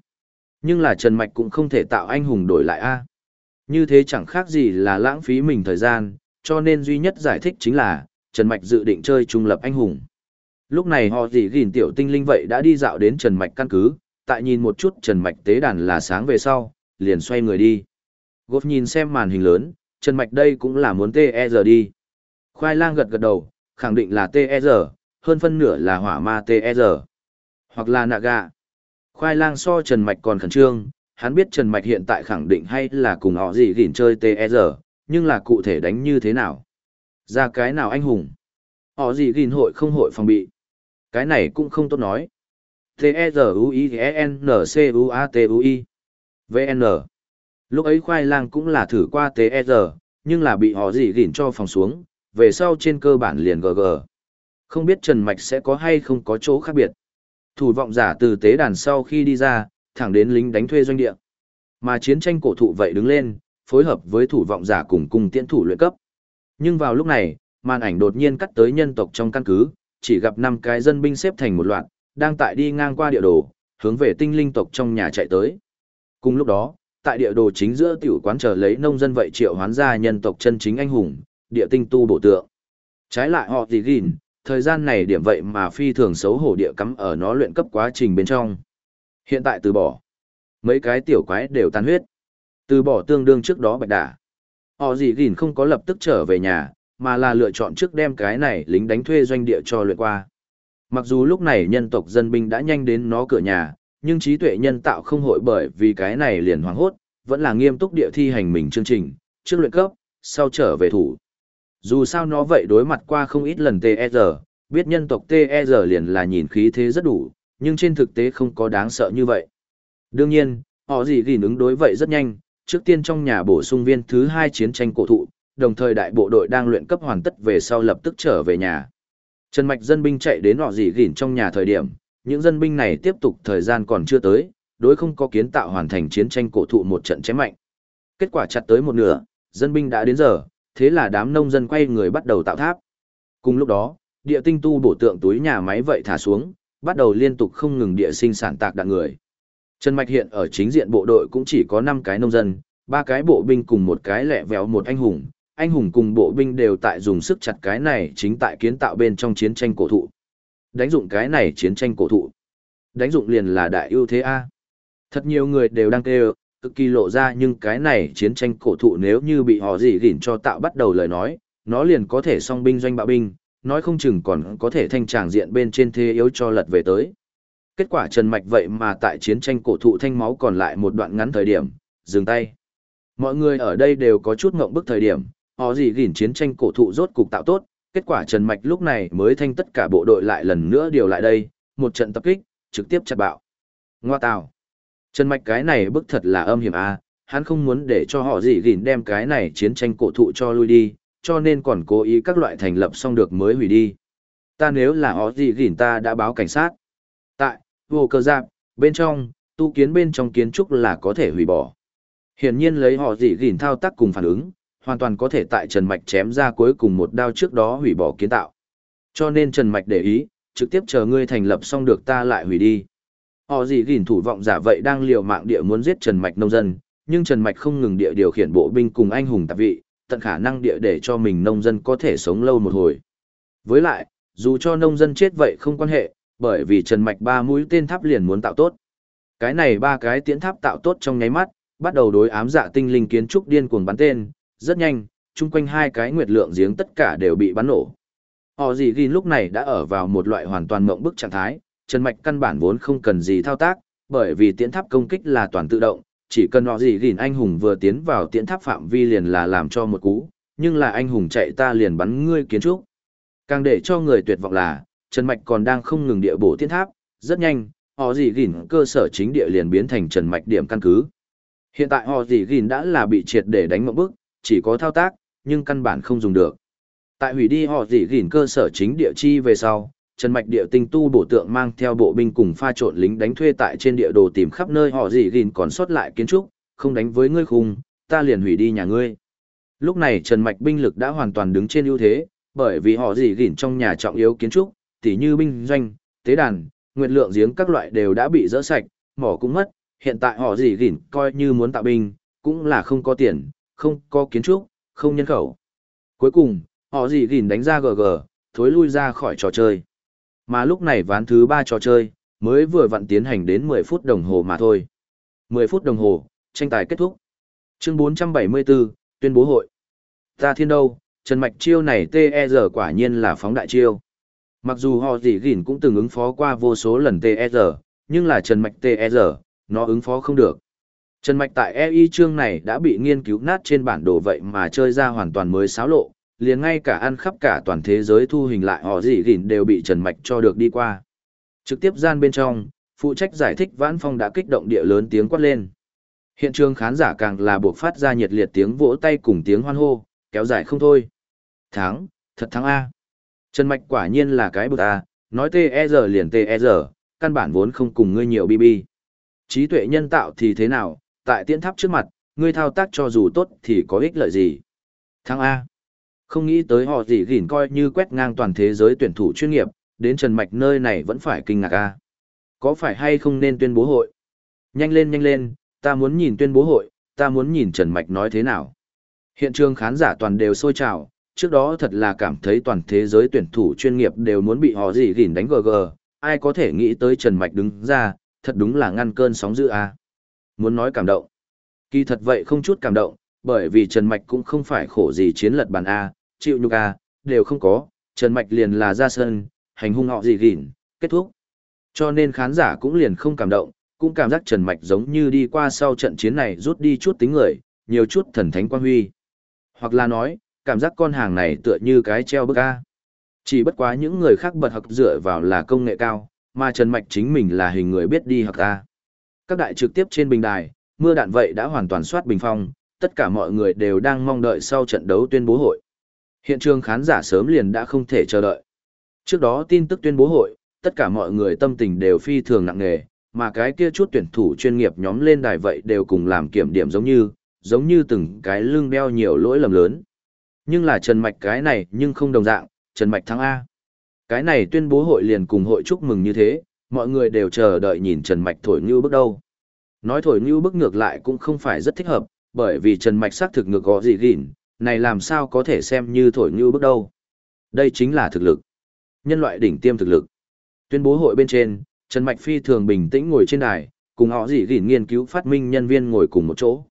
Nhưng là Trần Mạch cũng không thể tạo anh hùng đổi lại A. Như thế chẳng khác gì là lãng phí mình thời gian, cho nên duy nhất giải thích chính là, Trần Mạch dự định chơi trung lập anh hùng. Lúc này họ gì gìn tiểu tinh linh vậy đã đi dạo đến Trần Mạch căn cứ, tại nhìn một chút Trần Mạch tế đàn là sáng về sau, liền xoay người đi. Gột nhìn xem màn hình lớn, Trần Mạch đây cũng là muốn TE đi. Khoai lang gật gật đầu, khẳng định là TE hơn phân nửa là hỏa ma TE. Hoặc là nạ gà. Khoai lang so Trần Mạch còn khẩn trương, hắn biết Trần Mạch hiện tại khẳng định hay là cùng họ gì gỉn chơi TR, nhưng là cụ thể đánh như thế nào. Ra cái nào anh hùng. Họ gì gỉn hội không hội phòng bị. Cái này cũng không tốt nói. T-E-Z-U-I-N-C-U-A-T-U-I. VN. Lúc ấy khoai lang cũng là thử qua TR, nhưng là bị họ gì gỉn cho phòng xuống, về sau trên cơ bản liền GG. Không biết Trần Mạch sẽ có hay không có chỗ khác biệt. Thủ vọng giả từ tế đàn sau khi đi ra, thẳng đến lính đánh thuê doanh địa. Mà chiến tranh cổ thụ vậy đứng lên, phối hợp với thủ vọng giả cùng cùng tiễn thủ luyện cấp. Nhưng vào lúc này, màn ảnh đột nhiên cắt tới nhân tộc trong căn cứ, chỉ gặp năm cái dân binh xếp thành một loạt, đang tại đi ngang qua địa đồ, hướng về tinh linh tộc trong nhà chạy tới. Cùng lúc đó, tại địa đồ chính giữa tiểu quán chờ lấy nông dân vậy triệu hoán ra nhân tộc chân chính anh hùng, địa tinh tu bổ tượng. Trái lại họ gì gìn, thời gian này điểm vậy mà phi thường xấu hổ địa cắm ở nó luyện cấp quá trình bên trong. Hiện tại từ bỏ. Mấy cái tiểu quái đều tan huyết. Từ bỏ tương đương trước đó bạch đả. Họ gì gìn không có lập tức trở về nhà, mà là lựa chọn trước đem cái này lính đánh thuê doanh địa cho luyện qua. Mặc dù lúc này nhân tộc dân binh đã nhanh đến nó cửa nhà, nhưng trí tuệ nhân tạo không hội bởi vì cái này liền hoảng hốt, vẫn là nghiêm túc địa thi hành mình chương trình, trước luyện cấp, sau trở về thủ. Dù sao nó vậy đối mặt qua không ít lần TR, biết nhân tộc TR liền là nhìn khí thế rất đủ, nhưng trên thực tế không có đáng sợ như vậy. Đương nhiên, họ gì ghi ứng đối vậy rất nhanh, trước tiên trong nhà bổ sung viên thứ hai chiến tranh cổ thụ, đồng thời đại bộ đội đang luyện cấp hoàn tất về sau lập tức trở về nhà. Trần Mạch dân binh chạy đến họ gì gỉn trong nhà thời điểm, những dân binh này tiếp tục thời gian còn chưa tới, đối không có kiến tạo hoàn thành chiến tranh cổ thụ một trận chém mạnh. Kết quả chặt tới một nửa, dân binh đã đến giờ, thế là đám nông dân quay người bắt đầu tạo tháp. Cùng lúc đó, địa tinh tu bổ tượng túi nhà máy vậy thả xuống, bắt đầu liên tục không ngừng địa sinh sản tạc đạn người. Trần Mạch hiện ở chính diện bộ đội cũng chỉ có 5 cái nông dân, ba cái bộ binh cùng một cái lẻ véo một anh hùng. Anh hùng cùng bộ binh đều tại dùng sức chặt cái này chính tại kiến tạo bên trong chiến tranh cổ thụ. Đánh dụng cái này chiến tranh cổ thụ. Đánh dụng liền là đại ưu thế A. Thật nhiều người đều đang kêu, cực kỳ lộ ra nhưng cái này chiến tranh cổ thụ nếu như bị họ gì gỉn cho tạo bắt đầu lời nói, nó liền có thể song binh doanh bạo binh, nói không chừng còn có thể thanh tràng diện bên trên thế yếu cho lật về tới. Kết quả Trần Mạch vậy mà tại chiến tranh cổ thụ thanh máu còn lại một đoạn ngắn thời điểm, dừng tay. Mọi người ở đây đều có chút ngộng bức thời điểm, họ gì gỉn chiến tranh cổ thụ rốt cục tạo tốt, kết quả Trần Mạch lúc này mới thanh tất cả bộ đội lại lần nữa điều lại đây, một trận tập kích, trực tiếp chặt bạo. Ngoa tào. Trần Mạch cái này bức thật là âm hiểm a à, hắn không muốn để cho họ gì gìn đem cái này chiến tranh cổ thụ cho lui đi, cho nên còn cố ý các loại thành lập xong được mới hủy đi. Ta nếu là họ gì gìn ta đã báo cảnh sát. Tại, vô cơ giáp, bên trong, tu kiến bên trong kiến trúc là có thể hủy bỏ. Hiển nhiên lấy họ gì gìn thao tác cùng phản ứng, hoàn toàn có thể tại Trần Mạch chém ra cuối cùng một đao trước đó hủy bỏ kiến tạo. Cho nên Trần Mạch để ý, trực tiếp chờ ngươi thành lập xong được ta lại hủy đi. Họ gì gìn thủ vọng giả vậy đang liều mạng địa muốn giết Trần Mạch nông dân, nhưng Trần Mạch không ngừng địa điều khiển bộ binh cùng anh hùng tạp vị, tận khả năng địa để cho mình nông dân có thể sống lâu một hồi. Với lại, dù cho nông dân chết vậy không quan hệ, bởi vì Trần Mạch ba mũi tên tháp liền muốn tạo tốt. Cái này ba cái tiến tháp tạo tốt trong nháy mắt, bắt đầu đối ám dạ tinh linh kiến trúc điên cuồng bắn tên, rất nhanh, chung quanh hai cái nguyệt lượng giếng tất cả đều bị bắn nổ. Họ gì ghi lúc này đã ở vào một loại hoàn toàn mộng bức trạng thái, Trần Mạch căn bản vốn không cần gì thao tác, bởi vì tiễn tháp công kích là toàn tự động, chỉ cần họ gì gìn anh hùng vừa tiến vào tiễn tháp phạm vi liền là làm cho một cú, nhưng là anh hùng chạy ta liền bắn ngươi kiến trúc. Càng để cho người tuyệt vọng là, Trần Mạch còn đang không ngừng địa bổ tiễn tháp, rất nhanh, họ gì gìn cơ sở chính địa liền biến thành Trần Mạch điểm căn cứ. Hiện tại họ gì gìn đã là bị triệt để đánh một bước, chỉ có thao tác, nhưng căn bản không dùng được. Tại hủy đi họ gì gìn cơ sở chính địa chi về sau, Trần Mạch địa tinh tu bổ tượng mang theo bộ binh cùng pha trộn lính đánh thuê tại trên địa đồ tìm khắp nơi họ gì gìn còn sót lại kiến trúc, không đánh với ngươi khung, ta liền hủy đi nhà ngươi. Lúc này Trần Mạch binh lực đã hoàn toàn đứng trên ưu thế, bởi vì họ gì gìn trong nhà trọng yếu kiến trúc, tỉ như binh doanh, tế đàn, nguyệt lượng giếng các loại đều đã bị dỡ sạch, mỏ cũng mất, hiện tại họ gì gìn coi như muốn tạo binh, cũng là không có tiền, không có kiến trúc, không nhân khẩu. Cuối cùng, họ gì gìn đánh ra GG, thối lui ra khỏi trò chơi. Mà lúc này ván thứ ba trò chơi, mới vừa vặn tiến hành đến 10 phút đồng hồ mà thôi. 10 phút đồng hồ, tranh tài kết thúc. Chương 474, tuyên bố hội. Ta thiên đâu, Trần Mạch chiêu này TER quả nhiên là phóng đại chiêu. Mặc dù họ gì gìn cũng từng ứng phó qua vô số lần TER, nhưng là Trần Mạch TER, nó ứng phó không được. Trần Mạch tại EI chương này đã bị nghiên cứu nát trên bản đồ vậy mà chơi ra hoàn toàn mới xáo lộ, liền ngay cả ăn khắp cả toàn thế giới thu hình lại họ gì gìn đều bị Trần Mạch cho được đi qua. Trực tiếp gian bên trong, phụ trách giải thích Vãn Phong đã kích động địa lớn tiếng quát lên. Hiện trường khán giả càng là buộc phát ra nhiệt liệt tiếng vỗ tay cùng tiếng hoan hô, kéo dài không thôi. Thắng, thật thắng A. Trần Mạch quả nhiên là cái bực A, nói TER liền TER, căn bản vốn không cùng ngươi nhiều BB. Trí tuệ nhân tạo thì thế nào, tại tiễn tháp trước mặt, ngươi thao tác cho dù tốt thì có ích lợi gì. Thắng A. Không nghĩ tới họ gì gỉn coi như quét ngang toàn thế giới tuyển thủ chuyên nghiệp, đến Trần Mạch nơi này vẫn phải kinh ngạc A. Có phải hay không nên tuyên bố hội? Nhanh lên nhanh lên, ta muốn nhìn tuyên bố hội, ta muốn nhìn Trần Mạch nói thế nào. Hiện trường khán giả toàn đều sôi trào, trước đó thật là cảm thấy toàn thế giới tuyển thủ chuyên nghiệp đều muốn bị họ gì gỉn đánh GG, ai có thể nghĩ tới Trần Mạch đứng ra, thật đúng là ngăn cơn sóng dữ a. Muốn nói cảm động. Kỳ thật vậy không chút cảm động, bởi vì Trần Mạch cũng không phải khổ gì chiến lật bàn A, chịu nhục à, đều không có, Trần Mạch liền là ra sân, hành hung họ gì gỉn, kết thúc. Cho nên khán giả cũng liền không cảm động, cũng cảm giác Trần Mạch giống như đi qua sau trận chiến này rút đi chút tính người, nhiều chút thần thánh quan huy. Hoặc là nói, cảm giác con hàng này tựa như cái treo bức A. Chỉ bất quá những người khác bật học dựa vào là công nghệ cao, mà Trần Mạch chính mình là hình người biết đi học A. Các đại trực tiếp trên bình đài, mưa đạn vậy đã hoàn toàn soát bình phong, tất cả mọi người đều đang mong đợi sau trận đấu tuyên bố hội. Hiện trường khán giả sớm liền đã không thể chờ đợi. Trước đó tin tức tuyên bố hội, tất cả mọi người tâm tình đều phi thường nặng nề, mà cái kia chút tuyển thủ chuyên nghiệp nhóm lên đài vậy đều cùng làm kiểm điểm giống như, giống như từng cái lưng đeo nhiều lỗi lầm lớn. Nhưng là Trần Mạch cái này nhưng không đồng dạng, Trần Mạch thắng A. Cái này tuyên bố hội liền cùng hội chúc mừng như thế, mọi người đều chờ đợi nhìn Trần Mạch thổi như bước đâu. Nói thổi như bước ngược lại cũng không phải rất thích hợp, bởi vì Trần Mạch xác thực ngược gõ gì gỉn, này làm sao có thể xem như thổi như bước đâu. Đây chính là thực lực. Nhân loại đỉnh tiêm thực lực. Tuyên bố hội bên trên, Trần Mạch phi thường bình tĩnh ngồi trên đài, cùng họ gì gỉn nghiên cứu phát minh nhân viên ngồi cùng một chỗ.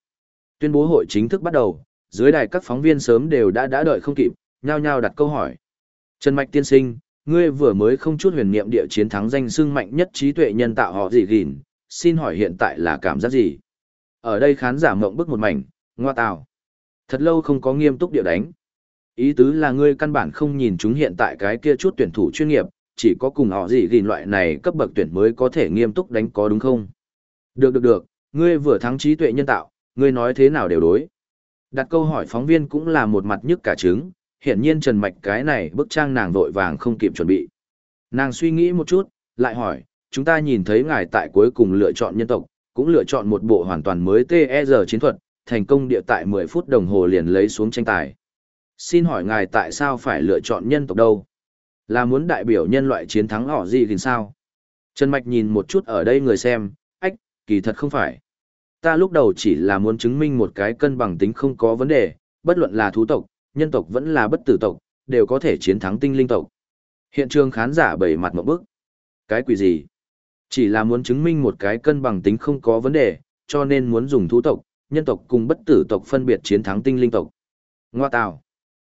Tuyên bố hội chính thức bắt đầu, dưới đài các phóng viên sớm đều đã đã đợi không kịp, nhao nhao đặt câu hỏi. Trần Mạch tiên sinh, ngươi vừa mới không chút huyền niệm địa chiến thắng danh xưng mạnh nhất trí tuệ nhân tạo họ gì gỉn, xin hỏi hiện tại là cảm giác gì? Ở đây khán giả mộng bức một mảnh, ngoa tào. Thật lâu không có nghiêm túc địa đánh. Ý tứ là ngươi căn bản không nhìn chúng hiện tại cái kia chút tuyển thủ chuyên nghiệp, chỉ có cùng họ gì gìn loại này cấp bậc tuyển mới có thể nghiêm túc đánh có đúng không? Được được được, ngươi vừa thắng trí tuệ nhân tạo, ngươi nói thế nào đều đối. Đặt câu hỏi phóng viên cũng là một mặt nhức cả trứng, hiển nhiên Trần Mạch cái này bức trang nàng vội vàng không kịp chuẩn bị. Nàng suy nghĩ một chút, lại hỏi, chúng ta nhìn thấy ngài tại cuối cùng lựa chọn nhân tộc, cũng lựa chọn một bộ hoàn toàn mới TER chiến thuật, thành công địa tại 10 phút đồng hồ liền lấy xuống tranh tài. Xin hỏi ngài tại sao phải lựa chọn nhân tộc đâu? Là muốn đại biểu nhân loại chiến thắng họ gì thì sao? Trần Mạch nhìn một chút ở đây người xem, ách, kỳ thật không phải. Ta lúc đầu chỉ là muốn chứng minh một cái cân bằng tính không có vấn đề, bất luận là thú tộc, nhân tộc vẫn là bất tử tộc, đều có thể chiến thắng tinh linh tộc. Hiện trường khán giả bầy mặt một bức. Cái quỷ gì? Chỉ là muốn chứng minh một cái cân bằng tính không có vấn đề, cho nên muốn dùng thú tộc, nhân tộc cùng bất tử tộc phân biệt chiến thắng tinh linh tộc. Ngoa tạo.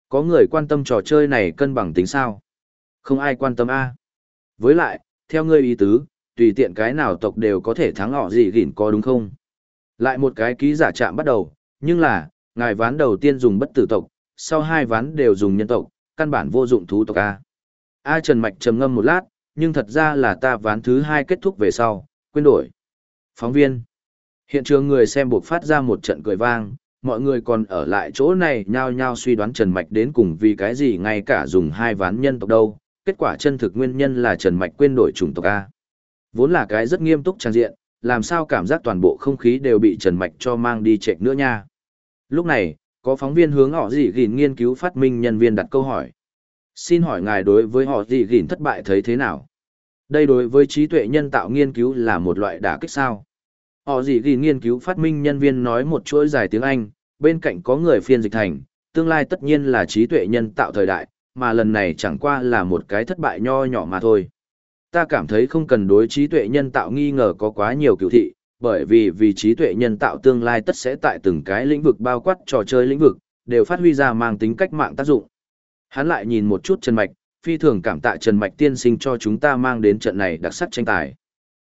Có người quan tâm trò chơi này cân bằng tính sao? Không ai quan tâm a. Với lại, theo ngươi ý tứ, tùy tiện cái nào tộc đều có thể thắng họ gì gỉn có đúng không? Lại một cái ký giả chạm bắt đầu, nhưng là, ngài ván đầu tiên dùng bất tử tộc, sau hai ván đều dùng nhân tộc, căn bản vô dụng thú tộc A. A Trần Mạch trầm ngâm một lát, nhưng thật ra là ta ván thứ hai kết thúc về sau, quên đổi. Phóng viên. Hiện trường người xem buộc phát ra một trận cười vang, mọi người còn ở lại chỗ này nhao nhao suy đoán Trần Mạch đến cùng vì cái gì ngay cả dùng hai ván nhân tộc đâu. Kết quả chân thực nguyên nhân là Trần Mạch quên đổi chủng tộc A. Vốn là cái rất nghiêm túc trang diện, làm sao cảm giác toàn bộ không khí đều bị Trần Mạch cho mang đi chệch nữa nha. Lúc này, có phóng viên hướng họ gì gìn nghiên cứu phát minh nhân viên đặt câu hỏi. Xin hỏi ngài đối với họ gì gìn thất bại thấy thế nào? Đây đối với trí tuệ nhân tạo nghiên cứu là một loại đả kích sao? Họ gì ghi nghiên cứu phát minh nhân viên nói một chuỗi dài tiếng Anh, bên cạnh có người phiên dịch thành, tương lai tất nhiên là trí tuệ nhân tạo thời đại, mà lần này chẳng qua là một cái thất bại nho nhỏ mà thôi. Ta cảm thấy không cần đối trí tuệ nhân tạo nghi ngờ có quá nhiều cựu thị, bởi vì vì trí tuệ nhân tạo tương lai tất sẽ tại từng cái lĩnh vực bao quát trò chơi lĩnh vực, đều phát huy ra mang tính cách mạng tác dụng. Hắn lại nhìn một chút Trần Mạch, phi thường cảm tạ Trần Mạch tiên sinh cho chúng ta mang đến trận này đặc sắc tranh tài.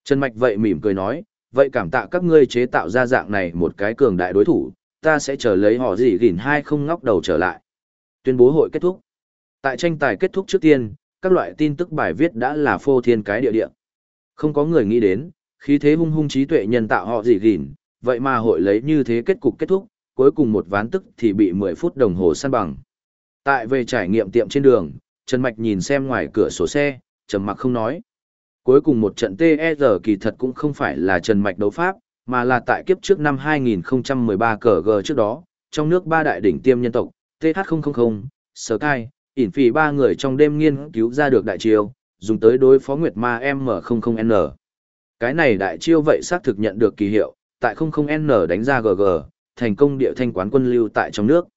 Trần Mạch vậy mỉm cười nói, vậy cảm tạ các ngươi chế tạo ra dạng này một cái cường đại đối thủ, ta sẽ chờ lấy họ gì gỉn hai không ngóc đầu trở lại. Tuyên bố hội kết thúc. Tại tranh tài kết thúc trước tiên, các loại tin tức bài viết đã là phô thiên cái địa địa. Không có người nghĩ đến, khí thế hung hung trí tuệ nhân tạo họ gì gỉn, vậy mà hội lấy như thế kết cục kết thúc, cuối cùng một ván tức thì bị 10 phút đồng hồ săn bằng. Tại về trải nghiệm tiệm trên đường, Trần Mạch nhìn xem ngoài cửa sổ xe, trầm mặc không nói. Cuối cùng một trận TR e kỳ thật cũng không phải là Trần Mạch đấu pháp, mà là tại kiếp trước năm 2013 cờ G trước đó, trong nước ba đại đỉnh tiêm nhân tộc, TH000, Sky, ỉn phì ba người trong đêm nghiên cứu ra được đại chiêu, dùng tới đối phó Nguyệt Ma M00N. Cái này đại chiêu vậy xác thực nhận được kỳ hiệu, tại 00N đánh ra GG, thành công địa thanh quán quân lưu tại trong nước.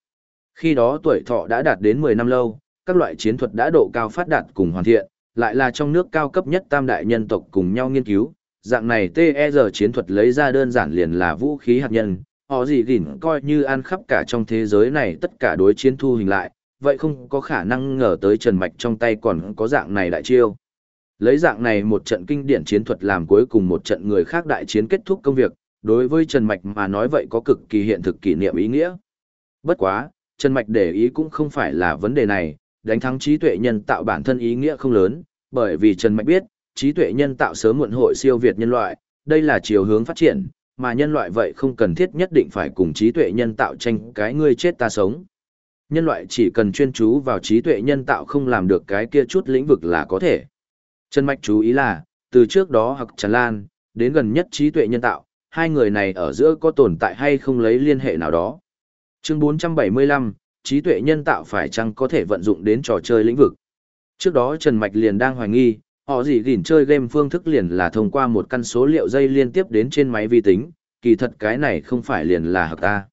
Khi đó tuổi thọ đã đạt đến 10 năm lâu, các loại chiến thuật đã độ cao phát đạt cùng hoàn thiện, lại là trong nước cao cấp nhất tam đại nhân tộc cùng nhau nghiên cứu. Dạng này TER chiến thuật lấy ra đơn giản liền là vũ khí hạt nhân, họ gì gỉn coi như ăn khắp cả trong thế giới này tất cả đối chiến thu hình lại, vậy không có khả năng ngờ tới Trần Mạch trong tay còn có dạng này đại chiêu. Lấy dạng này một trận kinh điển chiến thuật làm cuối cùng một trận người khác đại chiến kết thúc công việc, đối với Trần Mạch mà nói vậy có cực kỳ hiện thực kỷ niệm ý nghĩa. Bất quá, Trần Mạch để ý cũng không phải là vấn đề này, đánh thắng trí tuệ nhân tạo bản thân ý nghĩa không lớn, bởi vì Trần Mạch biết, trí tuệ nhân tạo sớm muộn hội siêu việt nhân loại, đây là chiều hướng phát triển, mà nhân loại vậy không cần thiết nhất định phải cùng trí tuệ nhân tạo tranh cái ngươi chết ta sống. Nhân loại chỉ cần chuyên chú vào trí tuệ nhân tạo không làm được cái kia chút lĩnh vực là có thể. Trần Mạch chú ý là, từ trước đó hoặc tràn lan, đến gần nhất trí tuệ nhân tạo, hai người này ở giữa có tồn tại hay không lấy liên hệ nào đó. Chương 475, trí tuệ nhân tạo phải chăng có thể vận dụng đến trò chơi lĩnh vực. Trước đó Trần Mạch liền đang hoài nghi, họ gì gỉn chơi game phương thức liền là thông qua một căn số liệu dây liên tiếp đến trên máy vi tính, kỳ thật cái này không phải liền là hợp ta.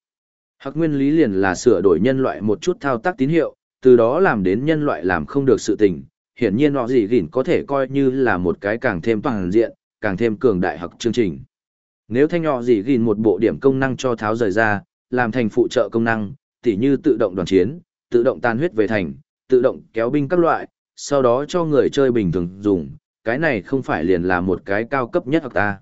Hạc nguyên lý liền là sửa đổi nhân loại một chút thao tác tín hiệu, từ đó làm đến nhân loại làm không được sự tình. Hiển nhiên họ gì gỉn có thể coi như là một cái càng thêm toàn diện, càng thêm cường đại học chương trình. Nếu thanh họ gì gìn một bộ điểm công năng cho tháo rời ra, làm thành phụ trợ công năng, tỉ như tự động đoàn chiến, tự động tan huyết về thành, tự động kéo binh các loại, sau đó cho người chơi bình thường dùng, cái này không phải liền là một cái cao cấp nhất hoặc ta.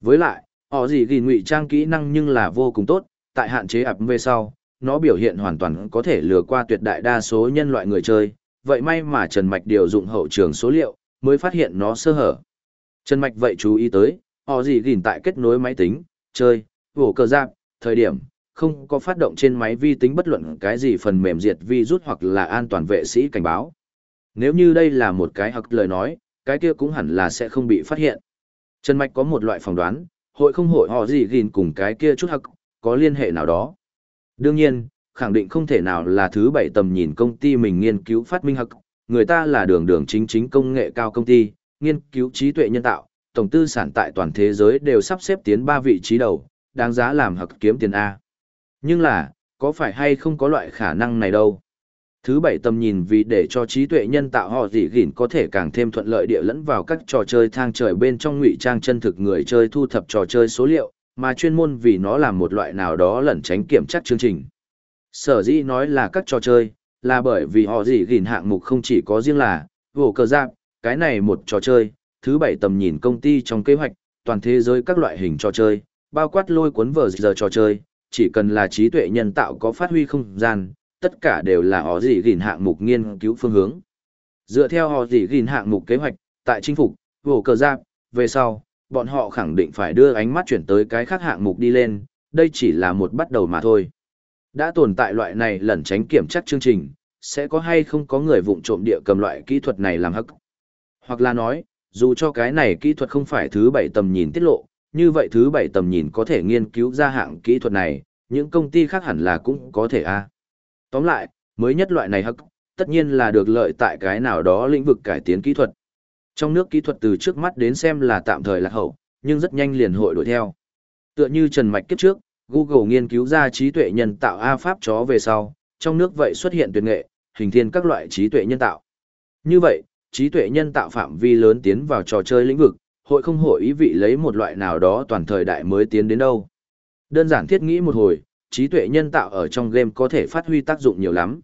Với lại, họ gì gìn ngụy trang kỹ năng nhưng là vô cùng tốt, tại hạn chế ập về sau, nó biểu hiện hoàn toàn có thể lừa qua tuyệt đại đa số nhân loại người chơi, vậy may mà Trần Mạch điều dụng hậu trường số liệu, mới phát hiện nó sơ hở. Trần Mạch vậy chú ý tới, họ gì gìn tại kết nối máy tính, chơi, vổ cờ giáp, thời điểm, không có phát động trên máy vi tính bất luận cái gì phần mềm diệt virus hoặc là an toàn vệ sĩ cảnh báo. Nếu như đây là một cái hoặc lời nói, cái kia cũng hẳn là sẽ không bị phát hiện. Trần Mạch có một loại phỏng đoán, hội không hội họ gì gìn cùng cái kia chút hoặc có liên hệ nào đó. Đương nhiên, khẳng định không thể nào là thứ bảy tầm nhìn công ty mình nghiên cứu phát minh hoặc, người ta là đường đường chính chính công nghệ cao công ty, nghiên cứu trí tuệ nhân tạo, tổng tư sản tại toàn thế giới đều sắp xếp tiến ba vị trí đầu, đáng giá làm hoặc kiếm tiền A. Nhưng là, có phải hay không có loại khả năng này đâu? Thứ bảy tầm nhìn vì để cho trí tuệ nhân tạo họ dị gỉn có thể càng thêm thuận lợi địa lẫn vào các trò chơi thang trời bên trong ngụy trang chân thực người chơi thu thập trò chơi số liệu, mà chuyên môn vì nó làm một loại nào đó lẩn tránh kiểm tra chương trình. Sở dĩ nói là các trò chơi, là bởi vì họ dị gỉn hạng mục không chỉ có riêng là, vổ cờ giáp, cái này một trò chơi, thứ bảy tầm nhìn công ty trong kế hoạch, toàn thế giới các loại hình trò chơi, bao quát lôi cuốn vở giờ trò chơi, chỉ cần là trí tuệ nhân tạo có phát huy không gian, tất cả đều là họ gì gìn hạng mục nghiên cứu phương hướng. Dựa theo họ gì gìn hạng mục kế hoạch, tại chính phục, vổ cờ giáp, về sau, bọn họ khẳng định phải đưa ánh mắt chuyển tới cái khác hạng mục đi lên, đây chỉ là một bắt đầu mà thôi. Đã tồn tại loại này lẩn tránh kiểm chắc chương trình, sẽ có hay không có người vụng trộm địa cầm loại kỹ thuật này làm hắc. Hoặc là nói, dù cho cái này kỹ thuật không phải thứ bảy tầm nhìn tiết lộ, như vậy thứ bảy tầm nhìn có thể nghiên cứu ra hạng kỹ thuật này, những công ty khác hẳn là cũng có thể a. Tóm lại, mới nhất loại này hắc, tất nhiên là được lợi tại cái nào đó lĩnh vực cải tiến kỹ thuật. Trong nước kỹ thuật từ trước mắt đến xem là tạm thời lạc hậu, nhưng rất nhanh liền hội đổi theo. Tựa như Trần Mạch kiếp trước, Google nghiên cứu ra trí tuệ nhân tạo A pháp chó về sau, trong nước vậy xuất hiện tuyệt nghệ, hình thiên các loại trí tuệ nhân tạo. Như vậy, trí tuệ nhân tạo phạm vi lớn tiến vào trò chơi lĩnh vực, hội không hội ý vị lấy một loại nào đó toàn thời đại mới tiến đến đâu. Đơn giản thiết nghĩ một hồi, trí tuệ nhân tạo ở trong game có thể phát huy tác dụng nhiều lắm.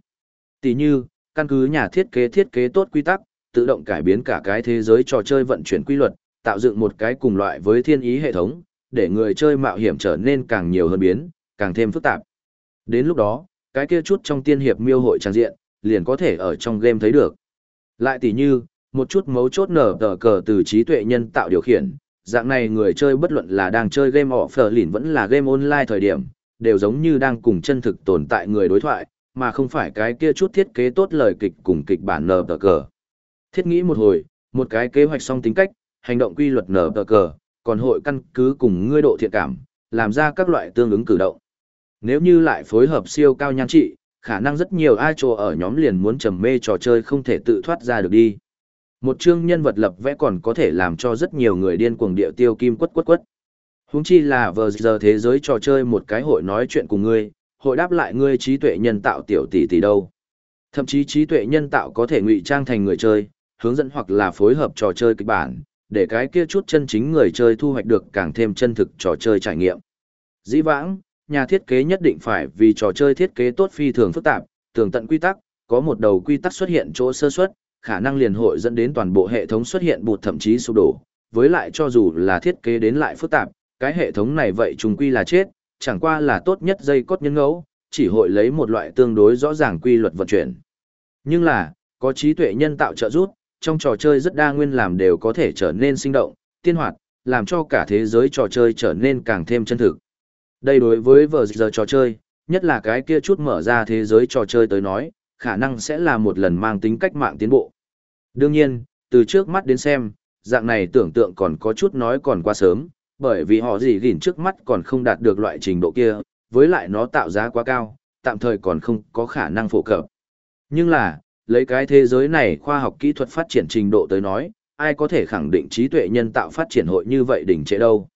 Tỷ như, căn cứ nhà thiết kế thiết kế tốt quy tắc, tự động cải biến cả cái thế giới trò chơi vận chuyển quy luật, tạo dựng một cái cùng loại với thiên ý hệ thống, để người chơi mạo hiểm trở nên càng nhiều hơn biến, càng thêm phức tạp. Đến lúc đó, cái kia chút trong tiên hiệp miêu hội trang diện, liền có thể ở trong game thấy được. Lại tỷ như, một chút mấu chốt nở tờ cờ từ trí tuệ nhân tạo điều khiển, dạng này người chơi bất luận là đang chơi game offline vẫn là game online thời điểm, đều giống như đang cùng chân thực tồn tại người đối thoại, mà không phải cái kia chút thiết kế tốt lời kịch cùng kịch bản nở tờ cờ. Thiết nghĩ một hồi, một cái kế hoạch song tính cách, hành động quy luật nở tờ cờ, còn hội căn cứ cùng ngươi độ thiện cảm, làm ra các loại tương ứng cử động. Nếu như lại phối hợp siêu cao nhan trị, khả năng rất nhiều ai trồ ở nhóm liền muốn trầm mê trò chơi không thể tự thoát ra được đi. Một chương nhân vật lập vẽ còn có thể làm cho rất nhiều người điên cuồng điệu tiêu kim quất quất quất. Húng chi là vờ giờ thế giới trò chơi một cái hội nói chuyện cùng ngươi, hội đáp lại ngươi trí tuệ nhân tạo tiểu tỷ tỷ đâu. Thậm chí trí tuệ nhân tạo có thể ngụy trang thành người chơi, hướng dẫn hoặc là phối hợp trò chơi kịch bản, để cái kia chút chân chính người chơi thu hoạch được càng thêm chân thực trò chơi trải nghiệm. Dĩ vãng, nhà thiết kế nhất định phải vì trò chơi thiết kế tốt phi thường phức tạp, tường tận quy tắc, có một đầu quy tắc xuất hiện chỗ sơ suất, khả năng liền hội dẫn đến toàn bộ hệ thống xuất hiện bụt thậm chí sụp đổ, với lại cho dù là thiết kế đến lại phức tạp, cái hệ thống này vậy trùng quy là chết, chẳng qua là tốt nhất dây cốt nhân ngẫu, chỉ hội lấy một loại tương đối rõ ràng quy luật vận chuyển. Nhưng là, có trí tuệ nhân tạo trợ giúp, trong trò chơi rất đa nguyên làm đều có thể trở nên sinh động, tiên hoạt, làm cho cả thế giới trò chơi trở nên càng thêm chân thực. Đây đối với vở giờ trò chơi, nhất là cái kia chút mở ra thế giới trò chơi tới nói, khả năng sẽ là một lần mang tính cách mạng tiến bộ. Đương nhiên, từ trước mắt đến xem, dạng này tưởng tượng còn có chút nói còn quá sớm, bởi vì họ gì gìn trước mắt còn không đạt được loại trình độ kia, với lại nó tạo giá quá cao, tạm thời còn không có khả năng phổ cập. Nhưng là, lấy cái thế giới này khoa học kỹ thuật phát triển trình độ tới nói, ai có thể khẳng định trí tuệ nhân tạo phát triển hội như vậy đỉnh trệ đâu.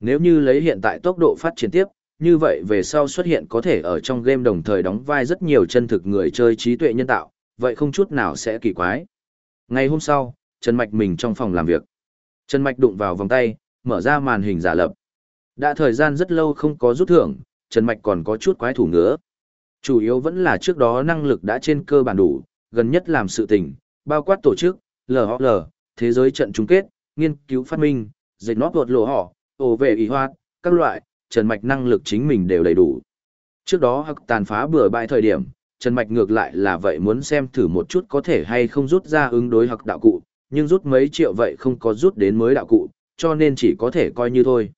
Nếu như lấy hiện tại tốc độ phát triển tiếp, như vậy về sau xuất hiện có thể ở trong game đồng thời đóng vai rất nhiều chân thực người chơi trí tuệ nhân tạo, vậy không chút nào sẽ kỳ quái. Ngày hôm sau, Trần Mạch mình trong phòng làm việc. Trần Mạch đụng vào vòng tay, mở ra màn hình giả lập. Đã thời gian rất lâu không có rút thưởng, Trần Mạch còn có chút quái thủ ngứa. Chủ yếu vẫn là trước đó năng lực đã trên cơ bản đủ, gần nhất làm sự tình, bao quát tổ chức, LHL, thế giới trận chung kết, nghiên cứu phát minh, dịch nót vượt lộ họ, ổ về ý hoạt, các loại, Trần Mạch năng lực chính mình đều đầy đủ. Trước đó hắc tàn phá bừa bãi thời điểm, Trần Mạch ngược lại là vậy muốn xem thử một chút có thể hay không rút ra ứng đối hắc đạo cụ, nhưng rút mấy triệu vậy không có rút đến mới đạo cụ, cho nên chỉ có thể coi như thôi.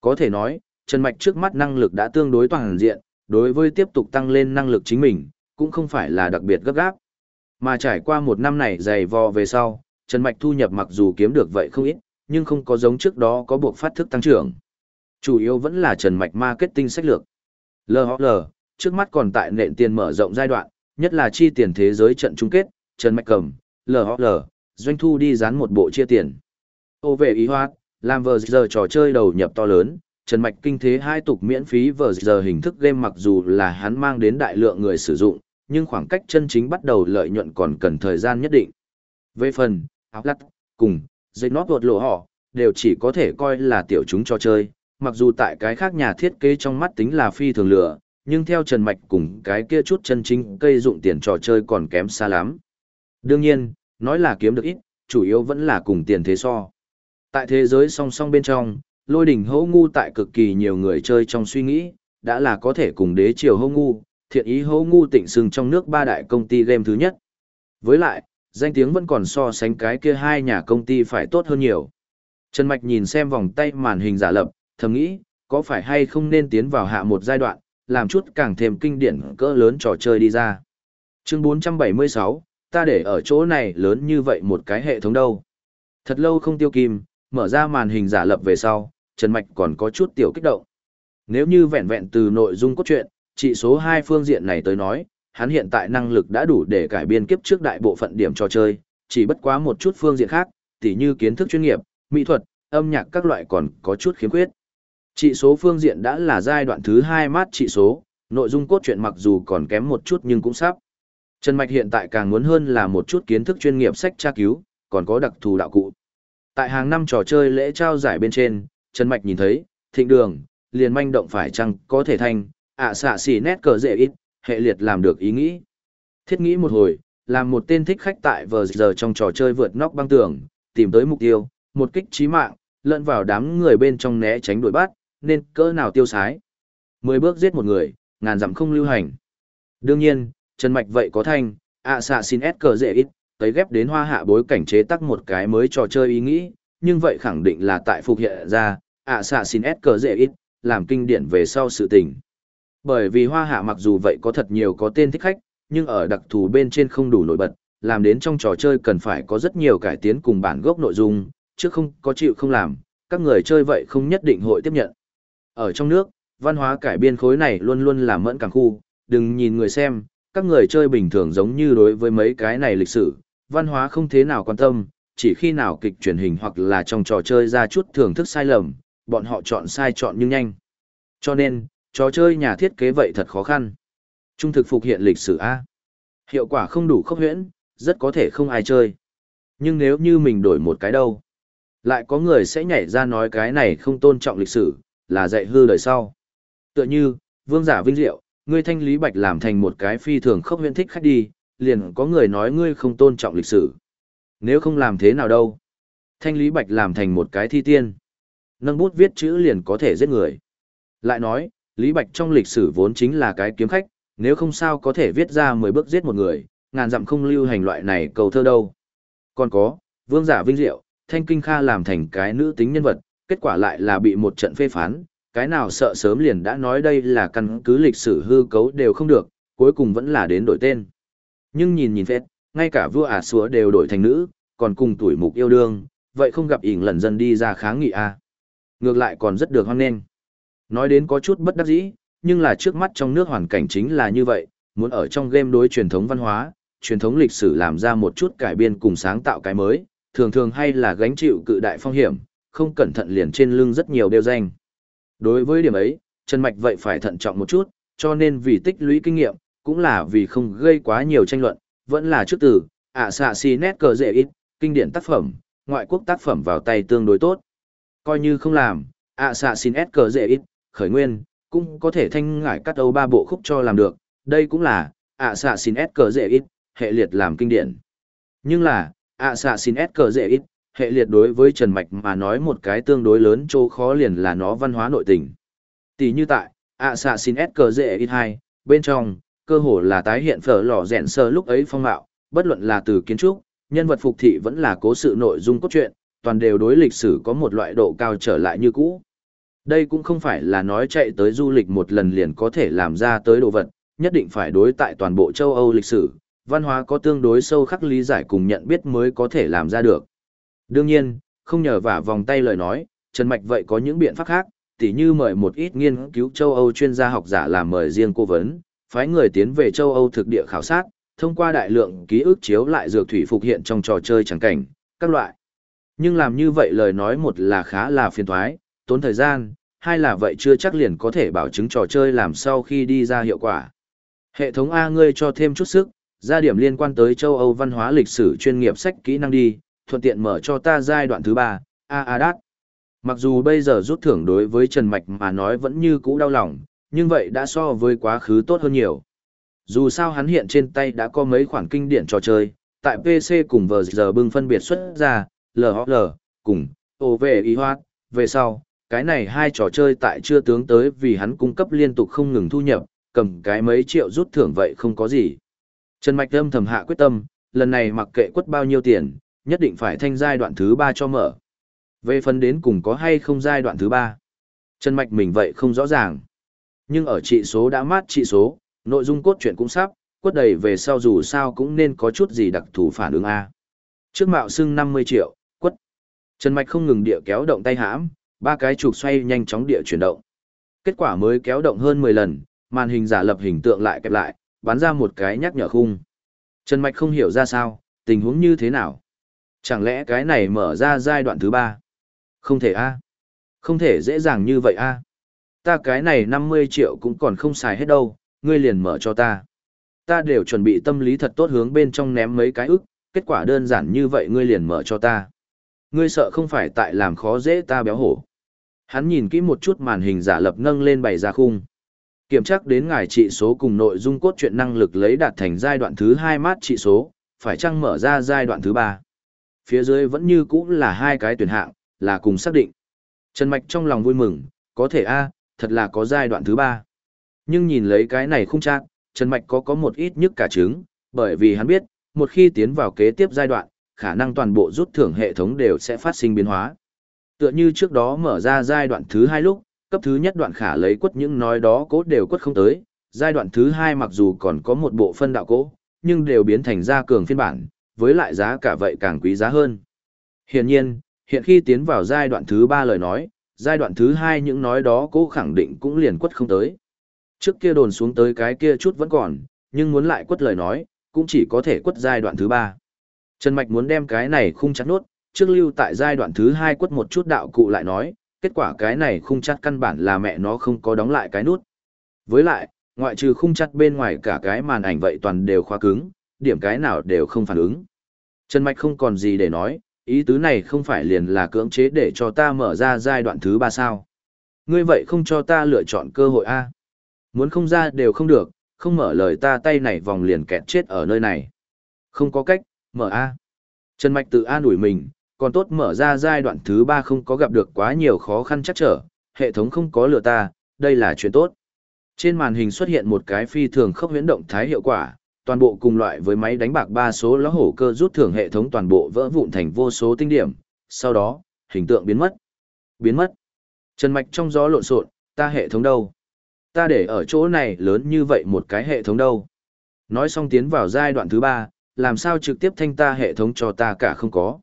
Có thể nói, Trần Mạch trước mắt năng lực đã tương đối toàn diện, đối với tiếp tục tăng lên năng lực chính mình, cũng không phải là đặc biệt gấp gáp. Mà trải qua một năm này dày vò về sau, Trần Mạch thu nhập mặc dù kiếm được vậy không ít, nhưng không có giống trước đó có buộc phát thức tăng trưởng. Chủ yếu vẫn là Trần Mạch marketing sách lược. LHL, trước mắt còn tại nền tiền mở rộng giai đoạn, nhất là chi tiền thế giới trận chung kết, Trần Mạch cầm, LHL, doanh thu đi dán một bộ chia tiền. Ô về ý hoạt, làm vờ giờ trò chơi đầu nhập to lớn, Trần Mạch kinh thế hai tục miễn phí vờ giờ hình thức game mặc dù là hắn mang đến đại lượng người sử dụng, nhưng khoảng cách chân chính bắt đầu lợi nhuận còn cần thời gian nhất định. Về phần, áo lắt, cùng, dây nót vột lộ họ, đều chỉ có thể coi là tiểu chúng cho chơi, mặc dù tại cái khác nhà thiết kế trong mắt tính là phi thường lửa, nhưng theo Trần Mạch cùng cái kia chút chân chính cây dụng tiền trò chơi còn kém xa lắm. Đương nhiên, nói là kiếm được ít, chủ yếu vẫn là cùng tiền thế so. Tại thế giới song song bên trong, lôi đỉnh hỗ ngu tại cực kỳ nhiều người chơi trong suy nghĩ, đã là có thể cùng đế triều hỗ ngu, thiện ý hỗ ngu tỉnh sừng trong nước ba đại công ty game thứ nhất. Với lại, danh tiếng vẫn còn so sánh cái kia hai nhà công ty phải tốt hơn nhiều. Trần Mạch nhìn xem vòng tay màn hình giả lập, thầm nghĩ, có phải hay không nên tiến vào hạ một giai đoạn, làm chút càng thêm kinh điển cỡ lớn trò chơi đi ra. Chương 476, ta để ở chỗ này lớn như vậy một cái hệ thống đâu. Thật lâu không tiêu kim, mở ra màn hình giả lập về sau, Trần Mạch còn có chút tiểu kích động. Nếu như vẹn vẹn từ nội dung cốt truyện, chỉ số 2 phương diện này tới nói, hắn hiện tại năng lực đã đủ để cải biên kiếp trước đại bộ phận điểm trò chơi, chỉ bất quá một chút phương diện khác, tỉ như kiến thức chuyên nghiệp, mỹ thuật, âm nhạc các loại còn có chút khiếm khuyết. Trị số phương diện đã là giai đoạn thứ 2 mát trị số, nội dung cốt truyện mặc dù còn kém một chút nhưng cũng sắp. Trần Mạch hiện tại càng muốn hơn là một chút kiến thức chuyên nghiệp sách tra cứu, còn có đặc thù đạo cụ. Tại hàng năm trò chơi lễ trao giải bên trên, Trần Mạch nhìn thấy, thịnh đường, liền manh động phải chăng có thể thành, ạ xạ xỉ nét cờ dễ ít, hệ liệt làm được ý nghĩ. Thiết nghĩ một hồi, làm một tên thích khách tại vờ giờ trong trò chơi vượt nóc băng tường, tìm tới mục tiêu, một kích trí mạng, lẫn vào đám người bên trong né tránh đuổi bắt, nên cỡ nào tiêu sái. Mười bước giết một người, ngàn dặm không lưu hành. Đương nhiên, Trần Mạch vậy có thanh, ạ xạ xin S cờ dễ ít, tới ghép đến hoa hạ bối cảnh chế tắc một cái mới trò chơi ý nghĩ, nhưng vậy khẳng định là tại phục hiện ra, ạ xạ xin S cờ dễ ít, làm kinh điển về sau sự tình. Bởi vì hoa hạ mặc dù vậy có thật nhiều có tên thích khách, nhưng ở đặc thù bên trên không đủ nổi bật, làm đến trong trò chơi cần phải có rất nhiều cải tiến cùng bản gốc nội dung, chứ không có chịu không làm, các người chơi vậy không nhất định hội tiếp nhận. Ở trong nước, văn hóa cải biên khối này luôn luôn là mẫn càng khu, đừng nhìn người xem, các người chơi bình thường giống như đối với mấy cái này lịch sử, văn hóa không thế nào quan tâm, chỉ khi nào kịch truyền hình hoặc là trong trò chơi ra chút thưởng thức sai lầm, bọn họ chọn sai chọn nhưng nhanh. Cho nên, trò chơi nhà thiết kế vậy thật khó khăn. Trung thực phục hiện lịch sử A. Hiệu quả không đủ khốc huyễn, rất có thể không ai chơi. Nhưng nếu như mình đổi một cái đâu, lại có người sẽ nhảy ra nói cái này không tôn trọng lịch sử, là dạy hư đời sau. Tựa như, vương giả vinh diệu, ngươi thanh lý bạch làm thành một cái phi thường khốc huyễn thích khách đi, liền có người nói ngươi không tôn trọng lịch sử. Nếu không làm thế nào đâu? Thanh lý bạch làm thành một cái thi tiên. Nâng bút viết chữ liền có thể giết người. Lại nói, Lý Bạch trong lịch sử vốn chính là cái kiếm khách, nếu không sao có thể viết ra 10 bước giết một người, ngàn dặm không lưu hành loại này cầu thơ đâu. Còn có, vương giả vinh diệu, thanh kinh kha làm thành cái nữ tính nhân vật, kết quả lại là bị một trận phê phán, cái nào sợ sớm liền đã nói đây là căn cứ lịch sử hư cấu đều không được, cuối cùng vẫn là đến đổi tên. Nhưng nhìn nhìn phết, ngay cả vua ả à xúa đều đổi thành nữ, còn cùng tuổi mục yêu đương, vậy không gặp ỉn lần dân đi ra kháng nghị à. Ngược lại còn rất được hoan nghênh. Nói đến có chút bất đắc dĩ, nhưng là trước mắt trong nước hoàn cảnh chính là như vậy, muốn ở trong game đối truyền thống văn hóa, truyền thống lịch sử làm ra một chút cải biên cùng sáng tạo cái mới, thường thường hay là gánh chịu cự đại phong hiểm, không cẩn thận liền trên lưng rất nhiều đeo danh. Đối với điểm ấy, Trần Mạch vậy phải thận trọng một chút, cho nên vì tích lũy kinh nghiệm, cũng là vì không gây quá nhiều tranh luận, vẫn là trước từ, ạ xạ si nét cờ dễ ít, kinh điển tác phẩm, ngoại quốc tác phẩm vào tay tương đối tốt. Coi như không làm, ạ xạ xin ép cờ dễ ít, khởi nguyên, cũng có thể thanh ngải cắt âu ba bộ khúc cho làm được, đây cũng là, ạ xạ xin ép cờ dễ ít, hệ liệt làm kinh điển. Nhưng là, ạ xạ xin ép cờ dễ ít, hệ liệt đối với Trần Mạch mà nói một cái tương đối lớn chỗ khó liền là nó văn hóa nội tình. Tỷ như tại, ạ xạ xin ép cờ dễ ít hai, bên trong, cơ hồ là tái hiện phở lò rèn sơ lúc ấy phong mạo, bất luận là từ kiến trúc, nhân vật phục thị vẫn là cố sự nội dung cốt truyện, toàn đều đối lịch sử có một loại độ cao trở lại như cũ. Đây cũng không phải là nói chạy tới du lịch một lần liền có thể làm ra tới đồ vật, nhất định phải đối tại toàn bộ châu Âu lịch sử, văn hóa có tương đối sâu khắc lý giải cùng nhận biết mới có thể làm ra được. Đương nhiên, không nhờ vả vòng tay lời nói, Trần Mạch vậy có những biện pháp khác, tỉ như mời một ít nghiên cứu châu Âu chuyên gia học giả làm mời riêng cố vấn, phái người tiến về châu Âu thực địa khảo sát, thông qua đại lượng ký ức chiếu lại dược thủy phục hiện trong trò chơi chẳng cảnh, các loại. Nhưng làm như vậy lời nói một là khá là phiền thoái, tốn thời gian, hai là vậy chưa chắc liền có thể bảo chứng trò chơi làm sau khi đi ra hiệu quả. Hệ thống A ngươi cho thêm chút sức, ra điểm liên quan tới châu Âu văn hóa lịch sử chuyên nghiệp sách kỹ năng đi, thuận tiện mở cho ta giai đoạn thứ ba a a đát. Mặc dù bây giờ rút thưởng đối với Trần Mạch mà nói vẫn như cũ đau lòng, nhưng vậy đã so với quá khứ tốt hơn nhiều. Dù sao hắn hiện trên tay đã có mấy khoản kinh điển trò chơi, tại PC cùng vờ giờ bưng phân biệt xuất ra, LHL, cùng, OV y hoạt, về sau, cái này hai trò chơi tại chưa tướng tới vì hắn cung cấp liên tục không ngừng thu nhập, cầm cái mấy triệu rút thưởng vậy không có gì. Trần Mạch âm thầm hạ quyết tâm, lần này mặc kệ quất bao nhiêu tiền, nhất định phải thanh giai đoạn thứ ba cho mở. Về phần đến cùng có hay không giai đoạn thứ ba, Trần Mạch mình vậy không rõ ràng. Nhưng ở trị số đã mát trị số, nội dung cốt truyện cũng sắp, quất đầy về sau dù sao cũng nên có chút gì đặc thù phản ứng A. Trước mạo xưng 50 triệu, quất. Trần Mạch không ngừng địa kéo động tay hãm, ba cái trục xoay nhanh chóng địa chuyển động. Kết quả mới kéo động hơn 10 lần, màn hình giả lập hình tượng lại kẹp lại, bắn ra một cái nhắc nhở khung. Trần Mạch không hiểu ra sao, tình huống như thế nào. Chẳng lẽ cái này mở ra giai đoạn thứ ba? Không thể a Không thể dễ dàng như vậy a Ta cái này 50 triệu cũng còn không xài hết đâu, ngươi liền mở cho ta. Ta đều chuẩn bị tâm lý thật tốt hướng bên trong ném mấy cái ức, kết quả đơn giản như vậy ngươi liền mở cho ta. Ngươi sợ không phải tại làm khó dễ ta béo hổ. Hắn nhìn kỹ một chút màn hình giả lập nâng lên bày ra khung. Kiểm tra đến ngài trị số cùng nội dung cốt truyện năng lực lấy đạt thành giai đoạn thứ hai mát trị số, phải chăng mở ra giai đoạn thứ ba. Phía dưới vẫn như cũ là hai cái tuyển hạng, là cùng xác định. Trần Mạch trong lòng vui mừng, có thể a thật là có giai đoạn thứ ba. Nhưng nhìn lấy cái này không chắc, Trần Mạch có có một ít nhức cả trứng, bởi vì hắn biết, một khi tiến vào kế tiếp giai đoạn, khả năng toàn bộ rút thưởng hệ thống đều sẽ phát sinh biến hóa. Tựa như trước đó mở ra giai đoạn thứ hai lúc, cấp thứ nhất đoạn khả lấy quất những nói đó cốt đều quất không tới, giai đoạn thứ hai mặc dù còn có một bộ phân đạo cố, nhưng đều biến thành gia cường phiên bản, với lại giá cả vậy càng quý giá hơn. Hiển nhiên, hiện khi tiến vào giai đoạn thứ ba lời nói, giai đoạn thứ hai những nói đó cố khẳng định cũng liền quất không tới. Trước kia đồn xuống tới cái kia chút vẫn còn, nhưng muốn lại quất lời nói, cũng chỉ có thể quất giai đoạn thứ ba. Trần Mạch muốn đem cái này khung chặt nốt, trước lưu tại giai đoạn thứ hai quất một chút đạo cụ lại nói, kết quả cái này khung chặt căn bản là mẹ nó không có đóng lại cái nút. Với lại, ngoại trừ khung chặt bên ngoài cả cái màn ảnh vậy toàn đều khóa cứng, điểm cái nào đều không phản ứng. Trần Mạch không còn gì để nói, ý tứ này không phải liền là cưỡng chế để cho ta mở ra giai đoạn thứ ba sao. Ngươi vậy không cho ta lựa chọn cơ hội a Muốn không ra đều không được, không mở lời ta tay này vòng liền kẹt chết ở nơi này. Không có cách, mở a Trần Mạch tự an ủi mình, còn tốt mở ra giai đoạn thứ ba không có gặp được quá nhiều khó khăn chắc trở, hệ thống không có lừa ta, đây là chuyện tốt. Trên màn hình xuất hiện một cái phi thường khốc huyễn động thái hiệu quả, toàn bộ cùng loại với máy đánh bạc ba số lá hổ cơ rút thưởng hệ thống toàn bộ vỡ vụn thành vô số tinh điểm, sau đó, hình tượng biến mất. Biến mất. Trần mạch trong gió lộn xộn, ta hệ thống đâu? Ta để ở chỗ này lớn như vậy một cái hệ thống đâu? Nói xong tiến vào giai đoạn thứ ba, làm sao trực tiếp thanh ta hệ thống cho ta cả không có.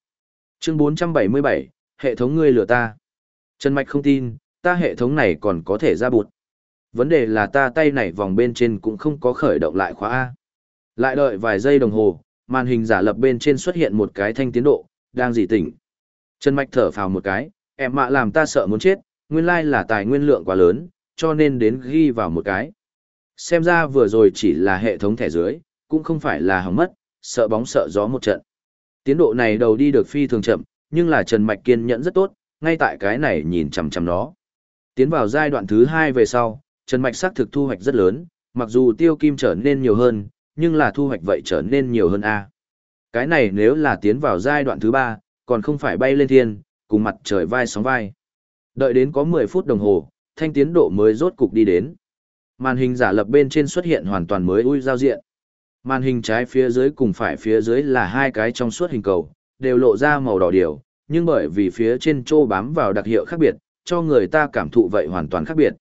Chương 477, hệ thống ngươi lừa ta. Trần Mạch không tin, ta hệ thống này còn có thể ra bụt. Vấn đề là ta tay này vòng bên trên cũng không có khởi động lại khóa A. Lại đợi vài giây đồng hồ, màn hình giả lập bên trên xuất hiện một cái thanh tiến độ, đang dị tỉnh. Trần Mạch thở phào một cái, em mạ làm ta sợ muốn chết, nguyên lai là tài nguyên lượng quá lớn, cho nên đến ghi vào một cái. Xem ra vừa rồi chỉ là hệ thống thẻ dưới, cũng không phải là hỏng mất, sợ bóng sợ gió một trận. Tiến độ này đầu đi được phi thường chậm, nhưng là Trần Mạch kiên nhẫn rất tốt, ngay tại cái này nhìn chằm chằm nó. Tiến vào giai đoạn thứ hai về sau, Trần Mạch xác thực thu hoạch rất lớn, mặc dù tiêu kim trở nên nhiều hơn, nhưng là thu hoạch vậy trở nên nhiều hơn a. Cái này nếu là tiến vào giai đoạn thứ ba, còn không phải bay lên thiên, cùng mặt trời vai sóng vai. Đợi đến có 10 phút đồng hồ, thanh tiến độ mới rốt cục đi đến. Màn hình giả lập bên trên xuất hiện hoàn toàn mới ui giao diện. Màn hình trái phía dưới cùng phải phía dưới là hai cái trong suốt hình cầu, đều lộ ra màu đỏ điều, nhưng bởi vì phía trên trô bám vào đặc hiệu khác biệt, cho người ta cảm thụ vậy hoàn toàn khác biệt.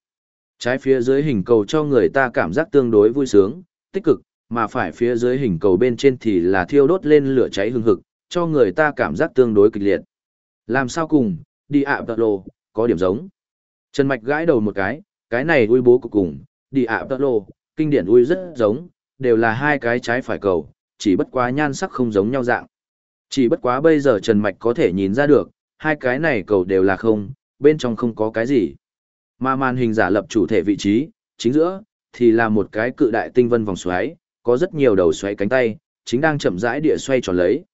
Trái phía dưới hình cầu cho người ta cảm giác tương đối vui sướng, tích cực, mà phải phía dưới hình cầu bên trên thì là thiêu đốt lên lửa cháy hừng hực, cho người ta cảm giác tương đối kịch liệt. Làm sao cùng, đi ạ tợ lộ, có điểm giống. Trần Mạch gãi đầu một cái, cái này ui bố của cùng, đi ạ tợ lộ, kinh điển ui rất giống, đều là hai cái trái phải cầu, chỉ bất quá nhan sắc không giống nhau dạng. Chỉ bất quá bây giờ Trần Mạch có thể nhìn ra được, hai cái này cầu đều là không, bên trong không có cái gì. Mà màn hình giả lập chủ thể vị trí, chính giữa, thì là một cái cự đại tinh vân vòng xoáy, có rất nhiều đầu xoáy cánh tay, chính đang chậm rãi địa xoay tròn lấy.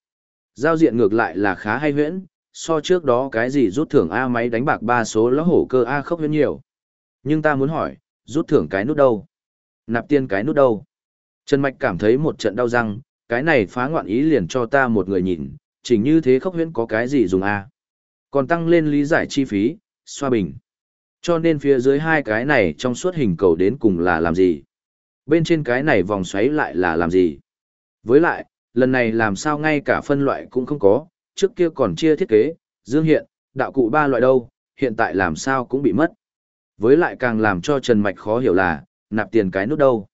Giao diện ngược lại là khá hay huyễn, so trước đó cái gì rút thưởng A máy đánh bạc ba số lão hổ cơ A khốc huyễn nhiều. Nhưng ta muốn hỏi, rút thưởng cái nút đâu? Nạp tiền cái nút đâu? Trần Mạch cảm thấy một trận đau răng, cái này phá ngoạn ý liền cho ta một người nhìn, chỉnh như thế khốc huyễn có cái gì dùng A. Còn tăng lên lý giải chi phí, xoa bình. Cho nên phía dưới hai cái này trong suốt hình cầu đến cùng là làm gì? Bên trên cái này vòng xoáy lại là làm gì? Với lại, lần này làm sao ngay cả phân loại cũng không có, trước kia còn chia thiết kế, dương hiện, đạo cụ ba loại đâu, hiện tại làm sao cũng bị mất. Với lại càng làm cho Trần Mạch khó hiểu là, nạp tiền cái nút đâu.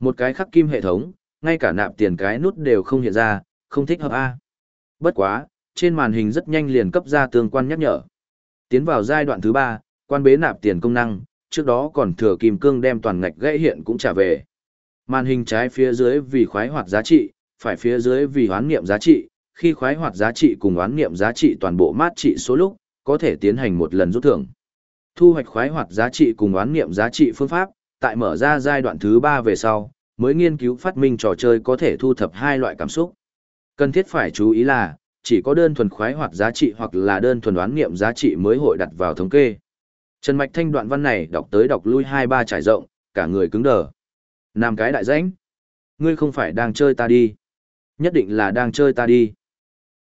Một cái khắc kim hệ thống, ngay cả nạp tiền cái nút đều không hiện ra, không thích hợp A. Bất quá, trên màn hình rất nhanh liền cấp ra tương quan nhắc nhở. Tiến vào giai đoạn thứ ba, quan bế nạp tiền công năng, trước đó còn thừa kim cương đem toàn ngạch gãy hiện cũng trả về. Màn hình trái phía dưới vì khoái hoạt giá trị, phải phía dưới vì hoán niệm giá trị, khi khoái hoạt giá trị cùng hoán niệm giá trị toàn bộ mát trị số lúc, có thể tiến hành một lần rút thưởng. Thu hoạch khoái hoạt giá trị cùng hoán niệm giá trị phương pháp, tại mở ra giai đoạn thứ ba về sau, mới nghiên cứu phát minh trò chơi có thể thu thập hai loại cảm xúc. Cần thiết phải chú ý là, chỉ có đơn thuần khoái hoạt giá trị hoặc là đơn thuần oán nghiệm giá trị mới hội đặt vào thống kê. Trần Mạch Thanh đoạn văn này đọc tới đọc lui hai ba trải rộng, cả người cứng đờ. Nam cái đại danh. Ngươi không phải đang chơi ta đi. Nhất định là đang chơi ta đi.